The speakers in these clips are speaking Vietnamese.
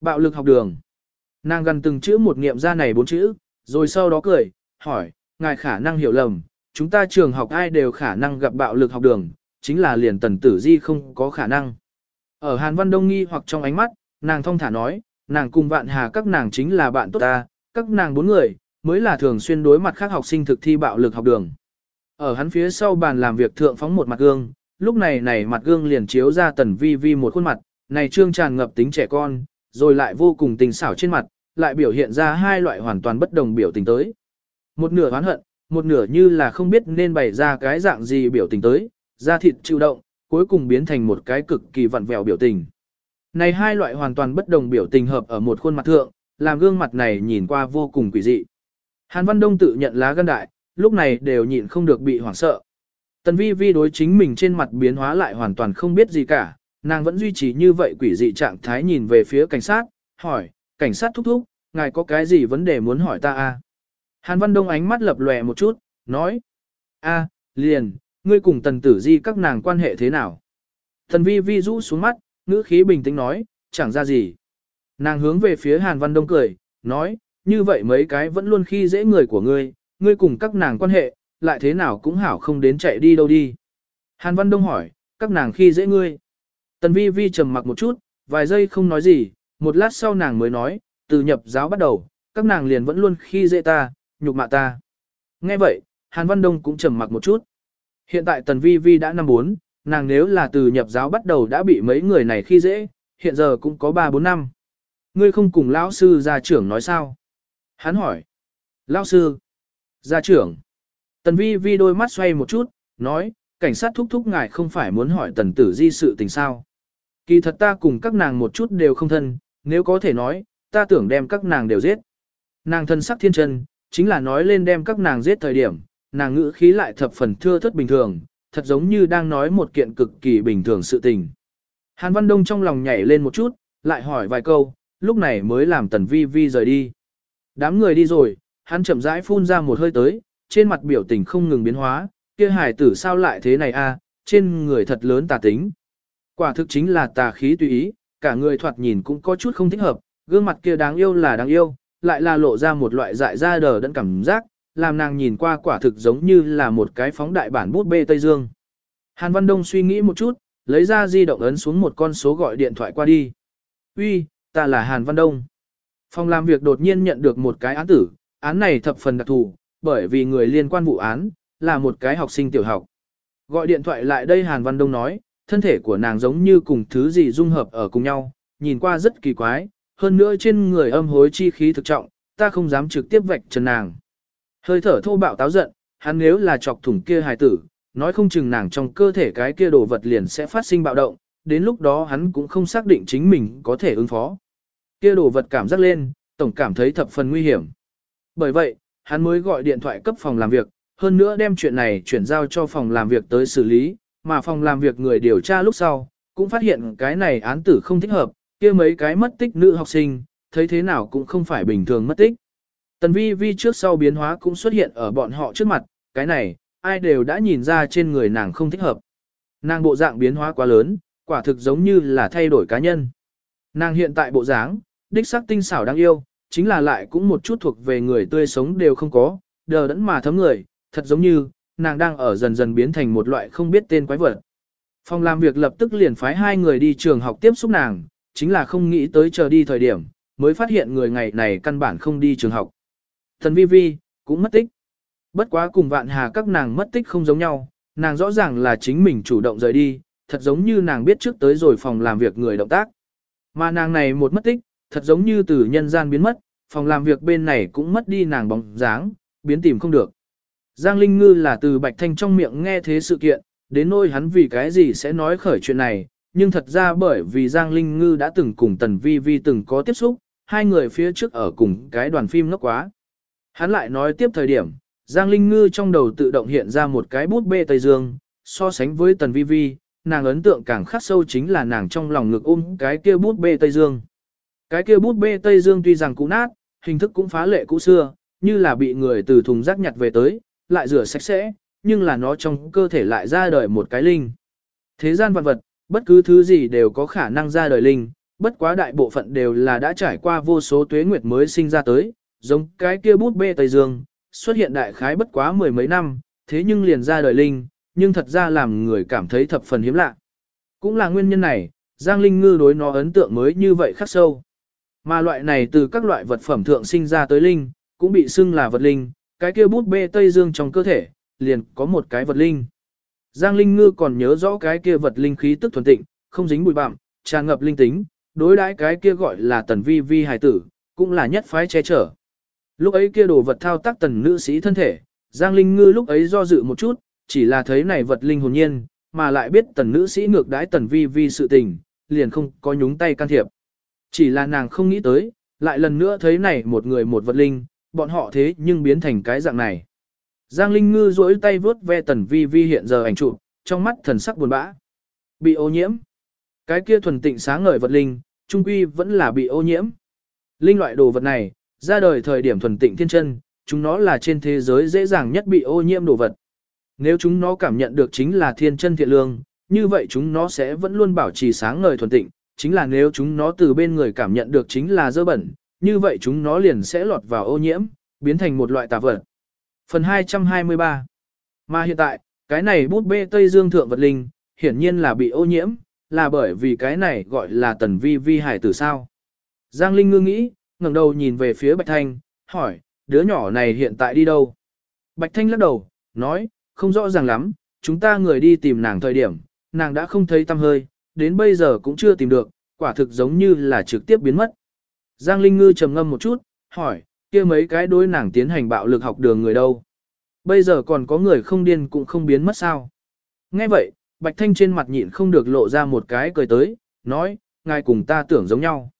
Bạo lực học đường. Nàng gần từng chữ một niệm ra này bốn chữ, rồi sau đó cười, hỏi, ngài khả năng hiểu lầm, chúng ta trường học ai đều khả năng gặp bạo lực học đường, chính là liền tần tử di không có khả năng. Ở Hàn Văn Đông nghi hoặc trong ánh mắt, nàng thông thả nói, nàng cùng vạn hà các nàng chính là bạn tốt ta, các nàng bốn người, mới là thường xuyên đối mặt khác học sinh thực thi bạo lực học đường. Ở hắn phía sau bàn làm việc thượng phóng một mặt gương, lúc này này mặt gương liền chiếu ra tần vi vi một khuôn mặt, này trương tràn ngập tính trẻ con, rồi lại vô cùng tình xảo trên mặt, lại biểu hiện ra hai loại hoàn toàn bất đồng biểu tình tới. Một nửa oán hận, một nửa như là không biết nên bày ra cái dạng gì biểu tình tới, da thịt chịu động, cuối cùng biến thành một cái cực kỳ vặn vẹo biểu tình. Này hai loại hoàn toàn bất đồng biểu tình hợp ở một khuôn mặt thượng, làm gương mặt này nhìn qua vô cùng quỷ dị. Hàn Văn Đông tự nhận lá gan đại, lúc này đều nhịn không được bị hoảng sợ. Tần vi vi đối chính mình trên mặt biến hóa lại hoàn toàn không biết gì cả, nàng vẫn duy trì như vậy quỷ dị trạng thái nhìn về phía cảnh sát, hỏi, cảnh sát thúc thúc, ngài có cái gì vấn đề muốn hỏi ta a? À? Hàn Văn Đông ánh mắt lập lòe một chút, nói, a, liền, ngươi cùng tần tử di các nàng quan hệ thế nào? thần vi vi rũ xuống mắt, ngữ khí bình tĩnh nói, chẳng ra gì. Nàng hướng về phía Hàn Văn Đông cười, nói, như vậy mấy cái vẫn luôn khi dễ người của ngươi, ngươi cùng các nàng quan hệ, lại thế nào cũng hảo không đến chạy đi đâu đi. Hàn Văn Đông hỏi, các nàng khi dễ ngươi. Tần vi vi trầm mặc một chút, vài giây không nói gì, một lát sau nàng mới nói, từ nhập giáo bắt đầu, các nàng liền vẫn luôn khi dễ ta, nhục mạ ta. Nghe vậy, Hàn Văn Đông cũng trầm mặc một chút. Hiện tại Tần Vi Vi đã năm bốn, nàng nếu là từ nhập giáo bắt đầu đã bị mấy người này khi dễ, hiện giờ cũng có 3-4 năm. Ngươi không cùng lão sư gia trưởng nói sao? Hắn hỏi. Lão sư. Gia trưởng. Tần vi vi đôi mắt xoay một chút, nói, cảnh sát thúc thúc ngài không phải muốn hỏi tần tử di sự tình sao. Kỳ thật ta cùng các nàng một chút đều không thân, nếu có thể nói, ta tưởng đem các nàng đều giết. Nàng thân sắc thiên chân, chính là nói lên đem các nàng giết thời điểm, nàng ngữ khí lại thập phần thưa thất bình thường, thật giống như đang nói một kiện cực kỳ bình thường sự tình. Hàn Văn Đông trong lòng nhảy lên một chút, lại hỏi vài câu, lúc này mới làm tần vi vi rời đi. Đám người đi rồi, hắn chậm rãi phun ra một hơi tới, trên mặt biểu tình không ngừng biến hóa, kia hải tử sao lại thế này a? trên người thật lớn tà tính. Quả thực chính là tà khí tùy ý, cả người thoạt nhìn cũng có chút không thích hợp, gương mặt kia đáng yêu là đáng yêu, lại là lộ ra một loại dại ra đờ đẫn cảm giác, làm nàng nhìn qua quả thực giống như là một cái phóng đại bản bút bê Tây Dương. Hàn Văn Đông suy nghĩ một chút, lấy ra di động ấn xuống một con số gọi điện thoại qua đi. Uy, ta là Hàn Văn Đông. Phòng làm việc đột nhiên nhận được một cái án tử, án này thập phần đặc thù, bởi vì người liên quan vụ án, là một cái học sinh tiểu học. Gọi điện thoại lại đây Hàn Văn Đông nói, thân thể của nàng giống như cùng thứ gì dung hợp ở cùng nhau, nhìn qua rất kỳ quái, hơn nữa trên người âm hối chi khí thực trọng, ta không dám trực tiếp vạch trần nàng. Hơi thở thô bạo táo giận, hắn nếu là chọc thủng kia hài tử, nói không chừng nàng trong cơ thể cái kia đồ vật liền sẽ phát sinh bạo động, đến lúc đó hắn cũng không xác định chính mình có thể ứng phó. Kia đồ vật cảm giác lên, tổng cảm thấy thập phần nguy hiểm. Bởi vậy, hắn mới gọi điện thoại cấp phòng làm việc, hơn nữa đem chuyện này chuyển giao cho phòng làm việc tới xử lý, mà phòng làm việc người điều tra lúc sau, cũng phát hiện cái này án tử không thích hợp, kia mấy cái mất tích nữ học sinh, thấy thế nào cũng không phải bình thường mất tích. Tần vi vi trước sau biến hóa cũng xuất hiện ở bọn họ trước mặt, cái này, ai đều đã nhìn ra trên người nàng không thích hợp. Nàng bộ dạng biến hóa quá lớn, quả thực giống như là thay đổi cá nhân. Nàng hiện tại bộ dáng, đích sắc tinh xảo đáng yêu, chính là lại cũng một chút thuộc về người tươi sống đều không có, đờ đẫn mà thấm người, thật giống như, nàng đang ở dần dần biến thành một loại không biết tên quái vật. Phòng làm việc lập tức liền phái hai người đi trường học tiếp xúc nàng, chính là không nghĩ tới chờ đi thời điểm, mới phát hiện người ngày này căn bản không đi trường học. Thần vi vi, cũng mất tích. Bất quá cùng vạn hà các nàng mất tích không giống nhau, nàng rõ ràng là chính mình chủ động rời đi, thật giống như nàng biết trước tới rồi phòng làm việc người động tác. Mà nàng này một mất tích, thật giống như từ nhân gian biến mất, phòng làm việc bên này cũng mất đi nàng bóng dáng, biến tìm không được. Giang Linh Ngư là từ Bạch Thanh trong miệng nghe thế sự kiện, đến nỗi hắn vì cái gì sẽ nói khởi chuyện này, nhưng thật ra bởi vì Giang Linh Ngư đã từng cùng Tần Vi Vi từng có tiếp xúc, hai người phía trước ở cùng cái đoàn phim ngốc quá. Hắn lại nói tiếp thời điểm, Giang Linh Ngư trong đầu tự động hiện ra một cái bút bê Tây Dương, so sánh với Tần Vi Vi, nàng ấn tượng càng khắc sâu chính là nàng trong lòng ngực ôm cái kia bút bê Tây Dương. Cái kia bút bê Tây Dương tuy rằng cũ nát, hình thức cũng phá lệ cũ xưa, như là bị người từ thùng rác nhặt về tới, lại rửa sạch sẽ, nhưng là nó trong cơ thể lại ra đời một cái linh. Thế gian vật vật, bất cứ thứ gì đều có khả năng ra đời linh, bất quá đại bộ phận đều là đã trải qua vô số tuế nguyệt mới sinh ra tới, giống cái kia bút bê Tây Dương, xuất hiện đại khái bất quá mười mấy năm, thế nhưng liền ra đời linh, nhưng thật ra làm người cảm thấy thập phần hiếm lạ. Cũng là nguyên nhân này, Giang Linh Ngư đối nó ấn tượng mới như vậy khắc sâu. Mà loại này từ các loại vật phẩm thượng sinh ra tới linh, cũng bị xưng là vật linh, cái kia bút bê Tây Dương trong cơ thể, liền có một cái vật linh. Giang Linh Ngư còn nhớ rõ cái kia vật linh khí tức thuần tịnh, không dính bụi bặm, tràn ngập linh tính, đối đãi cái kia gọi là tần vi vi hài tử, cũng là nhất phái che chở. Lúc ấy kia đồ vật thao tác tần nữ sĩ thân thể, Giang Linh Ngư lúc ấy do dự một chút, chỉ là thấy này vật linh hồn nhiên, mà lại biết tần nữ sĩ ngược đãi tần vi vi sự tình, liền không có nhúng tay can thiệp. Chỉ là nàng không nghĩ tới, lại lần nữa thấy này một người một vật linh, bọn họ thế nhưng biến thành cái dạng này. Giang Linh Ngư duỗi tay vớt ve tần vi vi hiện giờ ảnh chụp, trong mắt thần sắc buồn bã. Bị ô nhiễm. Cái kia thuần tịnh sáng ngời vật linh, trung quy vẫn là bị ô nhiễm. Linh loại đồ vật này, ra đời thời điểm thuần tịnh thiên chân, chúng nó là trên thế giới dễ dàng nhất bị ô nhiễm đồ vật. Nếu chúng nó cảm nhận được chính là thiên chân thiện lương, như vậy chúng nó sẽ vẫn luôn bảo trì sáng ngời thuần tịnh, chính là nếu chúng nó từ bên người cảm nhận được chính là dơ bẩn, như vậy chúng nó liền sẽ lọt vào ô nhiễm, biến thành một loại tà vật. Phần 223 Mà hiện tại, cái này bút bê Tây Dương Thượng Vật Linh, hiển nhiên là bị ô nhiễm, là bởi vì cái này gọi là tần vi vi hải tử sao. Giang Linh ngư nghĩ, ngẩng đầu nhìn về phía Bạch Thanh, hỏi, đứa nhỏ này hiện tại đi đâu? Bạch Thanh lắc đầu, nói, không rõ ràng lắm, chúng ta người đi tìm nàng thời điểm, nàng đã không thấy tâm hơi, đến bây giờ cũng chưa tìm được, quả thực giống như là trực tiếp biến mất. Giang Linh Ngư trầm ngâm một chút, hỏi, kia mấy cái đối nàng tiến hành bạo lực học đường người đâu? Bây giờ còn có người không điên cũng không biến mất sao? Nghe vậy, Bạch Thanh trên mặt nhịn không được lộ ra một cái cười tới, nói, ngài cùng ta tưởng giống nhau.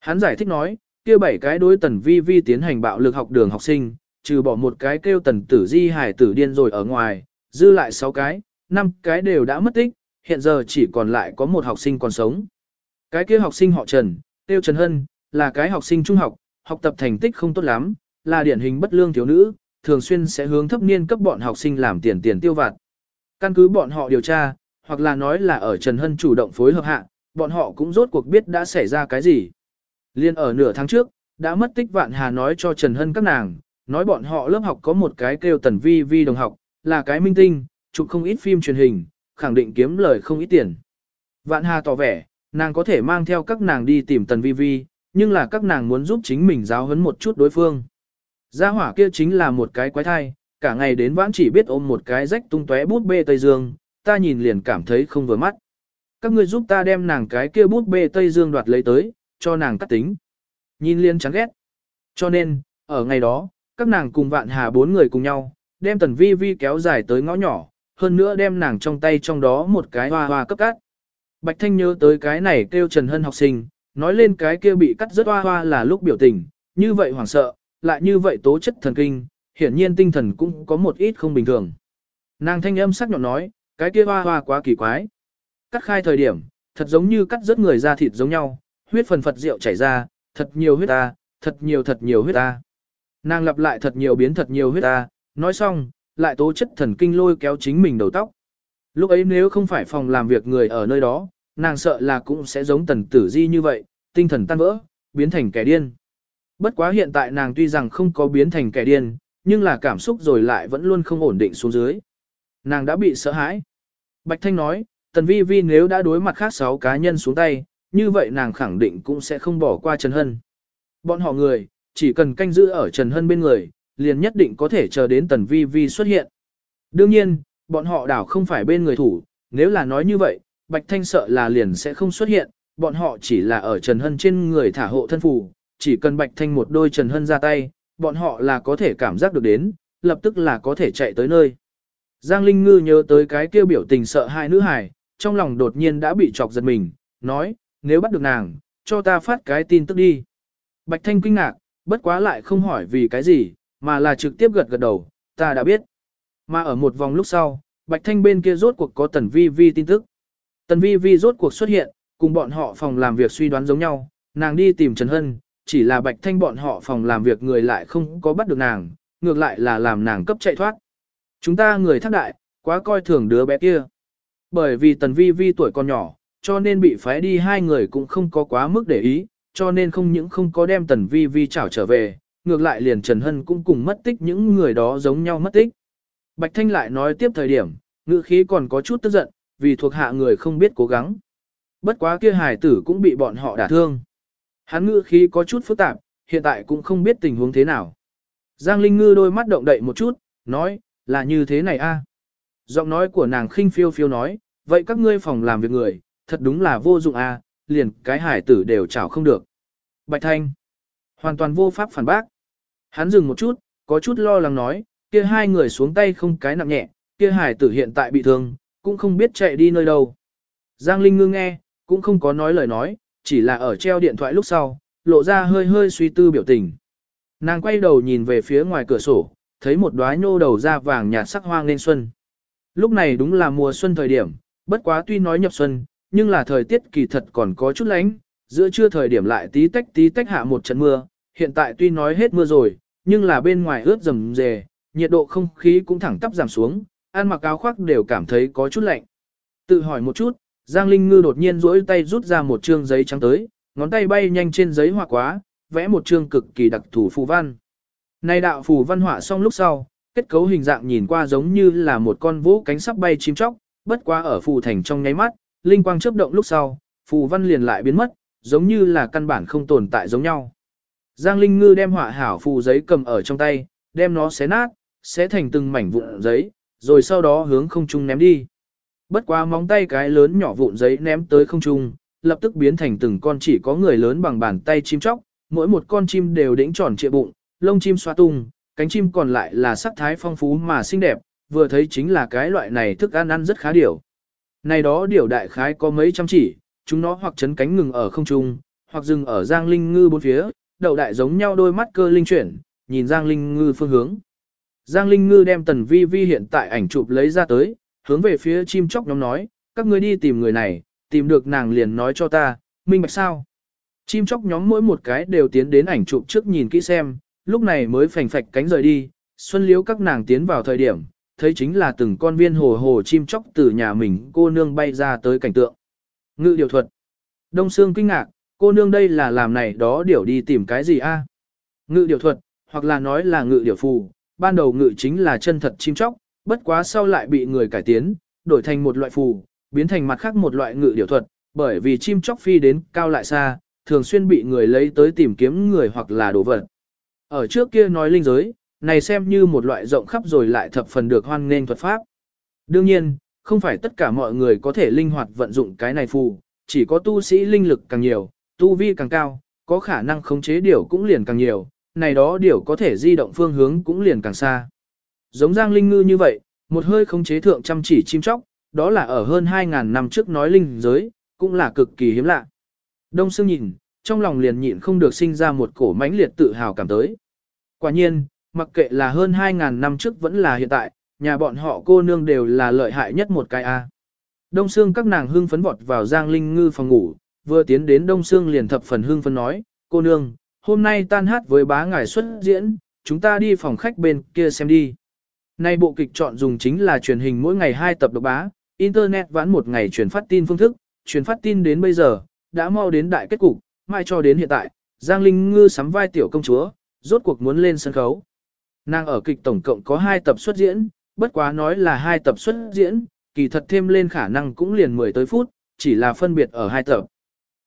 Hắn giải thích nói, kia bảy cái đối tần vi vi tiến hành bạo lực học đường học sinh, trừ bỏ một cái kêu tần tử di hải tử điên rồi ở ngoài, dư lại sáu cái, năm cái đều đã mất tích, hiện giờ chỉ còn lại có một học sinh còn sống. Cái kia học sinh họ Trần, tiêu Trần Hân, là cái học sinh trung học, học tập thành tích không tốt lắm, là điển hình bất lương thiếu nữ, thường xuyên sẽ hướng thấp niên cấp bọn học sinh làm tiền tiền tiêu vặt. Căn cứ bọn họ điều tra, hoặc là nói là ở Trần Hân chủ động phối hợp hạ, bọn họ cũng rốt cuộc biết đã xảy ra cái gì. Liên ở nửa tháng trước, đã mất tích Vạn Hà nói cho Trần Hân các nàng, nói bọn họ lớp học có một cái kêu Tần Vi Vi đồng học, là cái minh tinh, chụp không ít phim truyền hình, khẳng định kiếm lời không ít tiền. Vạn Hà tỏ vẻ, nàng có thể mang theo các nàng đi tìm Tần Vi Vi, nhưng là các nàng muốn giúp chính mình giáo huấn một chút đối phương. Gia hỏa kia chính là một cái quái thai, cả ngày đến vãn chỉ biết ôm một cái rách tung tóe bút bê Tây Dương, ta nhìn liền cảm thấy không vừa mắt. Các ngươi giúp ta đem nàng cái kia bút bê Tây Dương đoạt lấy tới, cho nàng cắt tính. Nhìn liền chán ghét. Cho nên, ở ngày đó, các nàng cùng vạn hà bốn người cùng nhau, đem tần vi vi kéo dài tới ngõ nhỏ, hơn nữa đem nàng trong tay trong đó một cái hoa hoa cấp cắt. Bạch Thanh nhớ tới cái này kêu Trần Hân học sinh, nói lên cái kia bị cắt rất hoa hoa là lúc biểu tình, như vậy hoảng sợ, lại như vậy tố chất thần kinh, hiển nhiên tinh thần cũng có một ít không bình thường. Nàng thanh âm sắc nhọn nói, cái kia hoa hoa quá kỳ quái. Cắt khai thời điểm, thật giống như cắt rất người ra thịt giống nhau, huyết phần phật rượu chảy ra, thật nhiều huyết ta, thật nhiều thật nhiều huyết ta. Nàng lặp lại thật nhiều biến thật nhiều huyết ta, nói xong, lại tố chất thần kinh lôi kéo chính mình đầu tóc. Lúc ấy nếu không phải phòng làm việc người ở nơi đó, nàng sợ là cũng sẽ giống tần tử di như vậy, tinh thần tan vỡ, biến thành kẻ điên. Bất quá hiện tại nàng tuy rằng không có biến thành kẻ điên, nhưng là cảm xúc rồi lại vẫn luôn không ổn định xuống dưới. Nàng đã bị sợ hãi. Bạch Thanh nói, Tần Vi Vi nếu đã đối mặt khác 6 cá nhân xuống tay, như vậy nàng khẳng định cũng sẽ không bỏ qua Trần Hân. Bọn họ người, chỉ cần canh giữ ở Trần Hân bên người, liền nhất định có thể chờ đến Tần Vi Vi xuất hiện. Đương nhiên, bọn họ đảo không phải bên người thủ, nếu là nói như vậy, Bạch Thanh sợ là liền sẽ không xuất hiện, bọn họ chỉ là ở Trần Hân trên người thả hộ thân phù, chỉ cần Bạch Thanh một đôi Trần Hân ra tay, bọn họ là có thể cảm giác được đến, lập tức là có thể chạy tới nơi. Giang Linh Ngư nhớ tới cái kêu biểu tình sợ hai nữ hài, trong lòng đột nhiên đã bị chọc giật mình, nói, nếu bắt được nàng, cho ta phát cái tin tức đi. Bạch Thanh kinh ngạc, bất quá lại không hỏi vì cái gì, mà là trực tiếp gật gật đầu, ta đã biết. Mà ở một vòng lúc sau, Bạch Thanh bên kia rốt cuộc có Tần Vi Vi tin tức. Tần Vi Vi rốt cuộc xuất hiện, cùng bọn họ phòng làm việc suy đoán giống nhau, nàng đi tìm Trần Hân, chỉ là Bạch Thanh bọn họ phòng làm việc người lại không có bắt được nàng, ngược lại là làm nàng cấp chạy thoát. Chúng ta người thác đại, quá coi thường đứa bé kia. Bởi vì Tần Vi Vi tuổi còn nhỏ, cho nên bị phái đi hai người cũng không có quá mức để ý, cho nên không những không có đem tần vi vi chảo trở về, ngược lại liền Trần Hân cũng cùng mất tích những người đó giống nhau mất tích. Bạch Thanh lại nói tiếp thời điểm, ngữ khí còn có chút tức giận, vì thuộc hạ người không biết cố gắng. Bất quá kia hài tử cũng bị bọn họ đả thương. Hắn ngữ khí có chút phức tạp, hiện tại cũng không biết tình huống thế nào. Giang Linh Ngư đôi mắt động đậy một chút, nói, là như thế này a. Giọng nói của nàng khinh phiêu phiêu nói, vậy các ngươi phòng làm việc người, thật đúng là vô dụng a, liền cái hải tử đều chảo không được. Bạch Thanh, hoàn toàn vô pháp phản bác. Hắn dừng một chút, có chút lo lắng nói, kia hai người xuống tay không cái nặng nhẹ, kia hải tử hiện tại bị thương, cũng không biết chạy đi nơi đâu. Giang Linh ngư nghe, cũng không có nói lời nói, chỉ là ở treo điện thoại lúc sau, lộ ra hơi hơi suy tư biểu tình. Nàng quay đầu nhìn về phía ngoài cửa sổ, thấy một đóa nhô đầu ra vàng nhạt sắc hoang lên xuân. Lúc này đúng là mùa xuân thời điểm, bất quá tuy nói nhập xuân, nhưng là thời tiết kỳ thật còn có chút lánh, giữa trưa thời điểm lại tí tách tí tách hạ một trận mưa, hiện tại tuy nói hết mưa rồi, nhưng là bên ngoài ướt rầm rề, nhiệt độ không khí cũng thẳng tắp giảm xuống, ăn mặc áo khoác đều cảm thấy có chút lạnh. Tự hỏi một chút, Giang Linh Ngư đột nhiên duỗi tay rút ra một trương giấy trắng tới, ngón tay bay nhanh trên giấy hoa quá, vẽ một trương cực kỳ đặc thủ phù văn. Này đạo phù văn họa xong lúc sau, kết cấu hình dạng nhìn qua giống như là một con vũ cánh sắp bay chim chóc, bất quá ở phù thành trong nháy mắt, linh quang chớp động lúc sau, phù văn liền lại biến mất, giống như là căn bản không tồn tại giống nhau. Giang Linh Ngư đem họa hảo phù giấy cầm ở trong tay, đem nó xé nát, xé thành từng mảnh vụn giấy, rồi sau đó hướng không trung ném đi. Bất quá móng tay cái lớn nhỏ vụn giấy ném tới không trung, lập tức biến thành từng con chỉ có người lớn bằng bàn tay chim chóc, mỗi một con chim đều đĩnh tròn trịa bụng, lông chim xoa tung, cánh chim còn lại là sắc thái phong phú mà xinh đẹp, vừa thấy chính là cái loại này thức ăn ăn rất khá điều. Này đó điều đại khái có mấy trăm chỉ, chúng nó hoặc chấn cánh ngừng ở không trung, hoặc dừng ở Giang Linh Ngư bốn phía, đầu đại giống nhau đôi mắt cơ linh chuyển, nhìn Giang Linh Ngư phương hướng. Giang Linh Ngư đem tần vi vi hiện tại ảnh chụp lấy ra tới, hướng về phía chim chóc nhóm nói, các ngươi đi tìm người này, tìm được nàng liền nói cho ta, minh bạch sao. Chim chóc nhóm mỗi một cái đều tiến đến ảnh chụp trước nhìn kỹ xem, lúc này mới phành phạch cánh rời đi, xuân liếu các nàng tiến vào thời điểm, thấy chính là từng con viên hồ hồ chim chóc từ nhà mình cô nương bay ra tới cảnh tượng. Ngự điều thuật. Đông Sương kinh ngạc, cô nương đây là làm này đó điểu đi tìm cái gì a? Ngự điều thuật, hoặc là nói là ngự điều phù, ban đầu ngự chính là chân thật chim chóc, bất quá sau lại bị người cải tiến, đổi thành một loại phù, biến thành mặt khác một loại ngự điều thuật, bởi vì chim chóc phi đến cao lại xa, thường xuyên bị người lấy tới tìm kiếm người hoặc là đồ vật. Ở trước kia nói linh giới, này xem như một loại rộng khắp rồi lại thập phần được hoan nghênh thuật pháp. Đương nhiên, không phải tất cả mọi người có thể linh hoạt vận dụng cái này phù, chỉ có tu sĩ linh lực càng nhiều, tu vi càng cao, có khả năng khống chế điều cũng liền càng nhiều, này đó điều có thể di động phương hướng cũng liền càng xa. Giống Giang Linh Ngư như vậy, một hơi khống chế thượng chăm chỉ chim chóc, đó là ở hơn 2.000 năm trước nói linh giới, cũng là cực kỳ hiếm lạ. Đông Sương nhìn, trong lòng liền nhịn không được sinh ra một cổ mãnh liệt tự hào cảm tới. Quả nhiên, mặc kệ là hơn 2.000 năm trước vẫn là hiện tại, nhà bọn họ cô nương đều là lợi hại nhất một cái A. Đông Sương các nàng hưng phấn vọt vào Giang Linh Ngư phòng ngủ, vừa tiến đến Đông Sương liền thập phần hưng phấn nói, cô nương, hôm nay tan hát với bá ngài xuất diễn, chúng ta đi phòng khách bên kia xem đi. Nay bộ kịch chọn dùng chính là truyền hình mỗi ngày hai tập độc bá, Internet vãn một ngày truyền phát tin phương thức, truyền phát tin đến bây giờ, đã mau đến đại kết cục, mai cho đến hiện tại, Giang Linh Ngư sắm vai tiểu công chúa, rốt cuộc muốn lên sân khấu. Nàng ở kịch tổng cộng có hai tập xuất diễn, bất quá nói là hai tập xuất diễn, kỳ thật thêm lên khả năng cũng liền 10 tới phút, chỉ là phân biệt ở hai tập.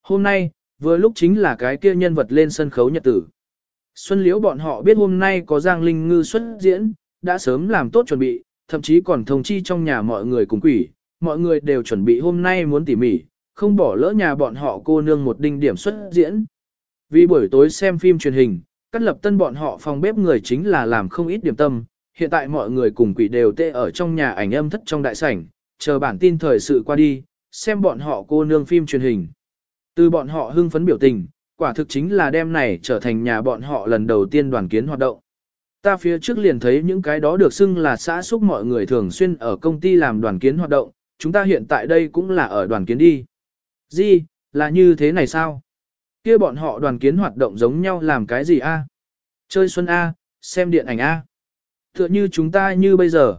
Hôm nay, vừa lúc chính là cái kia nhân vật lên sân khấu nhật tử. Xuân Liễu bọn họ biết hôm nay có Giang Linh Ngư xuất diễn, đã sớm làm tốt chuẩn bị, thậm chí còn thông chi trong nhà mọi người cùng quỷ, mọi người đều chuẩn bị hôm nay muốn tỉ mỉ, không bỏ lỡ nhà bọn họ cô nương một đinh điểm xuất diễn. Vì buổi tối xem phim truyền hình, cắt lập tân bọn họ phòng bếp người chính là làm không ít điểm tâm, hiện tại mọi người cùng quỷ đều tê ở trong nhà ảnh âm thất trong đại sảnh, chờ bản tin thời sự qua đi, xem bọn họ cô nương phim truyền hình. Từ bọn họ hưng phấn biểu tình, quả thực chính là đêm này trở thành nhà bọn họ lần đầu tiên đoàn kiến hoạt động. Ta phía trước liền thấy những cái đó được xưng là xã xúc mọi người thường xuyên ở công ty làm đoàn kiến hoạt động, chúng ta hiện tại đây cũng là ở đoàn kiến đi. Gì, là như thế này sao? kia bọn họ đoàn kiến hoạt động giống nhau làm cái gì a? Chơi xuân A, xem điện ảnh A. Tựa như chúng ta như bây giờ.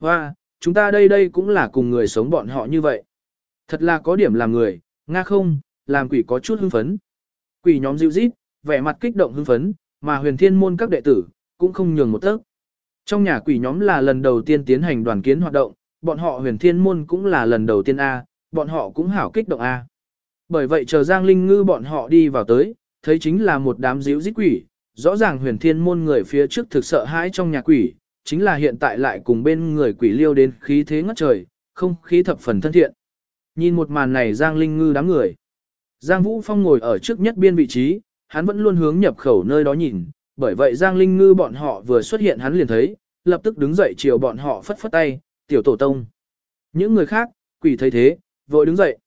Và, chúng ta đây đây cũng là cùng người sống bọn họ như vậy. Thật là có điểm làm người, nga không, làm quỷ có chút hưng phấn. Quỷ nhóm dịu rít, vẻ mặt kích động hưng phấn, mà huyền thiên môn các đệ tử, cũng không nhường một tấc. Trong nhà quỷ nhóm là lần đầu tiên tiến hành đoàn kiến hoạt động, bọn họ huyền thiên môn cũng là lần đầu tiên A, bọn họ cũng hảo kích động A. Bởi vậy chờ Giang Linh Ngư bọn họ đi vào tới, thấy chính là một đám díu dít quỷ, rõ ràng huyền thiên môn người phía trước thực sợ hãi trong nhà quỷ, chính là hiện tại lại cùng bên người quỷ liêu đến khí thế ngất trời, không khí thập phần thân thiện. Nhìn một màn này Giang Linh Ngư đám người. Giang Vũ Phong ngồi ở trước nhất biên vị trí, hắn vẫn luôn hướng nhập khẩu nơi đó nhìn, bởi vậy Giang Linh Ngư bọn họ vừa xuất hiện hắn liền thấy, lập tức đứng dậy chiều bọn họ phất phất tay, tiểu tổ tông. Những người khác, quỷ thấy thế, vội đứng dậy.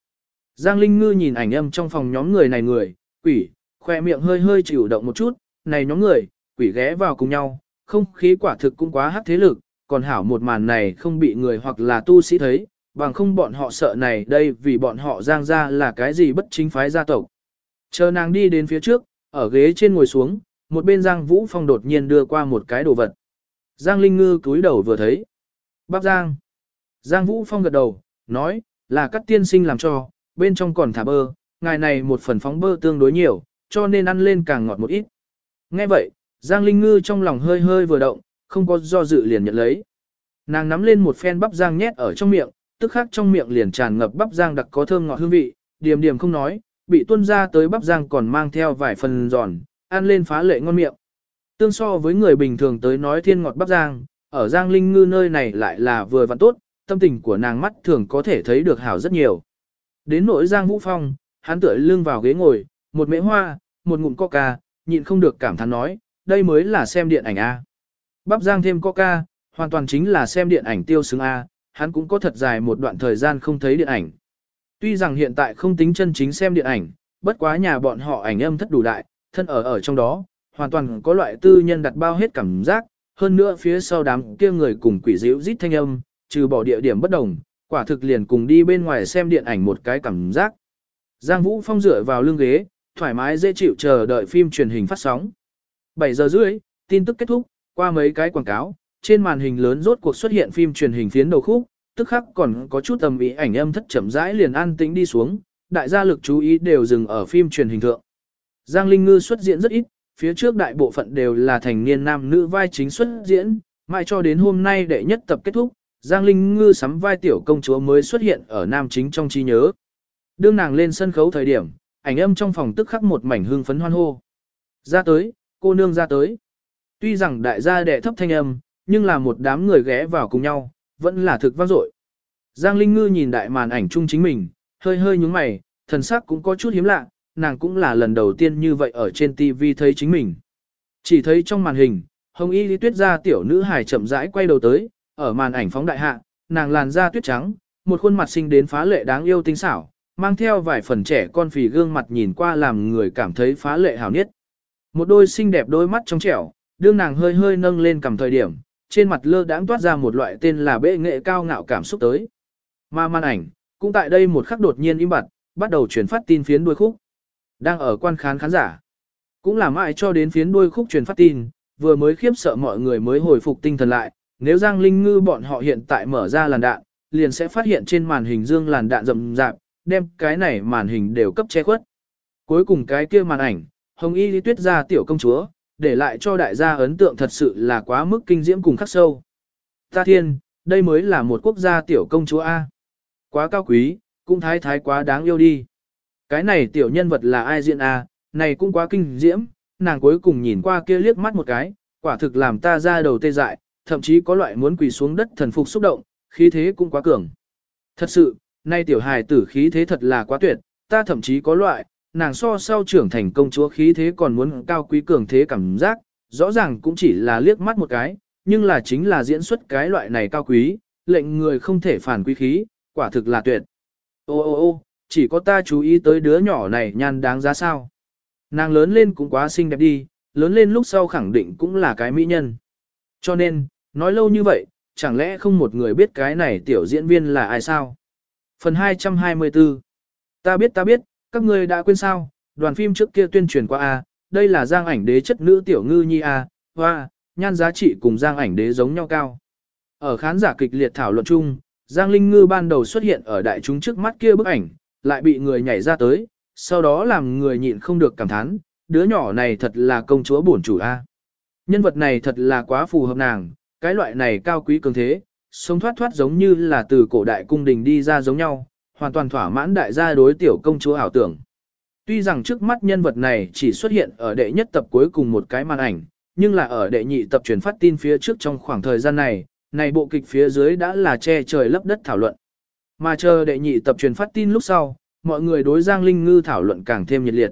Giang Linh Ngư nhìn ảnh âm trong phòng nhóm người này người, quỷ, khoe miệng hơi hơi chịu động một chút, này nhóm người, quỷ ghé vào cùng nhau, không khí quả thực cũng quá hắc thế lực, còn hảo một màn này không bị người hoặc là tu sĩ thấy, bằng không bọn họ sợ này đây vì bọn họ giang ra là cái gì bất chính phái gia tộc. Chờ nàng đi đến phía trước, ở ghế trên ngồi xuống, một bên Giang Vũ Phong đột nhiên đưa qua một cái đồ vật. Giang Linh Ngư cúi đầu vừa thấy. Bắp Giang. Giang Vũ Phong gật đầu, nói, là các tiên sinh làm cho, bên trong còn thả bơ, ngài này một phần phóng bơ tương đối nhiều, cho nên ăn lên càng ngọt một ít. Nghe vậy, Giang Linh Ngư trong lòng hơi hơi vừa động, không có do dự liền nhận lấy. Nàng nắm lên một phen bắp giang nhét ở trong miệng, tức khắc trong miệng liền tràn ngập bắp giang đặc có thơm ngọt hương vị, điềm điềm không nói, bị tuôn ra tới bắp giang còn mang theo vài phần giòn, ăn lên phá lệ ngon miệng. Tương so với người bình thường tới nói thiên ngọt bắp giang, ở Giang Linh Ngư nơi này lại là vừa vặn tốt, tâm tình của nàng mắt thường có thể thấy được hảo rất nhiều. Đến nỗi Giang Vũ Phong, hắn tựa lưng vào ghế ngồi, một mễ hoa, một ngụm coca, nhịn không được cảm thán nói, đây mới là xem điện ảnh A. Bắp Giang thêm coca, hoàn toàn chính là xem điện ảnh tiêu xứng A, hắn cũng có thật dài một đoạn thời gian không thấy điện ảnh. Tuy rằng hiện tại không tính chân chính xem điện ảnh, bất quá nhà bọn họ ảnh âm thất đủ đại, thân ở ở trong đó, hoàn toàn có loại tư nhân đặt bao hết cảm giác, hơn nữa phía sau đám kia người cùng quỷ dữ rít thanh âm, trừ bỏ địa điểm bất đồng, quả thực liền cùng đi bên ngoài xem điện ảnh một cái cảm giác. Giang Vũ Phong dựa vào lưng ghế, thoải mái dễ chịu chờ đợi phim truyền hình phát sóng. 7 giờ rưỡi, tin tức kết thúc, qua mấy cái quảng cáo, trên màn hình lớn rốt cuộc xuất hiện phim truyền hình phiến đầu khúc, tức khắc còn có chút tầm ý ảnh âm thất chậm rãi liền an tĩnh đi xuống, đại gia lực chú ý đều dừng ở phim truyền hình thượng. Giang Linh Ngư xuất diễn rất ít, phía trước đại bộ phận đều là thành niên nam nữ vai chính xuất diễn, mãi cho đến hôm nay đệ nhất tập kết thúc, Giang Linh Ngư sắm vai tiểu công chúa mới xuất hiện ở nam chính trong trí nhớ. Đương nàng lên sân khấu thời điểm, ảnh âm trong phòng tức khắc một mảnh hương phấn hoan hô. Ra tới, cô nương ra tới. Tuy rằng đại gia đệ thấp thanh âm, nhưng là một đám người ghé vào cùng nhau, vẫn là thực vang dội. Giang Linh Ngư nhìn đại màn ảnh chung chính mình, hơi hơi nhúng mày, thần sắc cũng có chút hiếm lạ, nàng cũng là lần đầu tiên như vậy ở trên TV thấy chính mình. Chỉ thấy trong màn hình, Hồng Y Lý Tuyết ra tiểu nữ hài chậm rãi quay đầu tới, ở màn ảnh phóng đại hạ, nàng làn da tuyết trắng, một khuôn mặt xinh đến phá lệ đáng yêu tinh xảo, mang theo vài phần trẻ con phì gương mặt nhìn qua làm người cảm thấy phá lệ hào niết. Một đôi xinh đẹp đôi mắt trong trẻo, đương nàng hơi hơi nâng lên cầm thời điểm, trên mặt lơ đãng toát ra một loại tên là bệ nghệ cao ngạo cảm xúc tới. Mà màn ảnh, cũng tại đây một khắc đột nhiên im bặt, bắt đầu truyền phát tin phiến đuôi khúc. Đang ở quan khán khán giả. Cũng làm ai cho đến phiến đuôi khúc truyền phát tin, vừa mới khiếp sợ mọi người mới hồi phục tinh thần lại, nếu Giang Linh Ngư bọn họ hiện tại mở ra làn đạn, liền sẽ phát hiện trên màn hình dương làn đạn rậm rạp, đem cái này màn hình đều cấp che khuất. Cuối cùng cái kia màn ảnh, Hồng Y Lý Tuyết ra tiểu công chúa, để lại cho đại gia ấn tượng thật sự là quá mức kinh diễm cùng khắc sâu. Ta thiên, đây mới là một quốc gia tiểu công chúa A. Quá cao quý, cũng thái thái quá đáng yêu đi. Cái này tiểu nhân vật là ai diễn A, này cũng quá kinh diễm, nàng cuối cùng nhìn qua kia liếc mắt một cái, quả thực làm ta ra đầu tê dại, thậm chí có loại muốn quỳ xuống đất thần phục xúc động, khí thế cũng quá cường. Thật sự, nay tiểu hài tử khí thế thật là quá tuyệt, ta thậm chí có loại, nàng so sau trưởng thành công chúa khí thế còn muốn cao quý cường thế cảm giác, rõ ràng cũng chỉ là liếc mắt một cái, nhưng là chính là diễn xuất cái loại này cao quý, lệnh người không thể phản quý khí, quả thực là tuyệt. Ô ô ô, chỉ có ta chú ý tới đứa nhỏ này nhan đáng giá sao. Nàng lớn lên cũng quá xinh đẹp đi, lớn lên lúc sau khẳng định cũng là cái mỹ nhân. Cho nên, nói lâu như vậy, chẳng lẽ không một người biết cái này tiểu diễn viên là ai sao? Phần 224 Ta biết ta biết, các ngươi đã quên sao, đoàn phim trước kia tuyên truyền qua A, đây là giang ảnh đế chất nữ tiểu ngư nhi A, hoa, nhan giá trị cùng giang ảnh đế giống nhau cao. Ở khán giả kịch liệt thảo luận chung, Giang Linh Ngư ban đầu xuất hiện ở đại chúng trước mắt kia bức ảnh, lại bị người nhảy ra tới, sau đó làm người nhịn không được cảm thán, đứa nhỏ này thật là công chúa bổn chủ a. Nhân vật này thật là quá phù hợp nàng, cái loại này cao quý cường thế, sống thoát thoát giống như là từ cổ đại cung đình đi ra giống nhau, hoàn toàn thỏa mãn đại gia đối tiểu công chúa ảo tưởng. Tuy rằng trước mắt nhân vật này chỉ xuất hiện ở đệ nhất tập cuối cùng một cái màn ảnh, nhưng là ở đệ nhị tập truyền phát tin phía trước trong khoảng thời gian này, này bộ kịch phía dưới đã là che trời lấp đất thảo luận. Mà chờ đệ nhị tập truyền phát tin lúc sau, mọi người đối Giang Linh Ngư thảo luận càng thêm nhiệt liệt.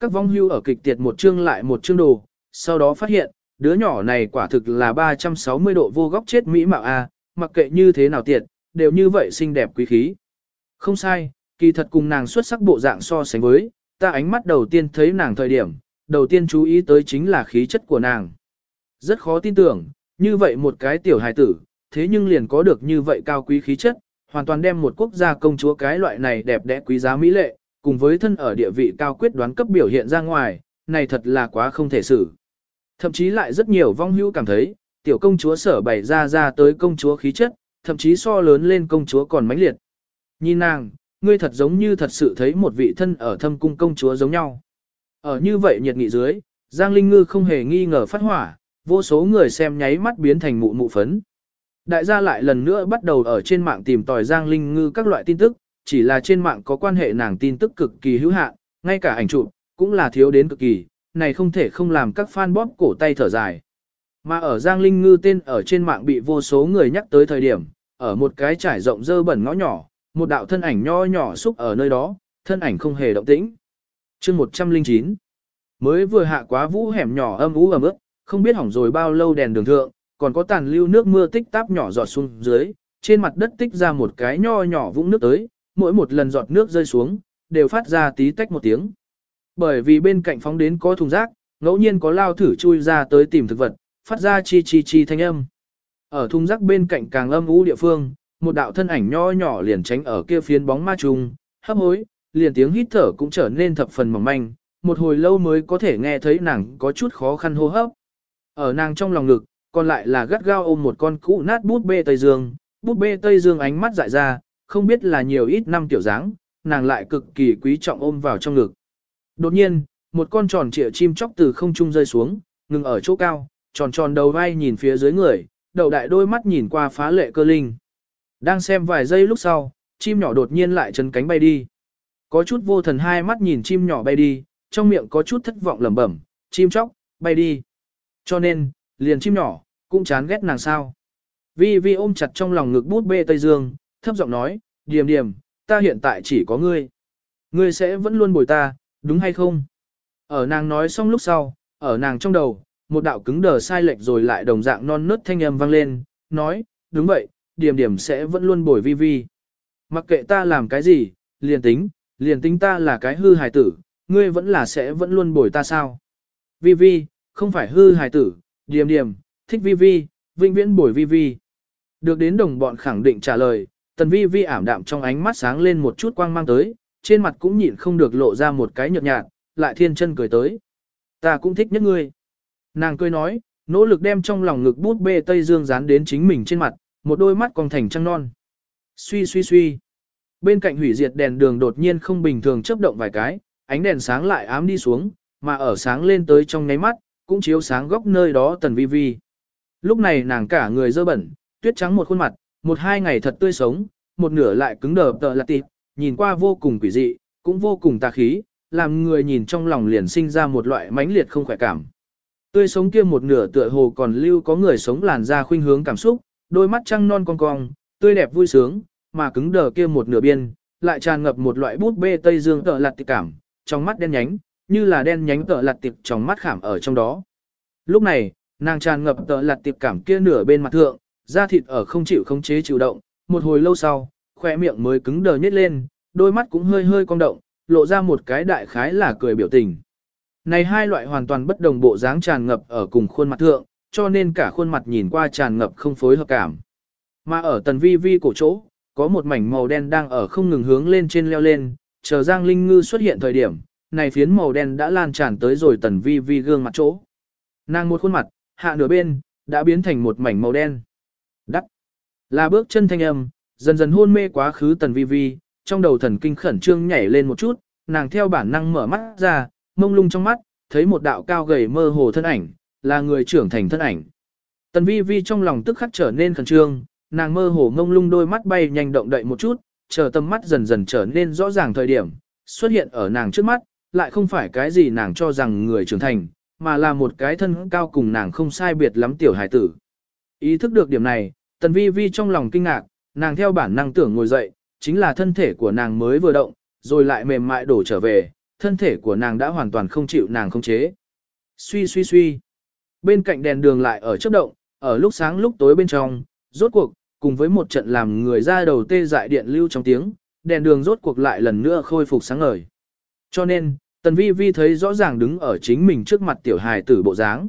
Các vong hưu ở kịch tiệt một chương lại một chương đồ, sau đó phát hiện, đứa nhỏ này quả thực là 360 độ vô góc chết mỹ mạo a, mặc kệ như thế nào tiệt, đều như vậy xinh đẹp quý khí. Không sai, kỳ thật cùng nàng xuất sắc bộ dạng so sánh với, ta ánh mắt đầu tiên thấy nàng thời điểm, đầu tiên chú ý tới chính là khí chất của nàng. Rất khó tin tưởng, như vậy một cái tiểu hài tử, thế nhưng liền có được như vậy cao quý khí chất, hoàn toàn đem một quốc gia công chúa cái loại này đẹp đẽ quý giá mỹ lệ, cùng với thân ở địa vị cao quyết đoán cấp biểu hiện ra ngoài, này thật là quá không thể xử. Thậm chí lại rất nhiều vong hữu cảm thấy, tiểu công chúa sở bày ra ra tới công chúa khí chất, thậm chí so lớn lên công chúa còn mãnh liệt. Nhìn nàng, ngươi thật giống như thật sự thấy một vị thân ở thâm cung công chúa giống nhau. Ở như vậy nhiệt nghị dưới, Giang Linh Ngư không hề nghi ngờ phát hỏa, vô số người xem nháy mắt biến thành mụ mụ phấn. Đại gia lại lần nữa bắt đầu ở trên mạng tìm tòi Giang Linh Ngư các loại tin tức, chỉ là trên mạng có quan hệ nàng tin tức cực kỳ hữu hạn, ngay cả ảnh chụp cũng là thiếu đến cực kỳ, này không thể không làm các fan bóp cổ tay thở dài. Mà ở Giang Linh Ngư tên ở trên mạng bị vô số người nhắc tới thời điểm, ở một cái trải rộng dơ bẩn ngõ nhỏ, một đạo thân ảnh nho nhỏ xúc ở nơi đó, thân ảnh không hề động tĩnh. chương 109 Mới vừa hạ quá vũ hẻm nhỏ âm u ẩm ướt, không biết hỏng rồi bao lâu đèn đường thượng, còn có tàn lưu nước mưa tích táp nhỏ giọt xuống dưới, trên mặt đất tích ra một cái nho nhỏ vũng nước tới, mỗi một lần giọt nước rơi xuống, đều phát ra tí tách một tiếng. Bởi vì bên cạnh phóng đến có thùng rác, ngẫu nhiên có lao thử chui ra tới tìm thực vật, phát ra chi chi chi thanh âm. Ở thùng rác bên cạnh càng âm u địa phương, một đạo thân ảnh nho nhỏ liền tránh ở kia phiến bóng ma trùng, hấp hối, liền tiếng hít thở cũng trở nên thập phần mỏng manh, một hồi lâu mới có thể nghe thấy nàng có chút khó khăn hô hấp. Ở nàng trong lòng ngực, còn lại là gắt gao ôm một con cũ nát bút bê Tây Dương, bút bê Tây Dương ánh mắt dại ra, không biết là nhiều ít năm tiểu dáng, nàng lại cực kỳ quý trọng ôm vào trong ngực. Đột nhiên, một con tròn trịa chim chóc từ không trung rơi xuống, ngừng ở chỗ cao, tròn tròn đầu vai nhìn phía dưới người, đầu đại đôi mắt nhìn qua phá lệ cơ linh. Đang xem vài giây lúc sau, chim nhỏ đột nhiên lại chấn cánh bay đi. Có chút vô thần hai mắt nhìn chim nhỏ bay đi, trong miệng có chút thất vọng lẩm bẩm, chim chóc, bay đi. Cho nên, liền chim nhỏ, cũng chán ghét nàng sao. Vi Vi ôm chặt trong lòng ngực bút bê Tây Dương, thấp giọng nói, điềm điềm, ta hiện tại chỉ có ngươi. Ngươi sẽ vẫn luôn bồi ta, đúng hay không? Ở nàng nói xong lúc sau, ở nàng trong đầu, một đạo cứng đờ sai lệch rồi lại đồng dạng non nớt thanh âm vang lên, nói, đúng vậy, điểm điểm sẽ vẫn luôn bồi vi vi. Mặc kệ ta làm cái gì, liền tính, liền tính ta là cái hư hài tử, ngươi vẫn là sẽ vẫn luôn bồi ta sao. Vi vi, không phải hư hài tử, điềm điềm thích vi vi, vinh viễn bồi vi vi. Được đến đồng bọn khẳng định trả lời, tần vi vi ảm đạm trong ánh mắt sáng lên một chút quang mang tới, trên mặt cũng nhịn không được lộ ra một cái nhợt nhạt, lại thiên chân cười tới. Ta cũng thích nhất ngươi. Nàng cười nói, nỗ lực đem trong lòng ngực bút bê Tây Dương dán đến chính mình trên mặt, một đôi mắt còn thành trăng non. Suy suy suy. Bên cạnh hủy diệt đèn đường đột nhiên không bình thường chớp động vài cái, ánh đèn sáng lại ám đi xuống, mà ở sáng lên tới trong ngáy mắt, cũng chiếu sáng góc nơi đó tần vi vi. Lúc này nàng cả người dơ bẩn, tuyết trắng một khuôn mặt, một hai ngày thật tươi sống, một nửa lại cứng đờ tờ lạt tịp, nhìn qua vô cùng quỷ dị, cũng vô cùng tà khí, làm người nhìn trong lòng liền sinh ra một loại mãnh liệt không khỏe cảm. Tươi sống kia một nửa tựa hồ còn lưu có người sống làn da khuynh hướng cảm xúc, đôi mắt trăng non cong cong, tươi đẹp vui sướng, mà cứng đờ kia một nửa biên, lại tràn ngập một loại bút bê tây dương tợ lặt tiệp cảm, trong mắt đen nhánh, như là đen nhánh tợ lặt tiệp trong mắt khảm ở trong đó. Lúc này, nàng tràn ngập tợ lặt tiệp cảm kia nửa bên mặt thượng, da thịt ở không chịu khống chế chịu động, một hồi lâu sau, khỏe miệng mới cứng đờ nhếch lên, đôi mắt cũng hơi hơi cong động, lộ ra một cái đại khái là cười biểu tình. Này hai loại hoàn toàn bất đồng bộ dáng tràn ngập ở cùng khuôn mặt thượng, cho nên cả khuôn mặt nhìn qua tràn ngập không phối hợp cảm. Mà ở tần vi vi cổ chỗ, có một mảnh màu đen đang ở không ngừng hướng lên trên leo lên, chờ Giang Linh Ngư xuất hiện thời điểm, này phiến màu đen đã lan tràn tới rồi tần vi vi gương mặt chỗ. Nàng một khuôn mặt, hạ nửa bên, đã biến thành một mảnh màu đen. Đắp. Là bước chân thanh âm, Dần dần hôn mê quá khứ tần vi vi, trong đầu thần kinh khẩn trương nhảy lên một chút, nàng theo bản năng mở mắt ra, mông lung trong mắt, thấy một đạo cao gầy mơ hồ thân ảnh, là người trưởng thành thân ảnh. Tần vi vi trong lòng tức khắc trở nên khẩn trương, nàng mơ hồ mông lung đôi mắt bay nhanh động đậy một chút, chờ tâm mắt dần dần trở nên rõ ràng thời điểm, xuất hiện ở nàng trước mắt, lại không phải cái gì nàng cho rằng người trưởng thành, mà là một cái thân cao cùng nàng không sai biệt lắm tiểu hải tử. Ý thức được điểm này, tần vi vi trong lòng kinh ngạc, nàng theo bản năng tưởng ngồi dậy, chính là thân thể của nàng mới vừa động, rồi lại mềm mại đổ trở về, thân thể của nàng đã hoàn toàn không chịu nàng không chế. Suy suy suy. Bên cạnh đèn đường lại ở chớp động, ở lúc sáng lúc tối bên trong, rốt cuộc, cùng với một trận làm người ra đầu tê dại điện lưu trong tiếng, đèn đường rốt cuộc lại lần nữa khôi phục sáng ngời. Cho nên, Tần Vi Vi thấy rõ ràng đứng ở chính mình trước mặt tiểu hài tử bộ dáng.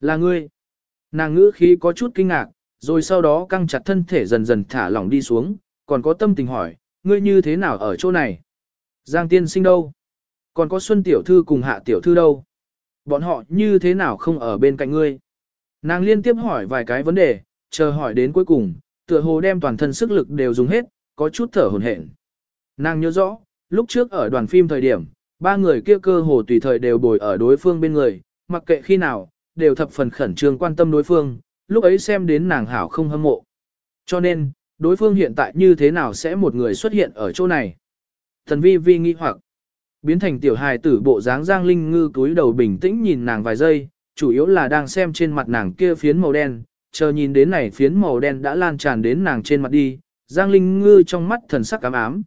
Là ngươi. Nàng ngữ khí có chút kinh ngạc, rồi sau đó căng chặt thân thể dần dần thả lỏng đi xuống, còn có tâm tình hỏi, ngươi như thế nào ở chỗ này? Giang tiên sinh đâu? Còn có Xuân tiểu thư cùng Hạ tiểu thư đâu? Bọn họ như thế nào không ở bên cạnh ngươi? Nàng liên tiếp hỏi vài cái vấn đề, chờ hỏi đến cuối cùng, tựa hồ đem toàn thân sức lực đều dùng hết, có chút thở hổn hển. Nàng nhớ rõ, lúc trước ở đoàn phim thời điểm, ba người kia cơ hồ tùy thời đều bồi ở đối phương bên người, mặc kệ khi nào, đều thập phần khẩn trương quan tâm đối phương, lúc ấy xem đến nàng hảo không hâm mộ. Cho nên, đối phương hiện tại như thế nào sẽ một người xuất hiện ở chỗ này? Thần vi vi nghi hoặc, biến thành tiểu hài tử bộ dáng Giang Linh Ngư túi đầu bình tĩnh nhìn nàng vài giây, chủ yếu là đang xem trên mặt nàng kia phiến màu đen, chờ nhìn đến này phiến màu đen đã lan tràn đến nàng trên mặt đi, Giang Linh Ngư trong mắt thần sắc ám ám.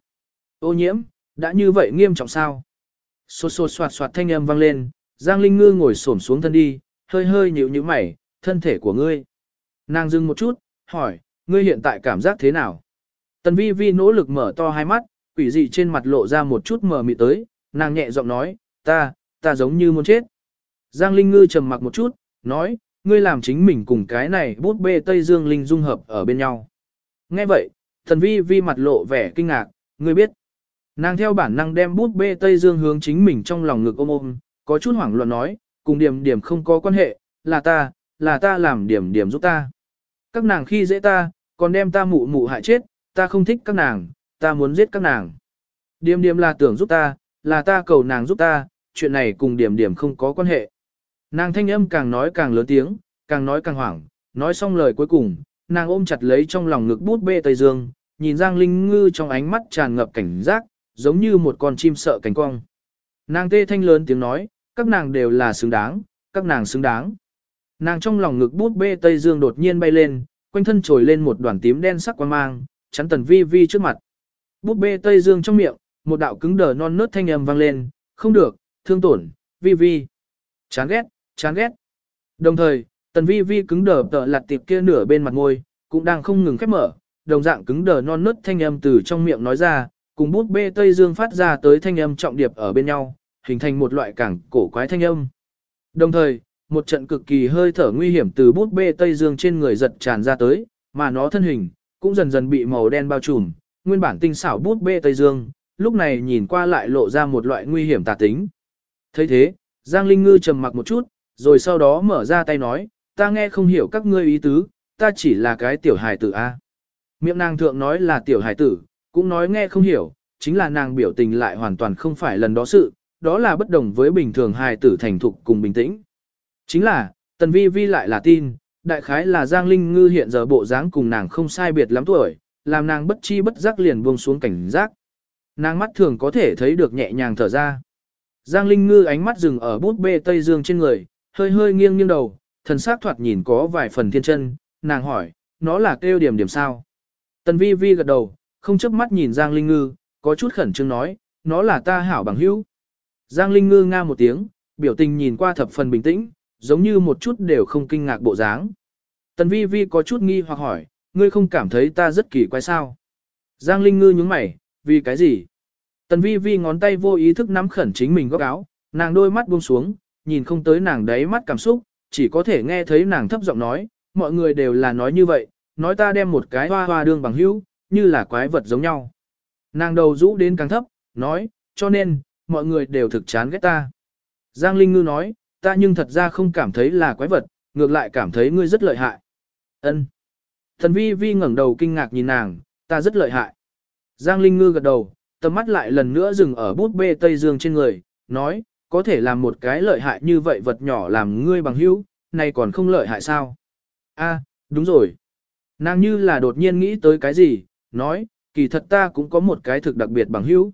Ô nhiễm, đã như vậy nghiêm trọng sao? Xô xô soạt soạt thanh âm vang lên, Giang Linh Ngư ngồi xổm xuống thân đi, hơi hơi nhíu nhíu mày, thân thể của ngươi. Nàng dừng một chút, hỏi, ngươi hiện tại cảm giác thế nào? Tần vi vi nỗ lực mở to hai mắt, quỷ dị trên mặt lộ ra một chút mờ mịt tới, nàng nhẹ giọng nói, ta, ta giống như muốn chết. Giang Linh Ngư trầm mặc một chút, nói, ngươi làm chính mình cùng cái này bút bê Tây Dương Linh dung hợp ở bên nhau. Nghe vậy, thần vi vi mặt lộ vẻ kinh ngạc, ngươi biết. Nàng theo bản năng đem bút bê Tây Dương hướng chính mình trong lòng ngực ôm ôm, có chút hoảng loạn nói, cùng điểm điểm không có quan hệ, là ta, là ta làm điểm điểm giúp ta. Các nàng khi dễ ta, còn đem ta mụ mụ hại chết, ta không thích các nàng, ta muốn giết các nàng. Điểm điểm là tưởng giúp ta, là ta cầu nàng giúp ta, chuyện này cùng điểm điểm không có quan hệ. Nàng thanh âm càng nói càng lớn tiếng, càng nói càng hoảng, nói xong lời cuối cùng, nàng ôm chặt lấy trong lòng ngực bút bê Tây Dương, nhìn Giang Linh Ngư trong ánh mắt tràn ngập cảnh giác, giống như một con chim sợ cảnh cong. Nàng tê thanh lớn tiếng nói, các nàng đều là xứng đáng, các nàng xứng đáng. Nàng trong lòng ngực bút bê Tây Dương đột nhiên bay lên, quanh thân trồi lên một đoàn tím đen sắc quang mang, chắn tần vi vi trước mặt. Bút bê Tây Dương trong miệng, một đạo cứng đờ non nớt thanh âm vang lên, không được, thương tổn, vi vi. Chán ghét, chán ghét. Đồng thời, tần vi vi cứng đờ tợ lặt tiệp kia nửa bên mặt ngôi, cũng đang không ngừng khép mở, đồng dạng cứng đờ non nớt thanh âm từ trong miệng nói ra, cùng bút bê Tây Dương phát ra tới thanh âm trọng điệp ở bên nhau, hình thành một loại cảng cổ quái thanh âm. Đồng thời, một trận cực kỳ hơi thở nguy hiểm từ bút bê Tây Dương trên người giật tràn ra tới, mà nó thân hình, cũng dần dần bị màu đen bao trùm, nguyên bản tinh xảo bút bê Tây Dương, lúc này nhìn qua lại lộ ra một loại nguy hiểm tà tính. thấy thế, Giang Linh Ngư trầm mặc một chút, rồi sau đó mở ra tay nói, ta nghe không hiểu các ngươi ý tứ, ta chỉ là cái tiểu hài tử A. Miệng nàng thượng nói là tiểu hài tử, cũng nói nghe không hiểu, chính là nàng biểu tình lại hoàn toàn không phải lần đó sự, đó là bất đồng với bình thường hài tử thành thục cùng bình tĩnh. Chính là, Tần Vi Vi lại là tin, đại khái là Giang Linh Ngư hiện giờ bộ dáng cùng nàng không sai biệt lắm tuổi, làm nàng bất chi bất giác liền buông xuống cảnh giác. Nàng mắt thường có thể thấy được nhẹ nhàng thở ra. Giang Linh Ngư ánh mắt dừng ở bút bê Tây Dương trên người, hơi hơi nghiêng nghiêng đầu, thần sắc thoạt nhìn có vài phần thiên chân, nàng hỏi, nó là kêu điểm điểm sao? Tần Vi Vi gật đầu, không chớp mắt nhìn Giang Linh Ngư, có chút khẩn trương nói, nó là ta hảo bằng hữu. Giang Linh Ngư nga một tiếng, biểu tình nhìn qua thập phần bình tĩnh, giống như một chút đều không kinh ngạc bộ dáng. Tần Vi Vi có chút nghi hoặc hỏi, ngươi không cảm thấy ta rất kỳ quái sao? Giang Linh Ngư nhướng mày, vì cái gì? Tần Vi Vi ngón tay vô ý thức nắm khẩn chính mình góc áo, nàng đôi mắt buông xuống, nhìn không tới nàng đáy mắt cảm xúc, chỉ có thể nghe thấy nàng thấp giọng nói, mọi người đều là nói như vậy, nói ta đem một cái hoa hoa đương bằng hữu, như là quái vật giống nhau. Nàng đầu rũ đến càng thấp, nói, cho nên, mọi người đều thực chán ghét ta. Giang Linh Ngư nói, ta nhưng thật ra không cảm thấy là quái vật, ngược lại cảm thấy ngươi rất lợi hại. Ân. Thần vi vi ngẩng đầu kinh ngạc nhìn nàng, ta rất lợi hại. Giang Linh Ngư gật đầu, tầm mắt lại lần nữa dừng ở bút bê Tây Dương trên người, nói, có thể làm một cái lợi hại như vậy vật nhỏ làm ngươi bằng hữu, này còn không lợi hại sao? A, đúng rồi. Nàng như là đột nhiên nghĩ tới cái gì, nói, kỳ thật ta cũng có một cái thực đặc biệt bằng hữu.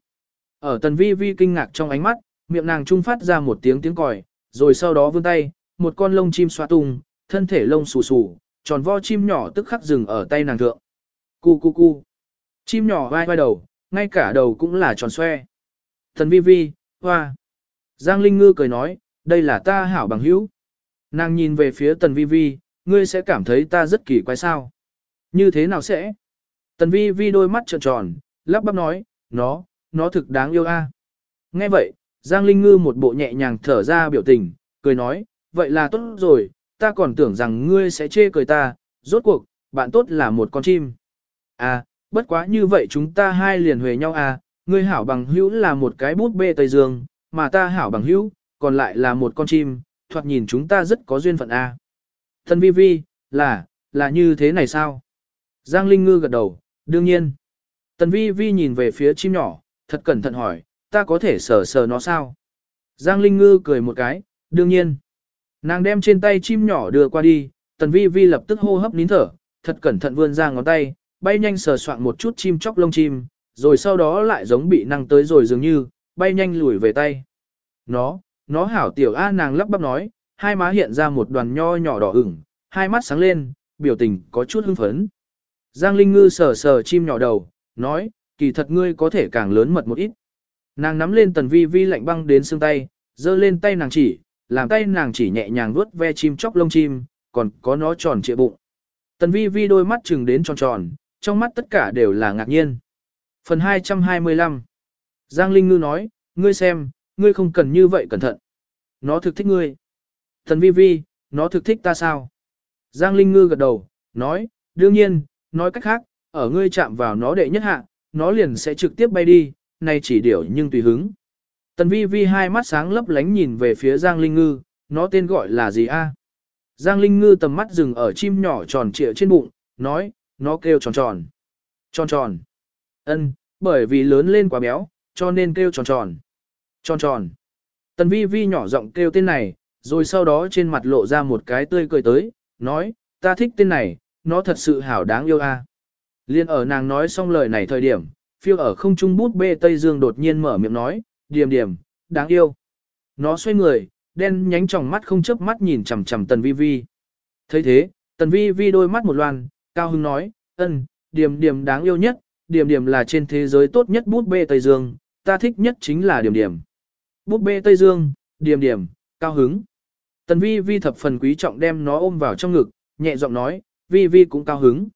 Ở tần vi vi kinh ngạc trong ánh mắt, miệng nàng trung phát ra một tiếng tiếng còi, rồi sau đó vươn tay, một con lông chim xoa tung, thân thể lông xù xù, tròn vo chim nhỏ tức khắc dừng ở tay nàng thượng. Cu cu cu. Chim nhỏ vai vai đầu, ngay cả đầu cũng là tròn xoe. Thần vi vi, hoa. Giang Linh Ngư cười nói, đây là ta hảo bằng hữu. Nàng nhìn về phía tần vi vi, ngươi sẽ cảm thấy ta rất kỳ quái sao. Như thế nào sẽ? Tần vi vi đôi mắt trợn tròn, lắp bắp nói, nó, nó thực đáng yêu a. Nghe vậy, Giang Linh Ngư một bộ nhẹ nhàng thở ra biểu tình, cười nói, vậy là tốt rồi, ta còn tưởng rằng ngươi sẽ chê cười ta, rốt cuộc, bạn tốt là một con chim. À, bất quá như vậy chúng ta hai liền huề nhau à, ngươi hảo bằng hữu là một cái bút bê Tây Dương, mà ta hảo bằng hữu, còn lại là một con chim, thoạt nhìn chúng ta rất có duyên phận à. Thân vi vi, là, là như thế này sao? Giang Linh Ngư gật đầu, đương nhiên. Tần vi vi nhìn về phía chim nhỏ, thật cẩn thận hỏi, ta có thể sờ sờ nó sao? Giang Linh Ngư cười một cái, đương nhiên. Nàng đem trên tay chim nhỏ đưa qua đi, tần vi vi lập tức hô hấp nín thở, thật cẩn thận vươn ra ngón tay, bay nhanh sờ soạn một chút chim chóc lông chim, rồi sau đó lại giống bị năng tới rồi dường như, bay nhanh lùi về tay. Nó, nó hảo tiểu A nàng lắp bắp nói, hai má hiện ra một đoàn nho nhỏ đỏ ửng, hai mắt sáng lên, biểu tình có chút hưng phấn. Giang Linh Ngư sờ sờ chim nhỏ đầu, nói, kỳ thật ngươi có thể càng lớn mật một ít. Nàng nắm lên tần vi vi lạnh băng đến xương tay, giơ lên tay nàng chỉ, làm tay nàng chỉ nhẹ nhàng vuốt ve chim chóc lông chim, còn có nó tròn trịa bụng. Tần vi vi đôi mắt chừng đến tròn tròn, trong mắt tất cả đều là ngạc nhiên. Phần 225 Giang Linh Ngư nói, ngươi xem, ngươi không cần như vậy cẩn thận. Nó thực thích ngươi. Tần vi vi, nó thực thích ta sao? Giang Linh Ngư gật đầu, nói, đương nhiên, nói cách khác, ở ngươi chạm vào nó đệ nhất hạ, nó liền sẽ trực tiếp bay đi, này chỉ điểu nhưng tùy hứng. Tần vi vi hai mắt sáng lấp lánh nhìn về phía Giang Linh Ngư, nó tên gọi là gì a? Giang Linh Ngư tầm mắt dừng ở chim nhỏ tròn trịa trên bụng, nói, nó kêu tròn tròn. Tròn tròn. Ân, bởi vì lớn lên quá béo, cho nên kêu tròn tròn. Tròn tròn. Tần vi vi nhỏ giọng kêu tên này, rồi sau đó trên mặt lộ ra một cái tươi cười tới, nói, ta thích tên này, nó thật sự hảo đáng yêu a. Liên ở nàng nói xong lời này thời điểm, phiêu ở không trung bút bê Tây Dương đột nhiên mở miệng nói, điềm điềm, đáng yêu. Nó xoay người, đen nhánh tròng mắt không chớp mắt nhìn chằm chằm tần vi vi. thấy thế, tần vi vi đôi mắt một loan, cao hưng nói, ân, điềm điềm đáng yêu nhất, điềm điềm là trên thế giới tốt nhất bút bê Tây Dương, ta thích nhất chính là điềm điềm. Bút bê Tây Dương, điềm điềm, cao hứng. Tần vi vi thập phần quý trọng đem nó ôm vào trong ngực, nhẹ giọng nói, vi vi cũng cao hứng.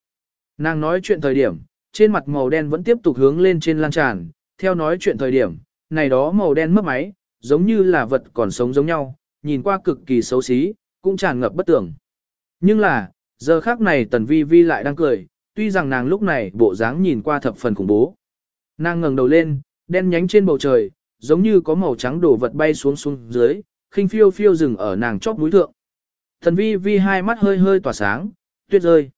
Nàng nói chuyện thời điểm, trên mặt màu đen vẫn tiếp tục hướng lên trên lan tràn, theo nói chuyện thời điểm, này đó màu đen mất máy, giống như là vật còn sống giống nhau, nhìn qua cực kỳ xấu xí, cũng tràn ngập bất tưởng. Nhưng là, giờ khác này tần vi vi lại đang cười, tuy rằng nàng lúc này bộ dáng nhìn qua thập phần khủng bố. Nàng ngẩng đầu lên, đen nhánh trên bầu trời, giống như có màu trắng đổ vật bay xuống xuống dưới, khinh phiêu phiêu dừng ở nàng chóp mũi thượng. Tần vi vi hai mắt hơi hơi tỏa sáng, tuyết rơi.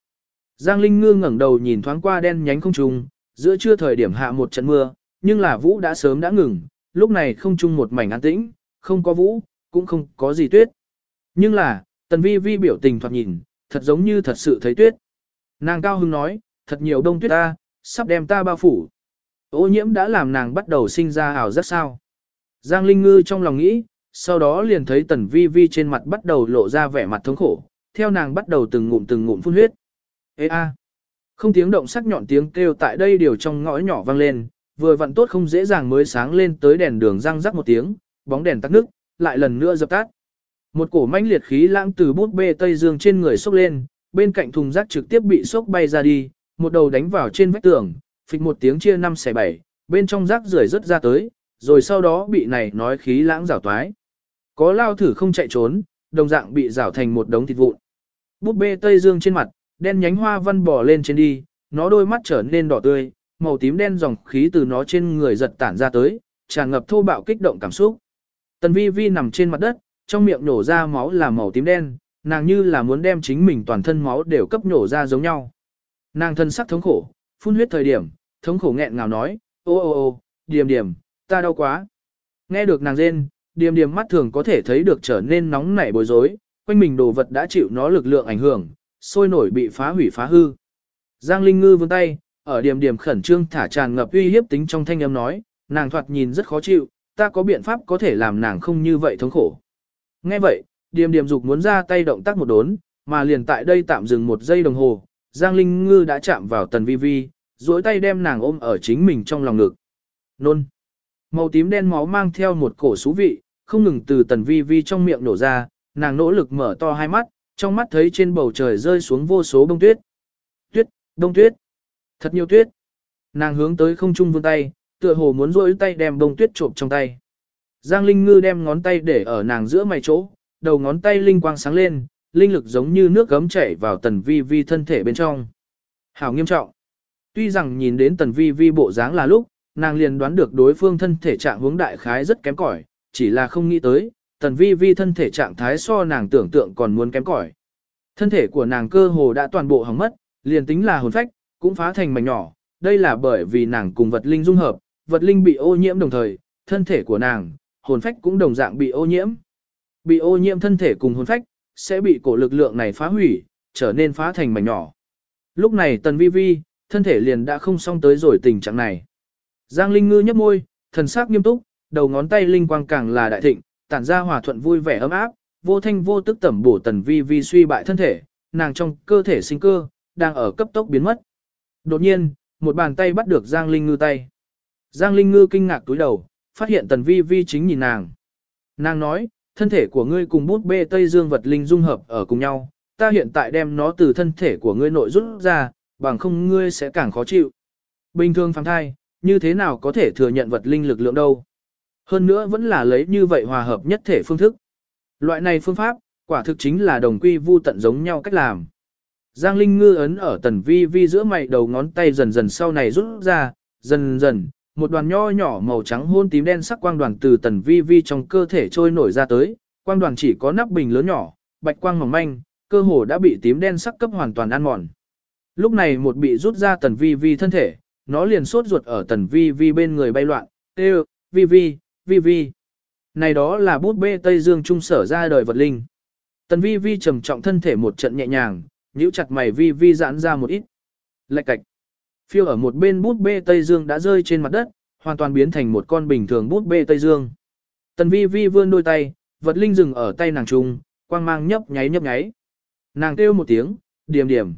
Giang Linh Ngư ngẩng đầu nhìn thoáng qua đen nhánh không trung, giữa trưa thời điểm hạ một trận mưa, nhưng là vũ đã sớm đã ngừng, lúc này không trung một mảnh an tĩnh, không có vũ, cũng không có gì tuyết. Nhưng là, tần vi vi biểu tình thoạt nhìn, thật giống như thật sự thấy tuyết. Nàng cao hưng nói, thật nhiều đông tuyết ta, sắp đem ta bao phủ. Ô nhiễm đã làm nàng bắt đầu sinh ra ảo giác sao. Giang Linh Ngư trong lòng nghĩ, sau đó liền thấy tần vi vi trên mặt bắt đầu lộ ra vẻ mặt thống khổ, theo nàng bắt đầu từng ngụm từng ngụm phun huyết. Ê a! Không tiếng động sắc nhọn tiếng kêu tại đây điều trong ngõ nhỏ vang lên, vừa vặn tốt không dễ dàng mới sáng lên tới đèn đường răng rắc một tiếng, bóng đèn tắt nước, lại lần nữa dập tắt. Một cổ manh liệt khí lãng từ bút bê Tây Dương trên người sốc lên, bên cạnh thùng rác trực tiếp bị sốc bay ra đi, một đầu đánh vào trên vách tường, phịch một tiếng chia năm xẻ bảy, bên trong rác rưởi rất ra tới, rồi sau đó bị này nói khí lãng rào toái. Có lao thử không chạy trốn, đồng dạng bị rào thành một đống thịt vụn. Bút bê Tây Dương trên mặt, đen nhánh hoa văn bò lên trên đi, nó đôi mắt trở nên đỏ tươi, màu tím đen dòng khí từ nó trên người giật tản ra tới, tràn ngập thô bạo kích động cảm xúc. Tần vi vi nằm trên mặt đất, trong miệng nổ ra máu là màu tím đen, nàng như là muốn đem chính mình toàn thân máu đều cấp nổ ra giống nhau. Nàng thân sắc thống khổ, phun huyết thời điểm, thống khổ nghẹn ngào nói, ô ô ô, điềm điềm, ta đau quá. Nghe được nàng rên, điềm điềm mắt thường có thể thấy được trở nên nóng nảy bối rối, quanh mình đồ vật đã chịu nó lực lượng ảnh hưởng, sôi nổi bị phá hủy phá hư. Giang Linh Ngư vươn tay, ở điểm điểm khẩn trương thả tràn ngập uy hiếp tính trong thanh âm nói, nàng thoạt nhìn rất khó chịu, ta có biện pháp có thể làm nàng không như vậy thống khổ. Nghe vậy, điểm điểm dục muốn ra tay động tác một đốn, mà liền tại đây tạm dừng một giây đồng hồ, Giang Linh Ngư đã chạm vào tần vi vi, duỗi tay đem nàng ôm ở chính mình trong lòng ngực. Nôn. Màu tím đen máu mang theo một cổ xú vị, không ngừng từ tần vi vi trong miệng nổ ra, nàng nỗ lực mở to hai mắt, trong mắt thấy trên bầu trời rơi xuống vô số bông tuyết. Tuyết, bông tuyết. Thật nhiều tuyết. Nàng hướng tới không trung vươn tay, tựa hồ muốn rỗi tay đem bông tuyết trộm trong tay. Giang Linh Ngư đem ngón tay để ở nàng giữa mày chỗ, đầu ngón tay linh quang sáng lên, linh lực giống như nước gấm chảy vào tần vi vi thân thể bên trong. Hảo nghiêm trọng. Tuy rằng nhìn đến tần vi vi bộ dáng là lúc, nàng liền đoán được đối phương thân thể trạng hướng đại khái rất kém cỏi, chỉ là không nghĩ tới, tần vi vi thân thể trạng thái so nàng tưởng tượng còn muốn kém cỏi. Thân thể của nàng cơ hồ đã toàn bộ hỏng mất, liền tính là hồn phách, cũng phá thành mảnh nhỏ, đây là bởi vì nàng cùng vật linh dung hợp, vật linh bị ô nhiễm đồng thời, thân thể của nàng, hồn phách cũng đồng dạng bị ô nhiễm. Bị ô nhiễm thân thể cùng hồn phách, sẽ bị cổ lực lượng này phá hủy, trở nên phá thành mảnh nhỏ. Lúc này tần vi vi, thân thể liền đã không xong tới rồi tình trạng này. Giang Linh Ngư nhấp môi, thần sắc nghiêm túc, đầu ngón tay linh quang càng là đại thịnh, tản ra hòa thuận vui vẻ ấm áp, vô thanh vô tức tẩm bổ tần vi vi suy bại thân thể, nàng trong cơ thể sinh cơ, đang ở cấp tốc biến mất. Đột nhiên, một bàn tay bắt được Giang Linh Ngư tay. Giang Linh Ngư kinh ngạc túi đầu, phát hiện tần vi vi chính nhìn nàng. Nàng nói, thân thể của ngươi cùng bút bê Tây Dương vật linh dung hợp ở cùng nhau, ta hiện tại đem nó từ thân thể của ngươi nội rút ra, bằng không ngươi sẽ càng khó chịu. Bình thường phàm thai, như thế nào có thể thừa nhận vật linh lực lượng đâu? Hơn nữa vẫn là lấy như vậy hòa hợp nhất thể phương thức. Loại này phương pháp, quả thực chính là đồng quy vu tận giống nhau cách làm. Giang Linh ngư ấn ở tần vi vi giữa mày đầu ngón tay dần dần sau này rút ra, dần dần, một đoàn nho nhỏ màu trắng hôn tím đen sắc quang đoàn từ tần vi vi trong cơ thể trôi nổi ra tới, quang đoàn chỉ có nắp bình lớn nhỏ, bạch quang mỏng manh, cơ hồ đã bị tím đen sắc cấp hoàn toàn ăn mòn. Lúc này một bị rút ra tần vi vi thân thể, nó liền sốt ruột ở tần vi vi bên người bay loạn, tê vi vi, vi vi. Này đó là bút bê Tây Dương Trung sở ra đời vật linh. Tần vi vi trầm trọng thân thể một trận nhẹ nhàng, nhíu chặt mày vi vi giãn ra một ít. Lạch cạch. Phiêu ở một bên bút bê Tây Dương đã rơi trên mặt đất, hoàn toàn biến thành một con bình thường bút bê Tây Dương. Tần vi vi vươn đôi tay, vật linh dừng ở tay nàng trung, quang mang nhấp nháy nhấp nháy. Nàng kêu một tiếng, điểm điểm.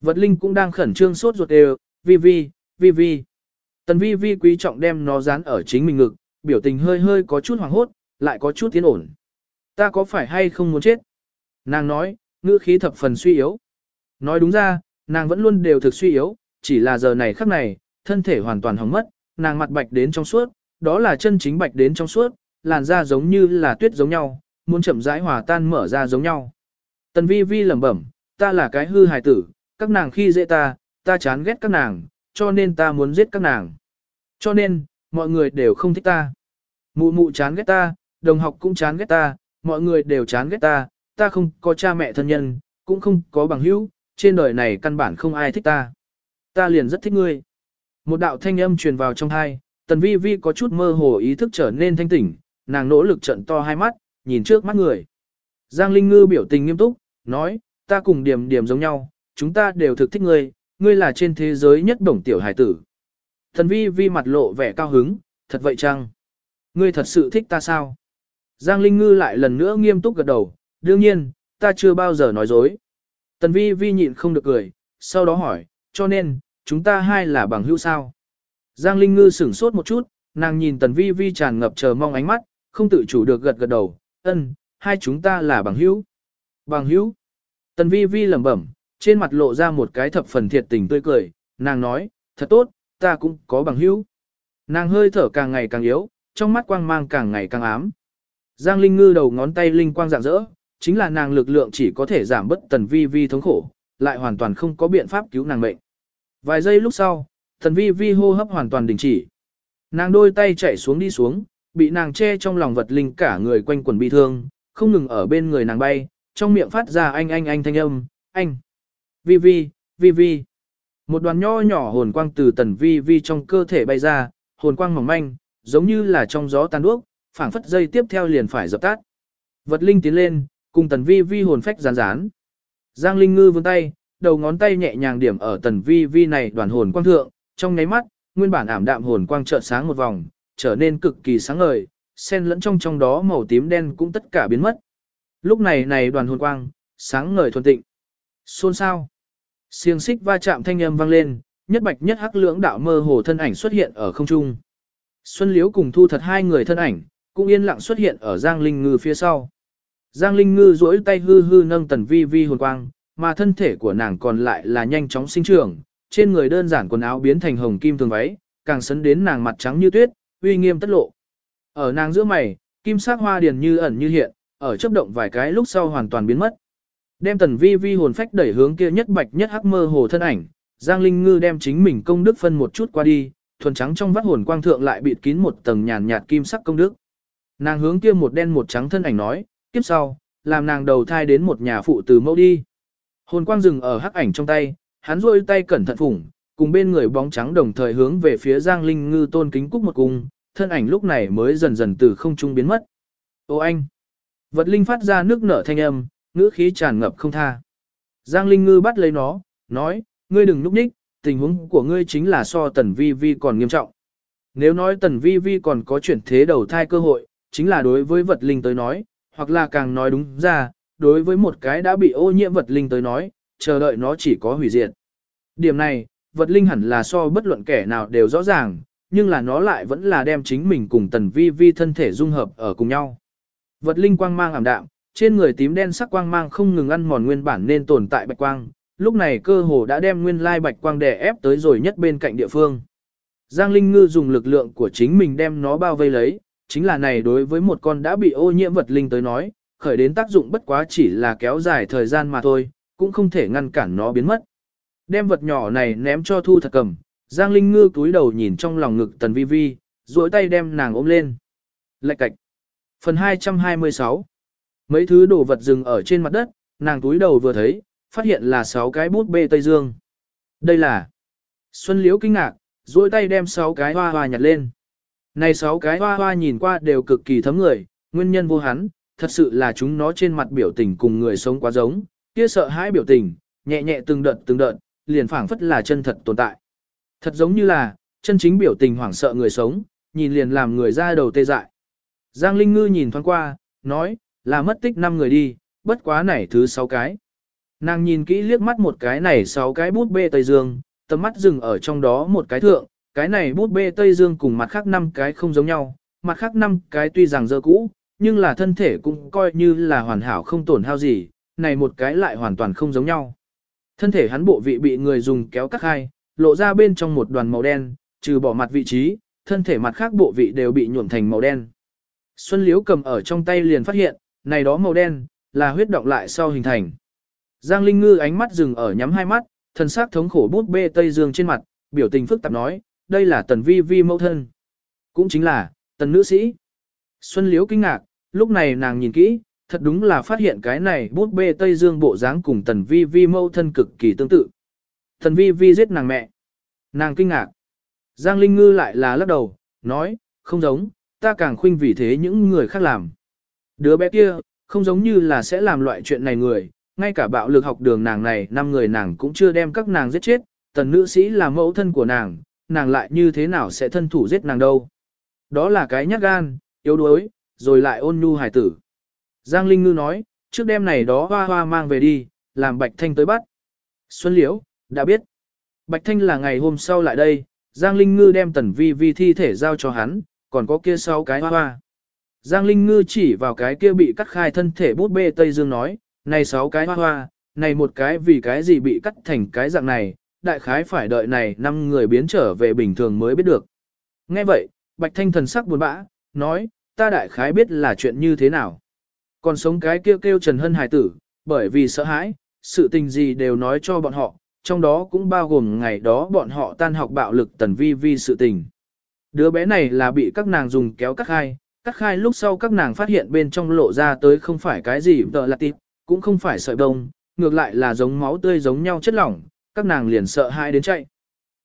Vật linh cũng đang khẩn trương sốt ruột đều, vi vi, vi vi. Tần vi vi quý trọng đem nó dán ở chính mình ngực, biểu tình hơi hơi có chút hoảng hốt, lại có chút tiến ổn. Ta có phải hay không muốn chết? Nàng nói, ngữ khí thập phần suy yếu. Nói đúng ra, nàng vẫn luôn đều thực suy yếu, chỉ là giờ này khắc này, thân thể hoàn toàn hỏng mất, nàng mặt bạch đến trong suốt, đó là chân chính bạch đến trong suốt, làn da giống như là tuyết giống nhau, muốn chậm rãi hòa tan mở ra giống nhau. Tần vi vi lẩm bẩm, ta là cái hư hài tử, các nàng khi dễ ta, ta chán ghét các nàng, cho nên ta muốn giết các nàng. Cho nên, mọi người đều không thích ta. Mụ mụ chán ghét ta, đồng học cũng chán ghét ta, mọi người đều chán ghét ta, ta không có cha mẹ thân nhân, cũng không có bằng hữu, trên đời này căn bản không ai thích ta. Ta liền rất thích ngươi. Một đạo thanh âm truyền vào trong hai, tần vi vi có chút mơ hồ ý thức trở nên thanh tỉnh, nàng nỗ lực trận to hai mắt, nhìn trước mắt người. Giang Linh Ngư biểu tình nghiêm túc, nói, ta cùng điểm điểm giống nhau, chúng ta đều thực thích ngươi, ngươi là trên thế giới nhất đồng tiểu hải tử. Thần vi vi mặt lộ vẻ cao hứng, thật vậy chăng? Ngươi thật sự thích ta sao? Giang Linh Ngư lại lần nữa nghiêm túc gật đầu, đương nhiên, ta chưa bao giờ nói dối. Tần vi vi nhịn không được cười, sau đó hỏi, cho nên, chúng ta hai là bằng hữu sao? Giang Linh Ngư sửng sốt một chút, nàng nhìn tần vi vi tràn ngập chờ mong ánh mắt, không tự chủ được gật gật đầu, ân, hai chúng ta là bằng hữu. Bằng hữu. Tần vi vi lẩm bẩm, trên mặt lộ ra một cái thập phần thiệt tình tươi cười, nàng nói, thật tốt, ta cũng có bằng hữu. Nàng hơi thở càng ngày càng yếu, trong mắt quang mang càng ngày càng ám. Giang Linh Ngư đầu ngón tay linh quang rạng rỡ, chính là nàng lực lượng chỉ có thể giảm bất tần vi vi thống khổ, lại hoàn toàn không có biện pháp cứu nàng mệnh. Vài giây lúc sau, tần vi vi hô hấp hoàn toàn đình chỉ. Nàng đôi tay chạy xuống đi xuống, bị nàng che trong lòng vật linh cả người quanh quần bị thương, không ngừng ở bên người nàng bay, trong miệng phát ra anh anh anh thanh âm, anh. Vi vi, vi vi. Một đoàn nho nhỏ hồn quang từ tần vi vi trong cơ thể bay ra, hồn quang mỏng manh, giống như là trong gió tan đuốc, phảng phất dây tiếp theo liền phải dập tắt. Vật linh tiến lên, cùng tần vi vi hồn phách rán rán. Giang Linh Ngư vươn tay, đầu ngón tay nhẹ nhàng điểm ở tần vi vi này đoàn hồn quang thượng, trong nháy mắt, nguyên bản ảm đạm hồn quang chợt sáng một vòng, trở nên cực kỳ sáng ngời, xen lẫn trong trong đó màu tím đen cũng tất cả biến mất. Lúc này này đoàn hồn quang, sáng ngời thuần tịnh. Xôn sao? Xiềng xích va chạm thanh âm vang lên, nhất bạch nhất hắc lưỡng đạo mơ hồ thân ảnh xuất hiện ở không trung. Xuân Liễu cùng Thu Thật hai người thân ảnh, cũng yên lặng xuất hiện ở Giang Linh Ngư phía sau. Giang Linh Ngư duỗi tay hư hư nâng tần vi vi hồn quang, mà thân thể của nàng còn lại là nhanh chóng sinh trưởng, trên người đơn giản quần áo biến thành hồng kim thường váy, càng sấn đến nàng mặt trắng như tuyết, uy nghiêm tất lộ. Ở nàng giữa mày, kim sắc hoa điền như ẩn như hiện, ở chớp động vài cái lúc sau hoàn toàn biến mất. Đem tần vi vi hồn phách đẩy hướng kia nhất bạch nhất hắc mơ hồ thân ảnh, Giang Linh Ngư đem chính mình công đức phân một chút qua đi, thuần trắng trong vắt hồn quang thượng lại bịt kín một tầng nhàn nhạt kim sắc công đức. Nàng hướng kia một đen một trắng thân ảnh nói, tiếp sau, làm nàng đầu thai đến một nhà phụ từ mẫu đi. Hồn quang dừng ở hắc ảnh trong tay, hắn rôi tay cẩn thận phủng, cùng bên người bóng trắng đồng thời hướng về phía Giang Linh Ngư tôn kính cúc một cung, thân ảnh lúc này mới dần dần từ không trung biến mất. Ô anh! Vật linh phát ra nước nở thanh âm, ngữ khí tràn ngập không tha. Giang Linh Ngư bắt lấy nó, nói, ngươi đừng núp ních, tình huống của ngươi chính là so tần vi vi còn nghiêm trọng. Nếu nói tần vi vi còn có chuyển thế đầu thai cơ hội, chính là đối với vật linh tới nói, hoặc là càng nói đúng ra, đối với một cái đã bị ô nhiễm vật linh tới nói, chờ đợi nó chỉ có hủy diệt. Điểm này, vật linh hẳn là so bất luận kẻ nào đều rõ ràng, nhưng là nó lại vẫn là đem chính mình cùng tần vi vi thân thể dung hợp ở cùng nhau. Vật linh quang mang ảm đạm, trên người tím đen sắc quang mang không ngừng ăn mòn nguyên bản nên tồn tại bạch quang, lúc này cơ hồ đã đem nguyên lai bạch quang đè ép tới rồi nhất bên cạnh địa phương. Giang Linh Ngư dùng lực lượng của chính mình đem nó bao vây lấy, chính là này đối với một con đã bị ô nhiễm vật linh tới nói, khởi đến tác dụng bất quá chỉ là kéo dài thời gian mà thôi, cũng không thể ngăn cản nó biến mất. Đem vật nhỏ này ném cho Thu Thật cầm, Giang Linh Ngư túi đầu nhìn trong lòng ngực Tần Vi Vi, duỗi tay đem nàng ôm lên. Lạch cạch. Phần 226 Mấy thứ đồ vật dừng ở trên mặt đất, nàng túi đầu vừa thấy, phát hiện là 6 cái bút bê Tây Dương. Đây là... Xuân Liễu kinh ngạc, duỗi tay đem 6 cái hoa hoa nhặt lên. Này 6 cái hoa hoa nhìn qua đều cực kỳ thấm người, nguyên nhân vô hắn, thật sự là chúng nó trên mặt biểu tình cùng người sống quá giống, kia sợ hãi biểu tình, nhẹ nhẹ từng đợt từng đợt, liền phảng phất là chân thật tồn tại. Thật giống như là, chân chính biểu tình hoảng sợ người sống, nhìn liền làm người ra đầu tê dại. Giang Linh Ngư nhìn thoáng qua, nói, là mất tích 5 người đi, bất quá này thứ 6 cái. Nàng nhìn kỹ liếc mắt một cái này 6 cái bút bê Tây Dương, tầm mắt dừng ở trong đó một cái thượng, cái này bút bê Tây Dương cùng mặt khác 5 cái không giống nhau, mặt khác 5 cái tuy rằng dơ cũ, nhưng là thân thể cũng coi như là hoàn hảo không tổn hao gì, này một cái lại hoàn toàn không giống nhau. Thân thể hắn bộ vị bị người dùng kéo cắt hai, lộ ra bên trong một đoàn màu đen, trừ bỏ mặt vị trí, thân thể mặt khác bộ vị đều bị nhuộm thành màu đen. Xuân Liễu cầm ở trong tay liền phát hiện, này đó màu đen, là huyết động lại sau hình thành. Giang Linh Ngư ánh mắt dừng ở nhắm hai mắt, thân xác thống khổ bút bê Tây Dương trên mặt, biểu tình phức tạp nói, đây là tần vi vi mẫu thân. Cũng chính là, tần nữ sĩ. Xuân Liễu kinh ngạc, lúc này nàng nhìn kỹ, thật đúng là phát hiện cái này bút bê Tây Dương bộ dáng cùng tần vi vi mẫu thân cực kỳ tương tự. Tần vi vi giết nàng mẹ. Nàng kinh ngạc. Giang Linh Ngư lại là lắc đầu, nói, không giống, ta càng khuynh vì thế những người khác làm. Đứa bé kia, không giống như là sẽ làm loại chuyện này người, ngay cả bạo lực học đường nàng này, năm người nàng cũng chưa đem các nàng giết chết, tần nữ sĩ là mẫu thân của nàng, nàng lại như thế nào sẽ thân thủ giết nàng đâu. Đó là cái nhát gan, yếu đuối, rồi lại ôn nhu hài tử. Giang Linh Ngư nói, trước đêm này đó hoa hoa mang về đi, làm Bạch Thanh tới bắt. Xuân Liễu, đã biết. Bạch Thanh là ngày hôm sau lại đây, Giang Linh Ngư đem tần vi vi thi thể giao cho hắn, còn có kia sáu cái hoa hoa. Giang Linh Ngư chỉ vào cái kia bị cắt khai thân thể bút bê Tây Dương nói, này sáu cái hoa hoa, này một cái vì cái gì bị cắt thành cái dạng này, đại khái phải đợi này năm người biến trở về bình thường mới biết được. Nghe vậy, Bạch Thanh thần sắc buồn bã, nói, ta đại khái biết là chuyện như thế nào. Còn sống cái kêu kêu Trần Hân Hải tử, bởi vì sợ hãi, sự tình gì đều nói cho bọn họ, trong đó cũng bao gồm ngày đó bọn họ tan học bạo lực tần vi vi sự tình. Đứa bé này là bị các nàng dùng kéo cắt khai, cắt khai lúc sau các nàng phát hiện bên trong lộ ra tới không phải cái gì tợ là tịp, cũng không phải sợi bông, ngược lại là giống máu tươi giống nhau chất lỏng, các nàng liền sợ hãi đến chạy.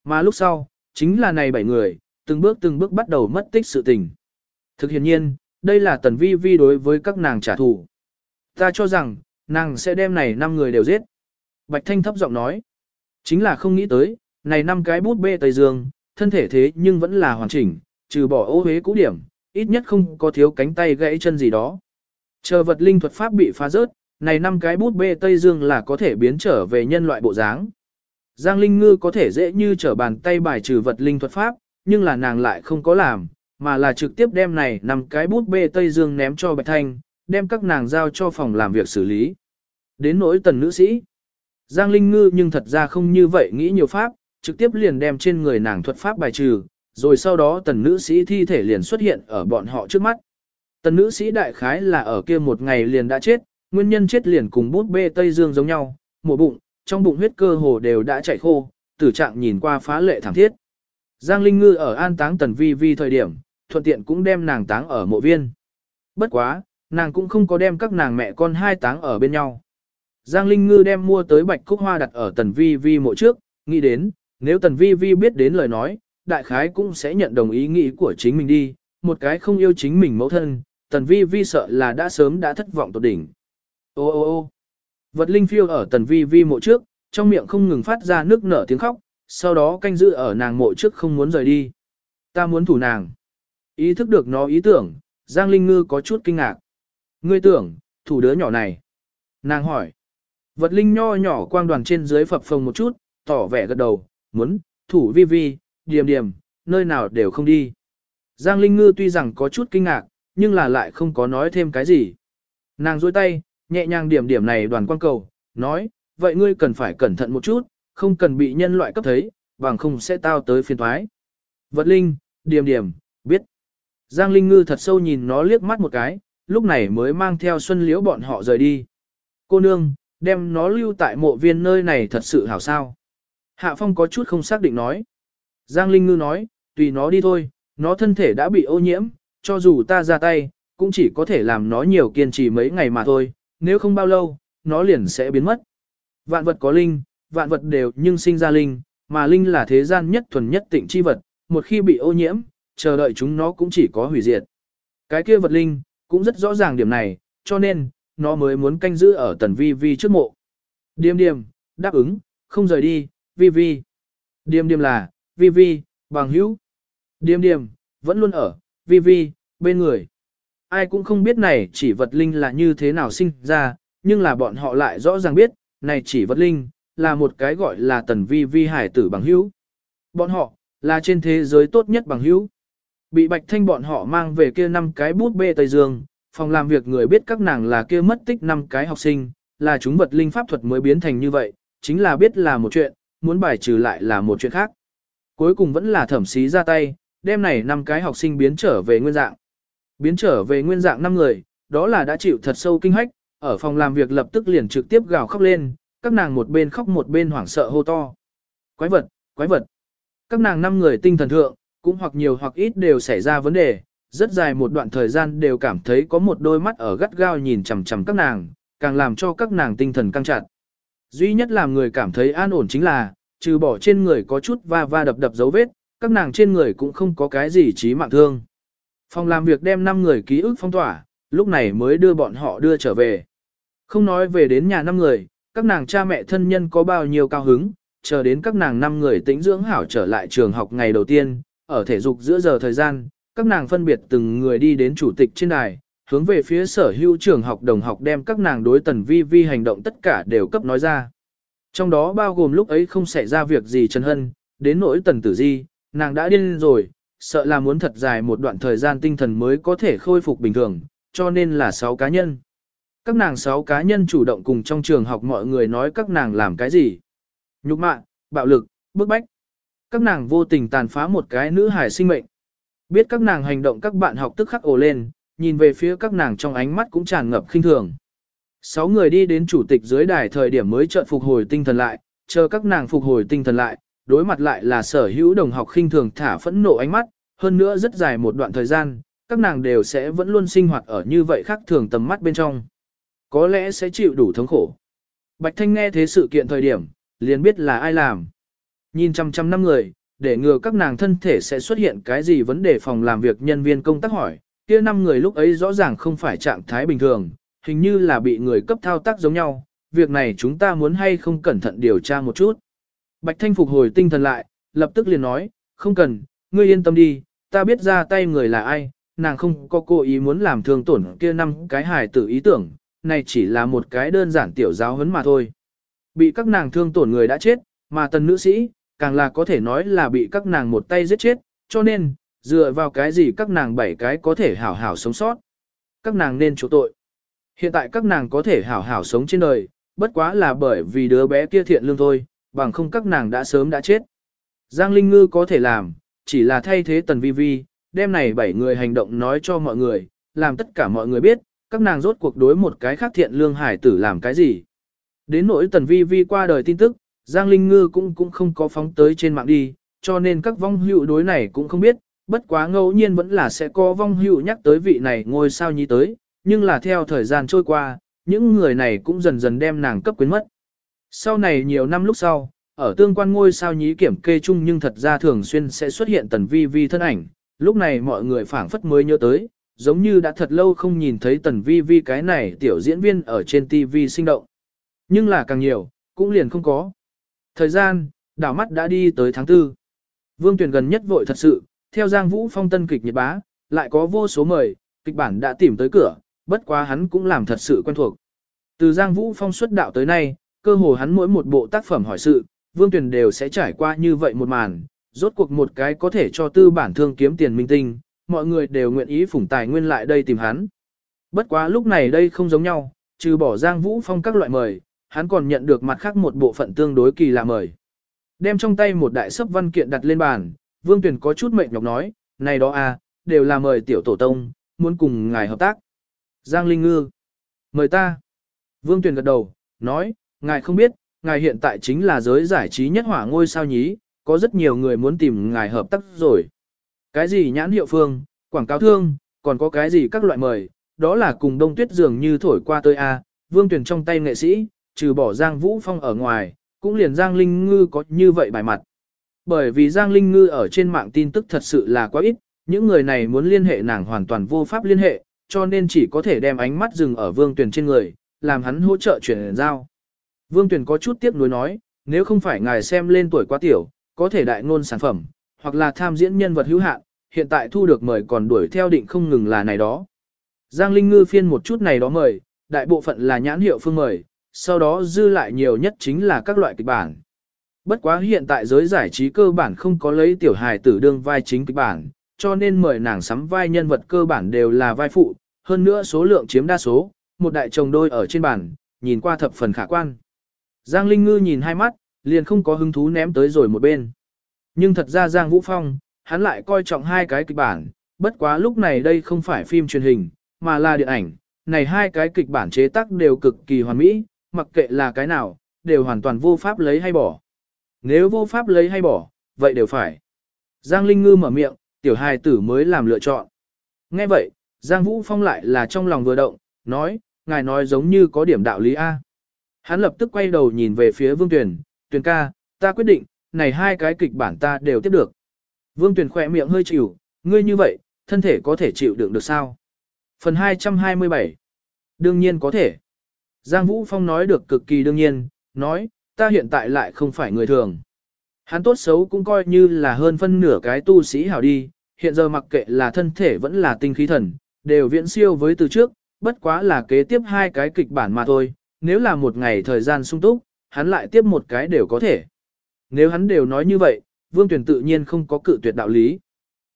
Mà lúc sau, chính là này bảy người, từng bước từng bước bắt đầu mất tích sự tình. Thực hiện nhiên, đây là tần vi vi đối với các nàng trả thù. Ta cho rằng, nàng sẽ đem này năm người đều giết. Bạch Thanh thấp giọng nói. Chính là không nghĩ tới, này năm cái bút bê Tây Dương, thân thể thế nhưng vẫn là hoàn chỉnh, trừ bỏ ô hế cũ điểm, ít nhất không có thiếu cánh tay gãy chân gì đó. Chờ vật linh thuật pháp bị phá rớt, này năm cái bút bê Tây Dương là có thể biến trở về nhân loại bộ dáng. Giang Linh Ngư có thể dễ như trở bàn tay bài trừ vật linh thuật pháp, nhưng là nàng lại không có làm, mà là trực tiếp đem này năm cái bút bê Tây Dương ném cho Bạch Thanh, đem các nàng giao cho phòng làm việc xử lý. Đến nỗi tần nữ sĩ. Giang Linh Ngư nhưng thật ra không như vậy nghĩ nhiều pháp, trực tiếp liền đem trên người nàng thuật pháp bài trừ, rồi sau đó tần nữ sĩ thi thể liền xuất hiện ở bọn họ trước mắt. Tần nữ sĩ đại khái là ở kia một ngày liền đã chết, nguyên nhân chết liền cùng bút bê Tây Dương giống nhau, mổ bụng, trong bụng huyết cơ hồ đều đã chảy khô, tử trạng nhìn qua phá lệ thảm thiết. Giang Linh Ngư ở an táng tần vi vi thời điểm, thuận tiện cũng đem nàng táng ở mộ viên. Bất quá, nàng cũng không có đem các nàng mẹ con hai táng ở bên nhau. Giang Linh Ngư đem mua tới bạch cúc hoa đặt ở tần vi vi mộ trước, nghĩ đến, nếu tần vi vi biết đến lời nói, đại khái cũng sẽ nhận đồng ý nghĩ của chính mình đi, một cái không yêu chính mình mẫu thân, tần vi vi sợ là đã sớm đã thất vọng tột đỉnh. Ô ô ô vật linh phiêu ở tần vi vi mộ trước, trong miệng không ngừng phát ra nước nở tiếng khóc, sau đó canh giữ ở nàng mộ trước không muốn rời đi. Ta muốn thủ nàng. Ý thức được nó ý tưởng, Giang Linh Ngư có chút kinh ngạc. Ngươi tưởng, thủ đứa nhỏ này. Nàng hỏi. Vật linh nho nhỏ quang đoàn trên dưới phập phồng một chút, tỏ vẻ gật đầu, muốn, thủ vi vi, điềm điềm, nơi nào đều không đi. Giang Linh Ngư tuy rằng có chút kinh ngạc, nhưng là lại không có nói thêm cái gì. Nàng dôi tay, nhẹ nhàng điểm điểm này đoàn quang cầu, nói, vậy ngươi cần phải cẩn thận một chút, không cần bị nhân loại cấp thấy, bằng không sẽ tao tới phiền thoái. Vật Linh, điểm điểm, biết. Giang Linh Ngư thật sâu nhìn nó liếc mắt một cái, lúc này mới mang theo Xuân Liễu bọn họ rời đi. Cô nương, đem nó lưu tại mộ viên nơi này thật sự hảo sao. Hạ Phong có chút không xác định nói. Giang Linh Ngư nói, tùy nó đi thôi, nó thân thể đã bị ô nhiễm, cho dù ta ra tay, cũng chỉ có thể làm nó nhiều kiên trì mấy ngày mà thôi, nếu không bao lâu, nó liền sẽ biến mất. Vạn vật có linh, vạn vật đều nhưng sinh ra linh, mà linh là thế gian nhất thuần nhất tịnh chi vật, một khi bị ô nhiễm, chờ đợi chúng nó cũng chỉ có hủy diệt. Cái kia vật linh, cũng rất rõ ràng điểm này, cho nên, nó mới muốn canh giữ ở tần vi vi trước mộ. Điềm điềm, đáp ứng, không rời đi, vi vi. Điềm điềm là, vi vi, bằng hữu. Điềm điềm, vẫn luôn ở, vi vi, bên người. Ai cũng không biết này chỉ vật linh là như thế nào sinh ra, nhưng là bọn họ lại rõ ràng biết, này chỉ vật linh, là một cái gọi là tần vi vi hải tử bằng hữu. Bọn họ, là trên thế giới tốt nhất bằng hữu. Bị Bạch Thanh bọn họ mang về kia năm cái bút bê Tây Dương, phòng làm việc người biết các nàng là kia mất tích năm cái học sinh, là chúng vật linh pháp thuật mới biến thành như vậy, chính là biết là một chuyện, muốn bài trừ lại là một chuyện khác. Cuối cùng vẫn là thẩm sĩ ra tay, đêm này năm cái học sinh biến trở về nguyên dạng. Biến trở về nguyên dạng năm người, đó là đã chịu thật sâu kinh hách, ở phòng làm việc lập tức liền trực tiếp gào khóc lên, các nàng một bên khóc một bên hoảng sợ hô to. Quái vật, quái vật. Các nàng năm người tinh thần thượng, cũng hoặc nhiều hoặc ít đều xảy ra vấn đề, rất dài một đoạn thời gian đều cảm thấy có một đôi mắt ở gắt gao nhìn chằm chằm các nàng, càng làm cho các nàng tinh thần căng chặt. Duy nhất làm người cảm thấy an ổn chính là, trừ bỏ trên người có chút va va đập đập dấu vết, các nàng trên người cũng không có cái gì chí mạng thương. Phòng làm việc đem 5 người ký ức phong tỏa, lúc này mới đưa bọn họ đưa trở về. Không nói về đến nhà 5 người, các nàng cha mẹ thân nhân có bao nhiêu cao hứng, chờ đến các nàng 5 người tĩnh dưỡng hảo trở lại trường học ngày đầu tiên, ở thể dục giữa giờ thời gian, các nàng phân biệt từng người đi đến chủ tịch trên đài, hướng về phía sở hữu trường học đồng học đem các nàng đối tần vi vi hành động tất cả đều cấp nói ra. Trong đó bao gồm lúc ấy không xảy ra việc gì Trần Hân, đến nỗi tần tử di, nàng đã điên rồi, sợ là muốn thật dài một đoạn thời gian tinh thần mới có thể khôi phục bình thường, cho nên là 6 cá nhân. Các nàng 6 cá nhân chủ động cùng trong trường học mọi người nói các nàng làm cái gì. Nhục mạ, bạo lực, bức bách. Các nàng vô tình tàn phá một cái nữ hải sinh mệnh. Biết các nàng hành động các bạn học tức khắc ồ lên, nhìn về phía các nàng trong ánh mắt cũng tràn ngập khinh thường. Sáu người đi đến chủ tịch dưới đài thời điểm mới chợt phục hồi tinh thần lại, chờ các nàng phục hồi tinh thần lại, đối mặt lại là sở hữu đồng học khinh thường thả phẫn nộ ánh mắt, hơn nữa rất dài một đoạn thời gian, các nàng đều sẽ vẫn luôn sinh hoạt ở như vậy khác thường tầm mắt bên trong. Có lẽ sẽ chịu đủ thống khổ. Bạch Thanh nghe thế sự kiện thời điểm, liền biết là ai làm. Nhìn trăm trăm năm người, để ngừa các nàng thân thể sẽ xuất hiện cái gì vấn đề phòng làm việc nhân viên công tác hỏi, kia năm người lúc ấy rõ ràng không phải trạng thái bình thường, hình như là bị người cấp thao tác giống nhau, việc này chúng ta muốn hay không cẩn thận điều tra một chút. Bạch Thanh phục hồi tinh thần lại, lập tức liền nói, không cần, ngươi yên tâm đi, ta biết ra tay người là ai, nàng không có cố ý muốn làm thương tổn kia năm cái hài tử ý tưởng, này chỉ là một cái đơn giản tiểu giáo huấn mà thôi. Bị các nàng thương tổn người đã chết, mà tần nữ sĩ, càng là có thể nói là bị các nàng một tay giết chết, cho nên, dựa vào cái gì các nàng bảy cái có thể hảo hảo sống sót. Các nàng nên chỗ tội. Hiện tại các nàng có thể hảo hảo sống trên đời, bất quá là bởi vì đứa bé kia thiện lương thôi, bằng không các nàng đã sớm đã chết. Giang Linh Ngư có thể làm, chỉ là thay thế tần vi vi, đêm này bảy người hành động nói cho mọi người, làm tất cả mọi người biết, các nàng rốt cuộc đối một cái khác thiện lương hải tử làm cái gì. Đến nỗi tần vi vi qua đời tin tức, Giang Linh Ngư cũng cũng không có phóng tới trên mạng đi, cho nên các vong hữu đối này cũng không biết, bất quá ngẫu nhiên vẫn là sẽ có vong hữu nhắc tới vị này ngôi sao nhí tới, nhưng là theo thời gian trôi qua, những người này cũng dần dần đem nàng cấp quyến mất. Sau này nhiều năm lúc sau, ở tương quan ngôi sao nhí kiểm kê chung nhưng thật ra thường xuyên sẽ xuất hiện tần vi vi thân ảnh, lúc này mọi người phảng phất mới nhớ tới, giống như đã thật lâu không nhìn thấy tần vi vi cái này tiểu diễn viên ở trên TV sinh động. Nhưng là càng nhiều, cũng liền không có. Thời gian, đảo mắt đã đi tới tháng 4. Vương Tuyền gần nhất vội thật sự, theo Giang Vũ Phong tân kịch nhiệt bá, lại có vô số mời, kịch bản đã tìm tới cửa, bất quá hắn cũng làm thật sự quen thuộc. Từ Giang Vũ Phong xuất đạo tới nay, cơ hồ hắn mỗi một bộ tác phẩm hỏi sự, Vương Tuyền đều sẽ trải qua như vậy một màn, rốt cuộc một cái có thể cho tư bản thương kiếm tiền minh tinh, mọi người đều nguyện ý phủng tài nguyên lại đây tìm hắn. Bất quá lúc này đây không giống nhau, trừ bỏ Giang Vũ Phong các loại mời, hắn còn nhận được mặt khác một bộ phận tương đối kỳ lạ mời. Đem trong tay một đại sấp văn kiện đặt lên bàn, Vương Tuyền có chút mệnh nhọc nói, này đó à, đều là mời tiểu tổ tông, muốn cùng ngài hợp tác. Giang Linh Ngư, mời ta. Vương Tuyền gật đầu, nói, ngài không biết, ngài hiện tại chính là giới giải trí nhất hỏa ngôi sao nhí, có rất nhiều người muốn tìm ngài hợp tác rồi. Cái gì nhãn hiệu phương, quảng cáo thương, còn có cái gì các loại mời, đó là cùng đông tuyết dường như thổi qua tôi a. Vương Tuyền trong tay nghệ sĩ, trừ bỏ Giang Vũ Phong ở ngoài, cũng liền Giang Linh Ngư có như vậy bài mặt. Bởi vì Giang Linh Ngư ở trên mạng tin tức thật sự là quá ít, những người này muốn liên hệ nàng hoàn toàn vô pháp liên hệ, cho nên chỉ có thể đem ánh mắt dừng ở Vương Tuyền trên người, làm hắn hỗ trợ chuyển giao. Vương Tuyền có chút tiếc nuối nói, nếu không phải ngài xem lên tuổi quá tiểu, có thể đại ngôn sản phẩm, hoặc là tham diễn nhân vật hữu hạn, hiện tại thu được mời còn đuổi theo định không ngừng là này đó. Giang Linh Ngư phiên một chút này đó mời, đại bộ phận là nhãn hiệu phương mời, sau đó dư lại nhiều nhất chính là các loại kịch bản. Bất quá hiện tại giới giải trí cơ bản không có lấy tiểu hài tử đương vai chính kịch bản, cho nên mời nàng sắm vai nhân vật cơ bản đều là vai phụ, hơn nữa số lượng chiếm đa số, một đại chồng đôi ở trên bàn, nhìn qua thập phần khả quan. Giang Linh Ngư nhìn hai mắt, liền không có hứng thú ném tới rồi một bên. Nhưng thật ra Giang Vũ Phong, hắn lại coi trọng hai cái kịch bản, bất quá lúc này đây không phải phim truyền hình, mà là điện ảnh, này hai cái kịch bản chế tác đều cực kỳ hoàn mỹ, mặc kệ là cái nào, đều hoàn toàn vô pháp lấy hay bỏ. Nếu vô pháp lấy hay bỏ, vậy đều phải. Giang Linh Ngư mở miệng, tiểu hài tử mới làm lựa chọn. Nghe vậy, Giang Vũ Phong lại là trong lòng vừa động, nói, ngài nói giống như có điểm đạo lý A. Hắn lập tức quay đầu nhìn về phía Vương Tuyền, Tuyền ca, ta quyết định, này hai cái kịch bản ta đều tiếp được. Vương Tuyền khỏe miệng hơi chịu, ngươi như vậy, thân thể có thể chịu đựng được sao? Phần 227 Đương nhiên có thể. Giang Vũ Phong nói được cực kỳ đương nhiên, nói, ta hiện tại lại không phải người thường. Hắn tốt xấu cũng coi như là hơn phân nửa cái tu sĩ hảo đi, hiện giờ mặc kệ là thân thể vẫn là tinh khí thần, đều viễn siêu với từ trước, bất quá là kế tiếp hai cái kịch bản mà thôi, nếu là một ngày thời gian sung túc, hắn lại tiếp một cái đều có thể. Nếu hắn đều nói như vậy, Vương Tuyển tự nhiên không có cự tuyệt đạo lý.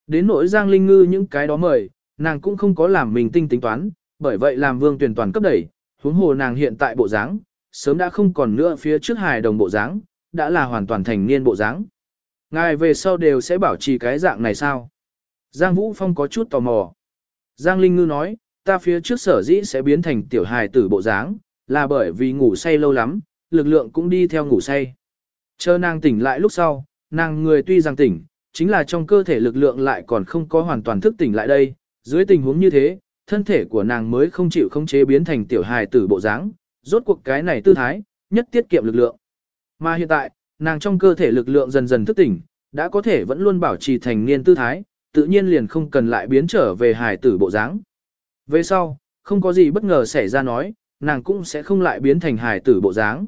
Đến nỗi Giang Linh Ngư những cái đó mời, nàng cũng không có làm mình tinh tính toán, bởi vậy làm Vương Tuyển toàn cấp đẩy, huống hồ nàng hiện tại bộ dáng, sớm đã không còn nữa phía trước hài đồng bộ dáng, đã là hoàn toàn thành niên bộ dáng. Ngài về sau đều sẽ bảo trì cái dạng này sao? Giang Vũ Phong có chút tò mò. Giang Linh Ngư nói, ta phía trước sở dĩ sẽ biến thành tiểu hài tử bộ dáng, là bởi vì ngủ say lâu lắm, lực lượng cũng đi theo ngủ say. Chờ nàng tỉnh lại lúc sau, nàng người tuy rằng tỉnh, chính là trong cơ thể lực lượng lại còn không có hoàn toàn thức tỉnh lại đây. Dưới tình huống như thế, thân thể của nàng mới không chịu không chế biến thành tiểu hài tử bộ dáng, rốt cuộc cái này tư thái, nhất tiết kiệm lực lượng. Mà hiện tại, nàng trong cơ thể lực lượng dần dần thức tỉnh, đã có thể vẫn luôn bảo trì thành niên tư thái, tự nhiên liền không cần lại biến trở về hài tử bộ dáng. Về sau, không có gì bất ngờ xảy ra nói, nàng cũng sẽ không lại biến thành hài tử bộ dáng.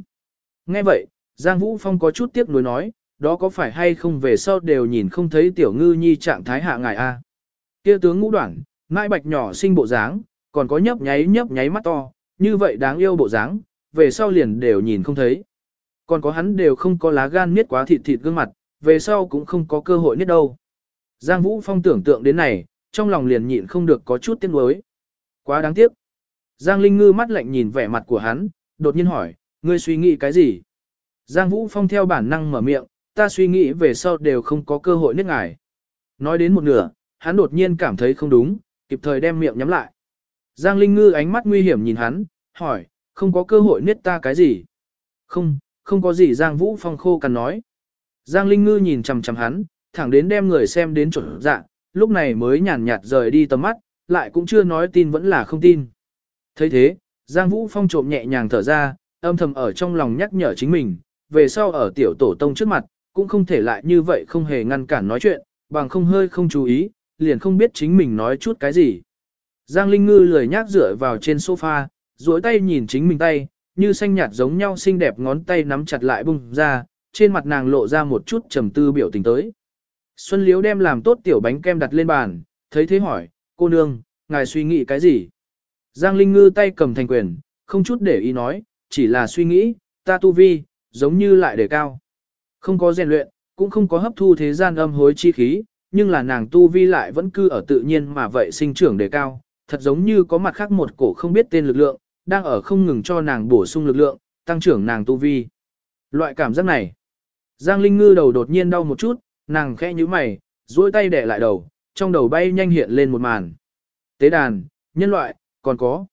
Nghe vậy, Giang Vũ Phong có chút tiếc nuối nói, đó có phải hay không về sau đều nhìn không thấy tiểu ngư nhi trạng thái hạ ngài a? Kia tướng ngũ đoạn, ngại bạch nhỏ sinh bộ dáng, còn có nhấp nháy nhấp nháy mắt to, như vậy đáng yêu bộ dáng, về sau liền đều nhìn không thấy. Còn có hắn đều không có lá gan miết quá thịt thịt gương mặt, về sau cũng không có cơ hội niết đâu. Giang Vũ Phong tưởng tượng đến này, trong lòng liền nhịn không được có chút tiếc nuối. Quá đáng tiếc. Giang Linh Ngư mắt lạnh nhìn vẻ mặt của hắn, đột nhiên hỏi, ngươi suy nghĩ cái gì? Giang Vũ Phong theo bản năng mở miệng, ta suy nghĩ về sau đều không có cơ hội nước ngài. Nói đến một nửa, hắn đột nhiên cảm thấy không đúng, kịp thời đem miệng nhắm lại. Giang Linh Ngư ánh mắt nguy hiểm nhìn hắn, hỏi, không có cơ hội niết ta cái gì? Không, không có gì Giang Vũ Phong khô cằn nói. Giang Linh Ngư nhìn chằm chằm hắn, thẳng đến đem người xem đến chuẩn dạ, lúc này mới nhàn nhạt rời đi tầm mắt, lại cũng chưa nói tin vẫn là không tin. thấy thế, Giang Vũ Phong trộm nhẹ nhàng thở ra, âm thầm ở trong lòng nhắc nhở chính mình, về sau ở tiểu tổ tông trước mặt, cũng không thể lại như vậy không hề ngăn cản nói chuyện, bằng không hơi không chú ý, liền không biết chính mình nói chút cái gì. Giang Linh Ngư lười nhác dựa vào trên sofa, duỗi tay nhìn chính mình tay, như xanh nhạt giống nhau xinh đẹp ngón tay nắm chặt lại bung ra, trên mặt nàng lộ ra một chút trầm tư biểu tình tới. Xuân Liếu đem làm tốt tiểu bánh kem đặt lên bàn, thấy thế hỏi, cô nương, ngài suy nghĩ cái gì? Giang Linh Ngư tay cầm thành quyền, không chút để ý nói, chỉ là suy nghĩ, ta tu vi, giống như lại để cao. Không có rèn luyện, cũng không có hấp thu thế gian âm hối chi khí, nhưng là nàng tu vi lại vẫn cư ở tự nhiên mà vậy sinh trưởng đề cao, thật giống như có mặt khác một cổ không biết tên lực lượng, đang ở không ngừng cho nàng bổ sung lực lượng, tăng trưởng nàng tu vi. Loại cảm giác này, Giang Linh Ngư đầu đột nhiên đau một chút, nàng khẽ như mày, duỗi tay đẻ lại đầu, trong đầu bay nhanh hiện lên một màn. Tế đàn, nhân loại, còn có.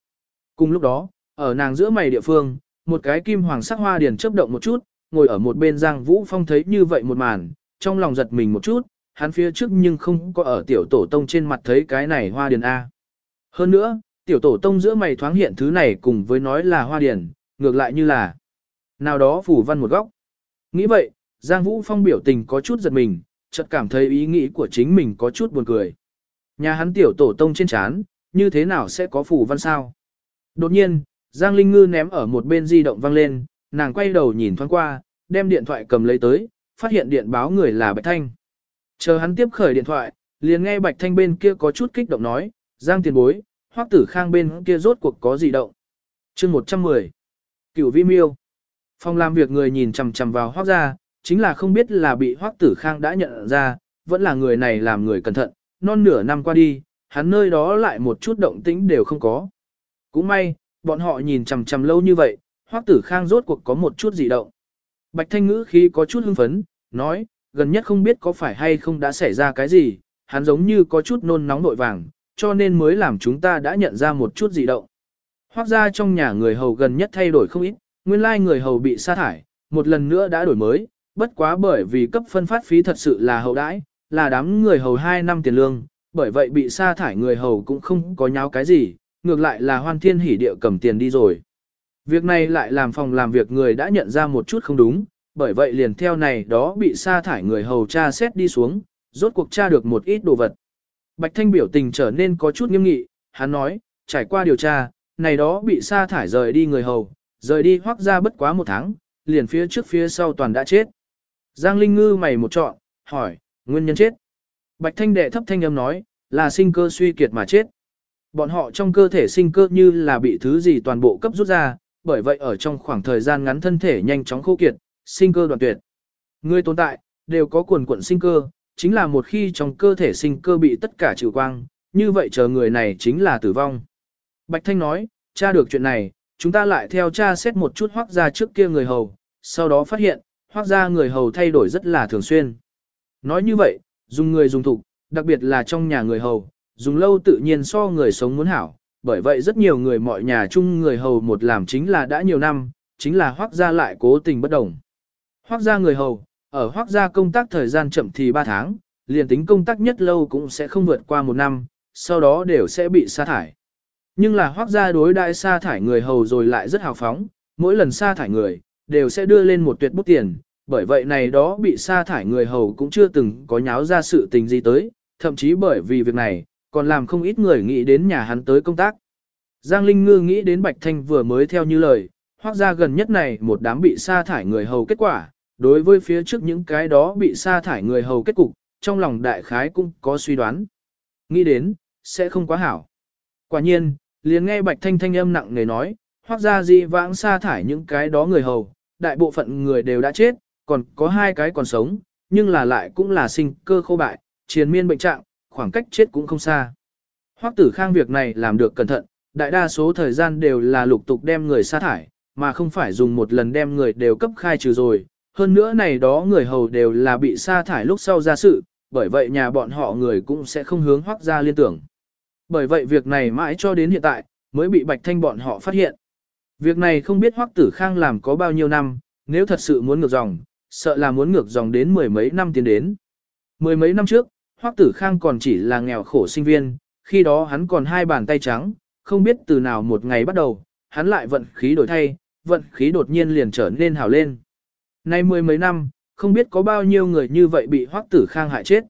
Cùng lúc đó, ở nàng giữa mày địa phương, một cái kim hoàng sắc hoa điền chớp động một chút, ngồi ở một bên Giang Vũ Phong thấy như vậy một màn, trong lòng giật mình một chút, hắn phía trước nhưng không có ở tiểu tổ tông trên mặt thấy cái này hoa điền A. Hơn nữa, tiểu tổ tông giữa mày thoáng hiện thứ này cùng với nói là hoa điền ngược lại như là nào đó phủ văn một góc. Nghĩ vậy, Giang Vũ Phong biểu tình có chút giật mình, chợt cảm thấy ý nghĩ của chính mình có chút buồn cười. Nhà hắn tiểu tổ tông trên chán, như thế nào sẽ có phủ văn sao? Đột nhiên, Giang Linh Ngư ném ở một bên di động vang lên, nàng quay đầu nhìn thoáng qua, đem điện thoại cầm lấy tới, phát hiện điện báo người là Bạch Thanh. Chờ hắn tiếp khởi điện thoại, liền nghe Bạch Thanh bên kia có chút kích động nói, Giang tiền bối, hoắc tử khang bên kia rốt cuộc có gì động. chương 110. Cửu vi miêu. Phòng làm việc người nhìn chằm chằm vào hoắc ra, chính là không biết là bị hoắc tử khang đã nhận ra, vẫn là người này làm người cẩn thận, non nửa năm qua đi, hắn nơi đó lại một chút động tĩnh đều không có. Cũng may, bọn họ nhìn chằm chằm lâu như vậy, hoắc tử khang rốt cuộc có một chút gì động. Bạch thanh ngữ khi có chút hưng phấn, nói, gần nhất không biết có phải hay không đã xảy ra cái gì, hắn giống như có chút nôn nóng nội vàng, cho nên mới làm chúng ta đã nhận ra một chút dị động. Hoắc ra trong nhà người hầu gần nhất thay đổi không ít, nguyên lai người hầu bị sa thải, một lần nữa đã đổi mới, bất quá bởi vì cấp phân phát phí thật sự là hậu đãi, là đám người hầu 2 năm tiền lương, bởi vậy bị sa thải người hầu cũng không có nháo cái gì, ngược lại là hoan thiên hỉ địa cầm tiền đi rồi. Việc này lại làm phòng làm việc người đã nhận ra một chút không đúng, bởi vậy liền theo này đó bị sa thải người hầu tra xét đi xuống, rốt cuộc tra được một ít đồ vật. Bạch Thanh biểu tình trở nên có chút nghiêm nghị, hắn nói, trải qua điều tra, này đó bị sa thải rời đi người hầu, rời đi hoác ra bất quá một tháng, liền phía trước phía sau toàn đã chết. Giang Linh Ngư mày một trọn, hỏi, nguyên nhân chết. Bạch Thanh đệ thấp thanh âm nói, là sinh cơ suy kiệt mà chết. Bọn họ trong cơ thể sinh cơ như là bị thứ gì toàn bộ cấp rút ra, bởi vậy ở trong khoảng thời gian ngắn thân thể nhanh chóng khô kiệt, sinh cơ đoạn tuyệt. Người tồn tại, đều có quần quận sinh cơ, chính là một khi trong cơ thể sinh cơ bị tất cả trừ quang, như vậy chờ người này chính là tử vong. Bạch Thanh nói, tra được chuyện này, chúng ta lại theo cha xét một chút hoác ra trước kia người hầu, sau đó phát hiện, hoác ra người hầu thay đổi rất là thường xuyên. Nói như vậy, dùng người dùng thục, đặc biệt là trong nhà người hầu, dùng lâu tự nhiên so người sống muốn hảo, bởi vậy rất nhiều người mọi nhà chung người hầu một làm chính là đã nhiều năm, chính là hoác ra lại cố tình bất đồng. Hoác ra người hầu, ở hoác gia công tác thời gian chậm thì 3 tháng, liền tính công tác nhất lâu cũng sẽ không vượt qua một năm, sau đó đều sẽ bị sa thải. Nhưng là hoác gia đối đại sa thải người hầu rồi lại rất hào phóng, mỗi lần sa thải người, đều sẽ đưa lên một tuyệt bút tiền, bởi vậy này đó bị sa thải người hầu cũng chưa từng có nháo ra sự tình gì tới, thậm chí bởi vì việc này, còn làm không ít người nghĩ đến nhà hắn tới công tác. Giang Linh Ngư nghĩ đến Bạch Thanh vừa mới theo như lời, hoặc ra gần nhất này một đám bị sa thải người hầu kết quả, đối với phía trước những cái đó bị sa thải người hầu kết cục, trong lòng đại khái cũng có suy đoán. Nghĩ đến, sẽ không quá hảo. Quả nhiên, liền nghe Bạch Thanh thanh âm nặng nề nói, hoặc ra gì vãng sa thải những cái đó người hầu, đại bộ phận người đều đã chết, còn có hai cái còn sống, nhưng là lại cũng là sinh cơ khô bại, triền miên bệnh trạng, khoảng cách chết cũng không xa. Hoắc tử khang việc này làm được cẩn thận, đại đa số thời gian đều là lục tục đem người sa thải, mà không phải dùng một lần đem người đều cấp khai trừ rồi. Hơn nữa này đó người hầu đều là bị sa thải lúc sau ra sự, bởi vậy nhà bọn họ người cũng sẽ không hướng hoắc ra liên tưởng. Bởi vậy việc này mãi cho đến hiện tại, mới bị bạch thanh bọn họ phát hiện. Việc này không biết hoắc tử khang làm có bao nhiêu năm, nếu thật sự muốn ngược dòng, sợ là muốn ngược dòng đến mười mấy năm tiến đến. Mười mấy năm trước, hoắc tử khang còn chỉ là nghèo khổ sinh viên, khi đó hắn còn hai bàn tay trắng, không biết từ nào một ngày bắt đầu, hắn lại vận khí đổi thay, vận khí đột nhiên liền trở nên hào lên. Nay mười mấy năm, không biết có bao nhiêu người như vậy bị hoắc tử khang hại chết.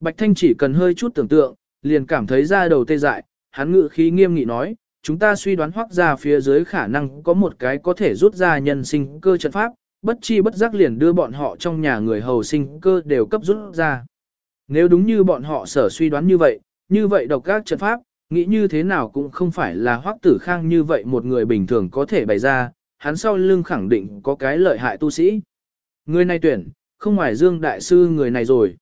Bạch Thanh chỉ cần hơi chút tưởng tượng, liền cảm thấy da đầu tê dại, hắn ngự khí nghiêm nghị nói, chúng ta suy đoán hoác ra phía dưới khả năng có một cái có thể rút ra nhân sinh cơ trận pháp, bất chi bất giác liền đưa bọn họ trong nhà người hầu sinh cơ đều cấp rút ra. Nếu đúng như bọn họ sở suy đoán như vậy, như vậy độc các trận pháp, nghĩ như thế nào cũng không phải là hoác tử khang như vậy một người bình thường có thể bày ra, hắn sau lưng khẳng định có cái lợi hại tu sĩ. Người này tuyển, không ngoài Dương Đại Sư người này rồi.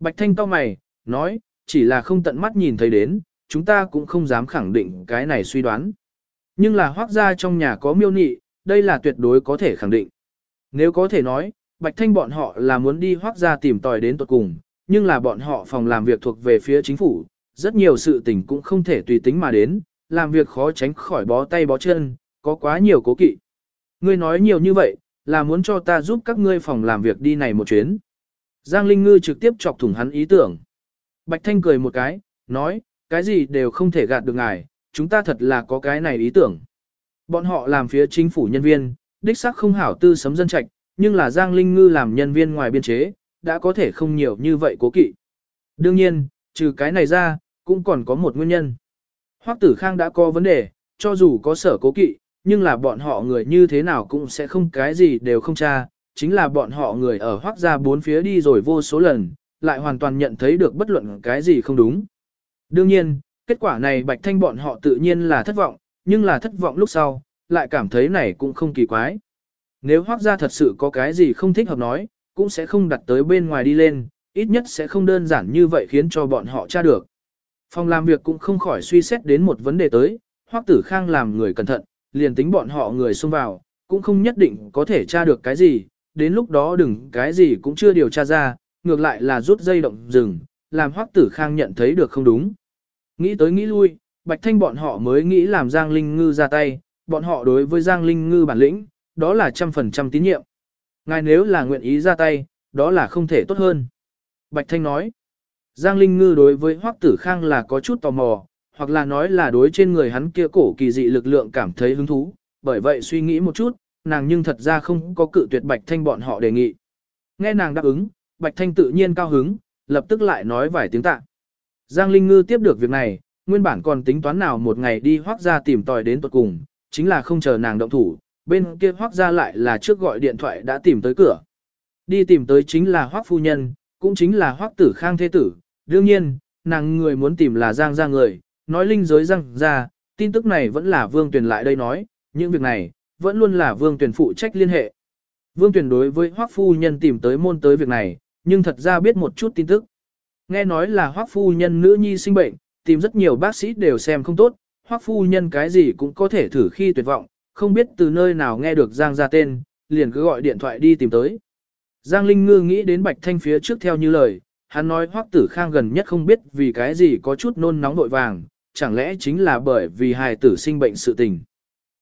Bạch Thanh cao mày, nói, chỉ là không tận mắt nhìn thấy đến, chúng ta cũng không dám khẳng định cái này suy đoán. Nhưng là hoác gia trong nhà có miêu nị, đây là tuyệt đối có thể khẳng định. Nếu có thể nói, Bạch Thanh bọn họ là muốn đi hoác gia tìm tòi đến tuột cùng, nhưng là bọn họ phòng làm việc thuộc về phía chính phủ, rất nhiều sự tình cũng không thể tùy tính mà đến, làm việc khó tránh khỏi bó tay bó chân, có quá nhiều cố kỵ. Ngươi nói nhiều như vậy, là muốn cho ta giúp các ngươi phòng làm việc đi này một chuyến. Giang Linh Ngư trực tiếp chọc thủng hắn ý tưởng. Bạch Thanh cười một cái, nói, cái gì đều không thể gạt được ngài, chúng ta thật là có cái này ý tưởng. Bọn họ làm phía chính phủ nhân viên, đích xác không hảo tư sấm dân trạch, nhưng là Giang Linh Ngư làm nhân viên ngoài biên chế, đã có thể không nhiều như vậy cố kỵ. Đương nhiên, trừ cái này ra, cũng còn có một nguyên nhân. Hoắc Tử Khang đã có vấn đề, cho dù có sở cố kỵ, nhưng là bọn họ người như thế nào cũng sẽ không cái gì đều không tra, chính là bọn họ người ở Hoắc gia bốn phía đi rồi vô số lần, lại hoàn toàn nhận thấy được bất luận cái gì không đúng. Đương nhiên, kết quả này Bạch Thanh bọn họ tự nhiên là thất vọng, nhưng là thất vọng lúc sau, lại cảm thấy này cũng không kỳ quái. Nếu hoác ra thật sự có cái gì không thích hợp nói, cũng sẽ không đặt tới bên ngoài đi lên, ít nhất sẽ không đơn giản như vậy khiến cho bọn họ tra được. Phòng làm việc cũng không khỏi suy xét đến một vấn đề tới, hoác Tử Khang làm người cẩn thận, liền tính bọn họ người xông vào, cũng không nhất định có thể tra được cái gì, đến lúc đó đừng cái gì cũng chưa điều tra ra, ngược lại là rút dây động rừng, làm Hoắc Tử Khang nhận thấy được không đúng. Nghĩ tới nghĩ lui, Bạch Thanh bọn họ mới nghĩ làm Giang Linh Ngư ra tay, bọn họ đối với Giang Linh Ngư bản lĩnh, đó là trăm phần trăm tín nhiệm. Ngài nếu là nguyện ý ra tay, đó là không thể tốt hơn. Bạch Thanh nói, Giang Linh Ngư đối với Hoắc Tử Khang là có chút tò mò, hoặc là nói là đối trên người hắn kia cổ kỳ dị lực lượng cảm thấy hứng thú, bởi vậy suy nghĩ một chút, nàng nhưng thật ra không có cự tuyệt Bạch Thanh bọn họ đề nghị. Nghe nàng đáp ứng, Bạch Thanh tự nhiên cao hứng, lập tức lại nói vài tiếng tạ. Giang Linh Ngư tiếp được việc này, nguyên bản còn tính toán nào một ngày đi hoác ra tìm tòi đến tuật cùng, chính là không chờ nàng động thủ, bên kia hoác ra lại là trước gọi điện thoại đã tìm tới cửa. Đi tìm tới chính là hoác phu nhân, cũng chính là hoác tử khang thế tử, đương nhiên, nàng người muốn tìm là Giang ra người, nói linh giới Giang ra, tin tức này vẫn là Vương Tuyển lại đây nói, những việc này, vẫn luôn là Vương Tuyển phụ trách liên hệ. Vương Tuyển đối với hoác phu nhân tìm tới môn tới việc này, nhưng thật ra biết một chút tin tức. Nghe nói là hoác phu nhân nữ nhi sinh bệnh, tìm rất nhiều bác sĩ đều xem không tốt, hoác phu nhân cái gì cũng có thể thử khi tuyệt vọng, không biết từ nơi nào nghe được Giang ra tên, liền cứ gọi điện thoại đi tìm tới. Giang Linh Ngư nghĩ đến Bạch Thanh phía trước theo như lời, hắn nói hoác tử khang gần nhất không biết vì cái gì có chút nôn nóng nội vàng, chẳng lẽ chính là bởi vì hài tử sinh bệnh sự tình.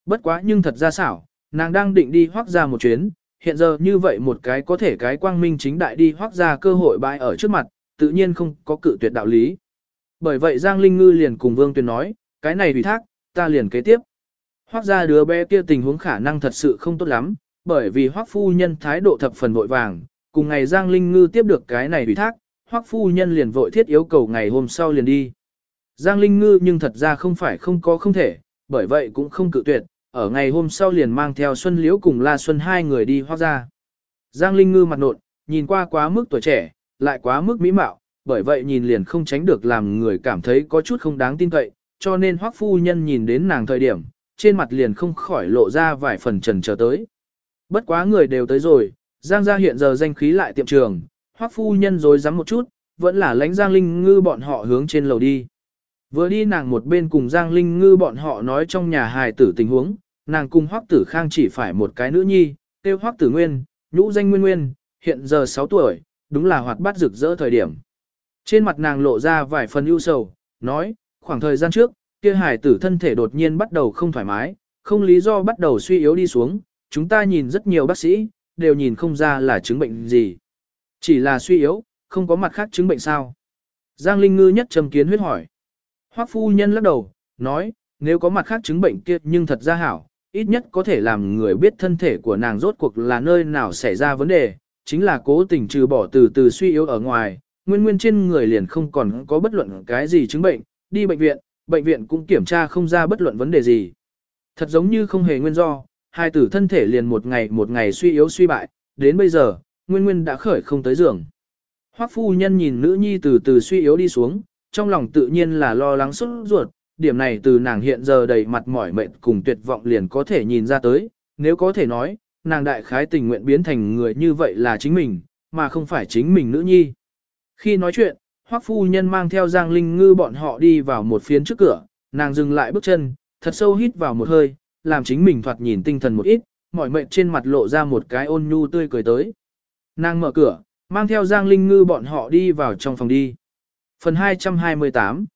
Bất quá nhưng thật ra xảo, nàng đang định đi hoác ra một chuyến, hiện giờ như vậy một cái có thể cái quang minh chính đại đi hoác ra cơ hội bãi ở trước mặt, tự nhiên không có cự tuyệt đạo lý. Bởi vậy Giang Linh Ngư liền cùng Vương Tuyền nói, cái này ủy thác, ta liền kế tiếp. Hoác ra đứa bé kia tình huống khả năng thật sự không tốt lắm, bởi vì Hoắc phu nhân thái độ thập phần vội vàng, cùng ngày Giang Linh Ngư tiếp được cái này ủy thác, Hoắc phu nhân liền vội thiết yêu cầu ngày hôm sau liền đi. Giang Linh Ngư nhưng thật ra không phải không có không thể, bởi vậy cũng không cự tuyệt, ở ngày hôm sau liền mang theo Xuân Liễu cùng La Xuân hai người đi hoác ra. Giang Linh Ngư mặt nộn, nhìn qua quá mức tuổi trẻ, lại quá mức mỹ mạo, bởi vậy nhìn liền không tránh được làm người cảm thấy có chút không đáng tin cậy, cho nên Hoắc phu nhân nhìn đến nàng thời điểm, trên mặt liền không khỏi lộ ra vài phần trần chờ tới. Bất quá người đều tới rồi, Giang gia hiện giờ danh khí lại tiệm trường, Hoắc phu nhân rồi dám một chút, vẫn là lãnh Giang Linh Ngư bọn họ hướng trên lầu đi. Vừa đi nàng một bên cùng Giang Linh Ngư bọn họ nói trong nhà hài tử tình huống, nàng cùng Hoắc Tử Khang chỉ phải một cái nữ nhi, tiêu Hoắc Tử Nguyên, nhũ danh Nguyên Nguyên, hiện giờ 6 tuổi, đúng là hoạt bát rực rỡ thời điểm. Trên mặt nàng lộ ra vài phần ưu sầu, nói, khoảng thời gian trước, kia hài tử thân thể đột nhiên bắt đầu không thoải mái, không lý do bắt đầu suy yếu đi xuống, chúng ta nhìn rất nhiều bác sĩ, đều nhìn không ra là chứng bệnh gì. Chỉ là suy yếu, không có mặt khác chứng bệnh sao. Giang Linh Ngư nhất trầm kiến huyết hỏi. Hoắc phu nhân lắc đầu, nói, nếu có mặt khác chứng bệnh kia nhưng thật ra hảo, ít nhất có thể làm người biết thân thể của nàng rốt cuộc là nơi nào xảy ra vấn đề, chính là cố tình trừ bỏ từ từ suy yếu ở ngoài, nguyên nguyên trên người liền không còn có bất luận cái gì chứng bệnh, đi bệnh viện, bệnh viện cũng kiểm tra không ra bất luận vấn đề gì. Thật giống như không hề nguyên do, hai tử thân thể liền một ngày một ngày suy yếu suy bại, đến bây giờ, nguyên nguyên đã khởi không tới giường. Hoắc phu nhân nhìn nữ nhi từ từ suy yếu đi xuống, trong lòng tự nhiên là lo lắng sốt ruột, điểm này từ nàng hiện giờ đầy mặt mỏi mệt cùng tuyệt vọng liền có thể nhìn ra tới, nếu có thể nói, nàng đại khái tình nguyện biến thành người như vậy là chính mình, mà không phải chính mình nữ nhi. Khi nói chuyện, Hoắc phu nhân mang theo Giang Linh Ngư bọn họ đi vào một phiến trước cửa, nàng dừng lại bước chân, thật sâu hít vào một hơi, làm chính mình thoạt nhìn tinh thần một ít, mỏi mệt trên mặt lộ ra một cái ôn nhu tươi cười tới. Nàng mở cửa, mang theo Giang Linh Ngư bọn họ đi vào trong phòng đi. Phần 228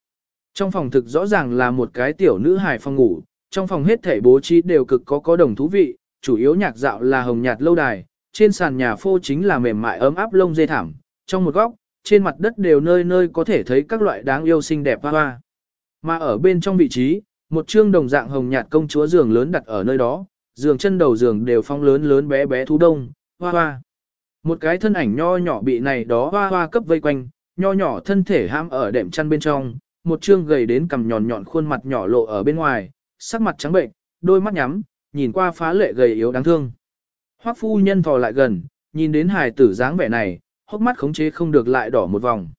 trong phòng thực rõ ràng là một cái tiểu nữ hài phòng ngủ, trong phòng hết thể bố trí đều cực có có đồng thú vị, chủ yếu nhạc dạo là hồng nhạt lâu đài, trên sàn nhà phô chính là mềm mại ấm áp lông dê thảm, trong một góc, trên mặt đất đều nơi nơi có thể thấy các loại đáng yêu xinh đẹp hoa hoa. Mà ở bên trong vị trí, một chương đồng dạng hồng nhạt công chúa giường lớn đặt ở nơi đó, giường chân đầu giường đều phong lớn lớn bé bé thú đông, hoa hoa. Một cái thân ảnh nho nhỏ bị này đó hoa hoa cấp vây quanh, nho nhỏ thân thể ham ở đệm chăn bên trong, một trương gầy đến cằm nhọn nhọn khuôn mặt nhỏ lộ ở bên ngoài, sắc mặt trắng bệnh, đôi mắt nhắm, nhìn qua phá lệ gầy yếu đáng thương. Hoắc phu nhân thò lại gần, nhìn đến hài tử dáng vẻ này, hốc mắt khống chế không được lại đỏ một vòng.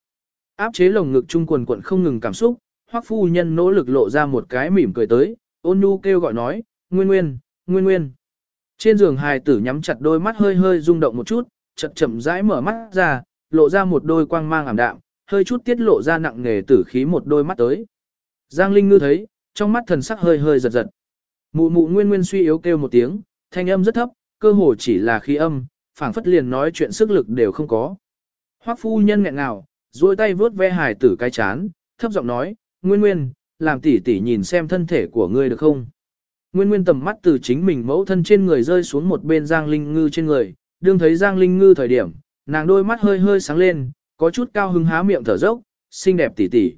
Áp chế lồng ngực trung quần quận không ngừng cảm xúc, Hoắc phu nhân nỗ lực lộ ra một cái mỉm cười tới, ôn nhu kêu gọi nói, "Nguyên Nguyên, Nguyên Nguyên." Trên giường hài tử nhắm chặt đôi mắt hơi hơi rung động một chút, chậm chậm rãi mở mắt ra, lộ ra một đôi quang mang ảm đạm, hơi chút tiết lộ ra nặng nề tử khí một đôi mắt tới. Giang Linh Ngư thấy, trong mắt thần sắc hơi hơi giật giật. Mụ mụ Nguyên Nguyên suy yếu kêu một tiếng, thanh âm rất thấp, cơ hồ chỉ là khí âm, phảng phất liền nói chuyện sức lực đều không có. Hoắc phu nhân nghẹn ngào, duỗi tay vuốt ve hài tử cái chán, thấp giọng nói, Nguyên Nguyên, làm tỷ tỷ nhìn xem thân thể của ngươi được không? Nguyên Nguyên tầm mắt từ chính mình mẫu thân trên người rơi xuống một bên Giang Linh Ngư trên người, đương thấy Giang Linh Ngư thời điểm, nàng đôi mắt hơi hơi sáng lên, có chút cao hứng há miệng thở dốc, xinh đẹp tỷ tỷ.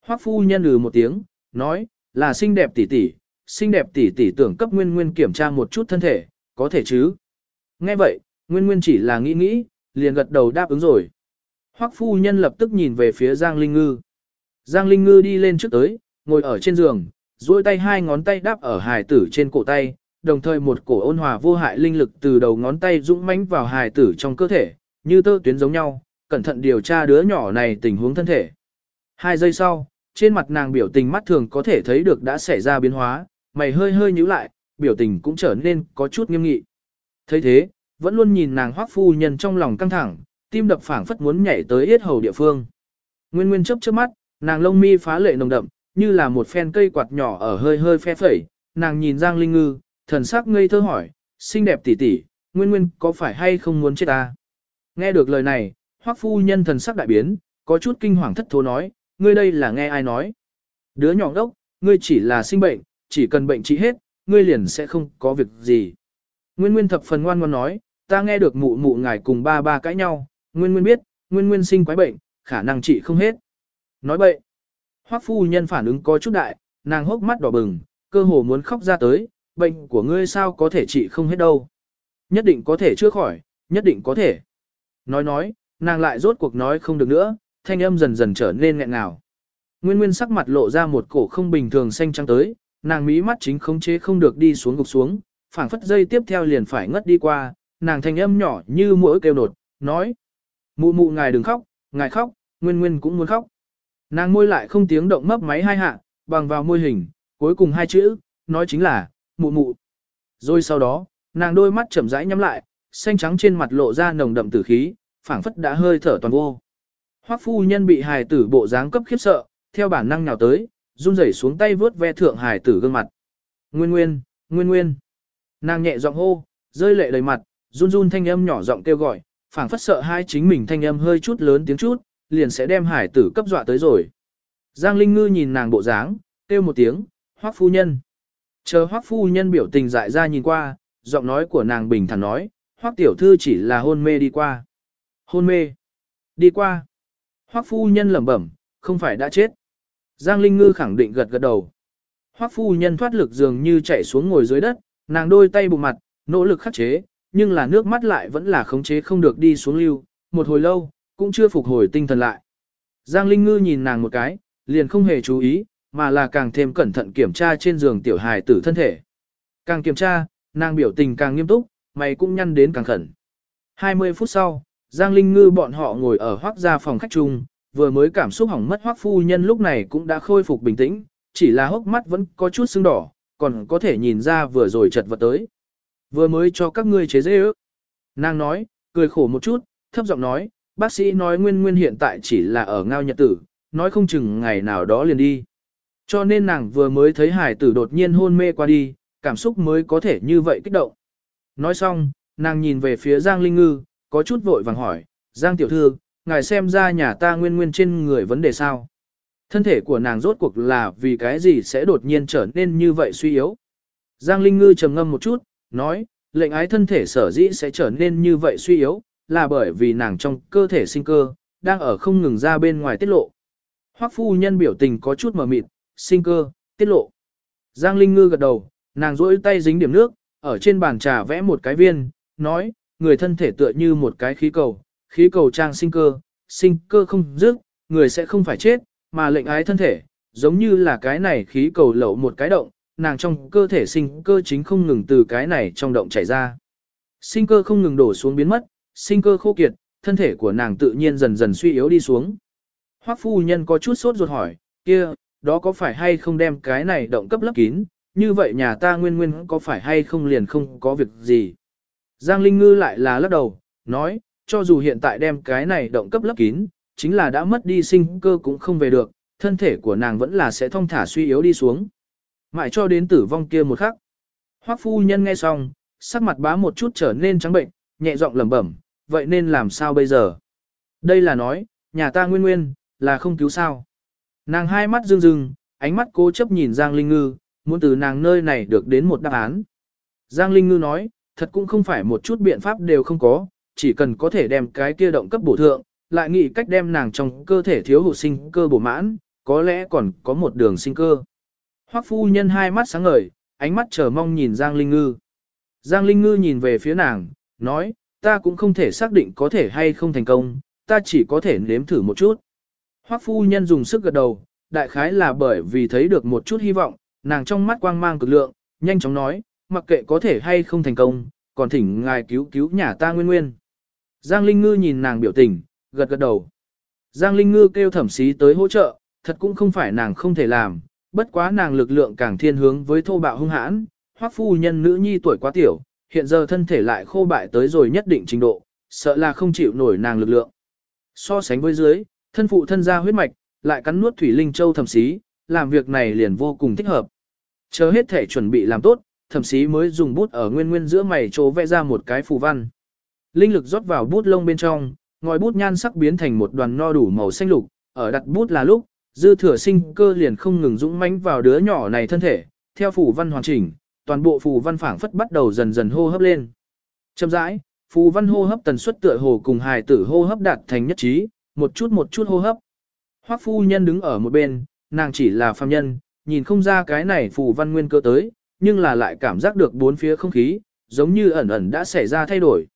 Hoắc phu nhân lừ một tiếng, nói, là xinh đẹp tỷ tỷ, xinh đẹp tỷ tỷ tưởng cấp Nguyên Nguyên kiểm tra một chút thân thể, có thể chứ? Nghe vậy, Nguyên Nguyên chỉ là nghĩ nghĩ, liền gật đầu đáp ứng rồi. Hoắc phu nhân lập tức nhìn về phía Giang Linh Ngư. Giang Linh Ngư đi lên trước tới, ngồi ở trên giường, duỗi tay hai ngón tay đáp ở hài tử trên cổ tay, đồng thời một cổ ôn hòa vô hại linh lực từ đầu ngón tay dũng mãnh vào hài tử trong cơ thể, như tơ tuyến giống nhau, cẩn thận điều tra đứa nhỏ này tình huống thân thể. Hai giây sau, trên mặt nàng biểu tình mắt thường có thể thấy được đã xảy ra biến hóa, mày hơi hơi nhíu lại, biểu tình cũng trở nên có chút nghiêm nghị. thấy thế, vẫn luôn nhìn nàng hoắc phu nhân trong lòng căng thẳng, tim đập phảng phất muốn nhảy tới yết hầu địa phương. Nguyên Nguyên chớp chớp mắt, nàng lông mi phá lệ nồng đậm, như là một phen cây quạt nhỏ ở hơi hơi phe phẩy, nàng nhìn Giang Linh Ngư, thần sắc ngây thơ hỏi, xinh đẹp tỷ tỷ, Nguyên Nguyên có phải hay không muốn chết ta? Nghe được lời này, hoắc phu nhân thần sắc đại biến, có chút kinh hoàng thất thố nói, ngươi đây là nghe ai nói? Đứa nhỏ đốc, ngươi chỉ là sinh bệnh, chỉ cần bệnh trị hết, ngươi liền sẽ không có việc gì. Nguyên Nguyên thập phần ngoan ngoãn nói, ta nghe được mụ mụ ngài cùng ba ba cãi nhau, Nguyên Nguyên biết, Nguyên Nguyên sinh quái bệnh, khả năng trị không hết. Nói bậy. Hoắc phu nhân phản ứng có chút đại, nàng hốc mắt đỏ bừng, cơ hồ muốn khóc ra tới, bệnh của ngươi sao có thể trị không hết đâu. nhất định có thể chữa khỏi, nhất định có thể. Nói nói, nàng lại rốt cuộc nói không được nữa, thanh âm dần dần trở nên nghẹn ngào. Nguyên Nguyên sắc mặt lộ ra một cổ không bình thường xanh trắng tới, nàng mí mắt chính khống chế không được đi xuống gục xuống, phảng phất dây tiếp theo liền phải ngất đi qua, nàng thanh âm nhỏ như mũi kêu nột, nói: "Mụ mụ ngài đừng khóc, ngài khóc, Nguyên Nguyên cũng muốn khóc." Nàng môi lại không tiếng động mấp máy hai hạ, bằng vào môi hình, cuối cùng hai chữ, nói chính là "mụ mụ". Rồi sau đó, nàng đôi mắt chậm rãi nhắm lại, xanh trắng trên mặt lộ ra nồng đậm tử khí, phảng phất đã hơi thở toàn vô. Hoắc phu nhân bị hài tử bộ dáng cấp khiếp sợ, theo bản năng nhào tới, run rẩy xuống tay vướt ve thượng hài tử gương mặt. Nguyên nguyên, nguyên nguyên. Nàng nhẹ giọng hô, rơi lệ đầy mặt, run run thanh âm nhỏ giọng kêu gọi, phảng phất sợ hai chính mình thanh âm hơi chút lớn tiếng chút, liền sẽ đem hải tử cấp dọa tới rồi. Giang Linh Ngư nhìn nàng bộ dáng, kêu một tiếng, hoắc phu nhân. Chờ hoắc phu nhân biểu tình dại ra nhìn qua, giọng nói của nàng bình thản nói, hoắc tiểu thư chỉ là hôn mê đi qua. Hôn mê. Đi qua. Hoắc phu nhân lẩm bẩm, không phải đã chết. Giang Linh Ngư khẳng định gật gật đầu. Hoắc phu nhân thoát lực dường như chạy xuống ngồi dưới đất, nàng đôi tay bụng mặt, nỗ lực khắc chế, nhưng là nước mắt lại vẫn là khống chế không được đi xuống lưu, một hồi lâu, cũng chưa phục hồi tinh thần lại. Giang Linh Ngư nhìn nàng một cái, liền không hề chú ý, mà là càng thêm cẩn thận kiểm tra trên giường tiểu hài tử thân thể. Càng kiểm tra, nàng biểu tình càng nghiêm túc, mày cũng nhăn đến càng khẩn. 20 phút sau, Giang Linh Ngư bọn họ ngồi ở hoác gia phòng khách chung, vừa mới cảm xúc hỏng mất hoác phu nhân lúc này cũng đã khôi phục bình tĩnh, chỉ là hốc mắt vẫn có chút sưng đỏ, còn có thể nhìn ra vừa rồi chật vật tới. Vừa mới cho các ngươi chế dễ ước. Nàng nói, cười khổ một chút, thấp giọng nói, bác sĩ nói nguyên nguyên hiện tại chỉ là ở ngao nhật tử, nói không chừng ngày nào đó liền đi. Cho nên nàng vừa mới thấy hải tử đột nhiên hôn mê qua đi, cảm xúc mới có thể như vậy kích động. Nói xong, nàng nhìn về phía Giang Linh Ngư, có chút vội vàng hỏi, Giang tiểu thư, ngài xem ra nhà ta nguyên nguyên trên người vấn đề sao? Thân thể của nàng rốt cuộc là vì cái gì sẽ đột nhiên trở nên như vậy suy yếu? Giang Linh Ngư trầm ngâm một chút, nói, lệnh ái thân thể sở dĩ sẽ trở nên như vậy suy yếu, là bởi vì nàng trong cơ thể sinh cơ, đang ở không ngừng ra bên ngoài tiết lộ. Hoắc phu nhân biểu tình có chút mờ mịt, sinh cơ, tiết lộ. Giang Linh Ngư gật đầu, nàng duỗi tay dính điểm nước, ở trên bàn trà vẽ một cái viên, nói, người thân thể tựa như một cái khí cầu, khí cầu trang sinh cơ, sinh cơ không dứt, người sẽ không phải chết, mà lệnh ái thân thể, giống như là cái này khí cầu lẩu một cái động, nàng trong cơ thể sinh cơ chính không ngừng từ cái này trong động chảy ra. Sinh cơ không ngừng đổ xuống biến mất, sinh cơ khô kiệt, thân thể của nàng tự nhiên dần dần suy yếu đi xuống. Hoắc phu nhân có chút sốt ruột hỏi, kia, đó có phải hay không đem cái này động cấp lấp kín, như vậy nhà ta nguyên nguyên có phải hay không liền không có việc gì. Giang Linh Ngư lại là lắc đầu, nói, cho dù hiện tại đem cái này động cấp lấp kín, chính là đã mất đi sinh cơ cũng không về được, thân thể của nàng vẫn là sẽ thong thả suy yếu đi xuống. Mãi cho đến tử vong kia một khắc. Hoắc phu nhân nghe xong, sắc mặt bá một chút trở nên trắng bệnh, nhẹ giọng lẩm bẩm, vậy nên làm sao bây giờ? Đây là nói, nhà ta nguyên nguyên, là không cứu sao. Nàng hai mắt rưng rưng, ánh mắt cố chấp nhìn Giang Linh Ngư, muốn từ nàng nơi này được đến một đáp án. Giang Linh Ngư nói, thật cũng không phải một chút biện pháp đều không có, chỉ cần có thể đem cái kia động cấp bổ thượng, lại nghĩ cách đem nàng trong cơ thể thiếu hụt sinh cơ bổ mãn, có lẽ còn có một đường sinh cơ. Hoắc phu nhân hai mắt sáng ngời, ánh mắt chờ mong nhìn Giang Linh Ngư. Giang Linh Ngư nhìn về phía nàng, nói, ta cũng không thể xác định có thể hay không thành công, ta chỉ có thể nếm thử một chút. Hoắc phu nhân dùng sức gật đầu, đại khái là bởi vì thấy được một chút hy vọng, nàng trong mắt quang mang cực lượng, nhanh chóng nói, mặc kệ có thể hay không thành công, còn thỉnh ngài cứu cứu nhà ta nguyên nguyên. Giang Linh Ngư nhìn nàng biểu tình, gật gật đầu. Giang Linh Ngư kêu thẩm sĩ tới hỗ trợ, thật cũng không phải nàng không thể làm, bất quá nàng lực lượng càng thiên hướng với thô bạo hung hãn, hoắc phu nhân nữ nhi tuổi quá tiểu, hiện giờ thân thể lại khô bại tới rồi nhất định trình độ, sợ là không chịu nổi nàng lực lượng. So sánh với dưới, thân phụ thân gia huyết mạch, lại cắn nuốt thủy linh châu thẩm sĩ, làm việc này liền vô cùng thích hợp. Chờ hết thể chuẩn bị làm tốt, thẩm sĩ mới dùng bút ở nguyên nguyên giữa mày chỗ vẽ ra một cái phù văn. Linh lực rót vào bút lông bên trong, ngòi bút nhan sắc biến thành một đoàn no đủ màu xanh lục, ở đặt bút là lúc, dư thừa sinh cơ liền không ngừng dũng mãnh vào đứa nhỏ này thân thể, theo phù văn hoàn chỉnh, toàn bộ phù văn phảng phất bắt đầu dần dần hô hấp lên. Chậm rãi, phù văn hô hấp tần suất tựa hồ cùng hài tử hô hấp đạt thành nhất trí, một chút một chút hô hấp. Hoắc phu nhân đứng ở một bên, nàng chỉ là phàm nhân, nhìn không ra cái này phù văn nguyên cơ tới, nhưng là lại cảm giác được bốn phía không khí, giống như ẩn ẩn đã xảy ra thay đổi.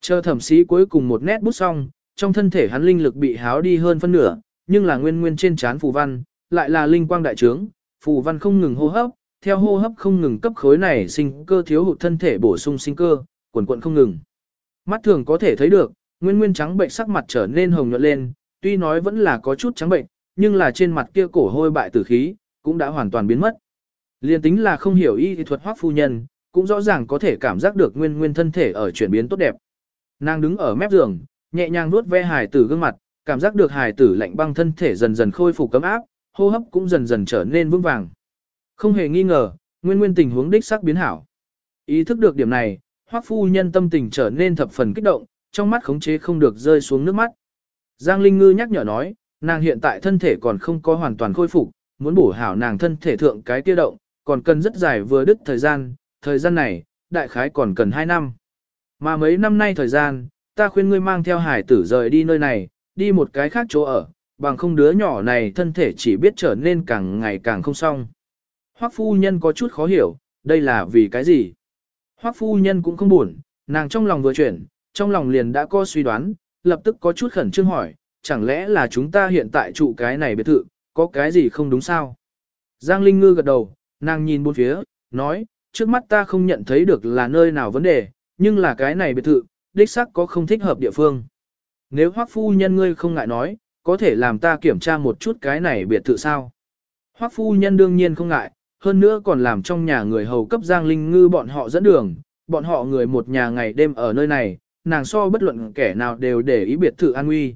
Chờ thẩm sĩ cuối cùng một nét bút xong, trong thân thể hắn linh lực bị háo đi hơn phân nửa, nhưng là nguyên nguyên trên chán phù văn, lại là linh quang đại trướng, phù văn không ngừng hô hấp, theo hô hấp không ngừng cấp khối này sinh cơ thiếu hụt thân thể bổ sung sinh cơ, quần quần không ngừng. Mắt thường có thể thấy được, nguyên nguyên trắng bệnh sắc mặt trở nên hồng nhuận lên, tuy nói vẫn là có chút trắng bệnh, nhưng là trên mặt kia cổ hôi bại tử khí, cũng đã hoàn toàn biến mất. Liên tính là không hiểu y thuật hoác phu nhân, cũng rõ ràng có thể cảm giác được nguyên nguyên thân thể ở chuyển biến tốt đẹp. Nàng đứng ở mép giường, nhẹ nhàng nuốt ve hài tử gương mặt, cảm giác được hài tử lạnh băng thân thể dần dần khôi phục cấm áp, hô hấp cũng dần dần trở nên vững vàng. Không hề nghi ngờ, nguyên nguyên tình huống đích xác biến hảo. Ý thức được điểm này, hoắc phu nhân tâm tình trở nên thập phần kích động, trong mắt khống chế không được rơi xuống nước mắt. Giang Linh Ngư nhắc nhở nói, nàng hiện tại thân thể còn không có hoàn toàn khôi phục, muốn bổ hảo nàng thân thể thượng cái tiêu động, còn cần rất dài vừa đứt thời gian, thời gian này, đại khái còn cần 2 năm. Mà mấy năm nay thời gian, ta khuyên ngươi mang theo hải tử rời đi nơi này, đi một cái khác chỗ ở, bằng không đứa nhỏ này thân thể chỉ biết trở nên càng ngày càng không xong. Hoắc phu nhân có chút khó hiểu, đây là vì cái gì? Hoắc phu nhân cũng không buồn, nàng trong lòng vừa chuyển, trong lòng liền đã có suy đoán, lập tức có chút khẩn trương hỏi, chẳng lẽ là chúng ta hiện tại trụ cái này biệt thự, có cái gì không đúng sao? Giang Linh Ngư gật đầu, nàng nhìn bốn phía, nói, trước mắt ta không nhận thấy được là nơi nào vấn đề, nhưng là cái này biệt thự, đích xác có không thích hợp địa phương. Nếu hoắc phu nhân ngươi không ngại nói, có thể làm ta kiểm tra một chút cái này biệt thự sao? Hoắc phu nhân đương nhiên không ngại, hơn nữa còn làm trong nhà người hầu cấp Giang Linh Ngư bọn họ dẫn đường, bọn họ người một nhà ngày đêm ở nơi này, nàng so bất luận kẻ nào đều để ý biệt thự an nguy.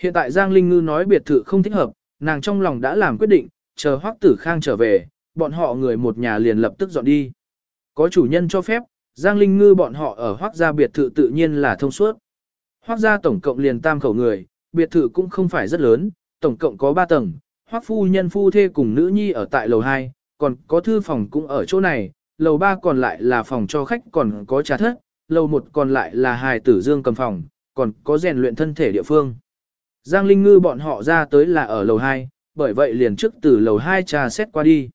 Hiện tại Giang Linh Ngư nói biệt thự không thích hợp, nàng trong lòng đã làm quyết định, chờ Hoắc Tử Khang trở về, bọn họ người một nhà liền lập tức dọn đi. Có chủ nhân cho phép, Giang Linh Ngư bọn họ ở Hoắc gia biệt thự tự nhiên là thông suốt. Hoắc gia tổng cộng liền tam khẩu người, biệt thự cũng không phải rất lớn, tổng cộng có 3 tầng, Hoắc phu nhân phu thê cùng nữ nhi ở tại lầu 2, còn có thư phòng cũng ở chỗ này, lầu 3 còn lại là phòng cho khách còn có trà thất, lầu 1 còn lại là hài tử dương cầm phòng, còn có rèn luyện thân thể địa phương. Giang Linh Ngư bọn họ ra tới là ở lầu 2, bởi vậy liền trước từ lầu 2 trà xét qua đi.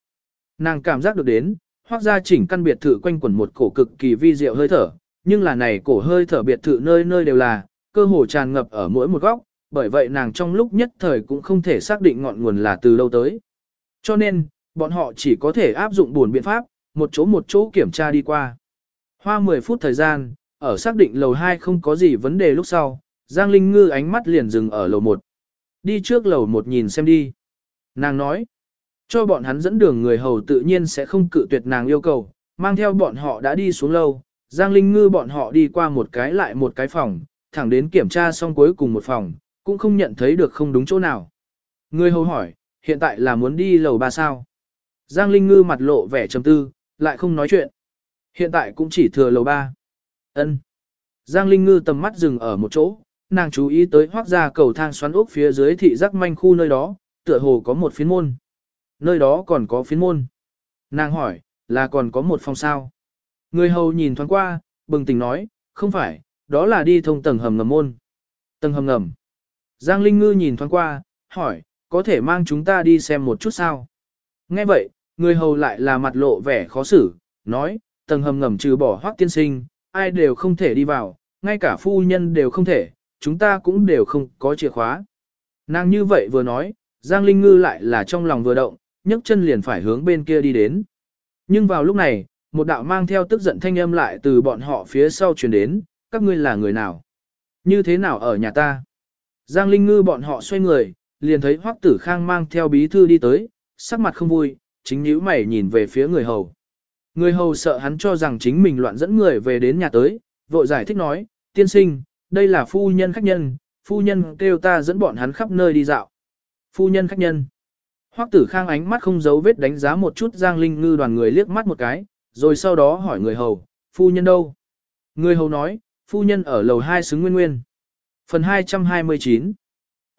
Nàng cảm giác được đến, hoác gia chỉnh căn biệt thự quanh quẩn một cổ cực kỳ vi diệu hơi thở, nhưng là này cổ hơi thở biệt thự nơi nơi đều là, cơ hồ tràn ngập ở mỗi một góc, bởi vậy nàng trong lúc nhất thời cũng không thể xác định ngọn nguồn là từ đâu tới. Cho nên, bọn họ chỉ có thể áp dụng buồn biện pháp, một chỗ một chỗ kiểm tra đi qua. Hoa 10 phút thời gian, ở xác định lầu 2 không có gì vấn đề lúc sau, Giang Linh Ngư ánh mắt liền dừng ở lầu 1. Đi trước lầu 1 nhìn xem đi. Nàng nói, cho bọn hắn dẫn đường người hầu tự nhiên sẽ không cự tuyệt nàng yêu cầu, mang theo bọn họ đã đi xuống lâu, Giang Linh Ngư bọn họ đi qua một cái lại một cái phòng, thẳng đến kiểm tra xong cuối cùng một phòng, cũng không nhận thấy được không đúng chỗ nào. Người hầu hỏi, hiện tại là muốn đi lầu ba sao? Giang Linh Ngư mặt lộ vẻ trầm tư, lại không nói chuyện. Hiện tại cũng chỉ thừa lầu ba. Ân. Giang Linh Ngư tầm mắt dừng ở một chỗ, nàng chú ý tới hoác ra cầu thang xoắn ốc phía dưới thị giác manh khu nơi đó, tựa hồ có một phiến môn. Nơi đó còn có phiến môn. Nàng hỏi, là còn có một phòng sao? Người hầu nhìn thoáng qua, bừng tỉnh nói, không phải, đó là đi thông tầng hầm ngầm môn. Tầng hầm ngầm. Giang Linh Ngư nhìn thoáng qua, hỏi, có thể mang chúng ta đi xem một chút sao? Nghe vậy, người hầu lại là mặt lộ vẻ khó xử, nói, tầng hầm ngầm trừ bỏ hoác tiên sinh, ai đều không thể đi vào, ngay cả phu nhân đều không thể, chúng ta cũng đều không có chìa khóa. Nàng như vậy vừa nói, Giang Linh Ngư lại là trong lòng vừa động, nhấc chân liền phải hướng bên kia đi đến. Nhưng vào lúc này, một đạo mang theo tức giận thanh âm lại từ bọn họ phía sau truyền đến, các ngươi là người nào? Như thế nào ở nhà ta? Giang Linh Ngư bọn họ xoay người, liền thấy Hoắc Tử Khang mang theo bí thư đi tới, sắc mặt không vui, chính nhíu mày nhìn về phía người hầu. Người hầu sợ hắn cho rằng chính mình loạn dẫn người về đến nhà tới, vội giải thích nói, tiên sinh, đây là phu nhân khách nhân, phu nhân kêu ta dẫn bọn hắn khắp nơi đi dạo. Phu nhân khách nhân. Hoắc tử khang ánh mắt không giấu vết đánh giá một chút Giang Linh Ngư đoàn người liếc mắt một cái, rồi sau đó hỏi người hầu, phu nhân đâu? Người hầu nói, phu nhân ở lầu 2 xứng nguyên nguyên. Phần 229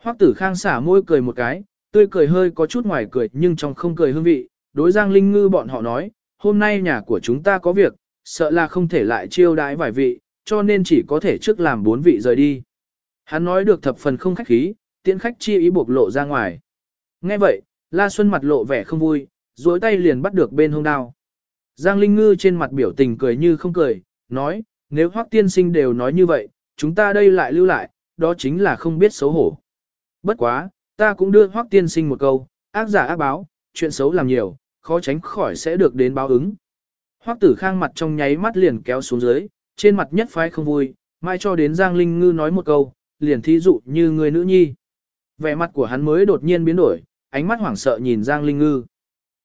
Hoắc tử khang xả môi cười một cái, tươi cười hơi có chút ngoài cười nhưng trong không cười hương vị, đối Giang Linh Ngư bọn họ nói, hôm nay nhà của chúng ta có việc, sợ là không thể lại chiêu đãi vài vị, cho nên chỉ có thể trước làm bốn vị rời đi. Hắn nói được thập phần không khách khí, tiễn khách chi ý buộc lộ ra ngoài. Nghe vậy, La Xuân mặt lộ vẻ không vui, duỗi tay liền bắt được bên hông đao. Giang Linh Ngư trên mặt biểu tình cười như không cười, nói, nếu Hoắc tiên sinh đều nói như vậy, chúng ta đây lại lưu lại, đó chính là không biết xấu hổ. Bất quá, ta cũng đưa Hoắc tiên sinh một câu, ác giả ác báo, chuyện xấu làm nhiều, khó tránh khỏi sẽ được đến báo ứng. Hoắc tử khang mặt trong nháy mắt liền kéo xuống dưới, trên mặt nhất phái không vui, mai cho đến Giang Linh Ngư nói một câu, liền thí dụ như người nữ nhi. Vẻ mặt của hắn mới đột nhiên biến đổi, ánh mắt hoảng sợ nhìn Giang Linh Ngư.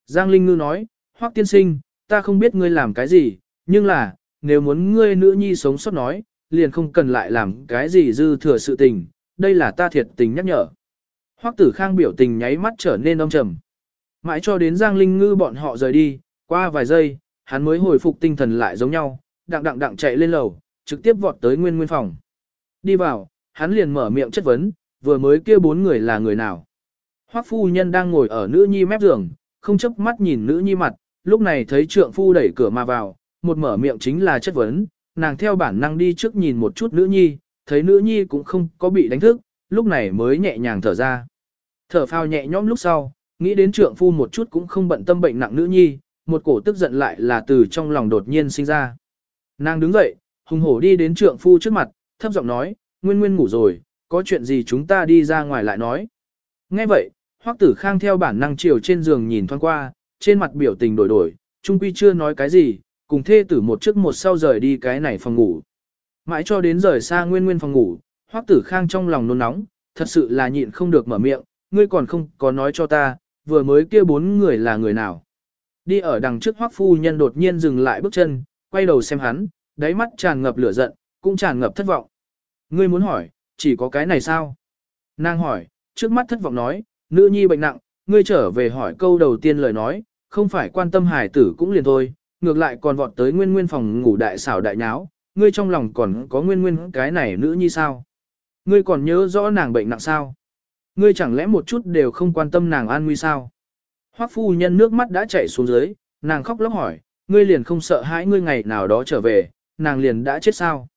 Giang Linh Ngư nói, Hoắc tiên sinh, ta không biết ngươi làm cái gì, nhưng là, nếu muốn ngươi nữ nhi sống sót nói, liền không cần lại làm cái gì dư thừa sự tình, đây là ta thiệt tình nhắc nhở. Hoắc tử khang biểu tình nháy mắt trở nên âm trầm. Mãi cho đến Giang Linh Ngư bọn họ rời đi, qua vài giây, hắn mới hồi phục tinh thần lại giống nhau, đặng đặng đặng chạy lên lầu, trực tiếp vọt tới nguyên nguyên phòng. Đi vào, hắn liền mở miệng chất vấn, vừa mới kia bốn người là người nào. Hoắc phu nhân đang ngồi ở nữ nhi mép giường, không chấp mắt nhìn nữ nhi mặt, lúc này thấy trượng phu đẩy cửa mà vào, một mở miệng chính là chất vấn, nàng theo bản năng đi trước nhìn một chút nữ nhi, thấy nữ nhi cũng không có bị đánh thức, lúc này mới nhẹ nhàng thở ra. Thở phào nhẹ nhõm lúc sau, nghĩ đến trượng phu một chút cũng không bận tâm bệnh nặng nữ nhi, một cổ tức giận lại là từ trong lòng đột nhiên sinh ra. Nàng đứng dậy, hùng hổ đi đến trượng phu trước mặt, thấp giọng nói, nguyên nguyên ngủ rồi, có chuyện gì chúng ta đi ra ngoài lại nói. Nghe vậy, hoắc tử khang theo bản năng chiều trên giường nhìn thoáng qua, trên mặt biểu tình đổi đổi, trung quy chưa nói cái gì, cùng thê tử một trước một sau rời đi cái này phòng ngủ. Mãi cho đến rời xa nguyên nguyên phòng ngủ, hoắc tử khang trong lòng nôn nóng, thật sự là nhịn không được mở miệng, ngươi còn không có nói cho ta, vừa mới kia bốn người là người nào. Đi ở đằng trước hoắc phu nhân đột nhiên dừng lại bước chân, quay đầu xem hắn, đáy mắt tràn ngập lửa giận, cũng tràn ngập thất vọng. Ngươi muốn hỏi, chỉ có cái này sao? Nàng hỏi, trước mắt thất vọng nói, nữ nhi bệnh nặng, ngươi trở về hỏi câu đầu tiên lời nói, không phải quan tâm hải tử cũng liền thôi, ngược lại còn vọt tới nguyên nguyên phòng ngủ đại xảo đại nháo, ngươi trong lòng còn có nguyên nguyên cái này nữ nhi sao? Ngươi còn nhớ rõ nàng bệnh nặng sao? Ngươi chẳng lẽ một chút đều không quan tâm nàng an nguy sao? Hoắc phu nhân nước mắt đã chảy xuống dưới, nàng khóc lóc hỏi, ngươi liền không sợ hãi ngươi ngày nào đó trở về, nàng liền đã chết sao?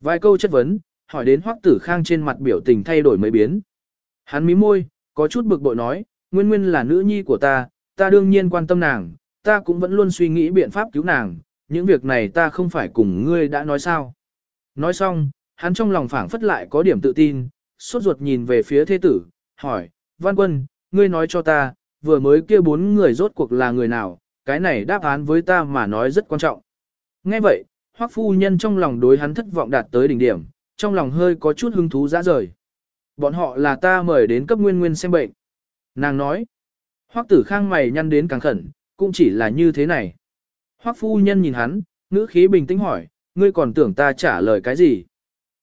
Vài câu chất vấn, hỏi đến Hoắc tử khang trên mặt biểu tình thay đổi mấy biến. Hắn mí môi, có chút bực bội nói, nguyên nguyên là nữ nhi của ta, ta đương nhiên quan tâm nàng, ta cũng vẫn luôn suy nghĩ biện pháp cứu nàng, những việc này ta không phải cùng ngươi đã nói sao. Nói xong, hắn trong lòng phảng phất lại có điểm tự tin, suốt ruột nhìn về phía thế tử, hỏi, Văn Quân, ngươi nói cho ta, vừa mới kia bốn người rốt cuộc là người nào, cái này đáp án với ta mà nói rất quan trọng. Nghe vậy, Hoắc phu nhân trong lòng đối hắn thất vọng đạt tới đỉnh điểm, trong lòng hơi có chút hứng thú dã rời. Bọn họ là ta mời đến cấp nguyên nguyên xem bệnh. Nàng nói, Hoắc tử khang mày nhăn đến càng khẩn, cũng chỉ là như thế này. Hoắc phu nhân nhìn hắn, ngữ khí bình tĩnh hỏi, ngươi còn tưởng ta trả lời cái gì?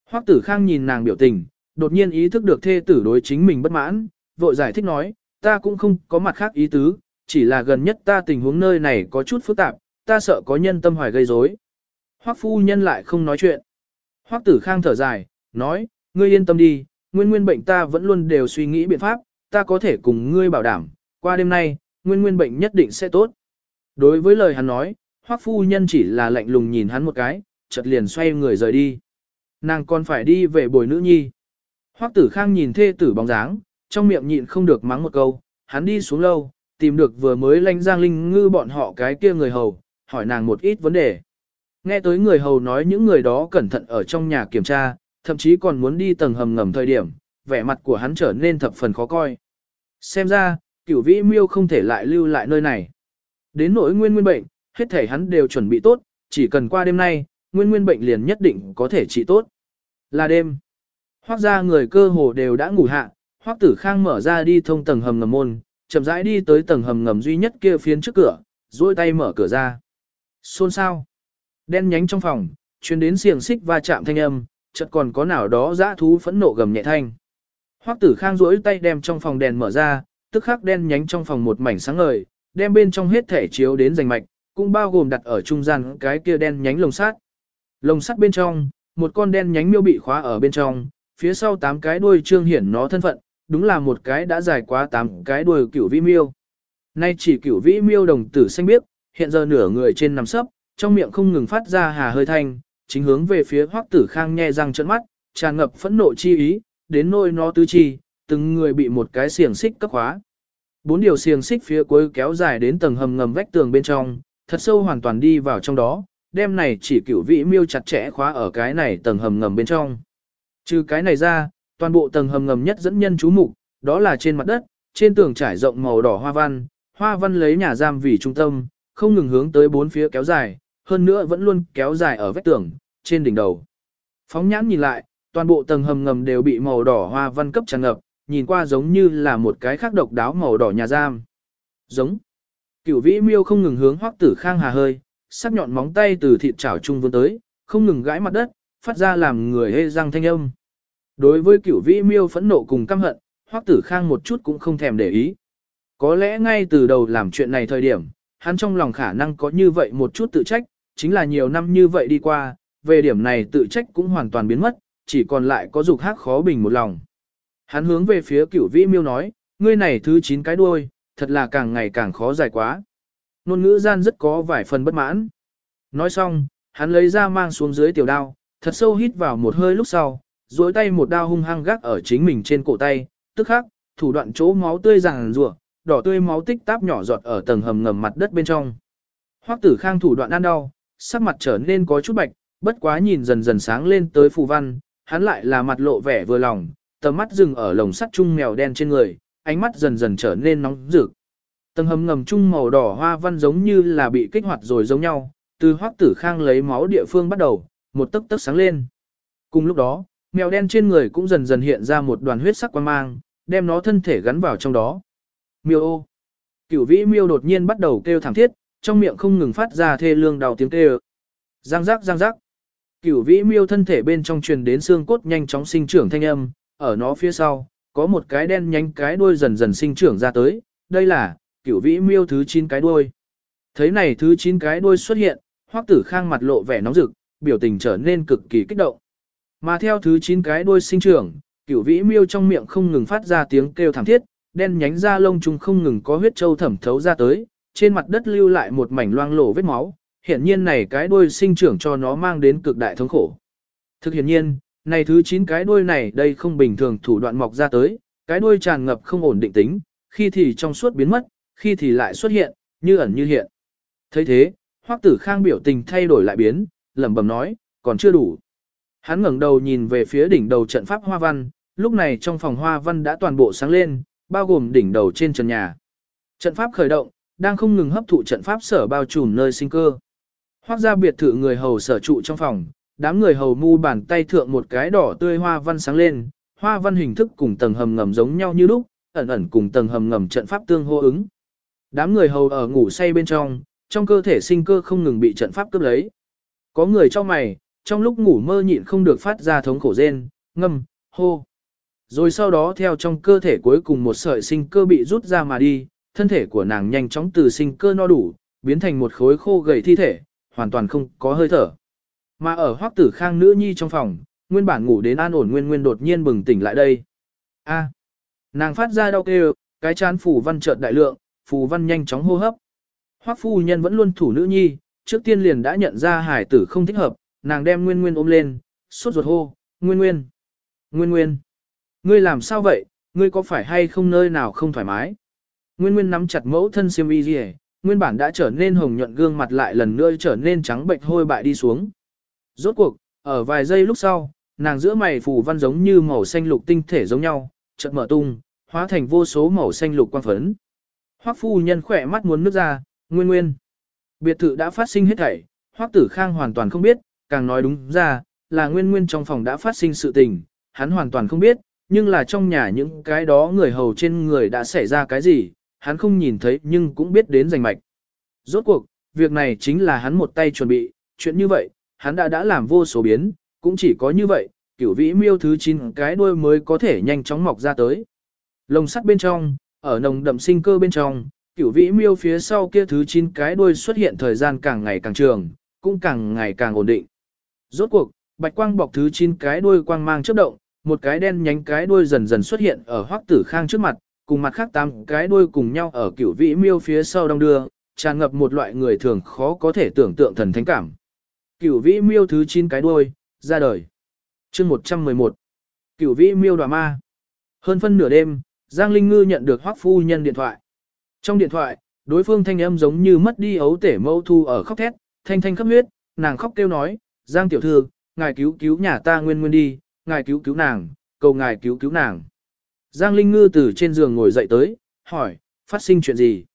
Hoắc tử khang nhìn nàng biểu tình, đột nhiên ý thức được thê tử đối chính mình bất mãn, vội giải thích nói, ta cũng không có mặt khác ý tứ, chỉ là gần nhất ta tình huống nơi này có chút phức tạp, ta sợ có nhân tâm hoài gây rối. Hoắc phu nhân lại không nói chuyện. Hoắc tử khang thở dài, nói, ngươi yên tâm đi, nguyên nguyên bệnh ta vẫn luôn đều suy nghĩ biện pháp, ta có thể cùng ngươi bảo đảm, qua đêm nay, nguyên nguyên bệnh nhất định sẽ tốt. Đối với lời hắn nói, Hoắc phu nhân chỉ là lạnh lùng nhìn hắn một cái, chợt liền xoay người rời đi. Nàng còn phải đi về bồi nữ nhi. Hoắc tử khang nhìn thê tử bóng dáng, trong miệng nhịn không được mắng một câu, hắn đi xuống lâu, tìm được vừa mới lanh giang linh ngư bọn họ cái kia người hầu, hỏi nàng một ít vấn đề. Nghe tới người hầu nói những người đó cẩn thận ở trong nhà kiểm tra, thậm chí còn muốn đi tầng hầm ngầm thời điểm, vẻ mặt của hắn trở nên thập phần khó coi. Xem ra, cửu vĩ miêu không thể lại lưu lại nơi này. Đến nỗi nguyên nguyên bệnh, hết thể hắn đều chuẩn bị tốt, chỉ cần qua đêm nay, nguyên nguyên bệnh liền nhất định có thể trị tốt. Là đêm. Hoác ra người cơ hồ đều đã ngủ hạ, hoác tử khang mở ra đi thông tầng hầm ngầm môn, chậm rãi đi tới tầng hầm ngầm duy nhất kia phiến trước cửa, duỗi tay mở cửa ra. Xôn xao. Đen nhánh trong phòng, chuyến đến xiềng xích va chạm thanh âm, chợt còn có nào đó dã thú phẫn nộ gầm nhẹ thanh. Hoắc Tử Khang duỗi tay đem trong phòng đèn mở ra, tức khắc đen nhánh trong phòng một mảnh sáng ngời, đem bên trong hết thể chiếu đến rành mạch, cũng bao gồm đặt ở trung gian cái kia đen nhánh lồng sắt. Lồng sắt bên trong, một con đen nhánh miêu bị khóa ở bên trong, phía sau tám cái đuôi trương hiển nó thân phận, đúng là một cái đã dài quá tám cái đuôi cửu vĩ miêu. Nay chỉ cửu vĩ miêu đồng tử xanh biếc, hiện giờ nửa người trên nằm sấp, trong miệng không ngừng phát ra hà hơi thanh, chính hướng về phía Hoắc Tử Khang nhe răng trợn mắt, tràn ngập phẫn nộ chi ý, đến nôi nó tứ chi, từng người bị một cái xiềng xích cấp khóa. Bốn điều xiềng xích phía cuối kéo dài đến tầng hầm ngầm vách tường bên trong, thật sâu hoàn toàn đi vào trong đó, đêm này chỉ cửu vĩ miêu chặt chẽ khóa ở cái này tầng hầm ngầm bên trong. Trừ cái này ra, toàn bộ tầng hầm ngầm nhất dẫn nhân chú mục, đó là trên mặt đất, trên tường trải rộng màu đỏ hoa văn, hoa văn lấy nhà giam vì trung tâm, không ngừng hướng tới bốn phía kéo dài, hơn nữa vẫn luôn kéo dài ở vách tường, trên đỉnh đầu. Phóng nhãn nhìn lại, toàn bộ tầng hầm ngầm đều bị màu đỏ hoa văn cấp tràn ngập, nhìn qua giống như là một cái khác độc đáo màu đỏ nhà giam. Giống. Cửu vĩ miêu không ngừng hướng hoắc tử khang hà hơi, sắc nhọn móng tay từ thịt chảo trung vươn tới, không ngừng gãi mặt đất, phát ra làm người hê răng thanh âm. Đối với cửu vĩ miêu phẫn nộ cùng căm hận, hoắc tử khang một chút cũng không thèm để ý. Có lẽ ngay từ đầu làm chuyện này thời điểm, hắn trong lòng khả năng có như vậy một chút tự trách, chính là nhiều năm như vậy đi qua, về điểm này tự trách cũng hoàn toàn biến mất, chỉ còn lại có dục hát khó bình một lòng. Hắn hướng về phía cửu vĩ miêu nói, ngươi này thứ chín cái đuôi, thật là càng ngày càng khó giải quá. Nôn ngữ gian rất có vài phần bất mãn. Nói xong, hắn lấy ra mang xuống dưới tiểu đao, thật sâu hít vào một hơi lúc sau, duỗi tay một đao hung hăng gác ở chính mình trên cổ tay, tức khắc, thủ đoạn chỗ máu tươi ràng rủa, đỏ tươi máu tích táp nhỏ giọt ở tầng hầm ngầm mặt đất bên trong. Hoắc Tử Khang thủ đoạn ăn đau, sắc mặt trở nên có chút bạch, bất quá nhìn dần dần sáng lên tới phù văn, hắn lại là mặt lộ vẻ vừa lòng, tầm mắt dừng ở lồng sắt chung mèo đen trên người, ánh mắt dần dần trở nên nóng rực. Tầng hầm ngầm chung màu đỏ hoa văn giống như là bị kích hoạt rồi giống nhau, từ hoắc tử khang lấy máu địa phương bắt đầu, một tấc tấc sáng lên. Cùng lúc đó, mèo đen trên người cũng dần dần hiện ra một đoàn huyết sắc quang mang, đem nó thân thể gắn vào trong đó. Miêu ô. Cửu vĩ miêu đột nhiên bắt đầu kêu thảm thiết, trong miệng không ngừng phát ra thê lương đau tiếng kêu. Giang giác giang giác. Cửu vĩ miêu thân thể bên trong truyền đến xương cốt nhanh chóng sinh trưởng thanh âm, ở nó phía sau, có một cái đen nhánh cái đuôi dần dần sinh trưởng ra tới, đây là, cửu vĩ miêu thứ 9 cái đuôi. Thấy này thứ 9 cái đuôi xuất hiện, hoắc tử khang mặt lộ vẻ nóng rực, biểu tình trở nên cực kỳ kích động. Mà theo thứ 9 cái đuôi sinh trưởng, cửu vĩ miêu trong miệng không ngừng phát ra tiếng kêu thảm thiết, đen nhánh da lông trùng không ngừng có huyết châu thẩm thấu ra tới, trên mặt đất lưu lại một mảnh loang lổ vết máu, hiện nhiên này cái đuôi sinh trưởng cho nó mang đến cực đại thống khổ. Thực hiện nhiên, này thứ 9 cái đuôi này đây không bình thường thủ đoạn mọc ra tới, cái đuôi tràn ngập không ổn định tính, khi thì trong suốt biến mất, khi thì lại xuất hiện, như ẩn như hiện. thấy thế, hoắc tử khang biểu tình thay đổi lại biến, lẩm bẩm nói, còn chưa đủ. Hắn ngẩng đầu nhìn về phía đỉnh đầu trận pháp hoa văn, lúc này trong phòng hoa văn đã toàn bộ sáng lên, bao gồm đỉnh đầu trên trần nhà. Trận pháp khởi động, đang không ngừng hấp thụ trận pháp sở bao trùm nơi sinh cơ. Hoác ra biệt thự người hầu sở trụ trong phòng, đám người hầu mu bàn tay thượng một cái đỏ tươi hoa văn sáng lên, hoa văn hình thức cùng tầng hầm ngầm giống nhau như lúc, ẩn ẩn cùng tầng hầm ngầm trận pháp tương hô ứng. Đám người hầu ở ngủ say bên trong, trong cơ thể sinh cơ không ngừng bị trận pháp cướp lấy. Có người cho mày, trong lúc ngủ mơ nhịn không được phát ra thống khổ rên, ngâm, hô. Rồi sau đó theo trong cơ thể cuối cùng một sợi sinh cơ bị rút ra mà đi, thân thể của nàng nhanh chóng từ sinh cơ no đủ, biến thành một khối khô gầy thi thể, hoàn toàn không có hơi thở. Mà ở hoắc tử khang nữ nhi trong phòng, nguyên bản ngủ đến an ổn nguyên nguyên đột nhiên bừng tỉnh lại đây. A. nàng phát ra đau kêu, cái chán phủ văn chợt đại lượng, phù văn nhanh chóng hô hấp. Hoắc phu nhân vẫn luôn thủ nữ nhi, trước tiên liền đã nhận ra hải tử không thích hợp, nàng đem Nguyên Nguyên ôm lên, sốt ruột hô, Nguyên Nguyên, Nguyên Nguyên, ngươi làm sao vậy, ngươi có phải hay không nơi nào không thoải mái? Nguyên Nguyên nắm chặt mẫu thân xiêm y gì nguyên bản đã trở nên hồng nhuận gương mặt lại lần nữa trở nên trắng bệnh hôi bại đi xuống. Rốt cuộc, ở vài giây lúc sau, nàng giữa mày phù văn giống như màu xanh lục tinh thể giống nhau, chợt mở tung, hóa thành vô số màu xanh lục quang phấn. Hoắc phu nhân khỏe mắt muốn nước ra, nguyên nguyên. Biệt thự đã phát sinh hết thảy, Hoắc tử khang hoàn toàn không biết, càng nói đúng ra, là nguyên nguyên trong phòng đã phát sinh sự tình, hắn hoàn toàn không biết, nhưng là trong nhà những cái đó người hầu trên người đã xảy ra cái gì, hắn không nhìn thấy nhưng cũng biết đến rành mạch. Rốt cuộc, việc này chính là hắn một tay chuẩn bị, chuyện như vậy, hắn đã đã làm vô số biến, cũng chỉ có như vậy, cửu vĩ miêu thứ 9 cái đuôi mới có thể nhanh chóng mọc ra tới. Lồng sắt bên trong, ở nồng đậm sinh cơ bên trong, cửu vĩ miêu phía sau kia thứ 9 cái đuôi xuất hiện thời gian càng ngày càng trường, cũng càng ngày càng ổn định. Rốt cuộc, bạch quang bọc thứ 9 cái đuôi quang mang chớp động, một cái đen nhánh cái đuôi dần dần xuất hiện ở hoắc tử khang trước mặt, cùng mặt khác tám cái đuôi cùng nhau ở cửu vĩ miêu phía sau đông đưa, tràn ngập một loại người thường khó có thể tưởng tượng thần thánh cảm. Cửu vĩ miêu thứ 9 cái đuôi, ra đời. chương 111. Cửu vĩ miêu đoà ma. Hơn phân nửa đêm, Giang Linh Ngư nhận được hoắc phu nhân điện thoại. Trong điện thoại, đối phương thanh âm giống như mất đi ấu tể mâu thu ở khóc thét, thanh thanh khắp huyết, nàng khóc kêu nói, Giang tiểu thư, ngài cứu cứu nhà ta nguyên nguyên đi, ngài cứu cứu nàng, cầu ngài cứu cứu nàng. Giang Linh Ngư từ trên giường ngồi dậy tới, hỏi, phát sinh chuyện gì?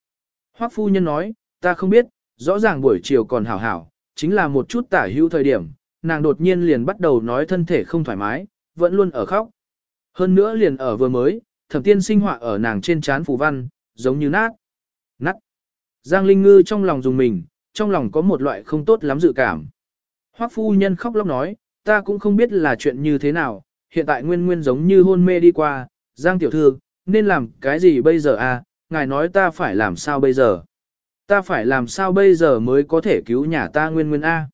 Hoắc phu nhân nói, ta không biết, rõ ràng buổi chiều còn hảo hảo, chính là một chút tả hữu thời điểm, nàng đột nhiên liền bắt đầu nói thân thể không thoải mái, vẫn luôn ở khóc. Hơn nữa liền ở vừa mới, thẩm tiên sinh họa ở nàng trên trán phù văn, giống như nát. Nát. Giang Linh Ngư trong lòng dùng mình, trong lòng có một loại không tốt lắm dự cảm. Hoắc phu nhân khóc lóc nói, ta cũng không biết là chuyện như thế nào, hiện tại nguyên nguyên giống như hôn mê đi qua, Giang tiểu thư, nên làm cái gì bây giờ à, ngài nói ta phải làm sao bây giờ. Ta phải làm sao bây giờ mới có thể cứu nhà ta nguyên nguyên A.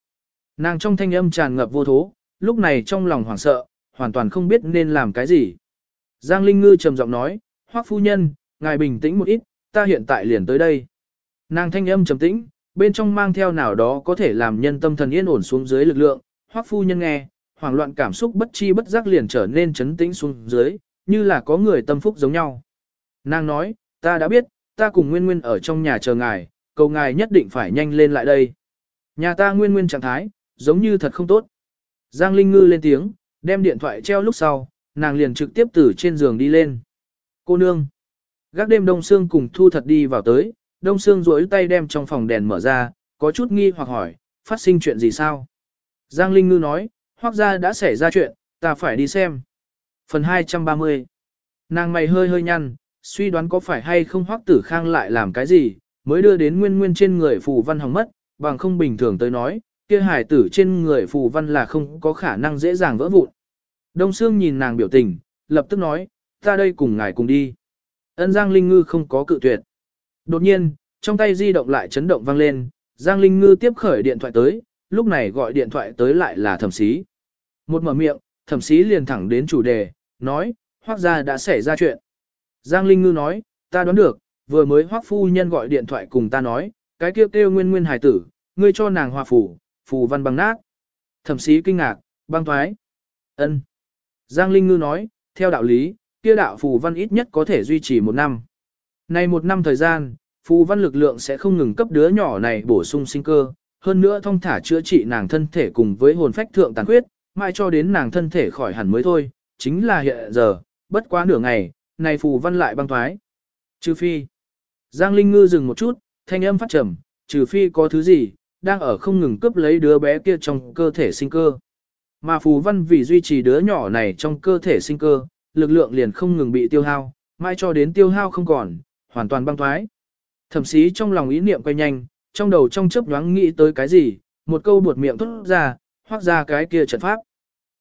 Nàng trong thanh âm tràn ngập vô thố, lúc này trong lòng hoảng sợ, hoàn toàn không biết nên làm cái gì. Giang Linh Ngư trầm giọng nói, Hoắc phu nhân, ngài bình tĩnh một ít, ta hiện tại liền tới đây. Nàng thanh âm trầm tĩnh, bên trong mang theo nào đó có thể làm nhân tâm thần yên ổn xuống dưới lực lượng. Hoắc phu nhân nghe, hoảng loạn cảm xúc bất chi bất giác liền trở nên chấn tĩnh xuống dưới, như là có người tâm phúc giống nhau. Nàng nói, ta đã biết, ta cùng Nguyên Nguyên ở trong nhà chờ ngài, cầu ngài nhất định phải nhanh lên lại đây. Nhà ta Nguyên Nguyên trạng thái, giống như thật không tốt. Giang Linh Ngư lên tiếng, đem điện thoại treo lúc sau, nàng liền trực tiếp từ trên giường đi lên. Cô nương. Gác đêm Đông Sương cùng Thu thật đi vào tới, Đông Sương duỗi tay đem trong phòng đèn mở ra, có chút nghi hoặc hỏi, phát sinh chuyện gì sao? Giang Linh Ngư nói, hoác ra đã xảy ra chuyện, ta phải đi xem. Phần 230 Nàng mày hơi hơi nhăn, suy đoán có phải hay không hoắc tử khang lại làm cái gì, mới đưa đến nguyên nguyên trên người phù văn hỏng mất, bằng không bình thường tới nói, kia hải tử trên người phù văn là không có khả năng dễ dàng vỡ vụn. Đông Sương nhìn nàng biểu tình, lập tức nói, ta đây cùng ngài cùng đi. Ân Giang Linh Ngư không có cự tuyệt. Đột nhiên, trong tay di động lại chấn động vang lên, Giang Linh Ngư tiếp khởi điện thoại tới, lúc này gọi điện thoại tới lại là thẩm sĩ. Một mở miệng, thẩm sĩ liền thẳng đến chủ đề, nói, hoác gia đã xảy ra chuyện. Giang Linh Ngư nói, ta đoán được, vừa mới hoác phu nhân gọi điện thoại cùng ta nói, cái kêu kêu nguyên nguyên Hải tử, ngươi cho nàng hòa phủ, phù văn bằng nát. Thẩm sĩ kinh ngạc, băng thoái. ân. Giang Linh Ngư nói, theo đạo lý, kia đạo phù văn ít nhất có thể duy trì một năm. Này một năm thời gian, phù văn lực lượng sẽ không ngừng cấp đứa nhỏ này bổ sung sinh cơ, hơn nữa thông thả chữa trị nàng thân thể cùng với hồn phách thượng tàn khuyết, mai cho đến nàng thân thể khỏi hẳn mới thôi, chính là hiện giờ, bất quá nửa ngày, này phù văn lại băng thoái. Trừ phi. Giang Linh Ngư dừng một chút, thanh âm phát trầm, trừ phi có thứ gì, đang ở không ngừng cướp lấy đứa bé kia trong cơ thể sinh cơ. Mà phù văn vì duy trì đứa nhỏ này trong cơ thể sinh cơ, lực lượng liền không ngừng bị tiêu hao, mai cho đến tiêu hao không còn, hoàn toàn băng thoái. Thẩm sĩ trong lòng ý niệm quay nhanh, trong đầu trong chớp nhoáng nghĩ tới cái gì, một câu buột miệng thốt ra, hoác ra cái kia trận pháp.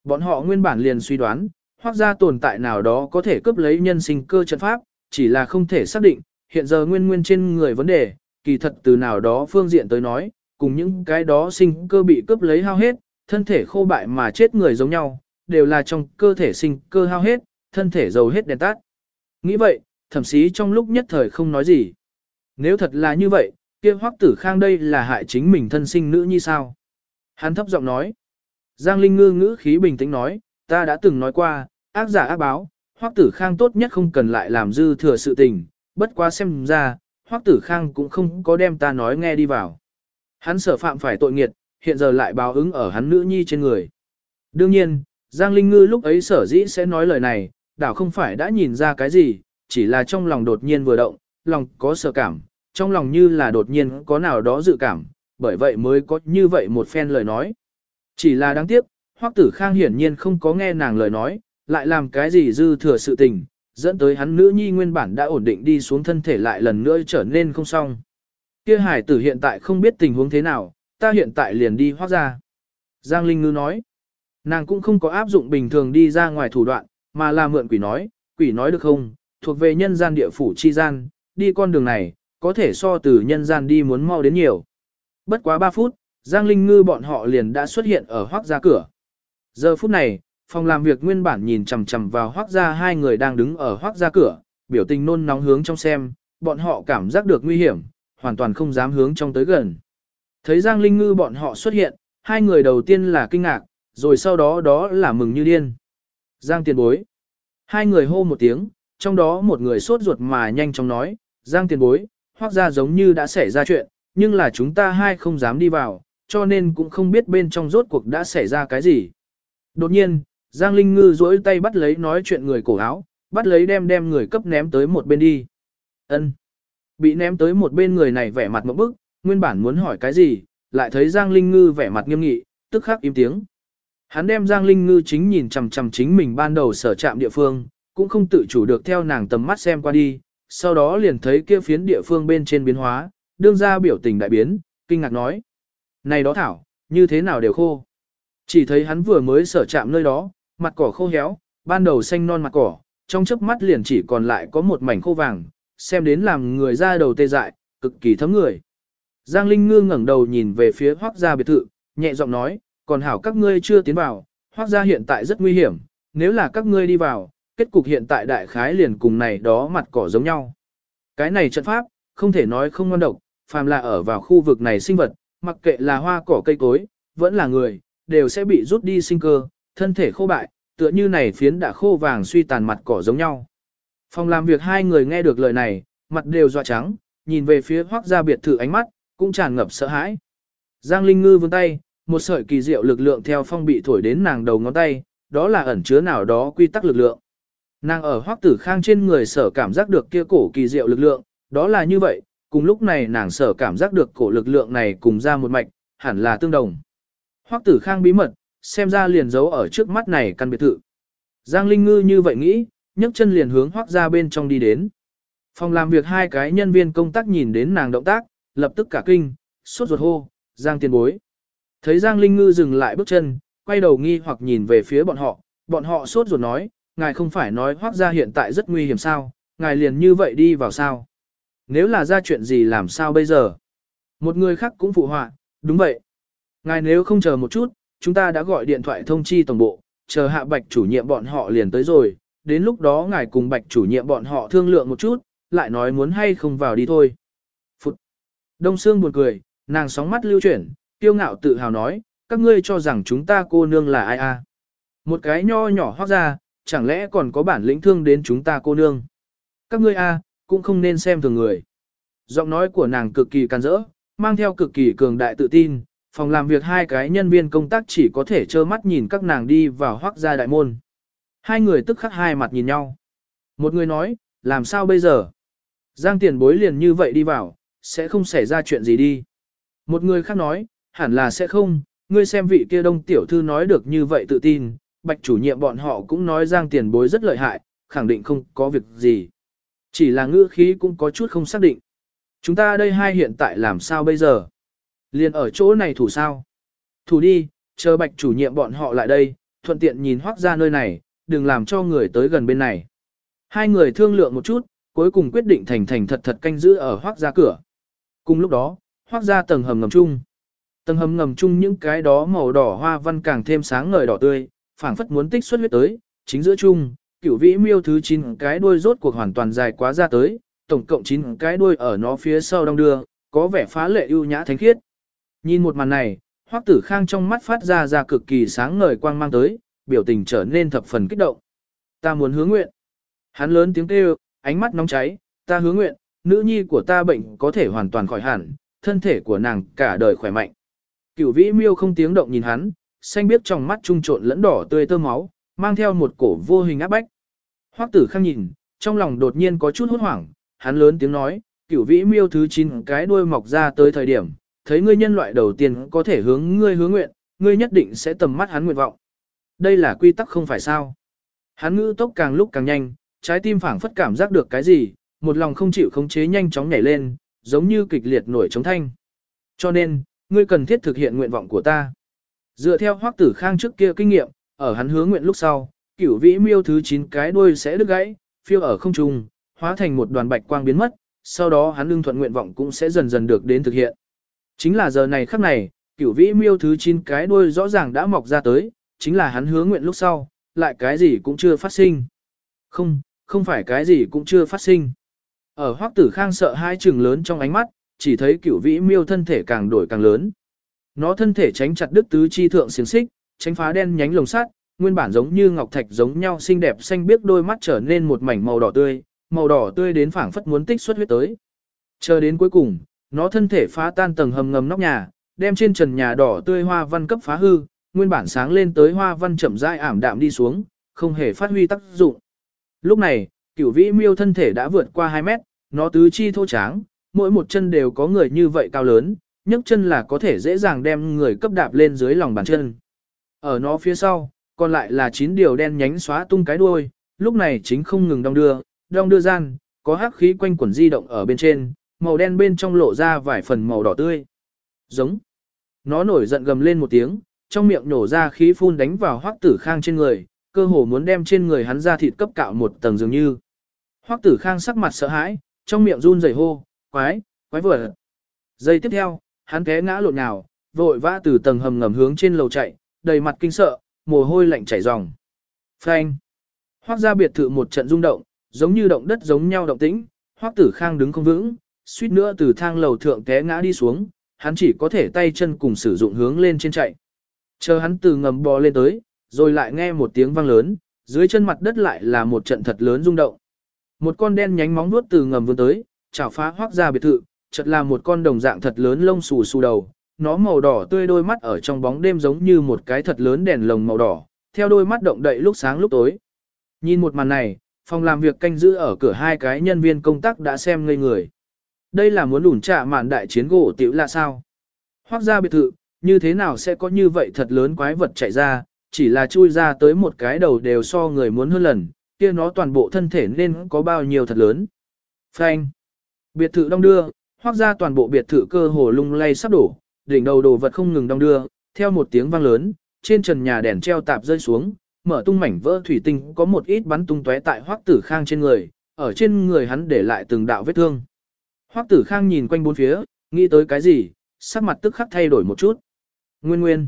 Bọn họ nguyên bản liền suy đoán, hoác ra tồn tại nào đó có thể cướp lấy nhân sinh cơ trận pháp, chỉ là không thể xác định, hiện giờ nguyên nguyên trên người vấn đề, kỳ thật từ nào đó phương diện tới nói, cùng những cái đó sinh cơ bị cướp lấy hao hết, thân thể khô bại mà chết người giống nhau, đều là trong cơ thể sinh cơ hao hết, thân thể dầu hết đèn tắt. Nghĩ vậy, thẩm sĩ trong lúc nhất thời không nói gì. Nếu thật là như vậy, kia hoắc tử khang đây là hại chính mình thân sinh nữ như sao? Hắn thấp giọng nói. Giang Linh ngư ngữ khí bình tĩnh nói, ta đã từng nói qua, ác giả ác báo, hoắc tử khang tốt nhất không cần lại làm dư thừa sự tình, bất quá xem ra, hoắc tử khang cũng không có đem ta nói nghe đi vào. Hắn sợ phạm phải tội nghiệt, hiện giờ lại báo ứng ở hắn nữ nhi trên người. Đương nhiên, Giang Linh Ngư lúc ấy sở dĩ sẽ nói lời này, đảo không phải đã nhìn ra cái gì, chỉ là trong lòng đột nhiên vừa động, lòng có sợ cảm, trong lòng như là đột nhiên có nào đó dự cảm, bởi vậy mới có như vậy một phen lời nói. Chỉ là đáng tiếc, Hoắc Tử Khang hiển nhiên không có nghe nàng lời nói, lại làm cái gì dư thừa sự tình, dẫn tới hắn nữ nhi nguyên bản đã ổn định đi xuống thân thể lại lần nữa trở nên không xong. Kia hải tử hiện tại không biết tình huống thế nào, ta hiện tại liền đi hoác ra. Giang Linh Ngư nói, nàng cũng không có áp dụng bình thường đi ra ngoài thủ đoạn, mà là mượn quỷ nói, quỷ nói được không, thuộc về nhân gian địa phủ chi gian, đi con đường này, có thể so từ nhân gian đi muốn mau đến nhiều. Bất quá 3 phút, Giang Linh Ngư bọn họ liền đã xuất hiện ở hoác ra cửa. Giờ phút này, phòng làm việc nguyên bản nhìn chằm chằm vào hoác ra hai người đang đứng ở hoác ra cửa, biểu tình nôn nóng hướng trong xem, bọn họ cảm giác được nguy hiểm, hoàn toàn không dám hướng trong tới gần. Thấy Giang Linh Ngư bọn họ xuất hiện, hai người đầu tiên là kinh ngạc, rồi sau đó đó là mừng như điên. Giang tiền bối. Hai người hô một tiếng, trong đó một người sốt ruột mà nhanh chóng nói, Giang tiền bối, hoác ra giống như đã xảy ra chuyện, nhưng là chúng ta hai không dám đi vào, cho nên cũng không biết bên trong rốt cuộc đã xảy ra cái gì. Đột nhiên, Giang Linh Ngư duỗi tay bắt lấy nói chuyện người cổ áo, bắt lấy đem đem người cấp ném tới một bên đi. Ân. Bị ném tới một bên người này vẻ mặt một bức, nguyên bản muốn hỏi cái gì, lại thấy Giang Linh Ngư vẻ mặt nghiêm nghị, tức khắc im tiếng. Hắn đem Giang Linh Ngư chính nhìn chằm chằm chính mình ban đầu sở trạm địa phương, cũng không tự chủ được theo nàng tầm mắt xem qua đi, sau đó liền thấy kia phiến địa phương bên trên biến hóa, đương ra biểu tình đại biến, kinh ngạc nói. Này đó thảo, như thế nào đều khô. Chỉ thấy hắn vừa mới sở chạm nơi đó, mặt cỏ khô héo, ban đầu xanh non mặt cỏ, trong chớp mắt liền chỉ còn lại có một mảnh khô vàng, xem đến làm người ra đầu tê dại, cực kỳ thấm người. Giang Linh Ngư ngẩng đầu nhìn về phía hoác gia biệt thự, nhẹ giọng nói, còn hảo các ngươi chưa tiến vào, hoác gia hiện tại rất nguy hiểm, nếu là các ngươi đi vào, kết cục hiện tại đại khái liền cùng này đó mặt cỏ giống nhau. Cái này trận pháp, không thể nói không ngon độc, phàm là ở vào khu vực này sinh vật, mặc kệ là hoa cỏ cây cối, vẫn là người, đều sẽ bị rút đi sinh cơ, thân thể khô bại, tựa như này phiến đã khô vàng suy tàn mặt cỏ giống nhau. Phòng làm việc hai người nghe được lời này, mặt đều dọa trắng, nhìn về phía hoác gia biệt thự ánh mắt, cũng tràn ngập sợ hãi. Giang Linh Ngư vươn tay, một sợi kỳ diệu lực lượng theo phong bị thổi đến nàng đầu ngón tay, đó là ẩn chứa nào đó quy tắc lực lượng. Nàng ở hoác tử khang trên người sở cảm giác được kia cổ kỳ diệu lực lượng, đó là như vậy, cùng lúc này nàng sở cảm giác được cổ lực lượng này cùng ra một mạch, hẳn là tương đồng. Hoắc tử khang bí mật, xem ra liền giấu ở trước mắt này căn biệt thự. Giang Linh Ngư như vậy nghĩ, nhấc chân liền hướng Hoắc ra bên trong đi đến. Phòng làm việc hai cái nhân viên công tác nhìn đến nàng động tác, lập tức cả kinh, sốt ruột hô, Giang tiền bối. Thấy Giang Linh Ngư dừng lại bước chân, quay đầu nghi hoặc nhìn về phía bọn họ, bọn họ sốt ruột nói, ngài không phải nói Hoắc ra hiện tại rất nguy hiểm sao, ngài liền như vậy đi vào sao. Nếu là ra chuyện gì làm sao bây giờ? Một người khác cũng phụ họa, đúng vậy. Ngài nếu không chờ một chút, chúng ta đã gọi điện thoại thông chi tổng bộ, chờ hạ bạch chủ nhiệm bọn họ liền tới rồi, đến lúc đó ngài cùng bạch chủ nhiệm bọn họ thương lượng một chút, lại nói muốn hay không vào đi thôi. Phụt! Đông Sương buồn cười, nàng sóng mắt lưu chuyển, kiêu ngạo tự hào nói, các ngươi cho rằng chúng ta cô nương là ai a? Một cái nho nhỏ hoác ra, chẳng lẽ còn có bản lĩnh thương đến chúng ta cô nương? Các ngươi a, cũng không nên xem thường người. Giọng nói của nàng cực kỳ can rỡ, mang theo cực kỳ cường đại tự tin, phòng làm việc hai cái nhân viên công tác chỉ có thể trơ mắt nhìn các nàng đi vào hoác ra đại môn. Hai người tức khắc hai mặt nhìn nhau. Một người nói, làm sao bây giờ? Giang tiền bối liền như vậy đi vào, sẽ không xảy ra chuyện gì đi. Một người khác nói, hẳn là sẽ không, ngươi xem vị kia đông tiểu thư nói được như vậy tự tin, bạch chủ nhiệm bọn họ cũng nói giang tiền bối rất lợi hại, khẳng định không có việc gì. Chỉ là ngữ khí cũng có chút không xác định. Chúng ta đây hai hiện tại làm sao bây giờ? Liền ở chỗ này thủ sao? Thủ đi, chờ bạch chủ nhiệm bọn họ lại đây, thuận tiện nhìn hoác ra nơi này, đừng làm cho người tới gần bên này. Hai người thương lượng một chút, cuối cùng quyết định thành thành thật thật canh giữ ở hoác ra cửa. Cùng lúc đó, hoác ra tầng hầm ngầm chung. Tầng hầm ngầm chung những cái đó màu đỏ hoa văn càng thêm sáng ngời đỏ tươi, phảng phất muốn tích xuất huyết tới, chính giữa chung, cửu vĩ miêu thứ 9 cái đuôi rốt cuộc hoàn toàn dài quá ra tới, tổng cộng 9 cái đuôi ở nó phía sau đông đưa, có vẻ phá lệ ưu nhã thánh khiết. Nhìn một màn này, Hoắc Tử Khang trong mắt phát ra ra cực kỳ sáng ngời quang mang tới, biểu tình trở nên thập phần kích động. Ta muốn hứa nguyện. Hắn lớn tiếng kêu, ánh mắt nóng cháy, ta hứa nguyện, nữ nhi của ta bệnh có thể hoàn toàn khỏi hẳn, thân thể của nàng cả đời khỏe mạnh. Cửu vĩ miêu không tiếng động nhìn hắn, xanh biết trong mắt trung trộn lẫn đỏ tươi tơ máu, mang theo một cổ vô hình áp bách. Hoắc tử khang nhìn, trong lòng đột nhiên có chút hốt hoảng, hắn lớn tiếng nói, cửu vĩ miêu thứ 9 cái đuôi mọc ra tới thời điểm, thấy ngươi nhân loại đầu tiên có thể hướng ngươi hướng nguyện, ngươi nhất định sẽ tầm mắt hắn nguyện vọng. Đây là quy tắc không phải sao. Hắn ngữ tốc càng lúc càng nhanh, trái tim phảng phất cảm giác được cái gì, một lòng không chịu khống chế nhanh chóng nhảy lên, giống như kịch liệt nổi trống thanh. Cho nên, ngươi cần thiết thực hiện nguyện vọng của ta. Dựa theo hoắc tử khang trước kia kinh nghiệm, ở hắn hướng nguyện lúc sau, cửu vĩ miêu thứ 9 cái đuôi sẽ đứt gãy, phiêu ở không trung, hóa thành một đoàn bạch quang biến mất, sau đó hắn lương thuận nguyện vọng cũng sẽ dần dần được đến thực hiện. Chính là giờ này khắc này, cửu vĩ miêu thứ 9 cái đuôi rõ ràng đã mọc ra tới, chính là hắn hứa nguyện lúc sau, lại cái gì cũng chưa phát sinh. Không, không phải cái gì cũng chưa phát sinh. Ở hoắc tử khang sợ hai trừng lớn trong ánh mắt, chỉ thấy cửu vĩ miêu thân thể càng đổi càng lớn. Nó thân thể tránh chặt đức tứ chi thượng xiềng xích, tránh phá đen nhánh lồng sắt, nguyên bản giống như ngọc thạch giống nhau xinh đẹp xanh biếc đôi mắt trở nên một mảnh màu đỏ tươi, màu đỏ tươi đến phảng phất muốn tích xuất huyết tới. Chờ đến cuối cùng, nó thân thể phá tan tầng hầm ngầm nóc nhà, đem trên trần nhà đỏ tươi hoa văn cấp phá hư, nguyên bản sáng lên tới hoa văn chậm rãi ảm đạm đi xuống, không hề phát huy tác dụng. Lúc này, cửu vĩ miêu thân thể đã vượt qua 2 mét, nó tứ chi thô tráng, mỗi một chân đều có người như vậy cao lớn, nhấc chân là có thể dễ dàng đem người cấp đạp lên dưới lòng bàn chân. Ở nó phía sau, còn lại là chín điều đen nhánh xóa tung cái đuôi, lúc này chính không ngừng đong đưa, đong đưa gian, có hắc khí quanh quẩn di động ở bên trên, màu đen bên trong lộ ra vài phần màu đỏ tươi. Giống. Nó nổi giận gầm lên một tiếng, trong miệng nổ ra khí phun đánh vào hoắc tử khang trên người, cơ hồ muốn đem trên người hắn ra thịt cấp cạo một tầng dường như. Hoắc tử khang sắc mặt sợ hãi, trong miệng run rẩy hô, quái, quái vừa. Giây tiếp theo, hắn té ngã lộn nào, vội vã từ tầng hầm ngầm hướng trên lầu chạy, đầy mặt kinh sợ, mồ hôi lạnh chảy ròng. Phanh. Hoắc ra biệt thự một trận rung động, giống như động đất giống nhau động tĩnh, Hoắc Tử Khang đứng không vững, suýt nữa từ thang lầu thượng té ngã đi xuống, hắn chỉ có thể tay chân cùng sử dụng hướng lên trên chạy. Chờ hắn từ ngầm bò lên tới, rồi lại nghe một tiếng vang lớn, dưới chân mặt đất lại là một trận thật lớn rung động. Một con đen nhánh móng vuốt từ ngầm vươn tới, chảo phá hoác ra biệt thự, chợt là một con đồng dạng thật lớn lông xù xù đầu, nó màu đỏ tươi đôi mắt ở trong bóng đêm giống như một cái thật lớn đèn lồng màu đỏ, theo đôi mắt động đậy lúc sáng lúc tối. Nhìn một màn này, phòng làm việc canh giữ ở cửa hai cái nhân viên công tác đã xem ngây người. Đây là muốn ủn trạ màn đại chiến gỗ tiểu là sao? Hoác ra biệt thự, như thế nào sẽ có như vậy thật lớn quái vật chạy ra, chỉ là chui ra tới một cái đầu đều so người muốn hơn lần, kia nó toàn bộ thân thể nên có bao nhiêu thật lớn. Phanh. Biệt thự đông đưa, hoác ra toàn bộ biệt thự cơ hồ lung lay sắp đổ, đỉnh đầu đồ vật không ngừng đông đưa, theo một tiếng vang lớn, trên trần nhà đèn treo tạp rơi xuống, mở tung mảnh vỡ thủy tinh có một ít bắn tung tóe tại Hoắc Tử Khang trên người, ở trên người hắn để lại từng đạo vết thương. Hoắc Tử Khang nhìn quanh bốn phía, nghĩ tới cái gì, sắc mặt tức khắc thay đổi một chút. Nguyên Nguyên.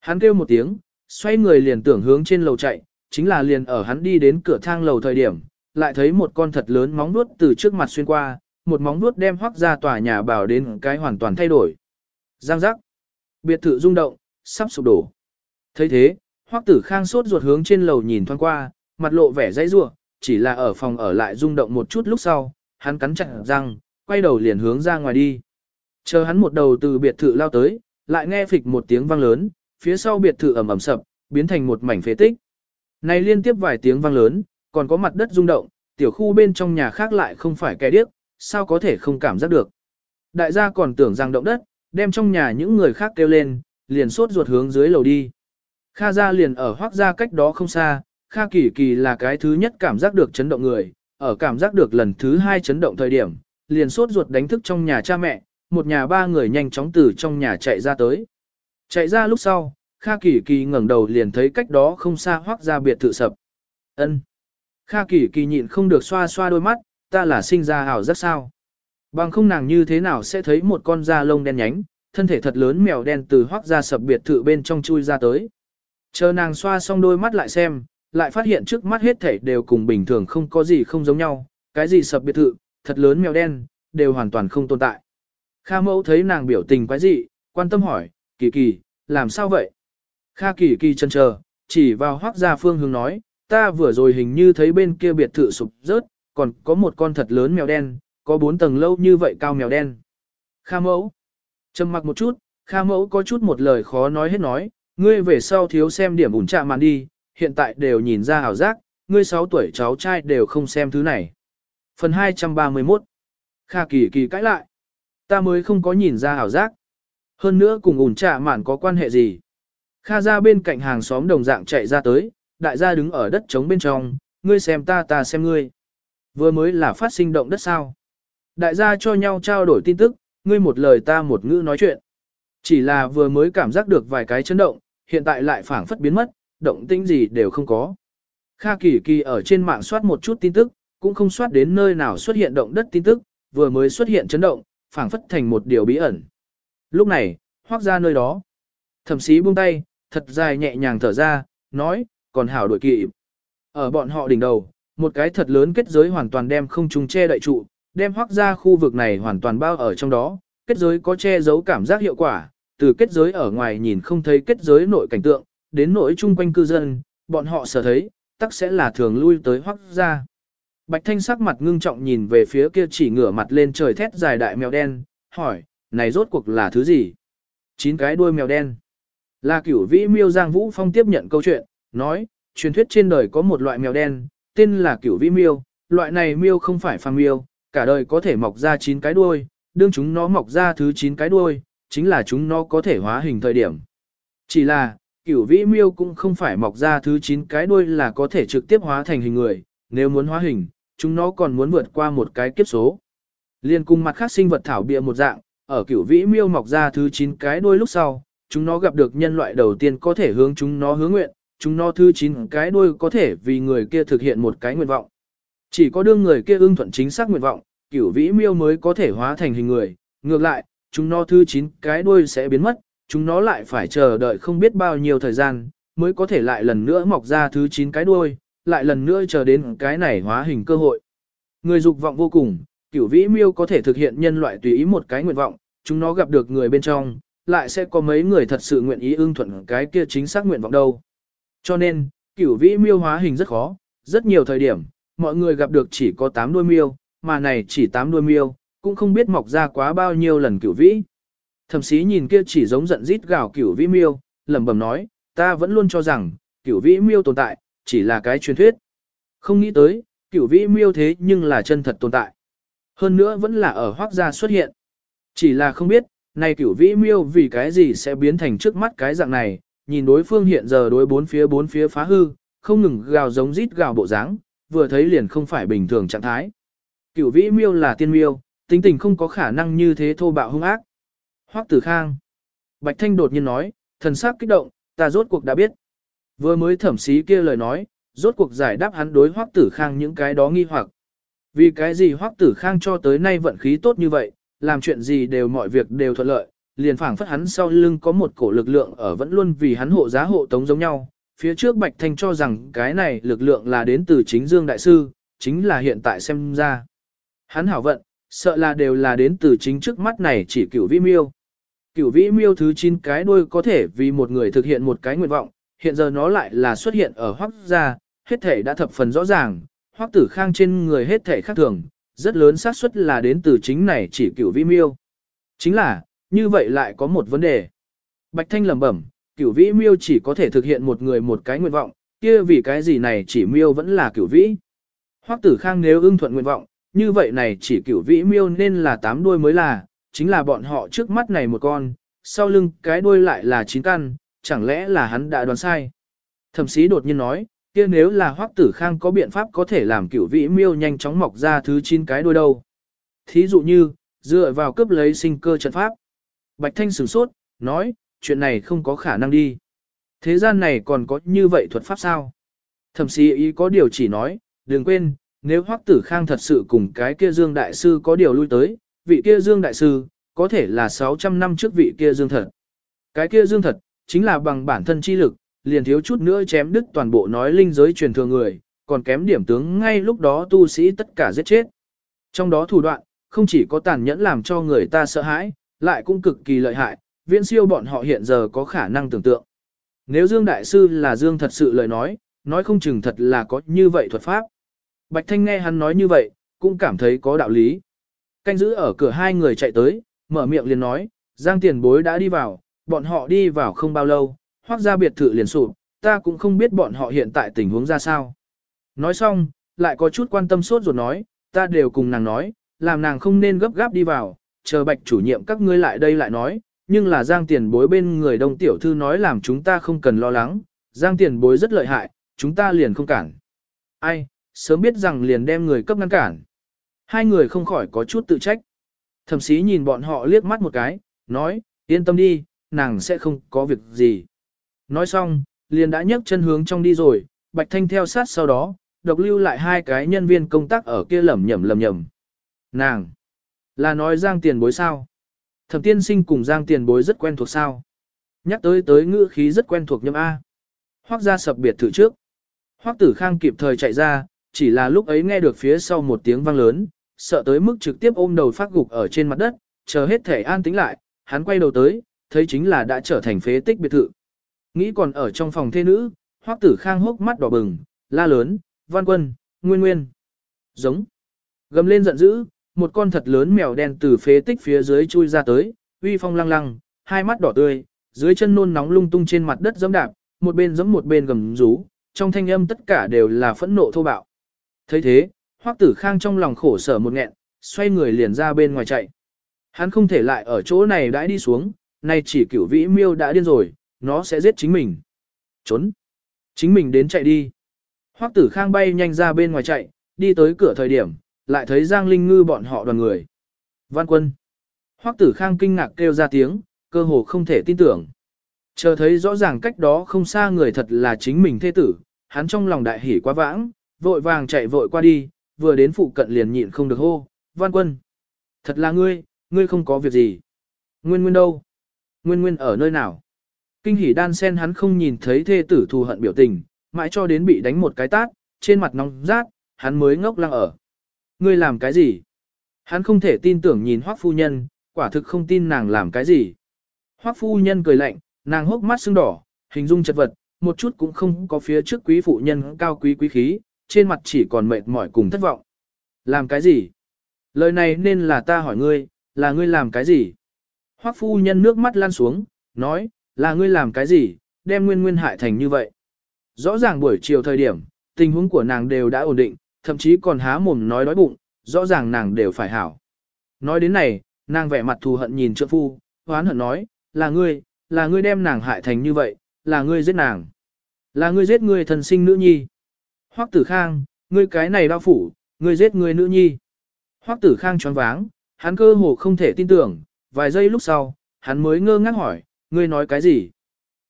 Hắn kêu một tiếng, xoay người liền tưởng hướng trên lầu chạy, chính là liền ở hắn đi đến cửa thang lầu thời điểm, lại thấy một con thật lớn móng vuốt từ trước mặt xuyên qua, một móng vuốt đem Hoắc ra tòa nhà bảo đến cái hoàn toàn thay đổi. Giang giác. Biệt thự rung động, sắp sụp đổ. thấy thế, Hoắc Tử Khang sốt ruột hướng trên lầu nhìn thoáng qua, mặt lộ vẻ dãy rủa, chỉ là ở phòng ở lại rung động một chút lúc sau, hắn cắn chặt răng, quay đầu liền hướng ra ngoài đi. Chờ hắn một đầu từ biệt thự lao tới, lại nghe phịch một tiếng vang lớn, phía sau biệt thự ầm ầm sập, biến thành một mảnh phế tích. Này liên tiếp vài tiếng vang lớn, còn có mặt đất rung động, tiểu khu bên trong nhà khác lại không phải kẻ điếc, sao có thể không cảm giác được. Đại gia còn tưởng rằng động đất, đem trong nhà những người khác kêu lên, liền sốt ruột hướng dưới lầu đi. Kha gia liền ở hoác gia cách đó không xa, Kha kỳ kỳ là cái thứ nhất cảm giác được chấn động người, ở cảm giác được lần thứ hai chấn động thời điểm, liền sốt ruột đánh thức trong nhà cha mẹ, một nhà ba người nhanh chóng từ trong nhà chạy ra tới. Chạy ra lúc sau, Kha kỳ kỳ ngẩng đầu liền thấy cách đó không xa hoác ra biệt thự sập. ân Kha kỳ kỳ nhịn không được xoa xoa đôi mắt, ta là sinh ra ảo rất sao. Bằng không nàng như thế nào sẽ thấy một con da lông đen nhánh, thân thể thật lớn mèo đen từ hoác ra sập biệt thự bên trong chui ra tới. Chờ nàng xoa xong đôi mắt lại xem, lại phát hiện trước mắt hết thảy đều cùng bình thường không có gì không giống nhau, cái gì sập biệt thự, thật lớn mèo đen, đều hoàn toàn không tồn tại. Kha mẫu thấy nàng biểu tình quái dị, quan tâm hỏi, kỳ kỳ, làm sao vậy? Kha kỳ kỳ chân chờ, chỉ vào hoác gia phương hướng nói, ta vừa rồi hình như thấy bên kia biệt thự sụp rớt, còn có một con thật lớn mèo đen, có bốn tầng lâu như vậy cao mèo đen. Kha mẫu. Trầm mặc một chút, Kha mẫu có chút một lời khó nói hết nói, ngươi về sau thiếu xem điểm ủn trạ màn đi, hiện tại đều nhìn ra hảo giác, ngươi 6 tuổi cháu trai đều không xem thứ này. Phần 231 Kha kỳ kỳ cãi lại. Ta mới không có nhìn ra hảo giác. Hơn nữa cùng ủn trả mạn có quan hệ gì. Kha ra bên cạnh hàng xóm đồng dạng chạy ra tới, đại gia đứng ở đất trống bên trong, ngươi xem ta ta xem ngươi. Vừa mới là phát sinh động đất sao. Đại gia cho nhau trao đổi tin tức, ngươi một lời ta một ngữ nói chuyện. Chỉ là vừa mới cảm giác được vài cái chấn động, hiện tại lại phản phất biến mất, động tĩnh gì đều không có. Kha Kỳ Kỳ ở trên mạng soát một chút tin tức, cũng không soát đến nơi nào xuất hiện động đất tin tức, vừa mới xuất hiện chấn động, phảng phất thành một điều bí ẩn. Lúc này, hoác ra nơi đó. Thẩm sĩ buông tay, thật dài nhẹ nhàng thở ra, nói, còn hảo đội kỵ. Ở bọn họ đỉnh đầu, một cái thật lớn kết giới hoàn toàn đem không trung che đậy trụ, đem hoác ra khu vực này hoàn toàn bao ở trong đó, kết giới có che giấu cảm giác hiệu quả, từ kết giới ở ngoài nhìn không thấy kết giới nội cảnh tượng, đến nỗi chung quanh cư dân, bọn họ sở thấy, tắc sẽ là thường lui tới hoác ra. Bạch Thanh sắc mặt ngưng trọng nhìn về phía kia chỉ ngửa mặt lên trời thét dài đại mèo đen, hỏi, này rốt cuộc là thứ gì? Chín cái đuôi mèo đen. Là cửu vĩ miêu Giang Vũ Phong tiếp nhận câu chuyện, nói, truyền thuyết trên đời có một loại mèo đen, tên là cửu vĩ miêu, loại này miêu không phải phàm miêu, cả đời có thể mọc ra chín cái đuôi, đương chúng nó mọc ra thứ chín cái đuôi, chính là chúng nó có thể hóa hình thời điểm. Chỉ là, cửu vĩ miêu cũng không phải mọc ra thứ chín cái đuôi là có thể trực tiếp hóa thành hình người, nếu muốn hóa hình, chúng nó còn muốn vượt qua một cái kiếp số. Liên cung mặt khác sinh vật thảo bịa một dạng, ở cửu vĩ miêu mọc ra thứ chín cái đuôi lúc sau, chúng nó gặp được nhân loại đầu tiên có thể hướng chúng nó hướng nguyện, chúng nó thứ chín cái đuôi có thể vì người kia thực hiện một cái nguyện vọng. Chỉ có đương người kia ưng thuận chính xác nguyện vọng, cửu vĩ miêu mới có thể hóa thành hình người, ngược lại, chúng nó thứ chín cái đuôi sẽ biến mất, chúng nó lại phải chờ đợi không biết bao nhiêu thời gian, mới có thể lại lần nữa mọc ra thứ chín cái đuôi, lại lần nữa chờ đến cái này hóa hình cơ hội. Người dục vọng vô cùng, cửu vĩ miêu có thể thực hiện nhân loại tùy ý một cái nguyện vọng, chúng nó gặp được người bên trong, lại sẽ có mấy người thật sự nguyện ý ưng thuận cái kia chính xác nguyện vọng đâu. Cho nên, cửu vĩ miêu hóa hình rất khó, rất nhiều thời điểm, mọi người gặp được chỉ có 8 đuôi miêu, mà này chỉ 8 đuôi miêu, cũng không biết mọc ra quá bao nhiêu lần cửu vĩ. Thẩm sĩ nhìn kia chỉ giống giận rít gào cửu vĩ miêu, lẩm bẩm nói, ta vẫn luôn cho rằng, cửu vĩ miêu tồn tại, chỉ là cái truyền thuyết. Không nghĩ tới, cửu vĩ miêu thế nhưng là chân thật tồn tại. Hơn nữa vẫn là ở hoác gia xuất hiện. Chỉ là không biết, này cửu vĩ miêu vì cái gì sẽ biến thành trước mắt cái dạng này, nhìn đối phương hiện giờ đối bốn phía bốn phía phá hư, không ngừng gào giống rít gào bộ dáng, vừa thấy liền không phải bình thường trạng thái. Cửu vĩ miêu là tiên miêu, tính tình không có khả năng như thế thô bạo hung ác. Hoắc tử khang. Bạch Thanh đột nhiên nói, thần sắc kích động, ta rốt cuộc đã biết. Vừa mới thẩm sĩ kia lời nói, rốt cuộc giải đáp hắn đối Hoắc tử khang những cái đó nghi hoặc. Vì cái gì Hoắc tử khang cho tới nay vận khí tốt như vậy, làm chuyện gì đều mọi việc đều thuận lợi, liền phảng phất hắn sau lưng có một cổ lực lượng ở vẫn luôn vì hắn hộ giá hộ tống giống nhau. Phía trước Bạch Thanh cho rằng cái này lực lượng là đến từ chính Dương Đại Sư, chính là hiện tại xem ra. Hắn hảo vận, sợ là đều là đến từ chính trước mắt này chỉ cửu vĩ miêu. Cửu vĩ miêu thứ 9 cái đuôi có thể vì một người thực hiện một cái nguyện vọng, hiện giờ nó lại là xuất hiện ở hoắc gia, hết thể đã thập phần rõ ràng, hoắc tử khang trên người hết thể khác thường, rất lớn xác suất là đến từ chính này chỉ cửu vĩ miêu. Chính là, như vậy lại có một vấn đề. Bạch Thanh lẩm bẩm, cửu vĩ miêu chỉ có thể thực hiện một người một cái nguyện vọng, kia vì cái gì này chỉ miêu vẫn là cửu vĩ. Hoắc tử khang nếu ưng thuận nguyện vọng, như vậy này chỉ cửu vĩ miêu nên là tám đuôi mới là, chính là bọn họ trước mắt này một con, sau lưng cái đuôi lại là chín căn, chẳng lẽ là hắn đã đoán sai. Thẩm sĩ đột nhiên nói, kia nếu là hoắc tử khang có biện pháp có thể làm cửu vĩ miêu nhanh chóng mọc ra thứ chín cái đuôi đâu. Thí dụ như, dựa vào cướp lấy sinh cơ trận pháp. Bạch Thanh sửng sốt, nói, chuyện này không có khả năng đi. Thế gian này còn có như vậy thuật pháp sao? Thẩm sĩ ý có điều chỉ nói, đừng quên, nếu Hoắc Tử Khang thật sự cùng cái kia Dương Đại Sư có điều lui tới, vị kia Dương Đại Sư, có thể là 600 năm trước vị kia Dương Thật. Cái kia Dương Thật, chính là bằng bản thân chi lực, liền thiếu chút nữa chém đứt toàn bộ nói linh giới truyền thừa người, còn kém điểm tướng ngay lúc đó tu sĩ tất cả giết chết. Trong đó thủ đoạn, không chỉ có tàn nhẫn làm cho người ta sợ hãi, lại cũng cực kỳ lợi hại, viễn siêu bọn họ hiện giờ có khả năng tưởng tượng. Nếu Dương Đại Sư là Dương thật sự lời nói, nói không chừng thật là có như vậy thuật pháp. Bạch Thanh nghe hắn nói như vậy, cũng cảm thấy có đạo lý. Canh giữ ở cửa hai người chạy tới, mở miệng liền nói, Giang tiền bối đã đi vào, bọn họ đi vào không bao lâu, hoác ra biệt thự liền sụp, ta cũng không biết bọn họ hiện tại tình huống ra sao. Nói xong, lại có chút quan tâm sốt ruột nói, ta đều cùng nàng nói, làm nàng không nên gấp gáp đi vào, chờ bạch chủ nhiệm các ngươi lại đây lại nói, nhưng là giang tiền bối bên người đông tiểu thư nói làm chúng ta không cần lo lắng, giang tiền bối rất lợi hại, chúng ta liền không cản. Ai, sớm biết rằng liền đem người cấp ngăn cản. Hai người không khỏi có chút tự trách. Thẩm sĩ nhìn bọn họ liếc mắt một cái, nói, yên tâm đi, nàng sẽ không có việc gì. Nói xong, liền đã nhấc chân hướng trong đi rồi, Bạch Thanh theo sát sau đó, độc lưu lại hai cái nhân viên công tác ở kia lẩm nhẩm lẩm nhẩm. Nàng, là nói Giang tiền bối sao? Thẩm tiên sinh cùng Giang tiền bối rất quen thuộc sao? Nhắc tới tới ngữ khí rất quen thuộc nhâm A. Hoắc ra sập biệt thự trước. Hoắc tử khang kịp thời chạy ra, chỉ là lúc ấy nghe được phía sau một tiếng vang lớn, sợ tới mức trực tiếp ôm đầu phát gục ở trên mặt đất, chờ hết thể an tĩnh lại, hắn quay đầu tới, thấy chính là đã trở thành phế tích biệt thự. Nghĩ còn ở trong phòng thê nữ, hoắc tử khang hốc mắt đỏ bừng, la lớn, văn quân, nguyên nguyên. Giống. Gầm lên giận dữ, một con thật lớn mèo đen từ phế tích phía dưới chui ra tới, uy phong lăng lăng, hai mắt đỏ tươi, dưới chân nôn nóng lung tung trên mặt đất giẫm đạp, một bên giẫm một bên gầm rú, trong thanh âm tất cả đều là phẫn nộ thô bạo. thấy thế, Hoắc Tử Khang trong lòng khổ sở một nghẹn, xoay người liền ra bên ngoài chạy. Hắn không thể lại ở chỗ này đãi đi xuống, nay chỉ cửu vĩ miêu đã điên rồi, nó sẽ giết chính mình. Trốn. Chính mình đến chạy đi. Hoắc Tử Khang bay nhanh ra bên ngoài chạy, đi tới cửa thời điểm, lại thấy Giang Linh Ngư bọn họ đoàn người. Văn quân. Hoắc Tử Khang kinh ngạc kêu ra tiếng, cơ hồ không thể tin tưởng. Chờ thấy rõ ràng cách đó không xa người thật là chính mình thế tử, hắn trong lòng đại hỉ quá vãng, vội vàng chạy vội qua đi, vừa đến phụ cận liền nhịn không được hô, văn quân. Thật là ngươi, ngươi không có việc gì. Nguyên nguyên đâu? Nguyên nguyên ở nơi nào? Kinh hỉ đan sen hắn không nhìn thấy thê tử thù hận biểu tình, mãi cho đến bị đánh một cái tát, trên mặt nóng rát, hắn mới ngốc lăng ở. Ngươi làm cái gì? Hắn không thể tin tưởng nhìn hoác phu nhân, quả thực không tin nàng làm cái gì. Hoác phu nhân cười lạnh, nàng hốc mắt sưng đỏ, hình dung chật vật, một chút cũng không có phía trước quý phụ nhân cao quý quý khí, trên mặt chỉ còn mệt mỏi cùng thất vọng. Làm cái gì? Lời này nên là ta hỏi ngươi, là ngươi làm cái gì? Hoắc phu nhân nước mắt lan xuống, nói, là ngươi làm cái gì, đem nguyên nguyên hại thành như vậy. Rõ ràng buổi chiều thời điểm, tình huống của nàng đều đã ổn định, thậm chí còn há mồm nói đói bụng, rõ ràng nàng đều phải hảo. Nói đến này, nàng vẻ mặt thù hận nhìn trượng phu, hoán hận nói, là ngươi, là ngươi đem nàng hại thành như vậy, là ngươi giết nàng. Là ngươi giết ngươi thần sinh nữ nhi. Hoắc tử khang, ngươi cái này đau phủ, ngươi giết ngươi nữ nhi. Hoắc tử khang choáng váng, hắn cơ hồ không thể tin tưởng, vài giây lúc sau, hắn mới ngơ ngác hỏi, ngươi nói cái gì?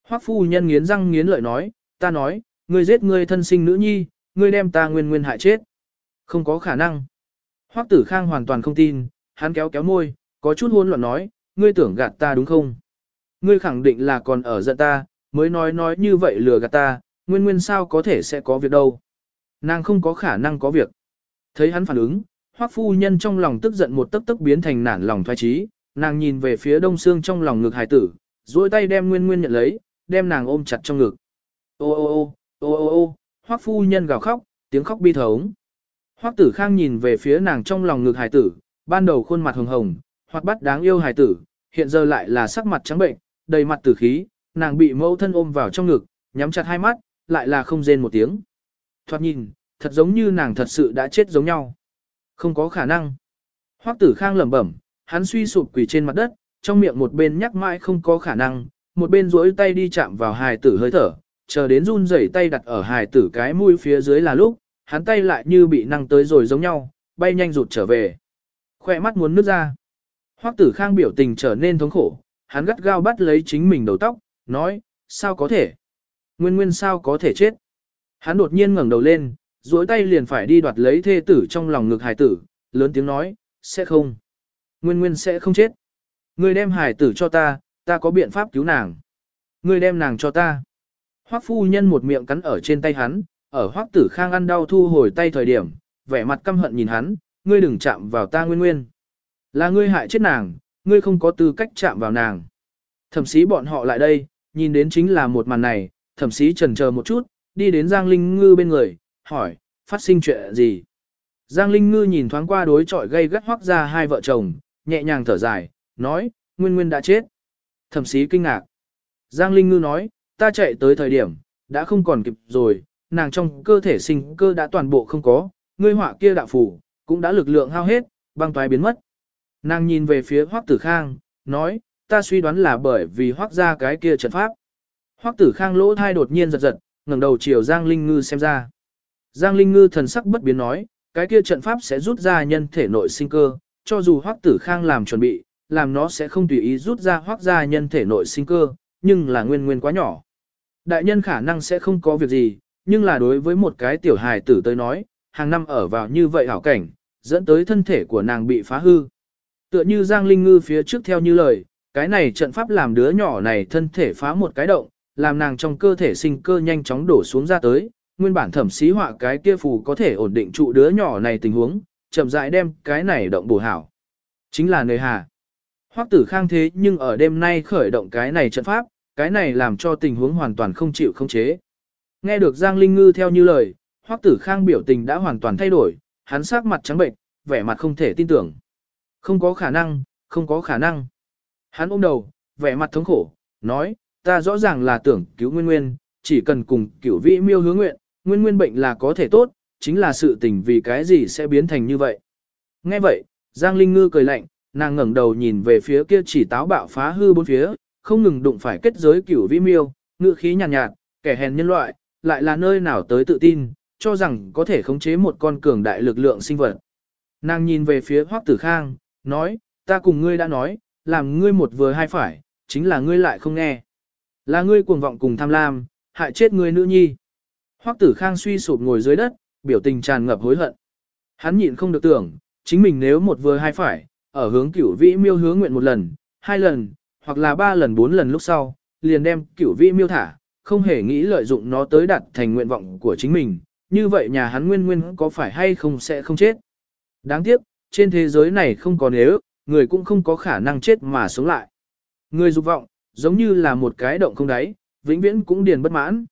Hoắc phu nhân nghiến răng nghiến lợi nói, ta nói, ngươi giết ngươi thân sinh nữ nhi, ngươi đem ta nguyên nguyên hại chết. Không có khả năng. Hoắc tử khang hoàn toàn không tin, hắn kéo kéo môi, có chút hôn loạn nói, ngươi tưởng gạt ta đúng không? Ngươi khẳng định là còn ở giận ta, mới nói nói như vậy lừa gạt ta, nguyên nguyên sao có thể sẽ có việc đâu. Nàng không có khả năng có việc. Thấy hắn phản ứng, hoắc phu nhân trong lòng tức giận một tấc tấc biến thành nản lòng thoái trí, nàng nhìn về phía đông xương trong lòng ngực hài tử, duỗi tay đem nguyên nguyên nhận lấy, đem nàng ôm chặt trong ngực. Ô ô ô, ô ô ô, hoắc phu nhân gào khóc, tiếng khóc bi thống. Hoắc tử khang nhìn về phía nàng trong lòng ngực hài tử, ban đầu khuôn mặt hồng hồng, hoặc bắt đáng yêu hài tử, hiện giờ lại là sắc mặt trắng bệnh, đầy mặt tử khí, nàng bị mẫu thân ôm vào trong ngực, nhắm chặt hai mắt, lại là không rên một tiếng. Thoạt nhìn, thật giống như nàng thật sự đã chết giống nhau. Không có khả năng. Hoắc tử khang lẩm bẩm, hắn suy sụp quỳ trên mặt đất, trong miệng một bên nhắc mãi không có khả năng, một bên duỗi tay đi chạm vào hài tử hơi thở, chờ đến run rẩy tay đặt ở hài tử cái mũi phía dưới là lúc, hắn tay lại như bị năng tới rồi giống nhau, bay nhanh rụt trở về. Khoe mắt muốn nước ra. Hoắc tử khang biểu tình trở nên thống khổ, hắn gắt gao bắt lấy chính mình đầu tóc, nói, sao có thể? Nguyên nguyên sao có thể chết? Hắn đột nhiên ngẩng đầu lên, duỗi tay liền phải đi đoạt lấy thê tử trong lòng ngực hài tử, lớn tiếng nói, sẽ không. Nguyên nguyên sẽ không chết. Ngươi đem hải tử cho ta, ta có biện pháp cứu nàng. Ngươi đem nàng cho ta. Hoắc phu nhân một miệng cắn ở trên tay hắn, ở Hoắc tử khang ăn đau thu hồi tay thời điểm, vẻ mặt căm hận nhìn hắn, ngươi đừng chạm vào ta nguyên nguyên. Là ngươi hại chết nàng, ngươi không có tư cách chạm vào nàng. Thẩm sĩ bọn họ lại đây, nhìn đến chính là một màn này, thẩm sĩ trần chờ một chút, đi đến Giang Linh Ngư bên người, hỏi, phát sinh chuyện gì? Giang Linh Ngư nhìn thoáng qua đối trọi gây gắt hoắc ra hai vợ chồng, nhẹ nhàng thở dài, nói, Nguyên Nguyên đã chết. Thẩm sĩ kinh ngạc. Giang Linh Ngư nói, ta chạy tới thời điểm, đã không còn kịp rồi, nàng trong cơ thể sinh cơ đã toàn bộ không có, ngươi họa kia đạo phủ, cũng đã lực lượng hao hết, băng toái biến mất. Nàng nhìn về phía Hoắc Tử Khang, nói, ta suy đoán là bởi vì Hoắc ra cái kia trận pháp. Hoắc Tử Khang lỗ thai đột nhiên giật giật, ngẩng đầu chiều Giang Linh Ngư xem ra. Giang Linh Ngư thần sắc bất biến nói, cái kia trận pháp sẽ rút ra nhân thể nội sinh cơ, cho dù hoác Tử Khang làm chuẩn bị, làm nó sẽ không tùy ý rút ra hoác ra nhân thể nội sinh cơ, nhưng là nguyên nguyên quá nhỏ. Đại nhân khả năng sẽ không có việc gì, nhưng là đối với một cái tiểu hài tử tới nói, hàng năm ở vào như vậy hảo cảnh, dẫn tới thân thể của nàng bị phá hư. Tựa như Giang Linh Ngư phía trước theo như lời, cái này trận pháp làm đứa nhỏ này thân thể phá một cái động, làm nàng trong cơ thể sinh cơ nhanh chóng đổ xuống ra tới, nguyên bản thẩm sĩ họa cái kia phù có thể ổn định trụ đứa nhỏ này tình huống, chậm rãi đem cái này động bổ hảo. Chính là nơi hà. Hoắc tử khang thế nhưng ở đêm nay khởi động cái này trận pháp, cái này làm cho tình huống hoàn toàn không chịu không chế. Nghe được Giang Linh Ngư theo như lời, Hoắc tử khang biểu tình đã hoàn toàn thay đổi, hắn sắc mặt trắng bệnh, vẻ mặt không thể tin tưởng. Không có khả năng, không có khả năng. Hắn ôm đầu, vẻ mặt thống khổ, nói, ta rõ ràng là tưởng cứu nguyên nguyên, chỉ cần cùng cửu vĩ miêu hướng nguyện, nguyên nguyên bệnh là có thể tốt, chính là sự tình vì cái gì sẽ biến thành như vậy. Nghe vậy, Giang Linh Ngư cười lạnh, nàng ngẩng đầu nhìn về phía kia chỉ táo bạo phá hư bốn phía, không ngừng đụng phải kết giới cửu vĩ miêu, ngựa khí nhàn nhạt, nhạt, kẻ hèn nhân loại, lại là nơi nào tới tự tin, cho rằng có thể khống chế một con cường đại lực lượng sinh vật. Nàng nhìn về phía Hoắc Tử Khang, nói, ta cùng ngươi đã nói, làm ngươi một vừa hai phải, chính là ngươi lại không nghe. Là ngươi cuồng vọng cùng tham lam, hại chết ngươi nữ nhi. Hoắc Tử Khang suy sụp ngồi dưới đất, biểu tình tràn ngập hối hận. Hắn nhịn không được tưởng, chính mình nếu một vừa hai phải, ở hướng cửu vĩ miêu hướng nguyện một lần, hai lần, hoặc là ba lần bốn lần lúc sau, liền đem cửu vĩ miêu thả, không hề nghĩ lợi dụng nó tới đạt thành nguyện vọng của chính mình, như vậy nhà hắn nguyên nguyên có phải hay không sẽ không chết. Đáng tiếc, trên thế giới này không có nếu, người cũng không có khả năng chết mà sống lại. Người dục vọng, giống như là một cái động không đáy, vĩnh viễn cũng điền bất mãn.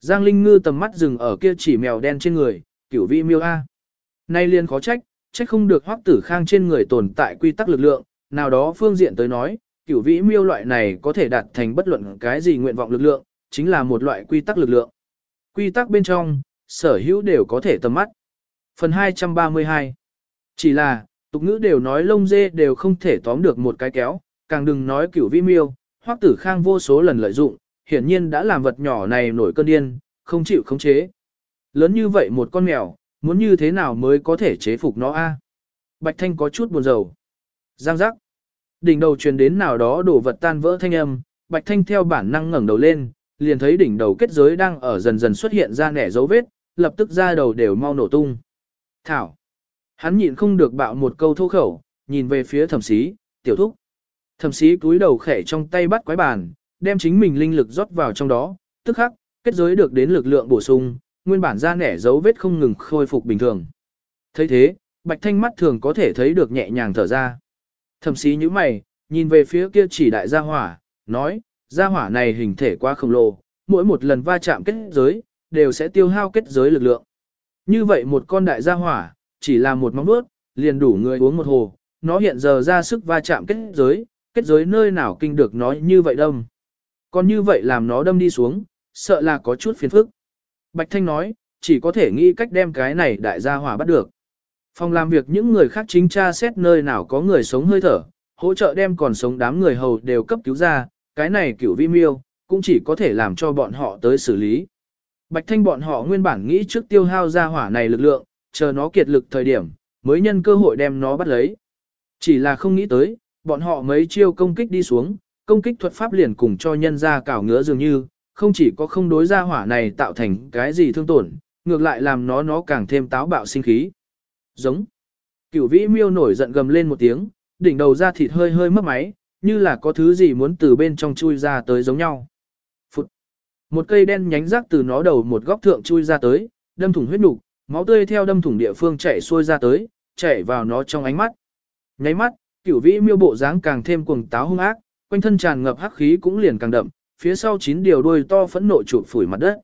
Giang Linh Ngư tầm mắt dừng ở kia chỉ mèo đen trên người, cửu vị miêu A. Nay liền khó trách, trách không được hoắc tử khang trên người tồn tại quy tắc lực lượng, nào đó phương diện tới nói, cửu vĩ miêu loại này có thể đạt thành bất luận cái gì nguyện vọng lực lượng, chính là một loại quy tắc lực lượng. Quy tắc bên trong, sở hữu đều có thể tầm mắt. Phần 232 Chỉ là, tục ngữ đều nói lông dê đều không thể tóm được một cái kéo, càng đừng nói cửu vĩ miêu, hoắc tử khang vô số lần lợi dụng, hiển nhiên đã làm vật nhỏ này nổi cơn điên, không chịu khống chế. Lớn như vậy một con mèo, muốn như thế nào mới có thể chế phục nó a? Bạch Thanh có chút buồn rầu. Giang giác. Đỉnh đầu truyền đến nào đó đổ vật tan vỡ thanh âm, Bạch Thanh theo bản năng ngẩng đầu lên, liền thấy đỉnh đầu kết giới đang ở dần dần xuất hiện ra nẻ dấu vết, lập tức ra đầu đều mau nổ tung. Thảo. Hắn nhịn không được bạo một câu thô khẩu, nhìn về phía thẩm sĩ, tiểu thúc. Thẩm sĩ cúi đầu khẽ trong tay bắt quái bàn, đem chính mình linh lực rót vào trong đó, tức khắc, kết giới được đến lực lượng bổ sung, nguyên bản da nẻ dấu vết không ngừng khôi phục bình thường. thấy thế, bạch thanh mắt thường có thể thấy được nhẹ nhàng thở ra. Thẩm sĩ như mày, nhìn về phía kia chỉ đại gia hỏa, nói, gia hỏa này hình thể quá khổng lồ, mỗi một lần va chạm kết giới, đều sẽ tiêu hao kết giới lực lượng. Như vậy một con đại gia hỏa, chỉ là một móng vuốt, liền đủ người uống một hồ, nó hiện giờ ra sức va chạm kết giới, kết giới nơi nào kinh được nó như vậy đâm. Còn như vậy làm nó đâm đi xuống, sợ là có chút phiền phức. Bạch Thanh nói, chỉ có thể nghĩ cách đem cái này đại gia hỏa bắt được. Phòng làm việc những người khác chính tra xét nơi nào có người sống hơi thở, hỗ trợ đem còn sống đám người hầu đều cấp cứu ra, cái này cửu vi miêu, cũng chỉ có thể làm cho bọn họ tới xử lý. Bạch Thanh bọn họ nguyên bản nghĩ trước tiêu hao ra hỏa này lực lượng, chờ nó kiệt lực thời điểm, mới nhân cơ hội đem nó bắt lấy. Chỉ là không nghĩ tới, bọn họ mấy chiêu công kích đi xuống, công kích thuật pháp liền cùng cho nhân ra cào ngứa dường như, không chỉ có không đối ra hỏa này tạo thành cái gì thương tổn, ngược lại làm nó nó càng thêm táo bạo sinh khí. Giống. Cửu vĩ miêu nổi giận gầm lên một tiếng, đỉnh đầu ra thịt hơi hơi mất máy, như là có thứ gì muốn từ bên trong chui ra tới giống nhau. Phụt. Một cây đen nhánh rác từ nó đầu một góc thượng chui ra tới, đâm thủng huyết nục, máu tươi theo đâm thủng địa phương chảy xuôi ra tới, chảy vào nó trong ánh mắt. Nháy mắt, cửu vĩ miêu bộ dáng càng thêm cuồng táo hung ác, quanh thân tràn ngập hắc khí cũng liền càng đậm, phía sau chín điều đuôi to phẫn nộ chụp phủi mặt đất.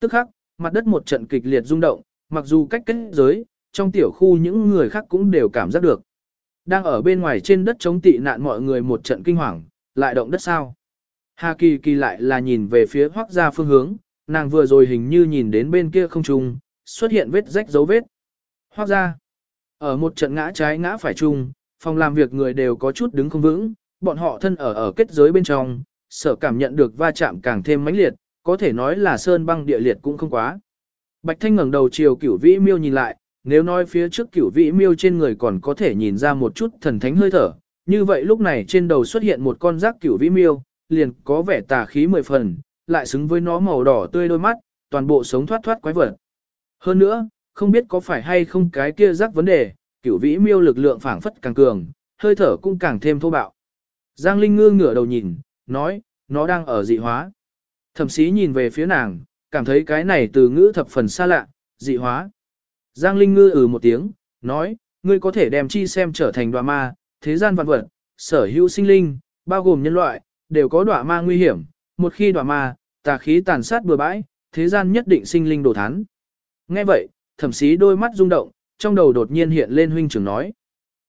Tức khắc, mặt đất một trận kịch liệt rung động, mặc dù cách kết giới, trong tiểu khu những người khác cũng đều cảm giác được. Đang ở bên ngoài trên đất chống tị nạn mọi người một trận kinh hoàng, lại động đất sao. Hà Kỳ Kỳ lại là nhìn về phía hoác ra phương hướng, nàng vừa rồi hình như nhìn đến bên kia không trung, xuất hiện vết rách dấu vết. Hoác ra, ở một trận ngã trái ngã phải trùng, phòng làm việc người đều có chút đứng không vững, bọn họ thân ở ở kết giới bên trong, sợ cảm nhận được va chạm càng thêm mãnh liệt, có thể nói là sơn băng địa liệt cũng không quá. Bạch Thanh ngẩng đầu chiều cửu vĩ miêu nhìn lại, nếu nói phía trước cửu vĩ miêu trên người còn có thể nhìn ra một chút thần thánh hơi thở, như vậy lúc này trên đầu xuất hiện một con rác cửu vĩ miêu, liền có vẻ tà khí mười phần, lại xứng với nó màu đỏ tươi đôi mắt, toàn bộ sống thoát thoát quái vật. Hơn nữa, không biết có phải hay không cái kia rác vấn đề, cửu vĩ miêu lực lượng phảng phất càng cường, hơi thở cũng càng thêm thô bạo. Giang Linh ngư ngửa đầu nhìn, nói, nó đang ở dị hóa. Thẩm sĩ nhìn về phía nàng, cảm thấy cái này từ ngữ thập phần xa lạ, dị hóa. Giang Linh ngư ừ một tiếng, nói, ngươi có thể đem chi xem trở thành đoạ ma, thế gian vạn vật, sở hữu sinh linh, bao gồm nhân loại, đều có đoạ ma nguy hiểm, một khi đoạ ma, tà khí tàn sát bừa bãi, thế gian nhất định sinh linh đổ thán. Nghe vậy, thẩm sĩ đôi mắt rung động, trong đầu đột nhiên hiện lên huynh trưởng nói.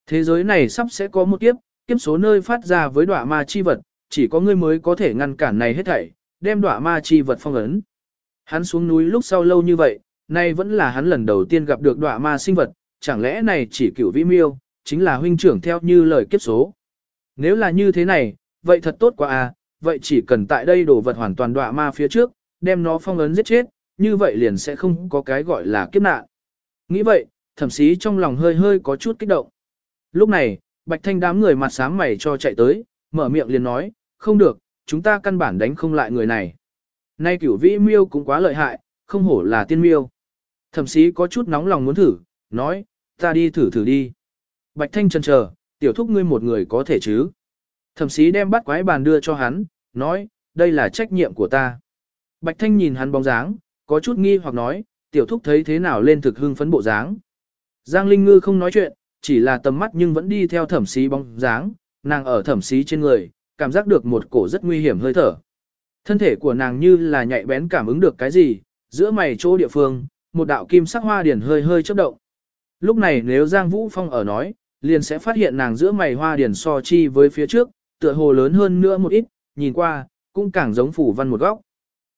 Thế giới này sắp sẽ có một kiếp, kiếp số nơi phát ra với đọa ma chi vật, chỉ có ngươi mới có thể ngăn cản này hết thảy, đem đọa ma chi vật phong ấn. Hắn xuống núi lúc sau lâu như vậy, nay vẫn là hắn lần đầu tiên gặp được đọa ma sinh vật, chẳng lẽ này chỉ cửu vĩ miêu, chính là huynh trưởng theo như lời kiếp số. Nếu là như thế này, vậy thật tốt quá à, vậy chỉ cần tại đây đổ vật hoàn toàn đọa ma phía trước, đem nó phong ấn giết chết, như vậy liền sẽ không có cái gọi là kiếp nạn. Nghĩ vậy, thẩm sĩ trong lòng hơi hơi có chút kích động. Lúc này, Bạch Thanh đám người mặt sám mày cho chạy tới, mở miệng liền nói, không được, chúng ta căn bản đánh không lại người này. Nay cửu vĩ miêu cũng quá lợi hại, không hổ là tiên miêu. Thẩm sĩ có chút nóng lòng muốn thử, nói, ta đi thử thử đi. Bạch Thanh chần chờ, tiểu thúc ngươi một người có thể chứ. Thẩm sĩ đem bắt quái bàn đưa cho hắn, nói, đây là trách nhiệm của ta. Bạch Thanh nhìn hắn bóng dáng, có chút nghi hoặc nói, tiểu thúc thấy thế nào lên thực hưng phấn bộ dáng. Giang Linh Ngư không nói chuyện, chỉ là tầm mắt nhưng vẫn đi theo thẩm sĩ bóng dáng, nàng ở thẩm sĩ trên người, cảm giác được một cổ rất nguy hiểm hơi thở. Thân thể của nàng như là nhạy bén cảm ứng được cái gì, giữa mày chỗ địa phương, một đạo kim sắc hoa điển hơi hơi chớp động. Lúc này nếu Giang Vũ Phong ở nói, liền sẽ phát hiện nàng giữa mày hoa điển so chi với phía trước, tựa hồ lớn hơn nữa một ít, nhìn qua, cũng càng giống phủ văn một góc.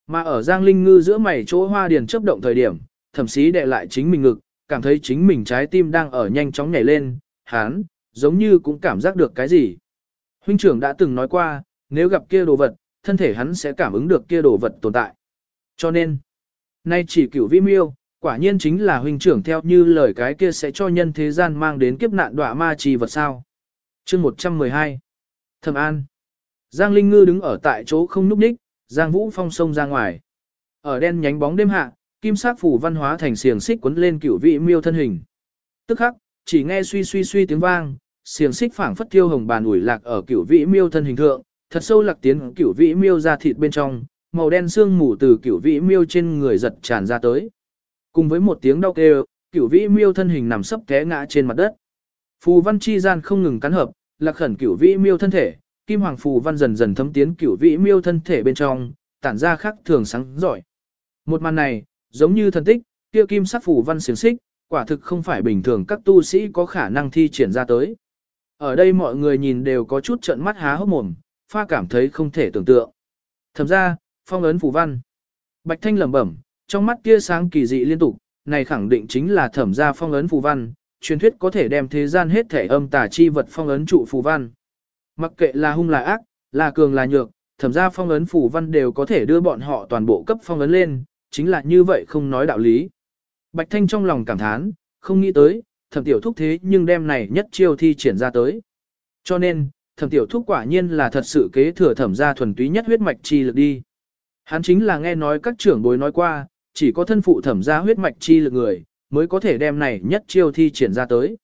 Mà ở Giang Linh Ngư giữa mày chỗ hoa điển chớp động thời điểm, thẩm sĩ đè lại chính mình ngực, cảm thấy chính mình trái tim đang ở nhanh chóng nhảy lên, hắn giống như cũng cảm giác được cái gì. Huynh trưởng đã từng nói qua, nếu gặp kia đồ vật, thân thể hắn sẽ cảm ứng được kia đồ vật tồn tại. Cho nên, nay chỉ cửu vi miêu, quả nhiên chính là huynh trưởng theo như lời cái kia sẽ cho nhân thế gian mang đến kiếp nạn đọa ma trì vật sao. Chương 112 Thầm An Giang Linh Ngư đứng ở tại chỗ không núp ních, Giang Vũ Phong sông ra ngoài. Ở đen nhánh bóng đêm hạ, kim sắc phủ văn hóa thành xiềng xích quấn lên cửu vị miêu thân hình. Tức khắc, chỉ nghe suy suy suy tiếng vang, xiềng xích phảng phất tiêu hồng bàn ủi lạc ở cửu vị miêu thân hình thượng, thật sâu lạc tiến cửu vị miêu ra thịt bên trong, màu đen xương mù từ cửu vị miêu trên người giật tràn ra tới. Cùng với một tiếng đau kêu, cửu vị miêu thân hình nằm sấp té ngã trên mặt đất. Phù văn chi gian không ngừng cắn hợp, lạc khẩn cửu vị miêu thân thể, kim hoàng phù văn dần dần thấm tiến cửu vị miêu thân thể bên trong, tản ra khắc thường sáng giỏi. Một màn này, giống như thần tích, kia kim sắc phù văn xiềng xích, quả thực không phải bình thường các tu sĩ có khả năng thi triển ra tới. Ở đây mọi người nhìn đều có chút trợn mắt há hốc mồm, pha cảm thấy không thể tưởng tượng. Thẩm ra, phong ấn phù văn. Bạch Thanh lẩm bẩm, trong mắt kia sáng kỳ dị liên tục, này khẳng định chính là thẩm ra phong ấn phù văn, truyền thuyết có thể đem thế gian hết thể âm tà chi vật phong ấn trụ phù văn. Mặc kệ là hung là ác, là cường là nhược, thẩm ra phong ấn phù văn đều có thể đưa bọn họ toàn bộ cấp phong ấn lên, chính là như vậy không nói đạo lý. Bạch Thanh trong lòng cảm thán, không nghĩ tới, thẩm tiểu thúc thế nhưng đem này nhất chiêu thi triển ra tới. Cho nên, thẩm tiểu thúc quả nhiên là thật sự kế thừa thẩm gia thuần túy nhất huyết mạch chi lực đi. Hắn chính là nghe nói các trưởng bối nói qua, chỉ có thân phụ thẩm gia huyết mạch chi lực người, mới có thể đem này nhất chiêu thi triển ra tới.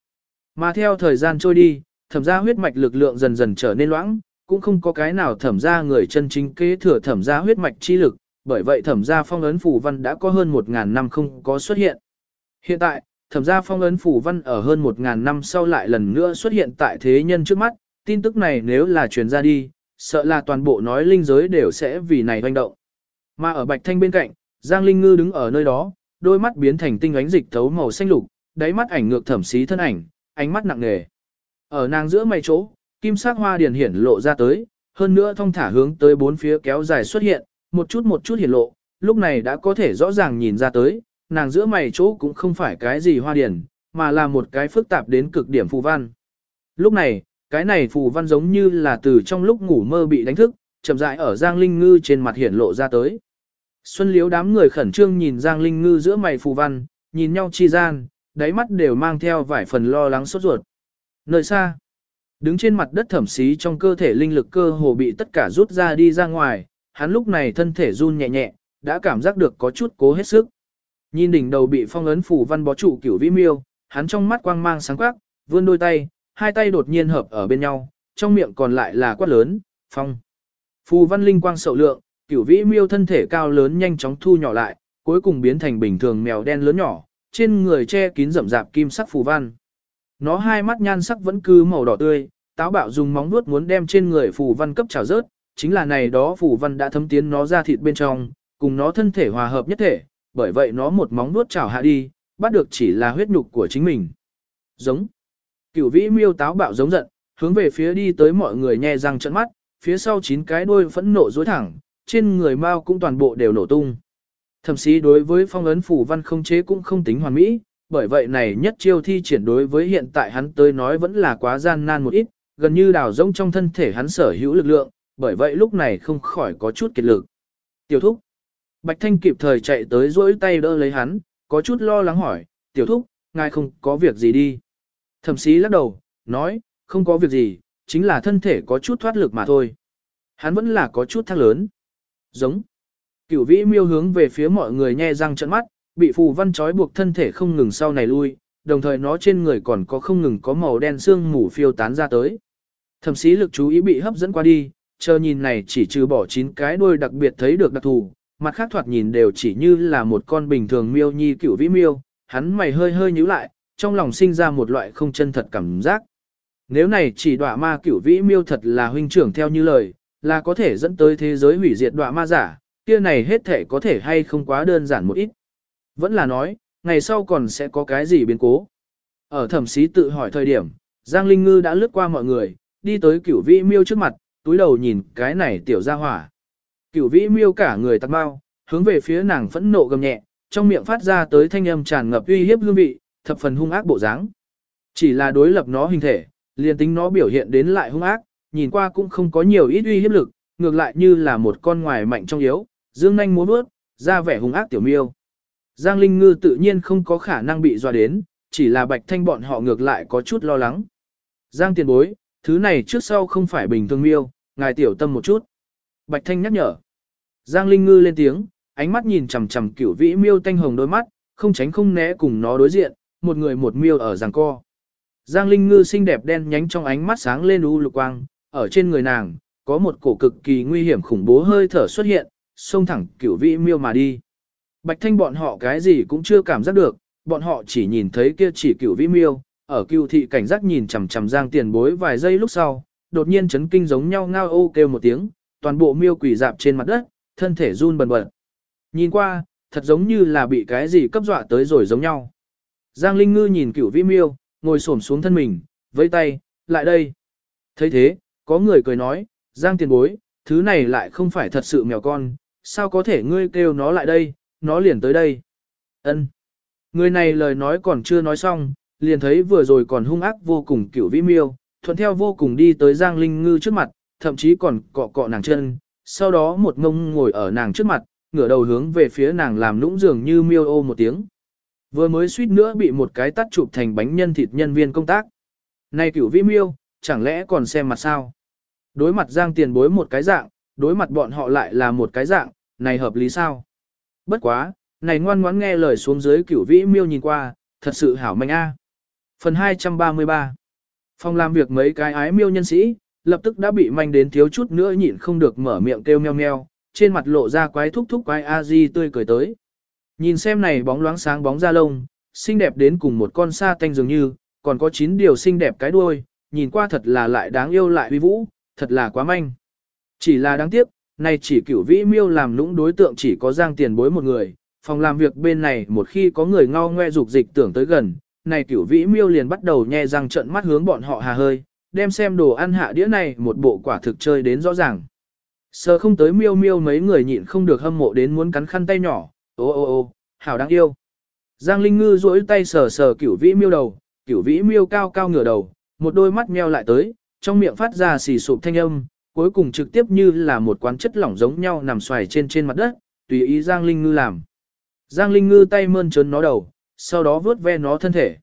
Mà theo thời gian trôi đi, thẩm gia huyết mạch lực lượng dần dần trở nên loãng, cũng không có cái nào thẩm gia người chân chính kế thừa thẩm gia huyết mạch chi lực, bởi vậy thẩm gia phong ấn phủ văn đã có hơn 1.000 năm không có xuất hiện. Hiện tại, thẩm gia phong ấn phủ văn ở hơn 1.000 năm sau lại lần nữa xuất hiện tại thế nhân trước mắt, tin tức này nếu là truyền ra đi, sợ là toàn bộ nói linh giới đều sẽ vì này hoành động. Mà ở Bạch Thanh bên cạnh, Giang Linh Ngư đứng ở nơi đó, đôi mắt biến thành tinh ánh dịch thấu màu xanh lục, đáy mắt ảnh ngược thẩm xí thân ảnh, ánh mắt nặng nề. Ở nàng giữa mày chỗ, kim sắc hoa điển hiển lộ ra tới, hơn nữa thông thả hướng tới bốn phía kéo dài xuất hiện, một chút một chút hiển lộ, lúc này đã có thể rõ ràng nhìn ra tới, nàng giữa mày chỗ cũng không phải cái gì hoa điển, mà là một cái phức tạp đến cực điểm phù văn. Lúc này, cái này phù văn giống như là từ trong lúc ngủ mơ bị đánh thức, chậm rãi ở Giang Linh Ngư trên mặt hiển lộ ra tới. Xuân liếu đám người khẩn trương nhìn Giang Linh Ngư giữa mày phù văn, nhìn nhau chi gian, đáy mắt đều mang theo vài phần lo lắng sốt ruột. Nơi xa, đứng trên mặt đất thẩm xí trong cơ thể linh lực cơ hồ bị tất cả rút ra đi ra ngoài, hắn lúc này thân thể run nhẹ nhẹ, đã cảm giác được có chút cố hết sức. Nhìn đỉnh đầu bị phong ấn phủ văn bó trụ kiểu vĩ miêu, hắn trong mắt quang mang sáng quắc, vươn đôi tay, hai tay đột nhiên hợp ở bên nhau, trong miệng còn lại là quát lớn, phong. Phù văn linh quang sậu lượng, kiểu vĩ miêu thân thể cao lớn nhanh chóng thu nhỏ lại, cuối cùng biến thành bình thường mèo đen lớn nhỏ, trên người che kín rậm rạp kim sắc phù văn. Nó hai mắt nhan sắc vẫn cứ màu đỏ tươi, táo bạo dùng móng vuốt muốn đem trên người phù văn cấp trào rớt, chính là này đó phù văn đã thấm tiến nó ra thịt bên trong, cùng nó thân thể hòa hợp nhất thể, bởi vậy nó một móng nuốt chảo hạ đi, bắt được chỉ là huyết nhục của chính mình. Giống. Cửu vĩ miêu táo bạo giống giận, hướng về phía đi tới mọi người nhe răng trận mắt, phía sau chín cái đuôi phẫn nộ dối thẳng, trên người Mao cũng toàn bộ đều nổ tung. Thậm chí đối với phong ấn phủ văn không chế cũng không tính hoàn mỹ, bởi vậy này nhất chiêu thi triển đối với hiện tại hắn tới nói vẫn là quá gian nan một ít, gần như đào rỗng trong thân thể hắn sở hữu lực lượng, bởi vậy lúc này không khỏi có chút kiệt lực. Tiểu thúc. Bạch Thanh kịp thời chạy tới rỗi tay đỡ lấy hắn, có chút lo lắng hỏi, tiểu thúc, ngài không có việc gì đi. Thẩm sĩ lắc đầu, nói, không có việc gì, chính là thân thể có chút thoát lực mà thôi. Hắn vẫn là có chút thác lớn. Giống. Cửu vĩ miêu hướng về phía mọi người nhe răng trận mắt, bị phù văn trói buộc thân thể không ngừng sau này lui, đồng thời nó trên người còn có không ngừng có màu đen xương mù phiêu tán ra tới. Thẩm sĩ lực chú ý bị hấp dẫn qua đi, chờ nhìn này chỉ trừ bỏ chín cái đuôi đặc biệt thấy được đặc thù, mặt khác thoạt nhìn đều chỉ như là một con bình thường miêu nhi cửu vĩ miêu, hắn mày hơi hơi nhíu lại, trong lòng sinh ra một loại không chân thật cảm giác. Nếu này chỉ đọa ma cửu vĩ miêu thật là huynh trưởng theo như lời, là có thể dẫn tới thế giới hủy diệt đọa ma giả, kia này hết thể có thể hay không quá đơn giản một ít. Vẫn là nói, ngày sau còn sẽ có cái gì biến cố. Ở thẩm sĩ tự hỏi thời điểm, Giang Linh Ngư đã lướt qua mọi người, đi tới cửu vĩ miêu trước mặt, túi đầu nhìn cái này tiểu ra hỏa. Cửu vĩ miêu cả người tắc bao, hướng về phía nàng phẫn nộ gầm nhẹ, trong miệng phát ra tới thanh âm tràn ngập uy hiếp hương vị, thập phần hung ác bộ dáng. Chỉ là đối lập nó hình thể, liền tính nó biểu hiện đến lại hung ác, nhìn qua cũng không có nhiều ít uy hiếp lực, ngược lại như là một con ngoài mạnh trong yếu, dương nhanh múa bước, ra vẻ hung ác tiểu miêu. Giang Linh Ngư tự nhiên không có khả năng bị dọa đến, chỉ là bạch thanh bọn họ ngược lại có chút lo lắng. Giang tiền bối, thứ này trước sau không phải bình thường miêu, ngài tiểu tâm một chút. Bạch thanh nhắc nhở. Giang Linh Ngư lên tiếng, ánh mắt nhìn chằm chằm cửu vĩ miêu tanh hồng đôi mắt, không tránh không né cùng nó đối diện, một người một miêu ở giằng co. Giang Linh Ngư xinh đẹp đen nhánh trong ánh mắt sáng lên u lục quang, ở trên người nàng, có một cổ cực kỳ nguy hiểm khủng bố hơi thở xuất hiện, xông thẳng cửu vĩ miêu mà đi. Bạch Thanh bọn họ cái gì cũng chưa cảm giác được, bọn họ chỉ nhìn thấy kia chỉ cửu vĩ miêu, ở cựu thị cảnh giác nhìn chằm chằm Giang Tiền Bối vài giây lúc sau, đột nhiên chấn kinh giống nhau ngao ô kêu một tiếng, toàn bộ miêu quỷ dạp trên mặt đất, thân thể run bần bật. Nhìn qua, thật giống như là bị cái gì cấp dọa tới rồi giống nhau. Giang Linh Ngư nhìn cựu vĩ miêu, ngồi xổm xuống thân mình, vẫy tay, lại đây. thấy thế, có người cười nói, Giang tiền bối, thứ này lại không phải thật sự mèo con, sao có thể ngươi kêu nó lại đây, nó liền tới đây. Ân. Người này lời nói còn chưa nói xong, liền thấy vừa rồi còn hung ác vô cùng kiểu vĩ miêu, thuận theo vô cùng đi tới Giang Linh Ngư trước mặt, thậm chí còn cọ cọ nàng chân, sau đó một ngông ngồi ở nàng trước mặt, ngửa đầu hướng về phía nàng làm nũng dường như miêu ô một tiếng. Vừa mới suýt nữa bị một cái tắt chụp thành bánh nhân thịt nhân viên công tác. Này cửu vĩ miêu, chẳng lẽ còn xem mặt sao? Đối mặt giang tiền bối một cái dạng, đối mặt bọn họ lại là một cái dạng, này hợp lý sao? Bất quá, này ngoan ngoãn nghe lời xuống dưới cửu vĩ miêu nhìn qua, thật sự hảo manh a. Phần 233 Phòng làm việc mấy cái ái miêu nhân sĩ, lập tức đã bị manh đến thiếu chút nữa nhịn không được mở miệng kêu meo meo, trên mặt lộ ra quái thúc thúc quái a di tươi cười tới. Nhìn xem này bóng loáng sáng bóng da lông, xinh đẹp đến cùng một con sa tanh dường như, còn có chín điều xinh đẹp cái đuôi, nhìn qua thật là lại đáng yêu lại uy vũ, thật là quá manh. Chỉ là đáng tiếc, này chỉ cửu vĩ miêu làm lũng đối tượng chỉ có giang tiền bối một người, phòng làm việc bên này một khi có người ngao ngoe dục dịch tưởng tới gần, này cửu vĩ miêu liền bắt đầu nhe răng trận mắt hướng bọn họ hà hơi, đem xem đồ ăn hạ đĩa này một bộ quả thực chơi đến rõ ràng. Sờ không tới miêu miêu mấy người nhịn không được hâm mộ đến muốn cắn khăn tay nhỏ, ô ô ô, hảo đáng yêu. Giang Linh Ngư duỗi tay sờ sờ cửu vĩ miêu đầu, cửu vĩ miêu cao cao ngửa đầu, một đôi mắt meo lại tới, trong miệng phát ra xì sụp thanh âm, cuối cùng trực tiếp như là một quán chất lỏng giống nhau nằm xoài trên trên mặt đất, tùy ý Giang Linh Ngư làm. Giang Linh Ngư tay mơn trớn nó đầu, sau đó vướt ve nó thân thể.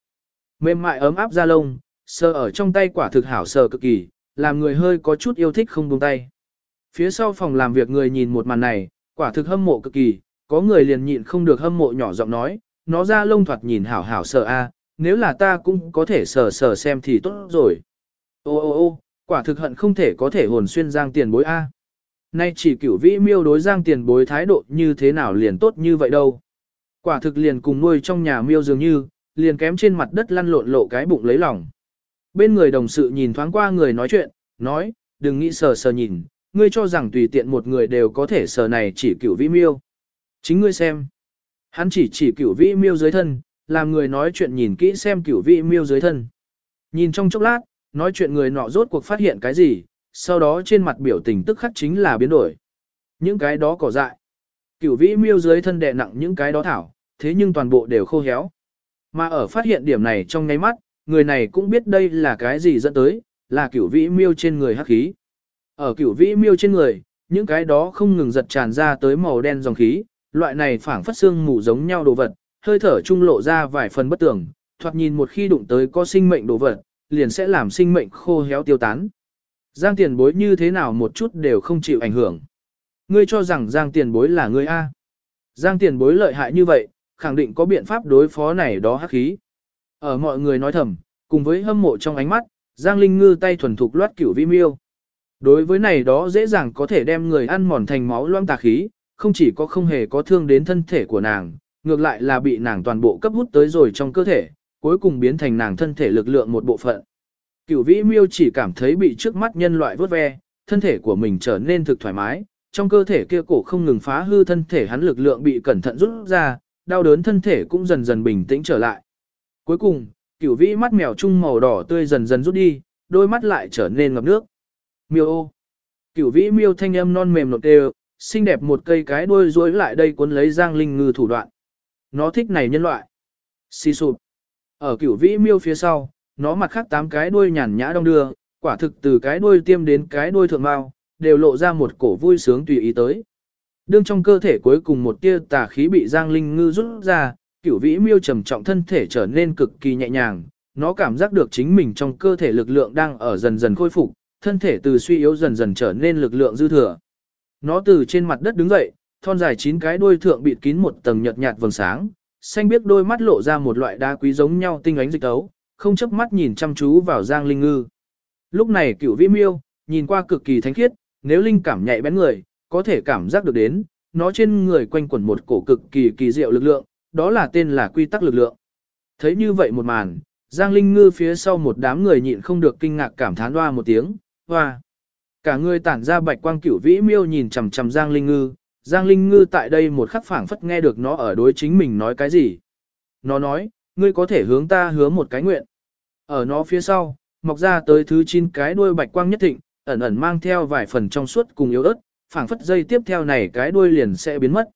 Mềm mại ấm áp da lông, sờ ở trong tay quả thực hảo sờ cực kỳ, làm người hơi có chút yêu thích không buông tay. Phía sau phòng làm việc người nhìn một màn này, quả thực hâm mộ cực kỳ, có người liền nhịn không được hâm mộ nhỏ giọng nói, nó ra lông thoạt nhìn hảo hảo sờ a, nếu là ta cũng có thể sờ sờ xem thì tốt rồi. Ô ô ô, quả thực hận không thể có thể hồn xuyên giang tiền bối a. Nay chỉ cửu vĩ miêu đối giang tiền bối thái độ như thế nào liền tốt như vậy đâu. Quả thực liền cùng nuôi trong nhà miêu dường như, liền kém trên mặt đất lăn lộn lộ cái bụng lấy lòng. Bên người đồng sự nhìn thoáng qua người nói chuyện, nói, đừng nghĩ sờ sờ nhìn, ngươi cho rằng tùy tiện một người đều có thể sờ này chỉ cửu vĩ miêu. Chính ngươi xem. Hắn chỉ chỉ cửu vĩ miêu dưới thân, làm người nói chuyện nhìn kỹ xem cửu vĩ miêu dưới thân. Nhìn trong chốc lát, nói chuyện người nọ rốt cuộc phát hiện cái gì, sau đó trên mặt biểu tình tức khắc chính là biến đổi. Những cái đó cỏ dại. Cửu vĩ miêu dưới thân đè nặng những cái đó thảo, thế nhưng toàn bộ đều khô héo. Mà ở phát hiện điểm này trong nháy mắt, người này cũng biết đây là cái gì dẫn tới, là cửu vĩ miêu trên người hắc khí. Ở cửu vĩ miêu trên người, những cái đó không ngừng giật tràn ra tới màu đen dòng khí, loại này phảng phất xương mù giống nhau đồ vật, hơi thở trung lộ ra vài phần bất tưởng, thoạt nhìn một khi đụng tới có sinh mệnh đồ vật, liền sẽ làm sinh mệnh khô héo tiêu tán. Giang tiền bối như thế nào một chút đều không chịu ảnh hưởng. Ngươi cho rằng Giang tiền bối là ngươi A. Giang tiền bối lợi hại như vậy, khẳng định có biện pháp đối phó này đó hắc khí. Ở mọi người nói thầm, cùng với hâm mộ trong ánh mắt, Giang Linh Ngư tay thuần thục loát cửu vi miêu. Đối với này đó dễ dàng có thể đem người ăn mòn thành máu loang tà khí, không chỉ có không hề có thương đến thân thể của nàng, ngược lại là bị nàng toàn bộ cấp hút tới rồi trong cơ thể, cuối cùng biến thành nàng thân thể lực lượng một bộ phận. Cửu vĩ miêu chỉ cảm thấy bị trước mắt nhân loại vớt ve, thân thể của mình trở nên thực thoải mái, trong cơ thể kia cổ không ngừng phá hư thân thể hắn lực lượng bị cẩn thận rút ra, đau đớn thân thể cũng dần dần bình tĩnh trở lại. Cuối cùng, cửu vĩ mắt mèo trung màu đỏ tươi dần dần rút đi, đôi mắt lại trở nên ngập nước. Miêu ô. Cửu vĩ miêu thanh âm non mềm nột đều, xinh đẹp một cây cái đuôi rối lại đây cuốn lấy Giang Linh Ngư thủ đoạn. Nó thích này nhân loại. Xì sụp. Ở cửu vĩ miêu phía sau, nó mặt khác tám cái đuôi nhàn nhã đong đưa, quả thực từ cái đuôi tiêm đến cái đuôi thượng mao, đều lộ ra một cổ vui sướng tùy ý tới. Đương trong cơ thể cuối cùng một tia tà khí bị Giang Linh Ngư rút ra, cửu vĩ miêu trầm trọng thân thể trở nên cực kỳ nhẹ nhàng, nó cảm giác được chính mình trong cơ thể lực lượng đang ở dần dần khôi phục, thân thể từ suy yếu dần dần trở nên lực lượng dư thừa. Nó từ trên mặt đất đứng dậy, thon dài chín cái đuôi thượng bịt kín một tầng nhợt nhạt vầng sáng, xanh biết đôi mắt lộ ra một loại đá quý giống nhau tinh ánh dịch tấu, không chớp mắt nhìn chăm chú vào Giang Linh Ngư. Lúc này cửu vĩ miêu, nhìn qua cực kỳ thánh khiết, nếu linh cảm nhạy bén người, có thể cảm giác được đến, nó trên người quanh quẩn một cổ cực kỳ kỳ diệu lực lượng, đó là tên là quy tắc lực lượng. Thấy như vậy một màn, Giang Linh Ngư phía sau một đám người nhịn không được kinh ngạc cảm thán hoa một tiếng, hoa. Cả người tản ra bạch quang cửu vĩ miêu nhìn chằm chằm Giang Linh Ngư, Giang Linh Ngư tại đây một khắc phảng phất nghe được nó ở đối chính mình nói cái gì. Nó nói, ngươi có thể hướng ta hứa một cái nguyện. Ở nó phía sau, mọc ra tới thứ chín cái đuôi bạch quang nhất thịnh, ẩn ẩn mang theo vài phần trong suốt cùng yếu ớt, phảng phất dây tiếp theo này cái đuôi liền sẽ biến mất.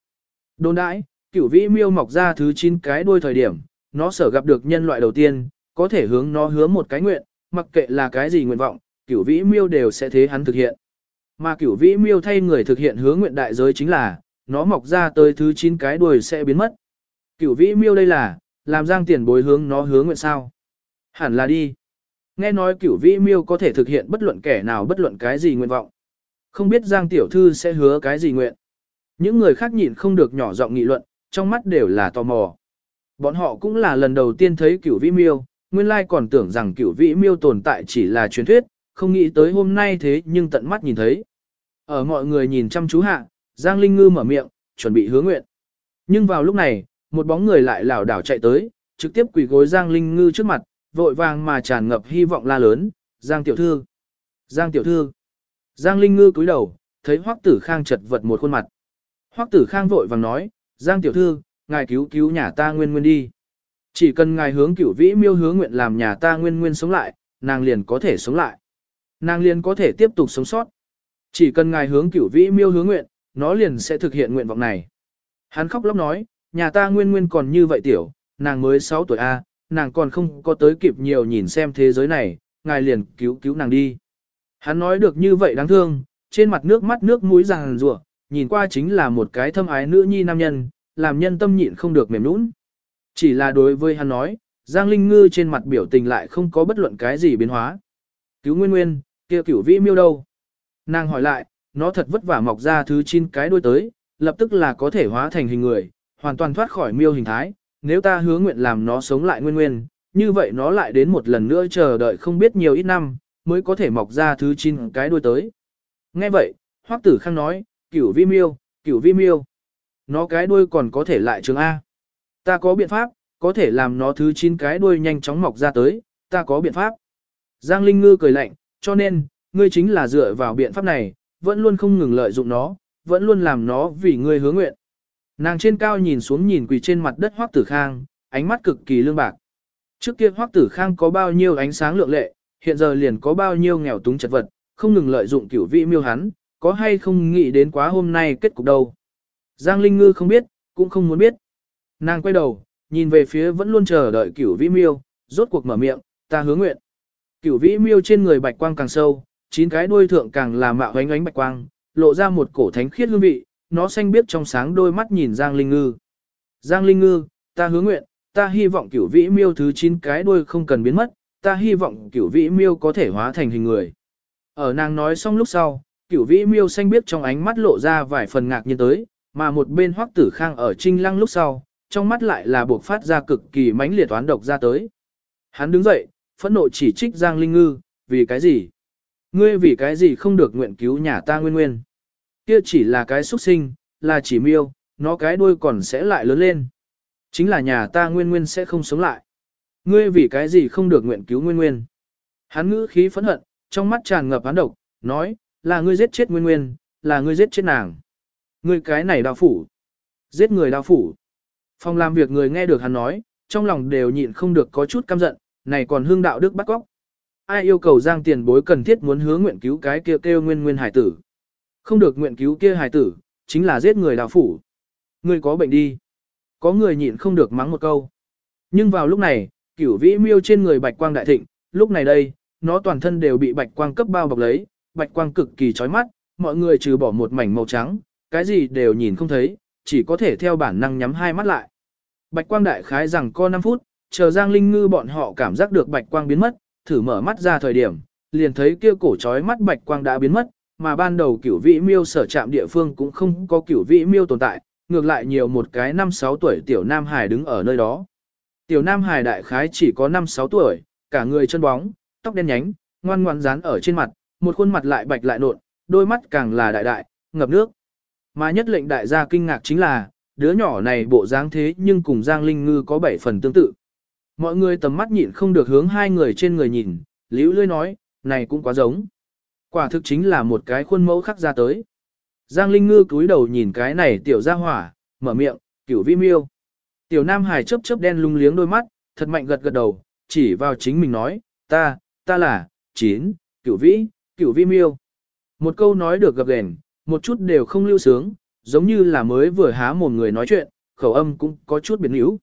Đồn đãi, cửu vĩ miêu mọc ra thứ chín cái đuôi thời điểm, nó sở gặp được nhân loại đầu tiên, có thể hướng nó hứa một cái nguyện, mặc kệ là cái gì nguyện vọng, cửu vĩ miêu đều sẽ thế hắn thực hiện. Mà cửu vĩ miêu thay người thực hiện hứa nguyện đại giới chính là, nó mọc ra tới thứ 9 cái đuôi sẽ biến mất. Cửu vĩ miêu đây là, làm giang tiền bối hướng nó hứa nguyện sao? Hẳn là đi. Nghe nói cửu vĩ miêu có thể thực hiện bất luận kẻ nào bất luận cái gì nguyện vọng. Không biết giang tiểu thư sẽ hứa cái gì nguyện. Những người khác nhịn không được nhỏ giọng nghị luận, trong mắt đều là tò mò. Bọn họ cũng là lần đầu tiên thấy cửu vĩ miêu, nguyên lai còn tưởng rằng cửu vĩ miêu tồn tại chỉ là truyền thuyết, không nghĩ tới hôm nay thế nhưng tận mắt nhìn thấy. Ở mọi người nhìn chăm chú hạ, Giang Linh Ngư mở miệng, chuẩn bị hứa nguyện. Nhưng vào lúc này, một bóng người lại lảo đảo chạy tới, trực tiếp quỳ gối Giang Linh Ngư trước mặt, vội vàng mà tràn ngập hy vọng la lớn, Giang tiểu thư, Giang tiểu thư. Giang Linh Ngư cúi đầu, thấy Hoắc Tử Khang chật vật một khuôn mặt. Hoắc Tử Khang vội vàng nói, Giang tiểu thư, ngài cứu cứu nhà ta nguyên nguyên đi. Chỉ cần ngài hướng cửu vĩ miêu hướng nguyện làm nhà ta nguyên nguyên sống lại, nàng liền có thể sống lại. Nàng liền có thể tiếp tục sống sót. Chỉ cần ngài hướng cửu vĩ miêu hướng nguyện, nó liền sẽ thực hiện nguyện vọng này. Hắn khóc lóc nói, nhà ta nguyên nguyên còn như vậy tiểu, nàng mới 6 tuổi A, nàng còn không có tới kịp nhiều nhìn xem thế giới này, ngài liền cứu cứu nàng đi. Hắn nói được như vậy đáng thương, trên mặt nước mắt nước mũi ràng rủa nhìn qua chính là một cái thâm ái nữ nhi nam nhân, làm nhân tâm nhịn không được mềm nũng. Chỉ là đối với hắn nói, Giang Linh Ngư trên mặt biểu tình lại không có bất luận cái gì biến hóa. Cứu Nguyên Nguyên, kia cửu vĩ miêu đâu? Nàng hỏi lại, nó thật vất vả mọc ra thứ chín cái đuôi tới, lập tức là có thể hóa thành hình người, hoàn toàn thoát khỏi miêu hình thái. Nếu ta hứa nguyện làm nó sống lại nguyên nguyên, như vậy nó lại đến một lần nữa chờ đợi không biết nhiều ít năm, mới có thể mọc ra thứ chín cái đuôi tới. Nghe vậy, Hoắc Tử Khang nói, cửu vi miêu, cửu vi miêu. Nó cái đuôi còn có thể lại trường A. Ta có biện pháp, có thể làm nó thứ chín cái đuôi nhanh chóng mọc ra tới, ta có biện pháp. Giang Linh Ngư cười lạnh, cho nên, ngươi chính là dựa vào biện pháp này, vẫn luôn không ngừng lợi dụng nó, vẫn luôn làm nó vì ngươi hứa nguyện. Nàng trên cao nhìn xuống nhìn quỳ trên mặt đất Hoắc Tử Khang, ánh mắt cực kỳ lương bạc. Trước kia Hoắc Tử Khang có bao nhiêu ánh sáng lượng lệ, hiện giờ liền có bao nhiêu nghèo túng chật vật, không ngừng lợi dụng cửu vĩ miêu hắn, có hay không nghĩ đến quá hôm nay kết cục đâu. Giang Linh Ngư không biết, cũng không muốn biết. Nàng quay đầu, nhìn về phía vẫn luôn chờ đợi cửu vĩ miêu, rốt cuộc mở miệng, ta hứa nguyện. Cửu vĩ miêu trên người bạch quang càng sâu, chín cái đuôi thượng càng là mạo ánh ánh bạch quang, lộ ra một cổ thánh khiết hương vị, nó xanh biếc trong sáng đôi mắt nhìn Giang Linh Ngư. Giang Linh Ngư, ta hứa nguyện, ta hy vọng cửu vĩ miêu thứ chín cái đuôi không cần biến mất, ta hy vọng cửu vĩ miêu có thể hóa thành hình người. Ở nàng nói xong lúc sau, cửu vĩ miêu xanh biếc trong ánh mắt lộ ra vài phần ngạc nhiên tới, mà một bên hoắc tử khang ở trinh lăng lúc sau, trong mắt lại là buộc phát ra cực kỳ mãnh liệt toán độc ra tới. Hắn đứng dậy, phẫn nộ chỉ trích Giang Linh Ngư, vì cái gì? Ngươi vì cái gì không được nguyện cứu nhà ta nguyên nguyên? Kia chỉ là cái xuất sinh, là chỉ miêu, nó cái đuôi còn sẽ lại lớn lên. Chính là nhà ta nguyên nguyên sẽ không sống lại. Ngươi vì cái gì không được nguyện cứu nguyên nguyên? Hắn ngữ khí phẫn hận, trong mắt tràn ngập hắn độc, nói, là ngươi giết chết nguyên nguyên, là ngươi giết chết nàng. Ngươi cái này đào phủ. Giết người đào phủ. Phòng làm việc người nghe được hắn nói, trong lòng đều nhịn không được có chút căm giận, này còn hương đạo đức bắt góc. Ai yêu cầu giang tiền bối cần thiết muốn hứa nguyện cứu cái kia kêu, kêu nguyên nguyên hải tử. Không được nguyện cứu kia hải tử, chính là giết người đào phủ. Ngươi có bệnh đi. Có người nhịn không được mắng một câu. Nhưng vào lúc này, cửu vĩ miêu trên người bạch quang đại thịnh, lúc này đây, nó toàn thân đều bị bạch quang cấp bao bọc lấy, bạch quang cực kỳ chói mắt, mọi người trừ bỏ một mảnh màu trắng, cái gì đều nhìn không thấy, chỉ có thể theo bản năng nhắm hai mắt lại. Bạch quang đại khái rằng co 5 phút, chờ Giang Linh Ngư bọn họ cảm giác được bạch quang biến mất, thử mở mắt ra thời điểm, liền thấy kia cổ chói mắt bạch quang đã biến mất, mà ban đầu cửu vĩ miêu sở trạm địa phương cũng không có cửu vĩ miêu tồn tại, ngược lại nhiều một cái 5-6 tuổi tiểu Nam Hải đứng ở nơi đó. Tiểu Nam Hải đại khái chỉ có 5-6 tuổi, cả người chân bóng, tóc đen nhánh, ngoan ngoan dán ở trên mặt, một khuôn mặt lại bạch lại nộn, đôi mắt càng là đại đại, ngập nước. Mà nhất lệnh đại gia kinh ngạc chính là, đứa nhỏ này bộ dáng thế nhưng cùng Giang Linh Ngư có bảy phần tương tự. Mọi người tầm mắt nhịn không được hướng hai người trên người nhìn, liễu lươi nói, này cũng quá giống. Quả thực chính là một cái khuôn mẫu khắc ra tới. Giang Linh Ngư cúi đầu nhìn cái này tiểu ra hỏa, mở miệng, cửu vi miêu. Tiểu Nam Hải chớp chớp đen lung liếng đôi mắt, thật mạnh gật gật đầu, chỉ vào chính mình nói, ta, ta là, chín, cửu vĩ, cửu vi miêu. Một câu nói được gập ghềnh, một chút đều không lưu sướng, giống như là mới vừa há một người nói chuyện, khẩu âm cũng có chút biến yếu.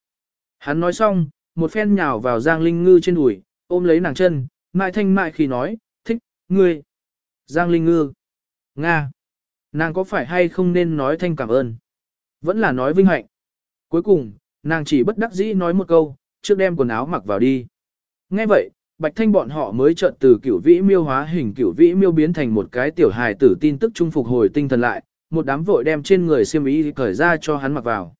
Hắn nói xong, một phen nhào vào Giang Linh Ngư trên đùi, ôm lấy nàng chân, mại thanh mại khi nói, thích, ngươi. Giang Linh Ngư. Nga. Nàng có phải hay không nên nói thanh cảm ơn? Vẫn là nói vinh hạnh. Cuối cùng, nàng chỉ bất đắc dĩ nói một câu, trước đem quần áo mặc vào đi. Nghe vậy, Bạch Thanh bọn họ mới chợt từ cửu vĩ miêu hóa hình cửu vĩ miêu biến thành một cái tiểu hài tử tin tức trung phục hồi tinh thần lại, một đám vội đem trên người xiêm y cởi ra cho hắn mặc vào.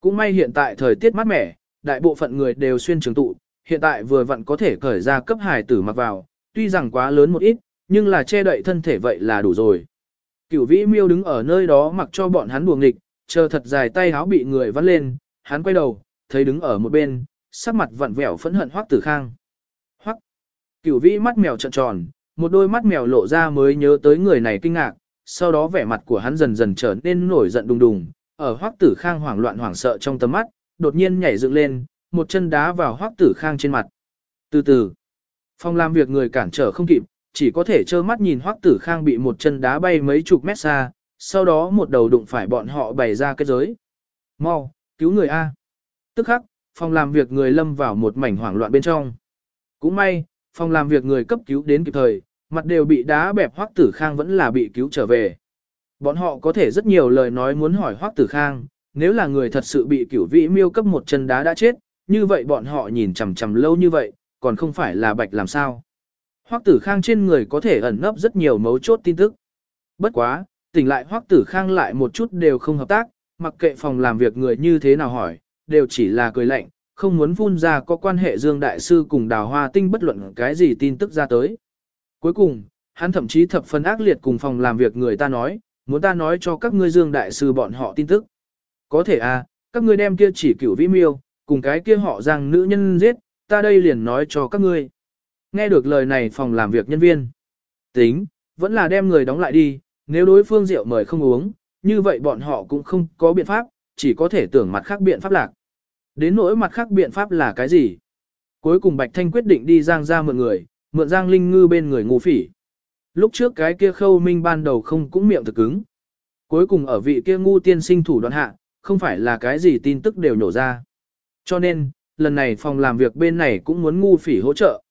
Cũng may hiện tại thời tiết mát mẻ, đại bộ phận người đều xuyên trường tụ, hiện tại vừa vặn có thể cởi ra cấp hài tử mặc vào, tuy rằng quá lớn một ít, nhưng là che đậy thân thể vậy là đủ rồi. Cửu vĩ miêu đứng ở nơi đó mặc cho bọn hắn buồng nghịch, chờ thật dài tay háo bị người vắt lên, hắn quay đầu, thấy đứng ở một bên, sắc mặt vặn vẹo phẫn hận hoắc tử khang. Hoắc. Cửu vĩ mắt mèo trợn tròn, một đôi mắt mèo lộ ra mới nhớ tới người này kinh ngạc, sau đó vẻ mặt của hắn dần dần trở nên nổi giận đùng đùng, ở hoắc tử khang hoảng loạn hoảng sợ trong tầm mắt, đột nhiên nhảy dựng lên, một chân đá vào hoắc tử khang trên mặt. Từ từ, phong làm việc người cản trở không kịp, chỉ có thể trơ mắt nhìn hoắc tử khang bị một chân đá bay mấy chục mét xa, sau đó một đầu đụng phải bọn họ bày ra cái giới. Mau, cứu người A. Tức khắc, phòng làm việc người lâm vào một mảnh hoảng loạn bên trong. Cũng may, phòng làm việc người cấp cứu đến kịp thời, mặt đều bị đá bẹp hoắc tử khang vẫn là bị cứu trở về. Bọn họ có thể rất nhiều lời nói muốn hỏi hoắc tử khang, nếu là người thật sự bị cửu vĩ miêu cấp một chân đá đã chết, như vậy bọn họ nhìn chằm chằm lâu như vậy, còn không phải là bạch làm sao. Hoắc tử khang trên người có thể ẩn nấp rất nhiều mấu chốt tin tức. Bất quá, tỉnh lại Hoắc tử khang lại một chút đều không hợp tác, mặc kệ phòng làm việc người như thế nào hỏi, đều chỉ là cười lạnh, không muốn phun ra có quan hệ Dương Đại Sư cùng Đào Hoa Tinh bất luận cái gì tin tức ra tới. Cuối cùng, hắn thậm chí thập phần ác liệt cùng phòng làm việc người ta nói, muốn ta nói cho các ngươi Dương Đại Sư bọn họ tin tức. Có thể à, các ngươi đem kia chỉ cửu vĩ miêu, cùng cái kia họ rằng nữ nhân giết, ta đây liền nói cho các ngươi. Nghe được lời này phòng làm việc nhân viên. Tính, vẫn là đem người đóng lại đi, nếu đối phương rượu mời không uống, như vậy bọn họ cũng không có biện pháp, chỉ có thể tưởng mặt khác biện pháp lạc. Đến nỗi mặt khác biện pháp là cái gì? Cuối cùng Bạch Thanh quyết định đi Giang ra mượn người, mượn Giang Linh Ngư bên người ngu phỉ. Lúc trước cái kia khâu minh ban đầu không cũng miệng thực cứng. Cuối cùng ở vị kia ngu tiên sinh thủ đoạn hạ, không phải là cái gì tin tức đều nổ ra. Cho nên, lần này phòng làm việc bên này cũng muốn ngu phỉ hỗ trợ.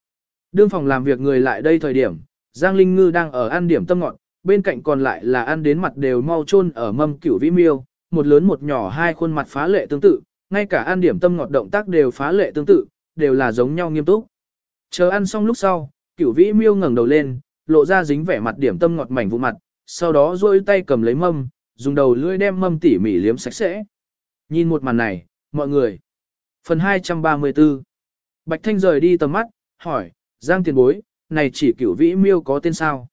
Đương phòng làm việc người lại đây thời điểm, Giang Linh Ngư đang ở ăn điểm tâm ngọt, bên cạnh còn lại là ăn đến mặt đều mau chôn ở mâm cửu vĩ miêu, một lớn một nhỏ hai khuôn mặt phá lệ tương tự, ngay cả ăn điểm tâm ngọt động tác đều phá lệ tương tự, đều là giống nhau nghiêm túc. Chờ ăn xong lúc sau, cửu vĩ miêu ngẩng đầu lên, lộ ra dính vẻ mặt điểm tâm ngọt mảnh vụ mặt, sau đó duỗi tay cầm lấy mâm, dùng đầu lưỡi đem mâm tỉ mỉ liếm sạch sẽ. Nhìn một màn này, mọi người. Phần 234 Bạch Thanh rời đi tầm mắt, hỏi, Giang tiền bối, này chỉ cửu vĩ miêu có tên sao?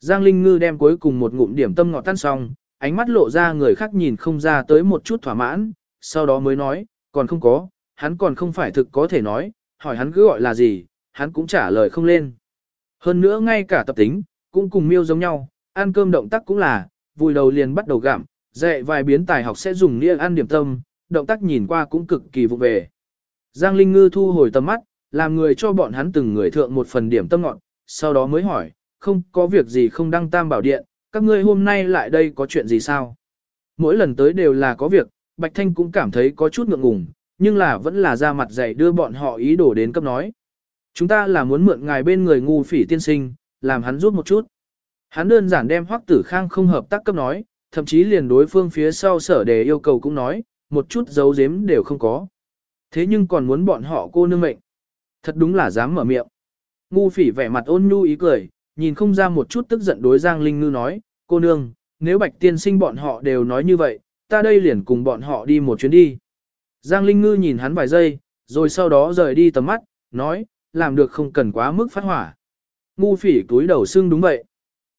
Giang Linh Ngư đem cuối cùng một ngụm điểm tâm ngọt tan xong, ánh mắt lộ ra người khác nhìn không ra tới một chút thỏa mãn, sau đó mới nói, còn không có, hắn còn không phải thực có thể nói, hỏi hắn cứ gọi là gì, hắn cũng trả lời không lên. Hơn nữa ngay cả tập tính, cũng cùng miêu giống nhau, ăn cơm động tác cũng là, vùi đầu liền bắt đầu gặm, dạy vài biến tài học sẽ dùng nĩa ăn điểm tâm, động tác nhìn qua cũng cực kỳ vụ về. Giang Linh Ngư thu hồi tầm mắt, làm người cho bọn hắn từng người thượng một phần điểm tâm ngọn, sau đó mới hỏi, không có việc gì không đăng tam bảo điện, các ngươi hôm nay lại đây có chuyện gì sao? Mỗi lần tới đều là có việc, Bạch Thanh cũng cảm thấy có chút ngượng ngùng, nhưng là vẫn là ra mặt dạy đưa bọn họ ý đồ đến cấp nói. Chúng ta là muốn mượn ngài bên người ngu phỉ tiên sinh, làm hắn rút một chút. Hắn đơn giản đem hoắc tử khang không hợp tác cấp nói, thậm chí liền đối phương phía sau sở đề yêu cầu cũng nói, một chút dấu giếm đều không có. Thế nhưng còn muốn bọn họ cô nương mệnh. Thật đúng là dám mở miệng. Ngu phỉ vẻ mặt ôn nhu ý cười, nhìn không ra một chút tức giận đối Giang Linh Ngư nói, cô nương, nếu bạch tiên sinh bọn họ đều nói như vậy, ta đây liền cùng bọn họ đi một chuyến đi. Giang Linh Ngư nhìn hắn vài giây, rồi sau đó rời đi tầm mắt, nói, làm được không cần quá mức phát hỏa. Ngu phỉ túi đầu xương đúng vậy.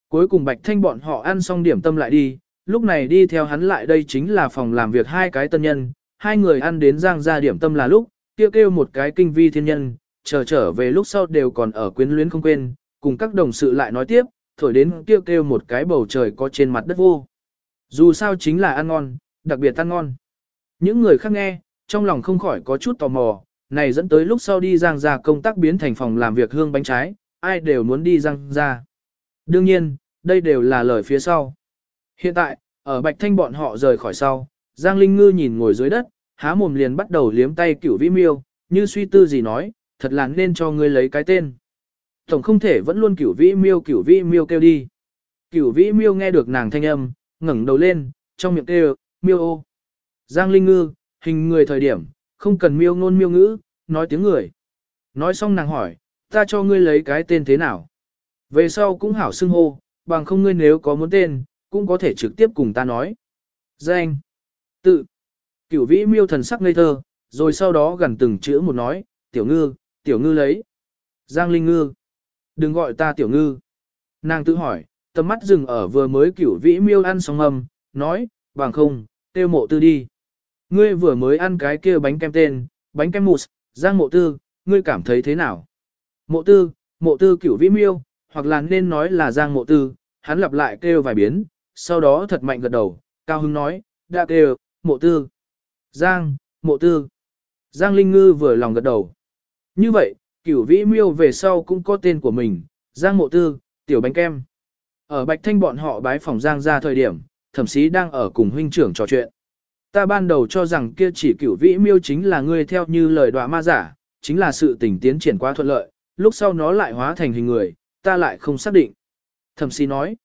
Cuối cùng Bạch Thanh bọn họ ăn xong điểm tâm lại đi, lúc này đi theo hắn lại đây chính là phòng làm việc hai cái tân nhân, hai người ăn đến giang ra điểm tâm là lúc, kêu kêu một cái kinh vi thiên nhân, chờ trở về lúc sau đều còn ở quyến luyến không quên, cùng các đồng sự lại nói tiếp, thổi đến kêu kêu một cái bầu trời có trên mặt đất vô. Dù sao chính là ăn ngon, đặc biệt ăn ngon. Những người khác nghe, trong lòng không khỏi có chút tò mò, này dẫn tới lúc sau đi giang ra công tác biến thành phòng làm việc hương bánh trái, ai đều muốn đi giang ra. Đương nhiên, đây đều là lời phía sau. Hiện tại, ở Bạch Thanh bọn họ rời khỏi sau, Giang Linh Ngư nhìn ngồi dưới đất, há mồm liền bắt đầu liếm tay cửu vĩ miêu, như suy tư gì nói, thật là nên cho ngươi lấy cái tên. Tổng không thể vẫn luôn cửu vĩ miêu cửu vĩ miêu kêu đi. Cửu vĩ miêu nghe được nàng thanh âm, ngẩng đầu lên, trong miệng kêu, miêu ô. Giang Linh Ngư, hình người thời điểm, không cần miêu ngôn miêu ngữ, nói tiếng người. Nói xong nàng hỏi, ta cho ngươi lấy cái tên thế nào? Về sau cũng hảo xưng hô, bằng không ngươi nếu có muốn tên, cũng có thể trực tiếp cùng ta nói. Danh, tự, cửu vĩ miêu thần sắc ngây thơ, rồi sau đó gần từng chữ một nói, tiểu ngư, tiểu ngư lấy. Giang Linh ngư, đừng gọi ta tiểu ngư. Nàng tự hỏi, tầm mắt dừng ở vừa mới cửu vĩ miêu ăn xong âm, nói, bằng không, tiêu mộ tư đi. Ngươi vừa mới ăn cái kia bánh kem tên, bánh kem mousse, Giang mộ tư, ngươi cảm thấy thế nào? Mộ tư, mộ tư cửu vĩ miêu, hoặc là nên nói là Giang mộ tư, hắn lặp lại kêu vài biến, sau đó thật mạnh gật đầu, cao Hưng nói, đã kêu, mộ tư. Giang, mộ tư. Giang Linh Ngư vừa lòng gật đầu. Như vậy, cửu vĩ miêu về sau cũng có tên của mình, Giang mộ tư, tiểu bánh kem. Ở Bạch Thanh bọn họ bái phòng Giang ra thời điểm, thẩm sĩ đang ở cùng huynh trưởng trò chuyện. Ta ban đầu cho rằng kia chỉ cửu vĩ miêu chính là ngươi theo như lời đoạ ma giả, chính là sự tình tiến triển quá thuận lợi, lúc sau nó lại hóa thành hình người, ta lại không xác định. Thẩm sĩ nói,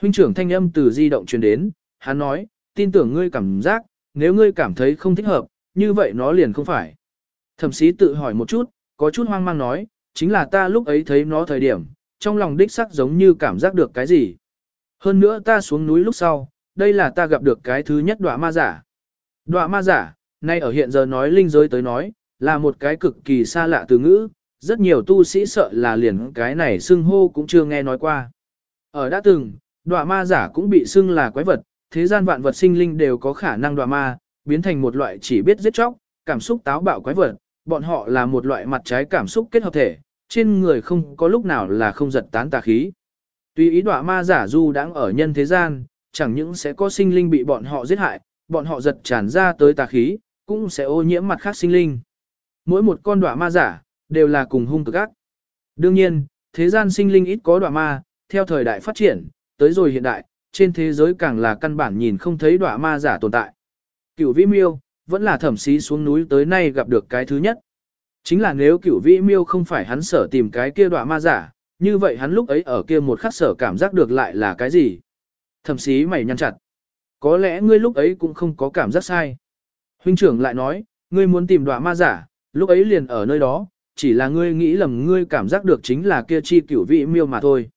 huynh trưởng thanh âm từ di động truyền đến, hắn nói, tin tưởng ngươi cảm giác, nếu ngươi cảm thấy không thích hợp, như vậy nó liền không phải. Thẩm sĩ tự hỏi một chút, có chút hoang mang nói, chính là ta lúc ấy thấy nó thời điểm, trong lòng đích sắc giống như cảm giác được cái gì. Hơn nữa ta xuống núi lúc sau, đây là ta gặp được cái thứ nhất đọa ma giả. Đọa ma giả, nay ở hiện giờ nói linh giới tới nói, là một cái cực kỳ xa lạ từ ngữ, rất nhiều tu sĩ sợ là liền cái này xưng hô cũng chưa nghe nói qua. Ở đã từng, đọa ma giả cũng bị xưng là quái vật, thế gian vạn vật sinh linh đều có khả năng đọa ma, biến thành một loại chỉ biết giết chóc, cảm xúc táo bạo quái vật, bọn họ là một loại mặt trái cảm xúc kết hợp thể, trên người không có lúc nào là không giật tán tà khí. Tuy ý đọa ma giả du đang ở nhân thế gian, chẳng những sẽ có sinh linh bị bọn họ giết hại, bọn họ giật tràn ra tới tà khí, cũng sẽ ô nhiễm mặt khác sinh linh. Mỗi một con đọa ma giả, đều là cùng hung cực ác. Đương nhiên, thế gian sinh linh ít có đọa ma, theo thời đại phát triển, tới rồi hiện đại, trên thế giới càng là căn bản nhìn không thấy đọa ma giả tồn tại. Cửu vĩ miêu, vẫn là thẩm sĩ xuống núi tới nay gặp được cái thứ nhất. Chính là nếu cửu vĩ miêu không phải hắn sở tìm cái kia đọa ma giả, như vậy hắn lúc ấy ở kia một khắc sở cảm giác được lại là cái gì? Thẩm sĩ mày nhăn chặt. Có lẽ ngươi lúc ấy cũng không có cảm giác sai. Huynh trưởng lại nói, ngươi muốn tìm đọa ma giả, lúc ấy liền ở nơi đó, chỉ là ngươi nghĩ lầm ngươi cảm giác được chính là kia chi cửu vị miêu mà thôi.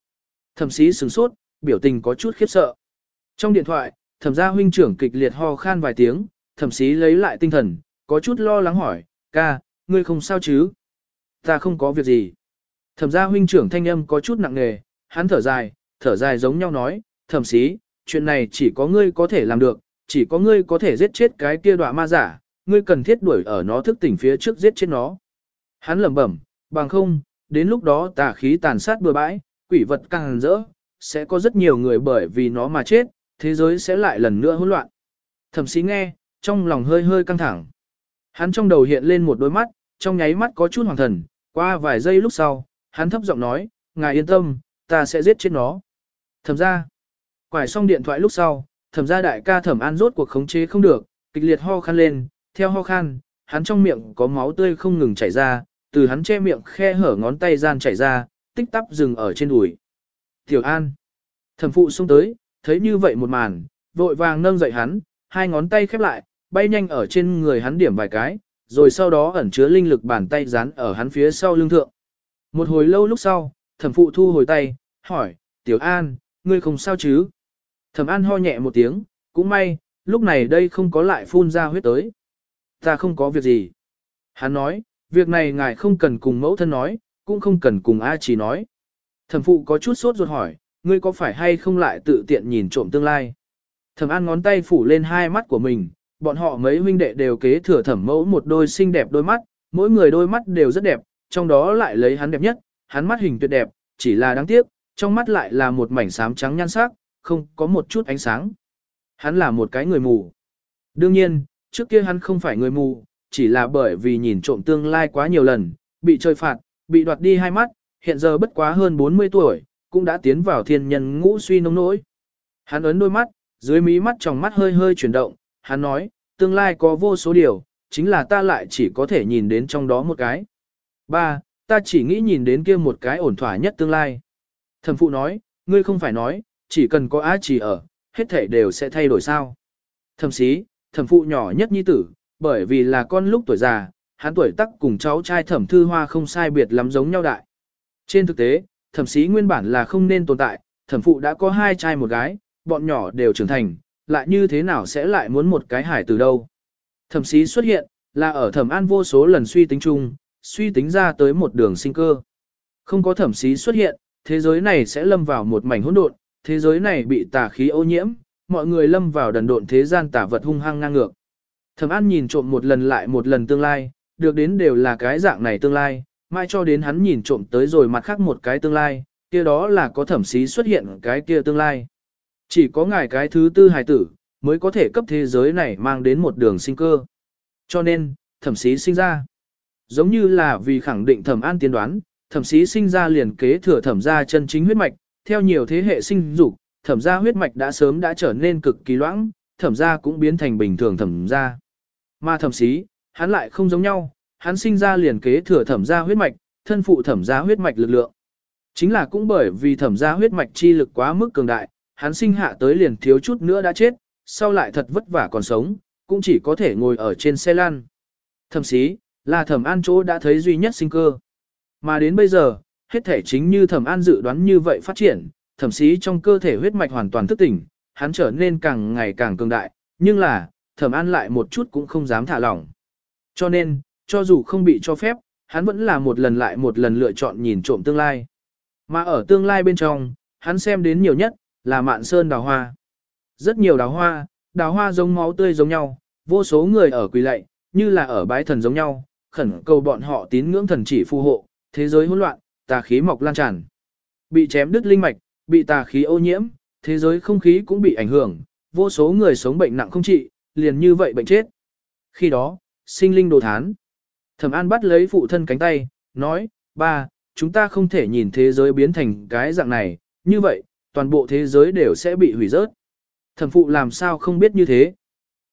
Thẩm sĩ sửng sốt, biểu tình có chút khiếp sợ. Trong điện thoại, thẩm gia huynh trưởng kịch liệt ho khan vài tiếng, thẩm sĩ lấy lại tinh thần, có chút lo lắng hỏi, ca, ngươi không sao chứ? Ta không có việc gì. Thẩm gia huynh trưởng thanh âm có chút nặng nề, hắn thở dài, thở dài giống nhau nói, thẩm sĩ, chuyện này chỉ có ngươi có thể làm được, chỉ có ngươi có thể giết chết cái kia đọa ma giả, ngươi cần thiết đuổi ở nó thức tỉnh phía trước giết chết nó. Hắn lẩm bẩm, bằng không, đến lúc đó tà khí tàn sát bừa bãi, quỷ vật càng rỡ, sẽ có rất nhiều người bởi vì nó mà chết, thế giới sẽ lại lần nữa hỗn loạn. Thẩm sĩ nghe, trong lòng hơi hơi căng thẳng. Hắn trong đầu hiện lên một đôi mắt, trong nháy mắt có chút hoàng thần, qua vài giây lúc sau, hắn thấp giọng nói, ngài yên tâm, ta sẽ giết chết nó. Thẩm ra, quải xong điện thoại lúc sau, thẩm ra đại ca thẩm an rốt cuộc khống chế không được, kịch liệt ho khan lên, theo ho khan, hắn trong miệng có máu tươi không ngừng chảy ra, từ hắn che miệng khe hở ngón tay gian chảy ra, tích tắp dừng ở trên đùi. Tiểu An. Thẩm phụ xuống tới, thấy như vậy một màn, vội vàng nâng dậy hắn, hai ngón tay khép lại, bay nhanh ở trên người hắn điểm vài cái, rồi sau đó ẩn chứa linh lực bàn tay dán ở hắn phía sau lưng thượng. Một hồi lâu lúc sau, thẩm phụ thu hồi tay, hỏi, Tiểu An, ngươi không sao chứ? Thẩm An ho nhẹ một tiếng, cũng may, lúc này đây không có lại phun ra huyết tới. Ta không có việc gì. Hắn nói, việc này ngài không cần cùng mẫu thân nói, cũng không cần cùng A chỉ nói. Thẩm phụ có chút sốt ruột hỏi, ngươi có phải hay không lại tự tiện nhìn trộm tương lai? Thẩm An ngón tay phủ lên hai mắt của mình, bọn họ mấy huynh đệ đều kế thừa thẩm mẫu một đôi xinh đẹp đôi mắt, mỗi người đôi mắt đều rất đẹp, trong đó lại lấy hắn đẹp nhất, hắn mắt hình tuyệt đẹp, chỉ là đáng tiếc, trong mắt lại là một mảnh xám trắng nhan sắc, không có một chút ánh sáng. Hắn là một cái người mù. Đương nhiên, trước kia hắn không phải người mù, chỉ là bởi vì nhìn trộm tương lai quá nhiều lần, bị chơi phạt, bị đoạt đi hai mắt, hiện giờ bất quá hơn 40 tuổi, cũng đã tiến vào thiên nhân ngũ suy nông nỗi. Hắn ấn đôi mắt, dưới mí mắt trong mắt hơi hơi chuyển động, hắn nói, tương lai có vô số điều, chính là ta lại chỉ có thể nhìn đến trong đó một cái. Ba, ta chỉ nghĩ nhìn đến kia một cái ổn thỏa nhất tương lai. Thẩm phụ nói, ngươi không phải nói, chỉ cần có á chỉ ở, hết thể đều sẽ thay đổi sao. Thẩm sĩ, thẩm phụ nhỏ nhất nhi tử, bởi vì là con lúc tuổi già, hắn tuổi tác cùng cháu trai thẩm thư hoa không sai biệt lắm giống nhau đại. Trên thực tế, thẩm sĩ nguyên bản là không nên tồn tại, thẩm phụ đã có hai trai một gái, bọn nhỏ đều trưởng thành, lại như thế nào sẽ lại muốn một cái hải từ đâu. Thẩm sĩ xuất hiện, là ở thẩm an vô số lần suy tính chung, suy tính ra tới một đường sinh cơ. Không có thẩm sĩ xuất hiện, thế giới này sẽ lâm vào một mảnh hỗn độn, thế giới này bị tà khí ô nhiễm, mọi người lâm vào đần độn thế gian tà vật hung hăng ngang ngược. Thẩm An nhìn trộm một lần lại một lần tương lai, được đến đều là cái dạng này tương lai, mai cho đến hắn nhìn trộm tới rồi mặt khác một cái tương lai, kia đó là có thẩm sĩ xuất hiện cái kia tương lai. Chỉ có ngài cái thứ tư hài tử, mới có thể cấp thế giới này mang đến một đường sinh cơ. Cho nên, thẩm sĩ sinh ra. Giống như là vì khẳng định thẩm an tiên đoán, thẩm sĩ sinh ra liền kế thừa thẩm gia chân chính huyết mạch, theo nhiều thế hệ sinh dục, thẩm gia huyết mạch đã sớm đã trở nên cực kỳ loãng, thẩm gia cũng biến thành bình thường thẩm gia. Mà thẩm sĩ, hắn lại không giống nhau, hắn sinh ra liền kế thừa thẩm gia huyết mạch, thân phụ thẩm gia huyết mạch lực lượng. Chính là cũng bởi vì thẩm gia huyết mạch chi lực quá mức cường đại, hắn sinh hạ tới liền thiếu chút nữa đã chết, sau lại thật vất vả còn sống, cũng chỉ có thể ngồi ở trên xe lăn. Thẩm sĩ, là thẩm an chỗ đã thấy duy nhất sinh cơ. Mà đến bây giờ, hết thể chính như thẩm an dự đoán như vậy phát triển, thẩm sĩ trong cơ thể huyết mạch hoàn toàn thức tỉnh, hắn trở nên càng ngày càng cường đại, nhưng là, thẩm an lại một chút cũng không dám thả lỏng. Cho nên, cho dù không bị cho phép, hắn vẫn là một lần lại một lần lựa chọn nhìn trộm tương lai. Mà ở tương lai bên trong, hắn xem đến nhiều nhất, là mạn sơn đào hoa. Rất nhiều đào hoa, đào hoa giống máu tươi giống nhau, vô số người ở quỳ lạy, như là ở bái thần giống nhau, khẩn cầu bọn họ tín ngưỡng thần chỉ phù hộ, thế giới hỗn loạn, tà khí mọc lan tràn. Bị chém đứt linh mạch, bị tà khí ô nhiễm, thế giới không khí cũng bị ảnh hưởng, vô số người sống bệnh nặng không trị, liền như vậy bệnh chết. Khi đó, sinh linh đồ thán. Thẩm An bắt lấy phụ thân cánh tay, nói, ba, chúng ta không thể nhìn thế giới biến thành cái dạng này, như vậy, toàn bộ thế giới đều sẽ bị hủy rớt. Thẩm phụ làm sao không biết như thế?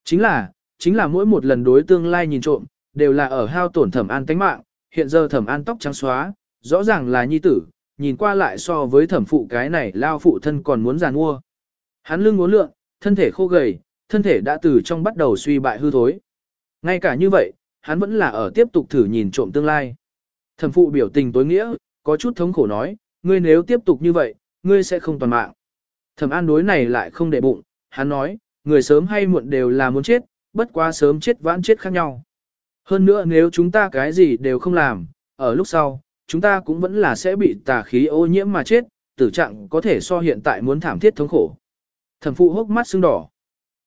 Chính là, chính là mỗi một lần đối tương lai nhìn trộm, đều là ở hao tổn thẩm an tánh mạng, hiện giờ thẩm an tóc trắng xóa, rõ ràng là nhi tử, nhìn qua lại so với thẩm phụ cái này lao phụ thân còn muốn giàn mua. Hắn lưng uốn lượng, thân thể khô gầy, thân thể đã từ trong bắt đầu suy bại hư thối. Ngay cả như vậy, hắn vẫn là ở tiếp tục thử nhìn trộm tương lai. Thẩm phụ biểu tình tối nghĩa, có chút thống khổ nói, ngươi nếu tiếp tục như vậy, ngươi sẽ không toàn mạng. Thẩm an đối này lại không để bụng, hắn nói, người sớm hay muộn đều là muốn chết, bất quá sớm chết vãn chết khác nhau. Hơn nữa nếu chúng ta cái gì đều không làm, ở lúc sau, chúng ta cũng vẫn là sẽ bị tà khí ô nhiễm mà chết, tử trạng có thể so hiện tại muốn thảm thiết thống khổ. Thẩm phụ hốc mắt sưng đỏ.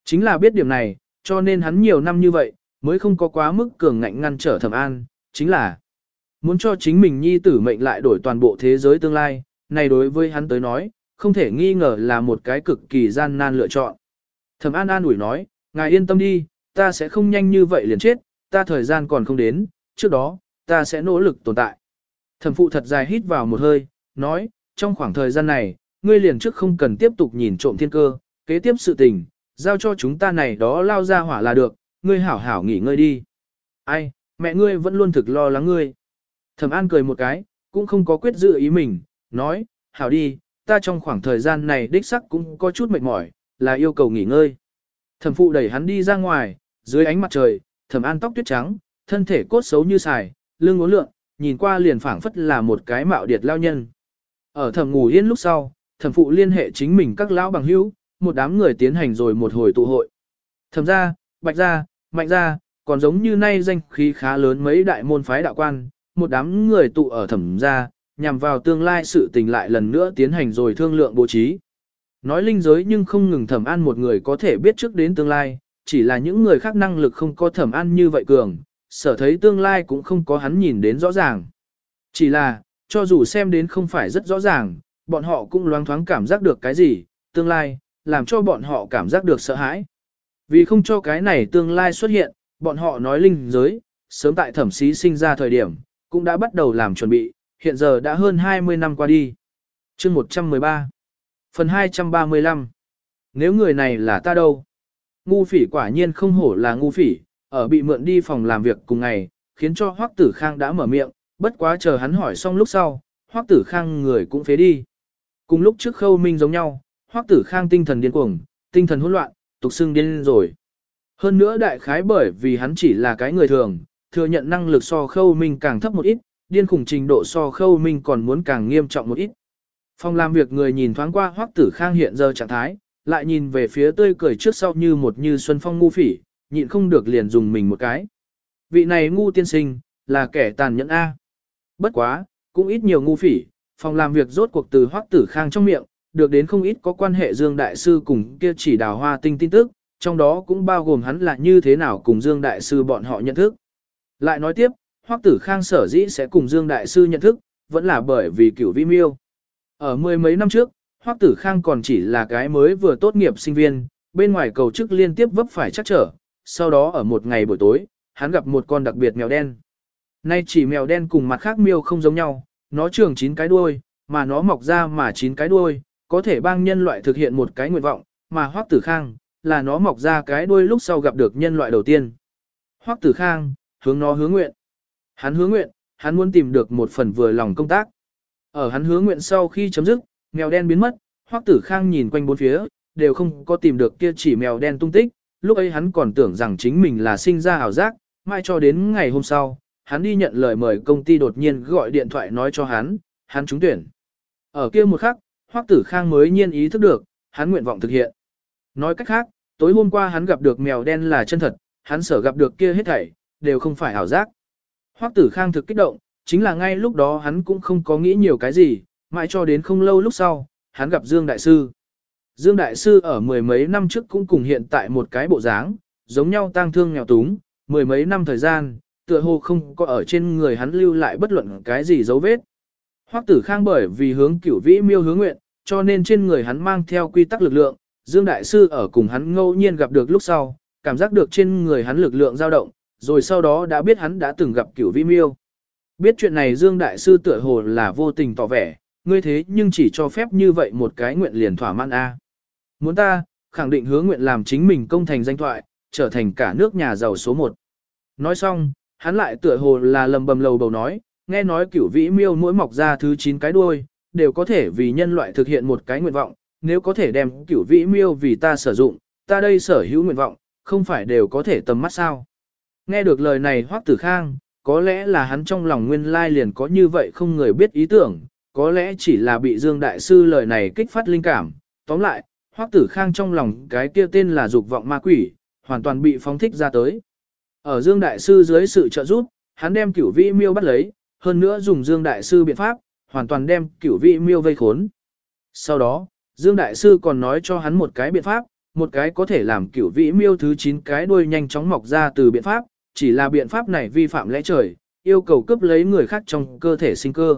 Chính là biết điểm này, cho nên hắn nhiều năm như vậy, mới không có quá mức cường ngạnh ngăn trở thẩm an, chính là muốn cho chính mình nhi tử mệnh lại đổi toàn bộ thế giới tương lai, này đối với hắn tới nói, không thể nghi ngờ là một cái cực kỳ gian nan lựa chọn. Thẩm an an ủi nói, ngài yên tâm đi, ta sẽ không nhanh như vậy liền chết, ta thời gian còn không đến, trước đó, ta sẽ nỗ lực tồn tại. Thẩm phụ thật dài hít vào một hơi, nói, trong khoảng thời gian này, ngươi liền trước không cần tiếp tục nhìn trộm thiên cơ, kế tiếp sự tình, giao cho chúng ta này đó lao ra hỏa là được, ngươi hảo hảo nghỉ ngơi đi. Ai, mẹ ngươi vẫn luôn thực lo lắng ngươi. Thẩm An cười một cái, cũng không có quyết dự ý mình, nói, hảo đi, ta trong khoảng thời gian này đích sắc cũng có chút mệt mỏi, là yêu cầu nghỉ ngơi. Thẩm phụ đẩy hắn đi ra ngoài, dưới ánh mặt trời, Thẩm An tóc tuyết trắng, thân thể cốt xấu như xài, lưng ngốn lượng, nhìn qua liền phảng phất là một cái mạo điệt lao nhân. Ở thẩm ngủ yên lúc sau, thẩm phụ liên hệ chính mình các lão bằng hữu, một đám người tiến hành rồi một hồi tụ hội. Thẩm ra, bạch ra, mạnh ra, còn giống như nay danh khí khá lớn mấy đại môn phái đạo quan, một đám người tụ ở thẩm ra, nhằm vào tương lai sự tình lại lần nữa tiến hành rồi thương lượng bố trí. Nói linh giới nhưng không ngừng thẩm an một người có thể biết trước đến tương lai, chỉ là những người khác năng lực không có thẩm an như vậy cường, sở thấy tương lai cũng không có hắn nhìn đến rõ ràng. Chỉ là, cho dù xem đến không phải rất rõ ràng, bọn họ cũng loáng thoáng cảm giác được cái gì, tương lai, làm cho bọn họ cảm giác được sợ hãi. Vì không cho cái này tương lai xuất hiện, bọn họ nói linh giới, sớm tại thẩm sĩ sinh ra thời điểm, cũng đã bắt đầu làm chuẩn bị, hiện giờ đã hơn 20 năm qua đi. chương 113 Phần 235 Nếu người này là ta đâu? Ngu phỉ quả nhiên không hổ là ngu phỉ, ở bị mượn đi phòng làm việc cùng ngày, khiến cho Hoắc Tử Khang đã mở miệng, bất quá chờ hắn hỏi xong lúc sau, Hoắc Tử Khang người cũng phế đi. Cùng lúc trước Khâu Minh giống nhau, Hoắc Tử Khang tinh thần điên cuồng, tinh thần hỗn loạn, tục xưng điên rồi. Hơn nữa đại khái bởi vì hắn chỉ là cái người thường, thừa nhận năng lực so Khâu Minh càng thấp một ít, điên khủng trình độ so Khâu Minh còn muốn càng nghiêm trọng một ít. Phòng làm việc người nhìn thoáng qua Hoắc Tử Khang hiện giờ trạng thái, lại nhìn về phía tươi cười trước sau như một như xuân phong ngu phỉ, nhịn không được liền dùng mình một cái. Vị này ngu tiên sinh, là kẻ tàn nhẫn A. Bất quá, cũng ít nhiều ngu phỉ, phòng làm việc rốt cuộc từ hoắc tử khang trong miệng, được đến không ít có quan hệ Dương Đại Sư cùng kia chỉ đào hoa tinh tin tức, trong đó cũng bao gồm hắn là như thế nào cùng Dương Đại Sư bọn họ nhận thức. Lại nói tiếp, hoắc tử khang sở dĩ sẽ cùng Dương Đại Sư nhận thức, vẫn là bởi vì cửu vi miêu. Ở mười mấy năm trước, hoắc tử khang còn chỉ là cái mới vừa tốt nghiệp sinh viên, bên ngoài cầu chức liên tiếp vấp phải chắc trở, sau đó ở một ngày buổi tối, hắn gặp một con đặc biệt mèo đen. Nay chỉ mèo đen cùng mặt khác miêu không giống nhau, nó trường chín cái đuôi, mà nó mọc ra mà chín cái đuôi, có thể bang nhân loại thực hiện một cái nguyện vọng, mà Hoắc Tử Khang là nó mọc ra cái đuôi lúc sau gặp được nhân loại đầu tiên. Hoắc Tử Khang hướng nó hướng nguyện. Hắn hứa nguyện, hắn muốn tìm được một phần vừa lòng công tác. Ở hắn hứa nguyện sau khi chấm dứt, mèo đen biến mất, Hoắc Tử Khang nhìn quanh bốn phía, đều không có tìm được kia chỉ mèo đen tung tích, lúc ấy hắn còn tưởng rằng chính mình là sinh ra ảo giác, mai cho đến ngày hôm sau, hắn đi nhận lời mời công ty đột nhiên gọi điện thoại nói cho hắn, hắn trúng tuyển. Ở kia một khắc, Hoắc Tử Khang mới nhiên ý thức được, hắn nguyện vọng thực hiện. Nói cách khác, tối hôm qua hắn gặp được mèo đen là chân thật, hắn sở gặp được kia hết thảy, đều không phải ảo giác. Hoắc Tử Khang thực kích động, chính là ngay lúc đó hắn cũng không có nghĩ nhiều cái gì, mãi cho đến không lâu lúc sau, hắn gặp Dương Đại Sư. Dương Đại Sư ở mười mấy năm trước cũng cùng hiện tại một cái bộ dáng, giống nhau tang thương nghèo túng, mười mấy năm thời gian, tựa hồ không có ở trên người hắn lưu lại bất luận cái gì dấu vết. Hoắc tử khang bởi vì hướng cửu vĩ miêu hướng nguyện, cho nên trên người hắn mang theo quy tắc lực lượng, Dương Đại Sư ở cùng hắn ngẫu nhiên gặp được lúc sau, cảm giác được trên người hắn lực lượng dao động, rồi sau đó đã biết hắn đã từng gặp cửu vĩ miêu. Biết chuyện này Dương Đại Sư tựa hồ là vô tình tỏ vẻ, ngươi thế nhưng chỉ cho phép như vậy một cái nguyện liền thỏa mãn a. Muốn ta, khẳng định hứa nguyện làm chính mình công thành danh thoại, trở thành cả nước nhà giàu số một. Nói xong, hắn lại tựa hồ là lầm bầm lầu bầu nói, nghe nói cửu vĩ miêu mỗi mọc ra thứ 9 cái đuôi, đều có thể vì nhân loại thực hiện một cái nguyện vọng, nếu có thể đem cửu vĩ miêu vì ta sử dụng, ta đây sở hữu nguyện vọng, không phải đều có thể tầm mắt sao. Nghe được lời này hoắc tử khang, có lẽ là hắn trong lòng nguyên lai liền có như vậy không người biết ý tưởng, có lẽ chỉ là bị Dương Đại Sư lời này kích phát linh cảm. Tóm lại, hoắc tử khang trong lòng cái kia tên là dục vọng ma quỷ, hoàn toàn bị phóng thích ra tới. Ở Dương Đại Sư dưới sự trợ giúp, hắn đem cửu vĩ miêu bắt lấy, hơn nữa dùng Dương Đại Sư biện pháp, hoàn toàn đem cửu vĩ miêu vây khốn. Sau đó, Dương Đại Sư còn nói cho hắn một cái biện pháp, một cái có thể làm cửu vĩ miêu thứ 9 cái đuôi nhanh chóng mọc ra từ biện pháp, chỉ là biện pháp này vi phạm lẽ trời, yêu cầu cướp lấy người khác trong cơ thể sinh cơ.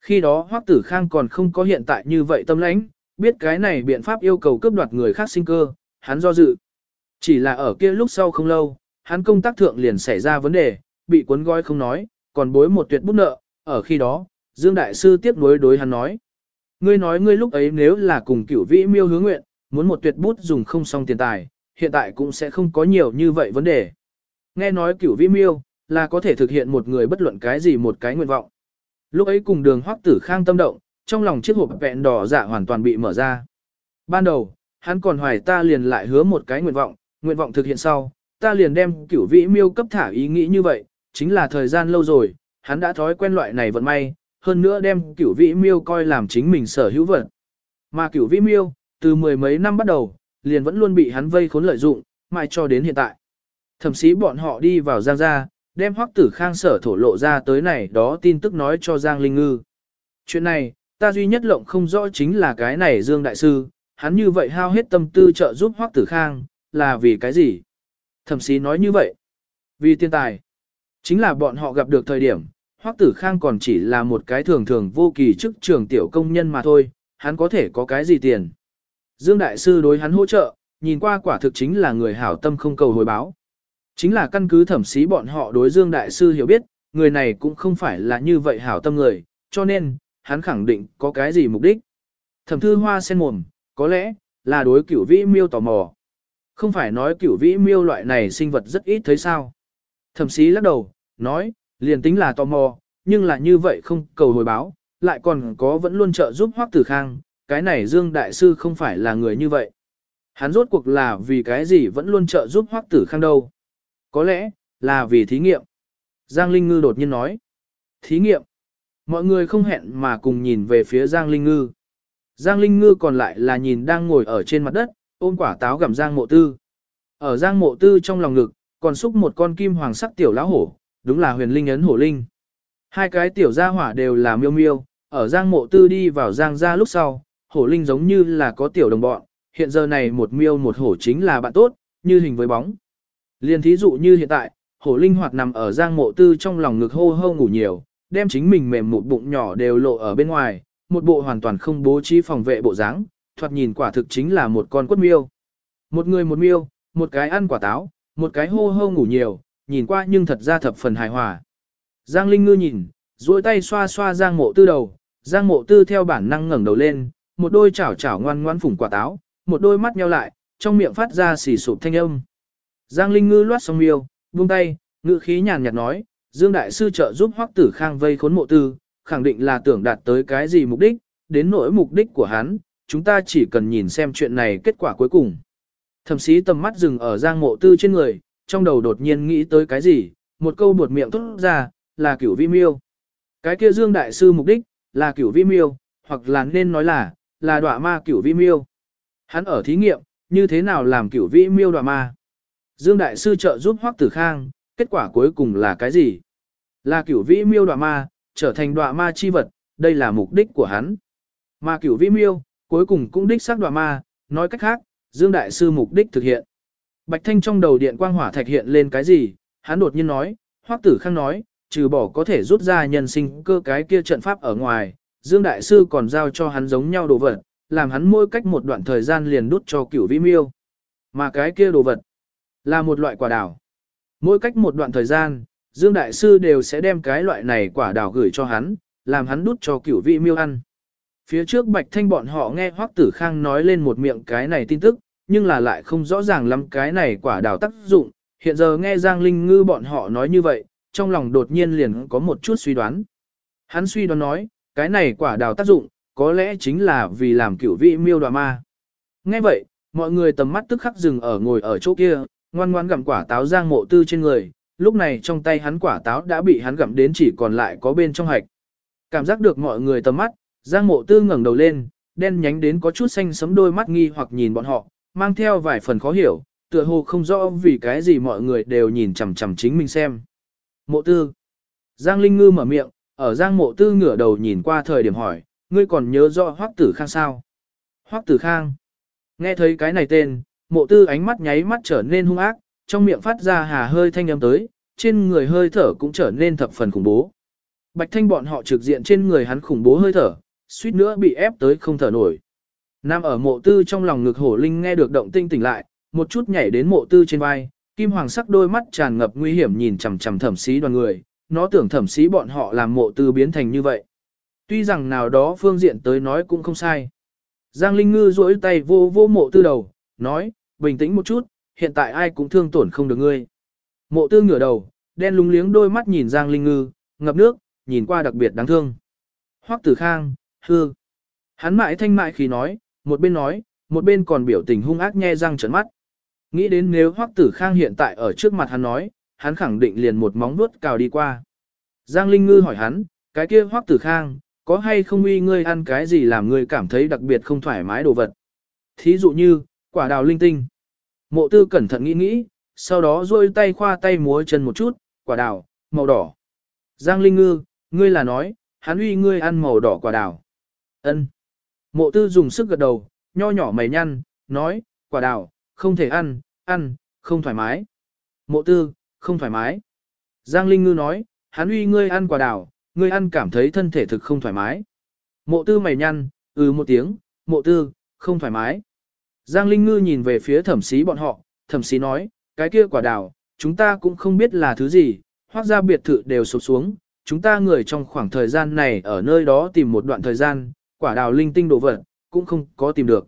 Khi đó Hoắc Tử Khang còn không có hiện tại như vậy tâm lãnh, biết cái này biện pháp yêu cầu cướp đoạt người khác sinh cơ, hắn do dự. Chỉ là ở kia lúc sau không lâu, hắn công tác thượng liền xảy ra vấn đề, bị cuốn gói không nói, còn bối một tuyệt bút nợ, ở khi đó, Dương Đại Sư tiếp nối đối hắn nói. Ngươi nói ngươi lúc ấy nếu là cùng cửu vĩ miêu hướng nguyện, muốn một tuyệt bút dùng không xong tiền tài, hiện tại cũng sẽ không có nhiều như vậy vấn đề. Nghe nói cửu vĩ miêu, là có thể thực hiện một người bất luận cái gì một cái nguyện vọng. Lúc ấy cùng đường hoắc tử khang tâm động, trong lòng chiếc hộp vẹn đỏ dạ hoàn toàn bị mở ra. Ban đầu, hắn còn hoài ta liền lại hứa một cái nguyện vọng, nguyện vọng thực hiện sau, ta liền đem cửu vĩ miêu cấp thả ý nghĩ như vậy, chính là thời gian lâu rồi, hắn đã thói quen loại này vận may, hơn nữa đem cửu vĩ miêu coi làm chính mình sở hữu vật. Mà cửu vĩ miêu, từ mười mấy năm bắt đầu, liền vẫn luôn bị hắn vây khốn lợi dụng, mãi cho đến hiện tại. Thậm chí bọn họ đi vào Giang gia, đem hoắc tử khang sở thổ lộ ra tới này đó tin tức nói cho Giang Linh Ngư. Chuyện này, ta duy nhất lộng không rõ chính là cái này Dương Đại Sư, hắn như vậy hao hết tâm tư trợ giúp hoắc tử khang, là vì cái gì? Thậm chí nói như vậy, vì tiền tài. Chính là bọn họ gặp được thời điểm, hoắc tử khang còn chỉ là một cái thường thường vô kỳ chức trường tiểu công nhân mà thôi, hắn có thể có cái gì tiền. Dương Đại Sư đối hắn hỗ trợ, nhìn qua quả thực chính là người hảo tâm không cầu hồi báo. Chính là căn cứ thẩm sĩ bọn họ đối Dương Đại Sư hiểu biết, người này cũng không phải là như vậy hảo tâm người, cho nên, hắn khẳng định có cái gì mục đích. Thẩm thư hoa sen mồm, có lẽ, là đối cửu vĩ miêu tò mò. Không phải nói cửu vĩ miêu loại này sinh vật rất ít thấy sao. Thẩm sĩ lắc đầu, nói, liền tính là tò mò, nhưng là như vậy không cầu hồi báo, lại còn có vẫn luôn trợ giúp Hoắc Tử Khang, cái này Dương Đại Sư không phải là người như vậy. Hắn rốt cuộc là vì cái gì vẫn luôn trợ giúp Hoắc Tử Khang đâu. Có lẽ, là vì thí nghiệm. Giang Linh Ngư đột nhiên nói. Thí nghiệm. Mọi người không hẹn mà cùng nhìn về phía Giang Linh Ngư. Giang Linh Ngư còn lại là nhìn đang ngồi ở trên mặt đất, ôm quả táo gặm Giang Mộ Tư. Ở Giang Mộ Tư trong lòng ngực, còn xúc một con kim hoàng sắc tiểu lão hổ, đúng là huyền linh ấn hổ linh. Hai cái tiểu gia hỏa đều là miêu miêu, ở Giang Mộ Tư đi vào Giang gia lúc sau, hổ linh giống như là có tiểu đồng bọn, hiện giờ này một miêu một hổ chính là bạn tốt, như hình với bóng. Liên thí dụ như hiện tại, hổ linh hoạt nằm ở giang mộ tư trong lòng ngực hô hô ngủ nhiều, đem chính mình mềm một bụng nhỏ đều lộ ở bên ngoài, một bộ hoàn toàn không bố trí phòng vệ bộ dáng, thoạt nhìn quả thực chính là một con quất miêu. Một người một miêu, một cái ăn quả táo, một cái hô hô ngủ nhiều, nhìn qua nhưng thật ra thập phần hài hòa. Giang Linh Ngư nhìn, duỗi tay xoa xoa Giang Mộ Tư đầu, Giang Mộ Tư theo bản năng ngẩng đầu lên, một đôi chảo chảo ngoan ngoan phủng quả táo, một đôi mắt nheo lại, trong miệng phát ra xì sụp thanh âm. Giang Linh Ngư loát xong miêu, buông tay, ngữ khí nhàn nhạt nói, Dương Đại Sư trợ giúp Hoắc Tử Khang vây khốn mộ tư, khẳng định là tưởng đạt tới cái gì mục đích, đến nỗi mục đích của hắn, chúng ta chỉ cần nhìn xem chuyện này kết quả cuối cùng. Thẩm sĩ tầm mắt dừng ở Giang Mộ Tư trên người, trong đầu đột nhiên nghĩ tới cái gì, một câu buột miệng tốt ra, là cửu vi miêu. Cái kia Dương Đại Sư mục đích, là cửu vi miêu, hoặc là nên nói là, là đọa ma cửu vi miêu. Hắn ở thí nghiệm, như thế nào làm cửu vi miêu đọa ma. Dương Đại Sư trợ giúp Hoắc Tử Khang, kết quả cuối cùng là cái gì? Là cửu vĩ miêu đoạ ma, trở thành đoạ ma chi vật, đây là mục đích của hắn. Mà cửu vĩ miêu, cuối cùng cũng đích xác đoạ ma, nói cách khác, Dương Đại Sư mục đích thực hiện. Bạch Thanh trong đầu điện quang hỏa thạch hiện lên cái gì, hắn đột nhiên nói, Hoắc Tử Khang nói, trừ bỏ có thể rút ra nhân sinh cơ cái kia trận pháp ở ngoài, Dương Đại Sư còn giao cho hắn giống nhau đồ vật, làm hắn mỗi cách một đoạn thời gian liền đút cho cửu vĩ miêu. Mà cái kia đồ vật, là một loại quả đào. Mỗi cách một đoạn thời gian, Dương Đại Sư đều sẽ đem cái loại này quả đào gửi cho hắn, làm hắn đút cho cửu vị miêu ăn. Phía trước Bạch Thanh bọn họ nghe Hoắc Tử Khang nói lên một miệng cái này tin tức, nhưng là lại không rõ ràng lắm cái này quả đào tác dụng, hiện giờ nghe Giang Linh Ngư bọn họ nói như vậy, trong lòng đột nhiên liền có một chút suy đoán. Hắn suy đoán nói, cái này quả đào tác dụng, có lẽ chính là vì làm cửu vị miêu đoạ ma. Nghe vậy, mọi người tầm mắt tức khắc dừng ở ngồi ở chỗ kia, ngoan ngoan gặm quả táo Giang Mộ Tư trên người, lúc này trong tay hắn quả táo đã bị hắn gặm đến chỉ còn lại có bên trong hạch. Cảm giác được mọi người tầm mắt, Giang Mộ Tư ngẩng đầu lên, đen nhánh đến có chút xanh sấm đôi mắt nghi hoặc nhìn bọn họ, mang theo vài phần khó hiểu, tựa hồ không rõ vì cái gì mọi người đều nhìn chằm chằm chính mình xem. Mộ Tư. Giang Linh Ngư mở miệng, ở Giang Mộ Tư ngửa đầu nhìn qua thời điểm hỏi, ngươi còn nhớ rõ Hoắc Tử Khang sao? Hoắc Tử Khang. Nghe thấy cái này tên, Mộ Tư ánh mắt nháy mắt trở nên hung ác, trong miệng phát ra hà hơi thanh âm tới, trên người hơi thở cũng trở nên thập phần khủng bố. Bạch Thanh bọn họ trực diện trên người hắn khủng bố hơi thở, suýt nữa bị ép tới không thở nổi. Nam ở mộ tư trong lòng ngực hổ linh nghe được động tinh tỉnh lại, một chút nhảy đến mộ tư trên vai, kim hoàng sắc đôi mắt tràn ngập nguy hiểm nhìn chằm chằm thẩm sĩ đoàn người, nó tưởng thẩm sĩ bọn họ làm mộ tư biến thành như vậy. Tuy rằng nào đó phương diện tới nói cũng không sai. Giang Linh Ngư duỗi tay vô vô mộ tư đầu, nói, bình tĩnh một chút, hiện tại ai cũng thương tổn không được ngươi. Mộ tư ngửa đầu, đen lúng liếng đôi mắt nhìn Giang Linh Ngư, ngập nước, nhìn qua đặc biệt đáng thương. Hoắc Tử Khang, hư. Hắn mãi thanh mại khi nói, một bên nói, một bên còn biểu tình hung ác nhe răng trợn mắt. Nghĩ đến nếu Hoắc Tử Khang hiện tại ở trước mặt hắn nói, hắn khẳng định liền một móng vuốt cào đi qua. Giang Linh Ngư hỏi hắn, cái kia Hoắc Tử Khang, có hay không uy ngươi ăn cái gì làm ngươi cảm thấy đặc biệt không thoải mái đồ vật? Thí dụ như, quả đào linh tinh. Mộ tư cẩn thận nghĩ nghĩ, sau đó duỗi tay khoa tay múa chân một chút, quả đào, màu đỏ. Giang Linh Ngư, ngươi là nói, hắn uy ngươi ăn màu đỏ quả đào. Ân. Mộ tư dùng sức gật đầu, nho nhỏ mày nhăn, nói, quả đào, không thể ăn, ăn, không thoải mái. Mộ tư, không thoải mái. Giang Linh Ngư nói, hắn uy ngươi ăn quả đào, ngươi ăn cảm thấy thân thể thực không thoải mái. Mộ tư mày nhăn, ừ một tiếng, mộ tư, không thoải mái. Giang Linh Ngư nhìn về phía thẩm sĩ bọn họ, thẩm sĩ nói, cái kia quả đào, chúng ta cũng không biết là thứ gì, hoặc ra biệt thự đều sụp xuống, chúng ta người trong khoảng thời gian này ở nơi đó tìm một đoạn thời gian, quả đào linh tinh đồ vật, cũng không có tìm được.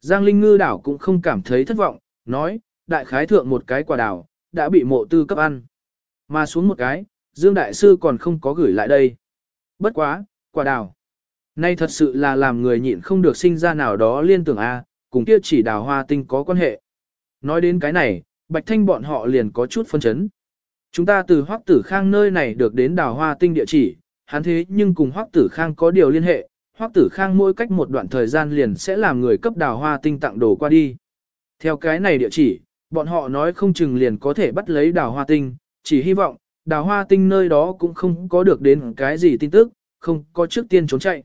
Giang Linh Ngư đảo cũng không cảm thấy thất vọng, nói, đại khái thượng một cái quả đào, đã bị mộ tư cấp ăn. Mà xuống một cái, Dương Đại Sư còn không có gửi lại đây. Bất quá, quả đào. Nay thật sự là làm người nhịn không được sinh ra nào đó liên tưởng A, cùng kia chỉ đào hoa tinh có quan hệ. Nói đến cái này, Bạch Thanh bọn họ liền có chút phân chấn. Chúng ta từ Hoắc Tử Khang nơi này được đến đào hoa tinh địa chỉ, hắn thế nhưng cùng Hoắc Tử Khang có điều liên hệ, Hoắc Tử Khang mỗi cách một đoạn thời gian liền sẽ làm người cấp đào hoa tinh tặng đồ qua đi. Theo cái này địa chỉ, bọn họ nói không chừng liền có thể bắt lấy đào hoa tinh, chỉ hy vọng, đào hoa tinh nơi đó cũng không có được đến cái gì tin tức, không có trước tiên trốn chạy.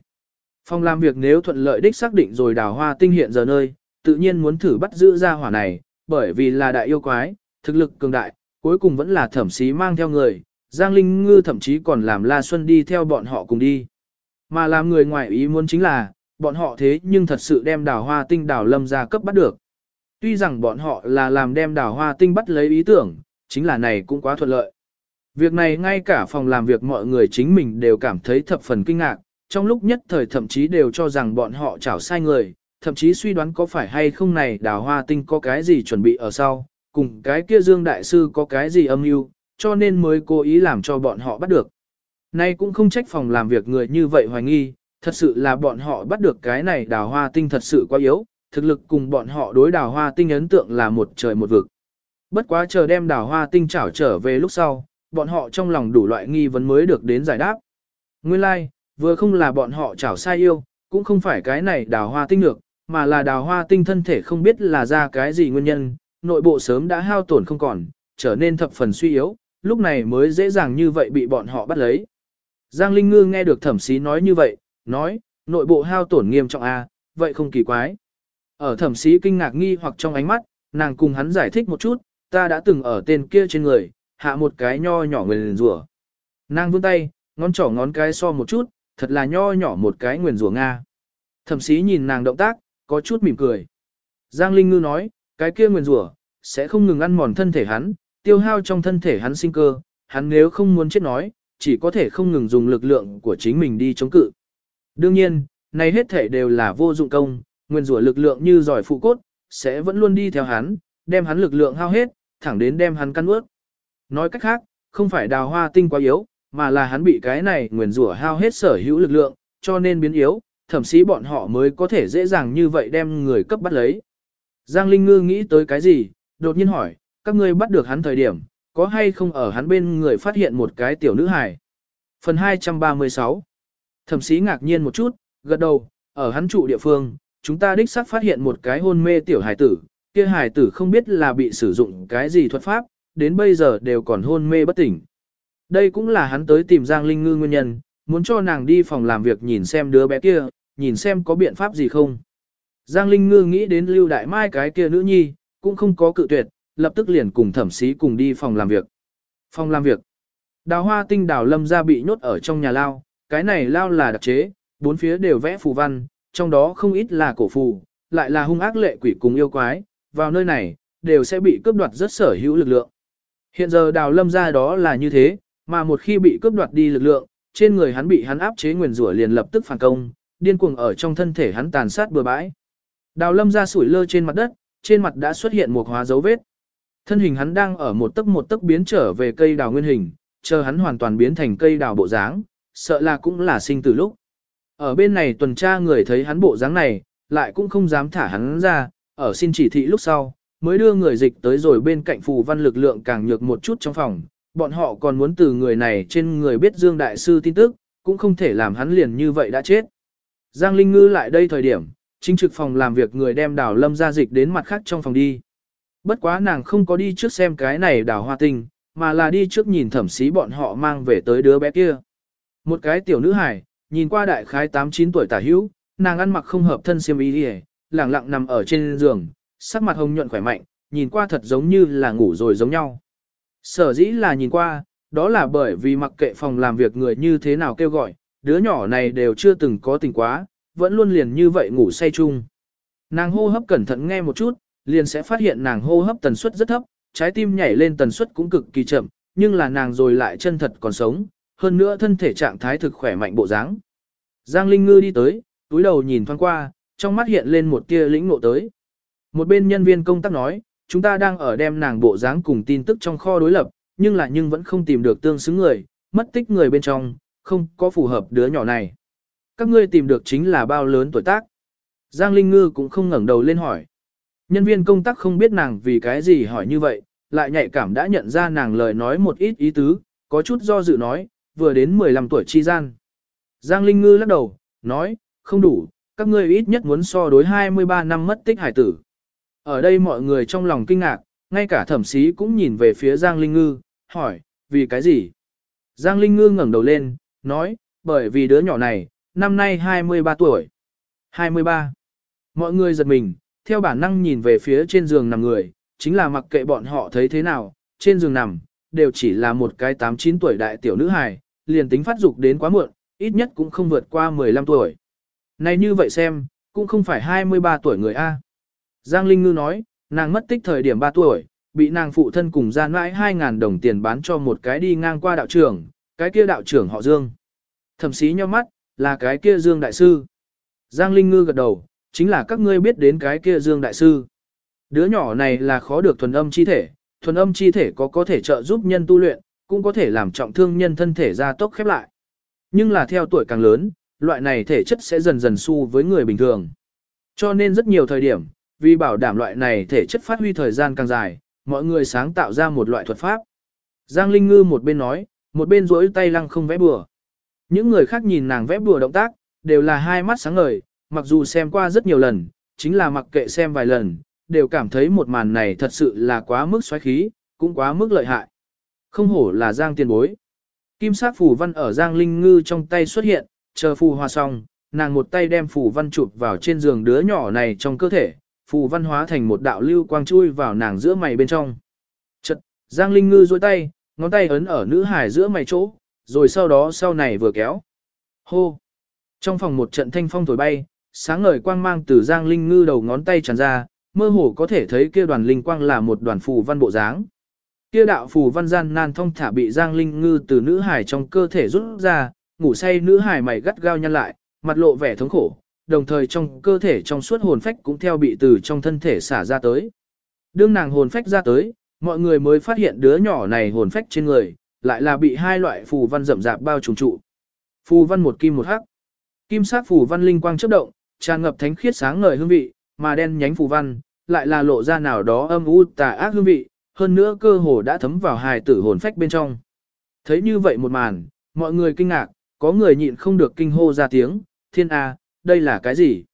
Phòng làm việc nếu thuận lợi đích xác định rồi đào hoa tinh hiện giờ nơi, tự nhiên muốn thử bắt giữ ra hỏa này, bởi vì là đại yêu quái, thực lực cường đại, cuối cùng vẫn là thẩm sĩ mang theo người, Giang Linh Ngư thậm chí còn làm La Xuân đi theo bọn họ cùng đi. Mà làm người ngoài ý muốn chính là, bọn họ thế nhưng thật sự đem đào hoa tinh đào lâm ra cấp bắt được. Tuy rằng bọn họ là làm đem đào hoa tinh bắt lấy ý tưởng, chính là này cũng quá thuận lợi. Việc này ngay cả phòng làm việc mọi người chính mình đều cảm thấy thập phần kinh ngạc, trong lúc nhất thời thậm chí đều cho rằng bọn họ chảo sai người, thậm chí suy đoán có phải hay không này đào hoa tinh có cái gì chuẩn bị ở sau, cùng cái kia Dương Đại Sư có cái gì âm mưu, cho nên mới cố ý làm cho bọn họ bắt được. Nay cũng không trách phòng làm việc người như vậy hoài nghi, thật sự là bọn họ bắt được cái này đào hoa tinh thật sự quá yếu, thực lực cùng bọn họ đối đào hoa tinh ấn tượng là một trời một vực. Bất quá chờ đem đào hoa tinh trảo trở về lúc sau, bọn họ trong lòng đủ loại nghi vấn mới được đến giải đáp. Nguyên lai, like, vừa không là bọn họ chảo sai yêu, cũng không phải cái này đào hoa tinh được, mà là đào hoa tinh thân thể không biết là ra cái gì nguyên nhân, nội bộ sớm đã hao tổn không còn, trở nên thập phần suy yếu, lúc này mới dễ dàng như vậy bị bọn họ bắt lấy. Giang Linh Ngư nghe được thẩm sĩ nói như vậy, nói, nội bộ hao tổn nghiêm trọng a, à, vậy không kỳ quái. Ở thẩm sĩ kinh ngạc nghi hoặc trong ánh mắt, nàng cùng hắn giải thích một chút, ta đã từng ở tên kia trên người, hạ một cái nho nhỏ người liền rủa. Nàng vươn tay, ngón trỏ ngón cái so một chút, thật là nho nhỏ một cái nguyền rủa Nga. Thẩm sĩ nhìn nàng động tác, có chút mỉm cười. Giang Linh Ngư nói, cái kia nguyền rủa sẽ không ngừng ăn mòn thân thể hắn, tiêu hao trong thân thể hắn sinh cơ, hắn nếu không muốn chết nói, chỉ có thể không ngừng dùng lực lượng của chính mình đi chống cự. Đương nhiên, này hết thể đều là vô dụng công, nguyên rủa lực lượng như giỏi phụ cốt, sẽ vẫn luôn đi theo hắn, đem hắn lực lượng hao hết, thẳng đến đem hắn căn ướt. Nói cách khác, không phải đào hoa tinh quá yếu, mà là hắn bị cái này nguyền rủa hao hết sở hữu lực lượng, cho nên biến yếu, thậm chí bọn họ mới có thể dễ dàng như vậy đem người cấp bắt lấy. Giang Linh Ngư nghĩ tới cái gì, đột nhiên hỏi, các ngươi bắt được hắn thời điểm, có hay không ở hắn bên người phát hiện một cái tiểu nữ hài. Phần 236 Thẩm sĩ ngạc nhiên một chút, gật đầu, ở hắn trụ địa phương, chúng ta đích xác phát hiện một cái hôn mê tiểu hài tử, kia hài tử không biết là bị sử dụng cái gì thuật pháp, đến bây giờ đều còn hôn mê bất tỉnh. Đây cũng là hắn tới tìm Giang Linh Ngư nguyên nhân, muốn cho nàng đi phòng làm việc nhìn xem đứa bé kia, nhìn xem có biện pháp gì không. Giang Linh Ngư nghĩ đến Lưu Đại Mai cái kia nữ nhi, cũng không có cự tuyệt, lập tức liền cùng thẩm sĩ cùng đi phòng làm việc. Phòng làm việc. Đào hoa tinh đào lâm ra bị nhốt ở trong nhà lao, cái này lao là đặc chế, bốn phía đều vẽ phù văn, trong đó không ít là cổ phù, lại là hung ác lệ quỷ cùng yêu quái, vào nơi này, đều sẽ bị cướp đoạt rất sở hữu lực lượng. Hiện giờ đào lâm ra đó là như thế, mà một khi bị cướp đoạt đi lực lượng, trên người hắn bị hắn áp chế nguyền rủa liền lập tức phản công, điên cuồng ở trong thân thể hắn tàn sát bừa bãi. Đào lâm ra sủi lơ trên mặt đất, trên mặt đã xuất hiện một hóa dấu vết. Thân hình hắn đang ở một tấc một tấc biến trở về cây đào nguyên hình, chờ hắn hoàn toàn biến thành cây đào bộ dáng, sợ là cũng là sinh từ lúc. Ở bên này tuần tra người thấy hắn bộ dáng này, lại cũng không dám thả hắn ra, ở xin chỉ thị lúc sau, mới đưa người dịch tới rồi bên cạnh phù văn lực lượng càng nhược một chút trong phòng, bọn họ còn muốn từ người này trên người biết Dương Đại Sư tin tức, cũng không thể làm hắn liền như vậy đã chết. Giang Linh Ngư lại đây thời điểm, chính trực phòng làm việc người đem đào lâm ra dịch đến mặt khác trong phòng đi. Bất quá nàng không có đi trước xem cái này đào hoa tinh, mà là đi trước nhìn thẩm sĩ bọn họ mang về tới đứa bé kia. Một cái tiểu nữ hải, nhìn qua đại khái 8-9 tuổi tả hữu, nàng ăn mặc không hợp thân xiêm y đi lẳng lặng nằm ở trên giường, sắc mặt hồng nhuận khỏe mạnh, nhìn qua thật giống như là ngủ rồi giống nhau. Sở dĩ là nhìn qua, đó là bởi vì mặc kệ phòng làm việc người như thế nào kêu gọi, đứa nhỏ này đều chưa từng có tình quá, vẫn luôn liền như vậy ngủ say chung. Nàng hô hấp cẩn thận nghe một chút, liền sẽ phát hiện nàng hô hấp tần suất rất thấp, trái tim nhảy lên tần suất cũng cực kỳ chậm, nhưng là nàng rồi lại chân thật còn sống, hơn nữa thân thể trạng thái thực khỏe mạnh bộ dáng. Giang Linh Ngư đi tới, túi đầu nhìn thoáng qua, trong mắt hiện lên một tia lĩnh ngộ tới. Một bên nhân viên công tác nói, chúng ta đang ở đem nàng bộ dáng cùng tin tức trong kho đối lập, nhưng là nhưng vẫn không tìm được tương xứng người, mất tích người bên trong, không có phù hợp đứa nhỏ này. Các ngươi tìm được chính là bao lớn tuổi tác. Giang Linh Ngư cũng không ngẩng đầu lên hỏi. Nhân viên công tác không biết nàng vì cái gì hỏi như vậy, lại nhạy cảm đã nhận ra nàng lời nói một ít ý tứ, có chút do dự nói, vừa đến 15 tuổi chi gian. Giang Linh Ngư lắc đầu, nói, không đủ, các ngươi ít nhất muốn so đối 23 năm mất tích hải tử. Ở đây mọi người trong lòng kinh ngạc, ngay cả thẩm sĩ cũng nhìn về phía Giang Linh Ngư, hỏi, vì cái gì? Giang Linh Ngư ngẩng đầu lên, nói, bởi vì đứa nhỏ này, năm nay 23 tuổi. 23. Mọi người giật mình, theo bản năng nhìn về phía trên giường nằm người, chính là mặc kệ bọn họ thấy thế nào, trên giường nằm, đều chỉ là một cái 8-9 tuổi đại tiểu nữ hài, liền tính phát dục đến quá muộn, ít nhất cũng không vượt qua 15 tuổi. Này như vậy xem, cũng không phải 23 tuổi người A. Giang Linh Ngư nói, nàng mất tích thời điểm 3 tuổi, bị nàng phụ thân cùng gian mãi 2.000 đồng tiền bán cho một cái đi ngang qua đạo trưởng, cái kia đạo trưởng họ Dương. Thẩm sĩ nhau mắt, là cái kia Dương Đại Sư. Giang Linh Ngư gật đầu, chính là các ngươi biết đến cái kia Dương Đại Sư. Đứa nhỏ này là khó được thuần âm chi thể, thuần âm chi thể có có thể trợ giúp nhân tu luyện, cũng có thể làm trọng thương nhân thân thể ra tốc khép lại. Nhưng là theo tuổi càng lớn, loại này thể chất sẽ dần dần su với người bình thường. Cho nên rất nhiều thời điểm, vì bảo đảm loại này thể chất phát huy thời gian càng dài, mọi người sáng tạo ra một loại thuật pháp. Giang Linh Ngư một bên nói, một bên rỗi tay lăng không vẽ bừa. Những người khác nhìn nàng vẽ bừa động tác, đều là hai mắt sáng ngời, mặc dù xem qua rất nhiều lần, chính là mặc kệ xem vài lần, đều cảm thấy một màn này thật sự là quá mức xoáy khí, cũng quá mức lợi hại. Không hổ là Giang tiền bối. Kim sát phù văn ở Giang Linh Ngư trong tay xuất hiện, chờ phù hoa xong, nàng một tay đem phù văn chụp vào trên giường đứa nhỏ này trong cơ thể, phù văn hóa thành một đạo lưu quang chui vào nàng giữa mày bên trong. Chật, Giang Linh Ngư duỗi tay, ngón tay ấn ở nữ hải giữa mày chỗ, rồi sau đó sau này vừa kéo. Hô! Trong phòng một trận thanh phong thổi bay, sáng ngời quang mang từ Giang Linh Ngư đầu ngón tay tràn ra, mơ hồ có thể thấy kia đoàn linh quang là một đoàn phù văn bộ dáng. Kia đạo phù văn gian nan thông thả bị Giang Linh Ngư từ nữ hải trong cơ thể rút ra, ngủ say nữ hải mày gắt gao nhăn lại, mặt lộ vẻ thống khổ, đồng thời trong cơ thể trong suốt hồn phách cũng theo bị từ trong thân thể xả ra tới. Đương nàng hồn phách ra tới, mọi người mới phát hiện đứa nhỏ này hồn phách trên người, lại là bị hai loại phù văn rậm rạp bao trùm trụ. Phù văn một kim một hắc. Kim sắc phù văn linh quang chớp động, tràn ngập thánh khiết sáng ngời hương vị, mà đen nhánh phù văn lại là lộ ra nào đó âm u tà ác hương vị, hơn nữa cơ hồ đã thấm vào hài tử hồn phách bên trong. Thấy như vậy một màn, mọi người kinh ngạc, có người nhịn không được kinh hô ra tiếng, thiên a, đây là cái gì?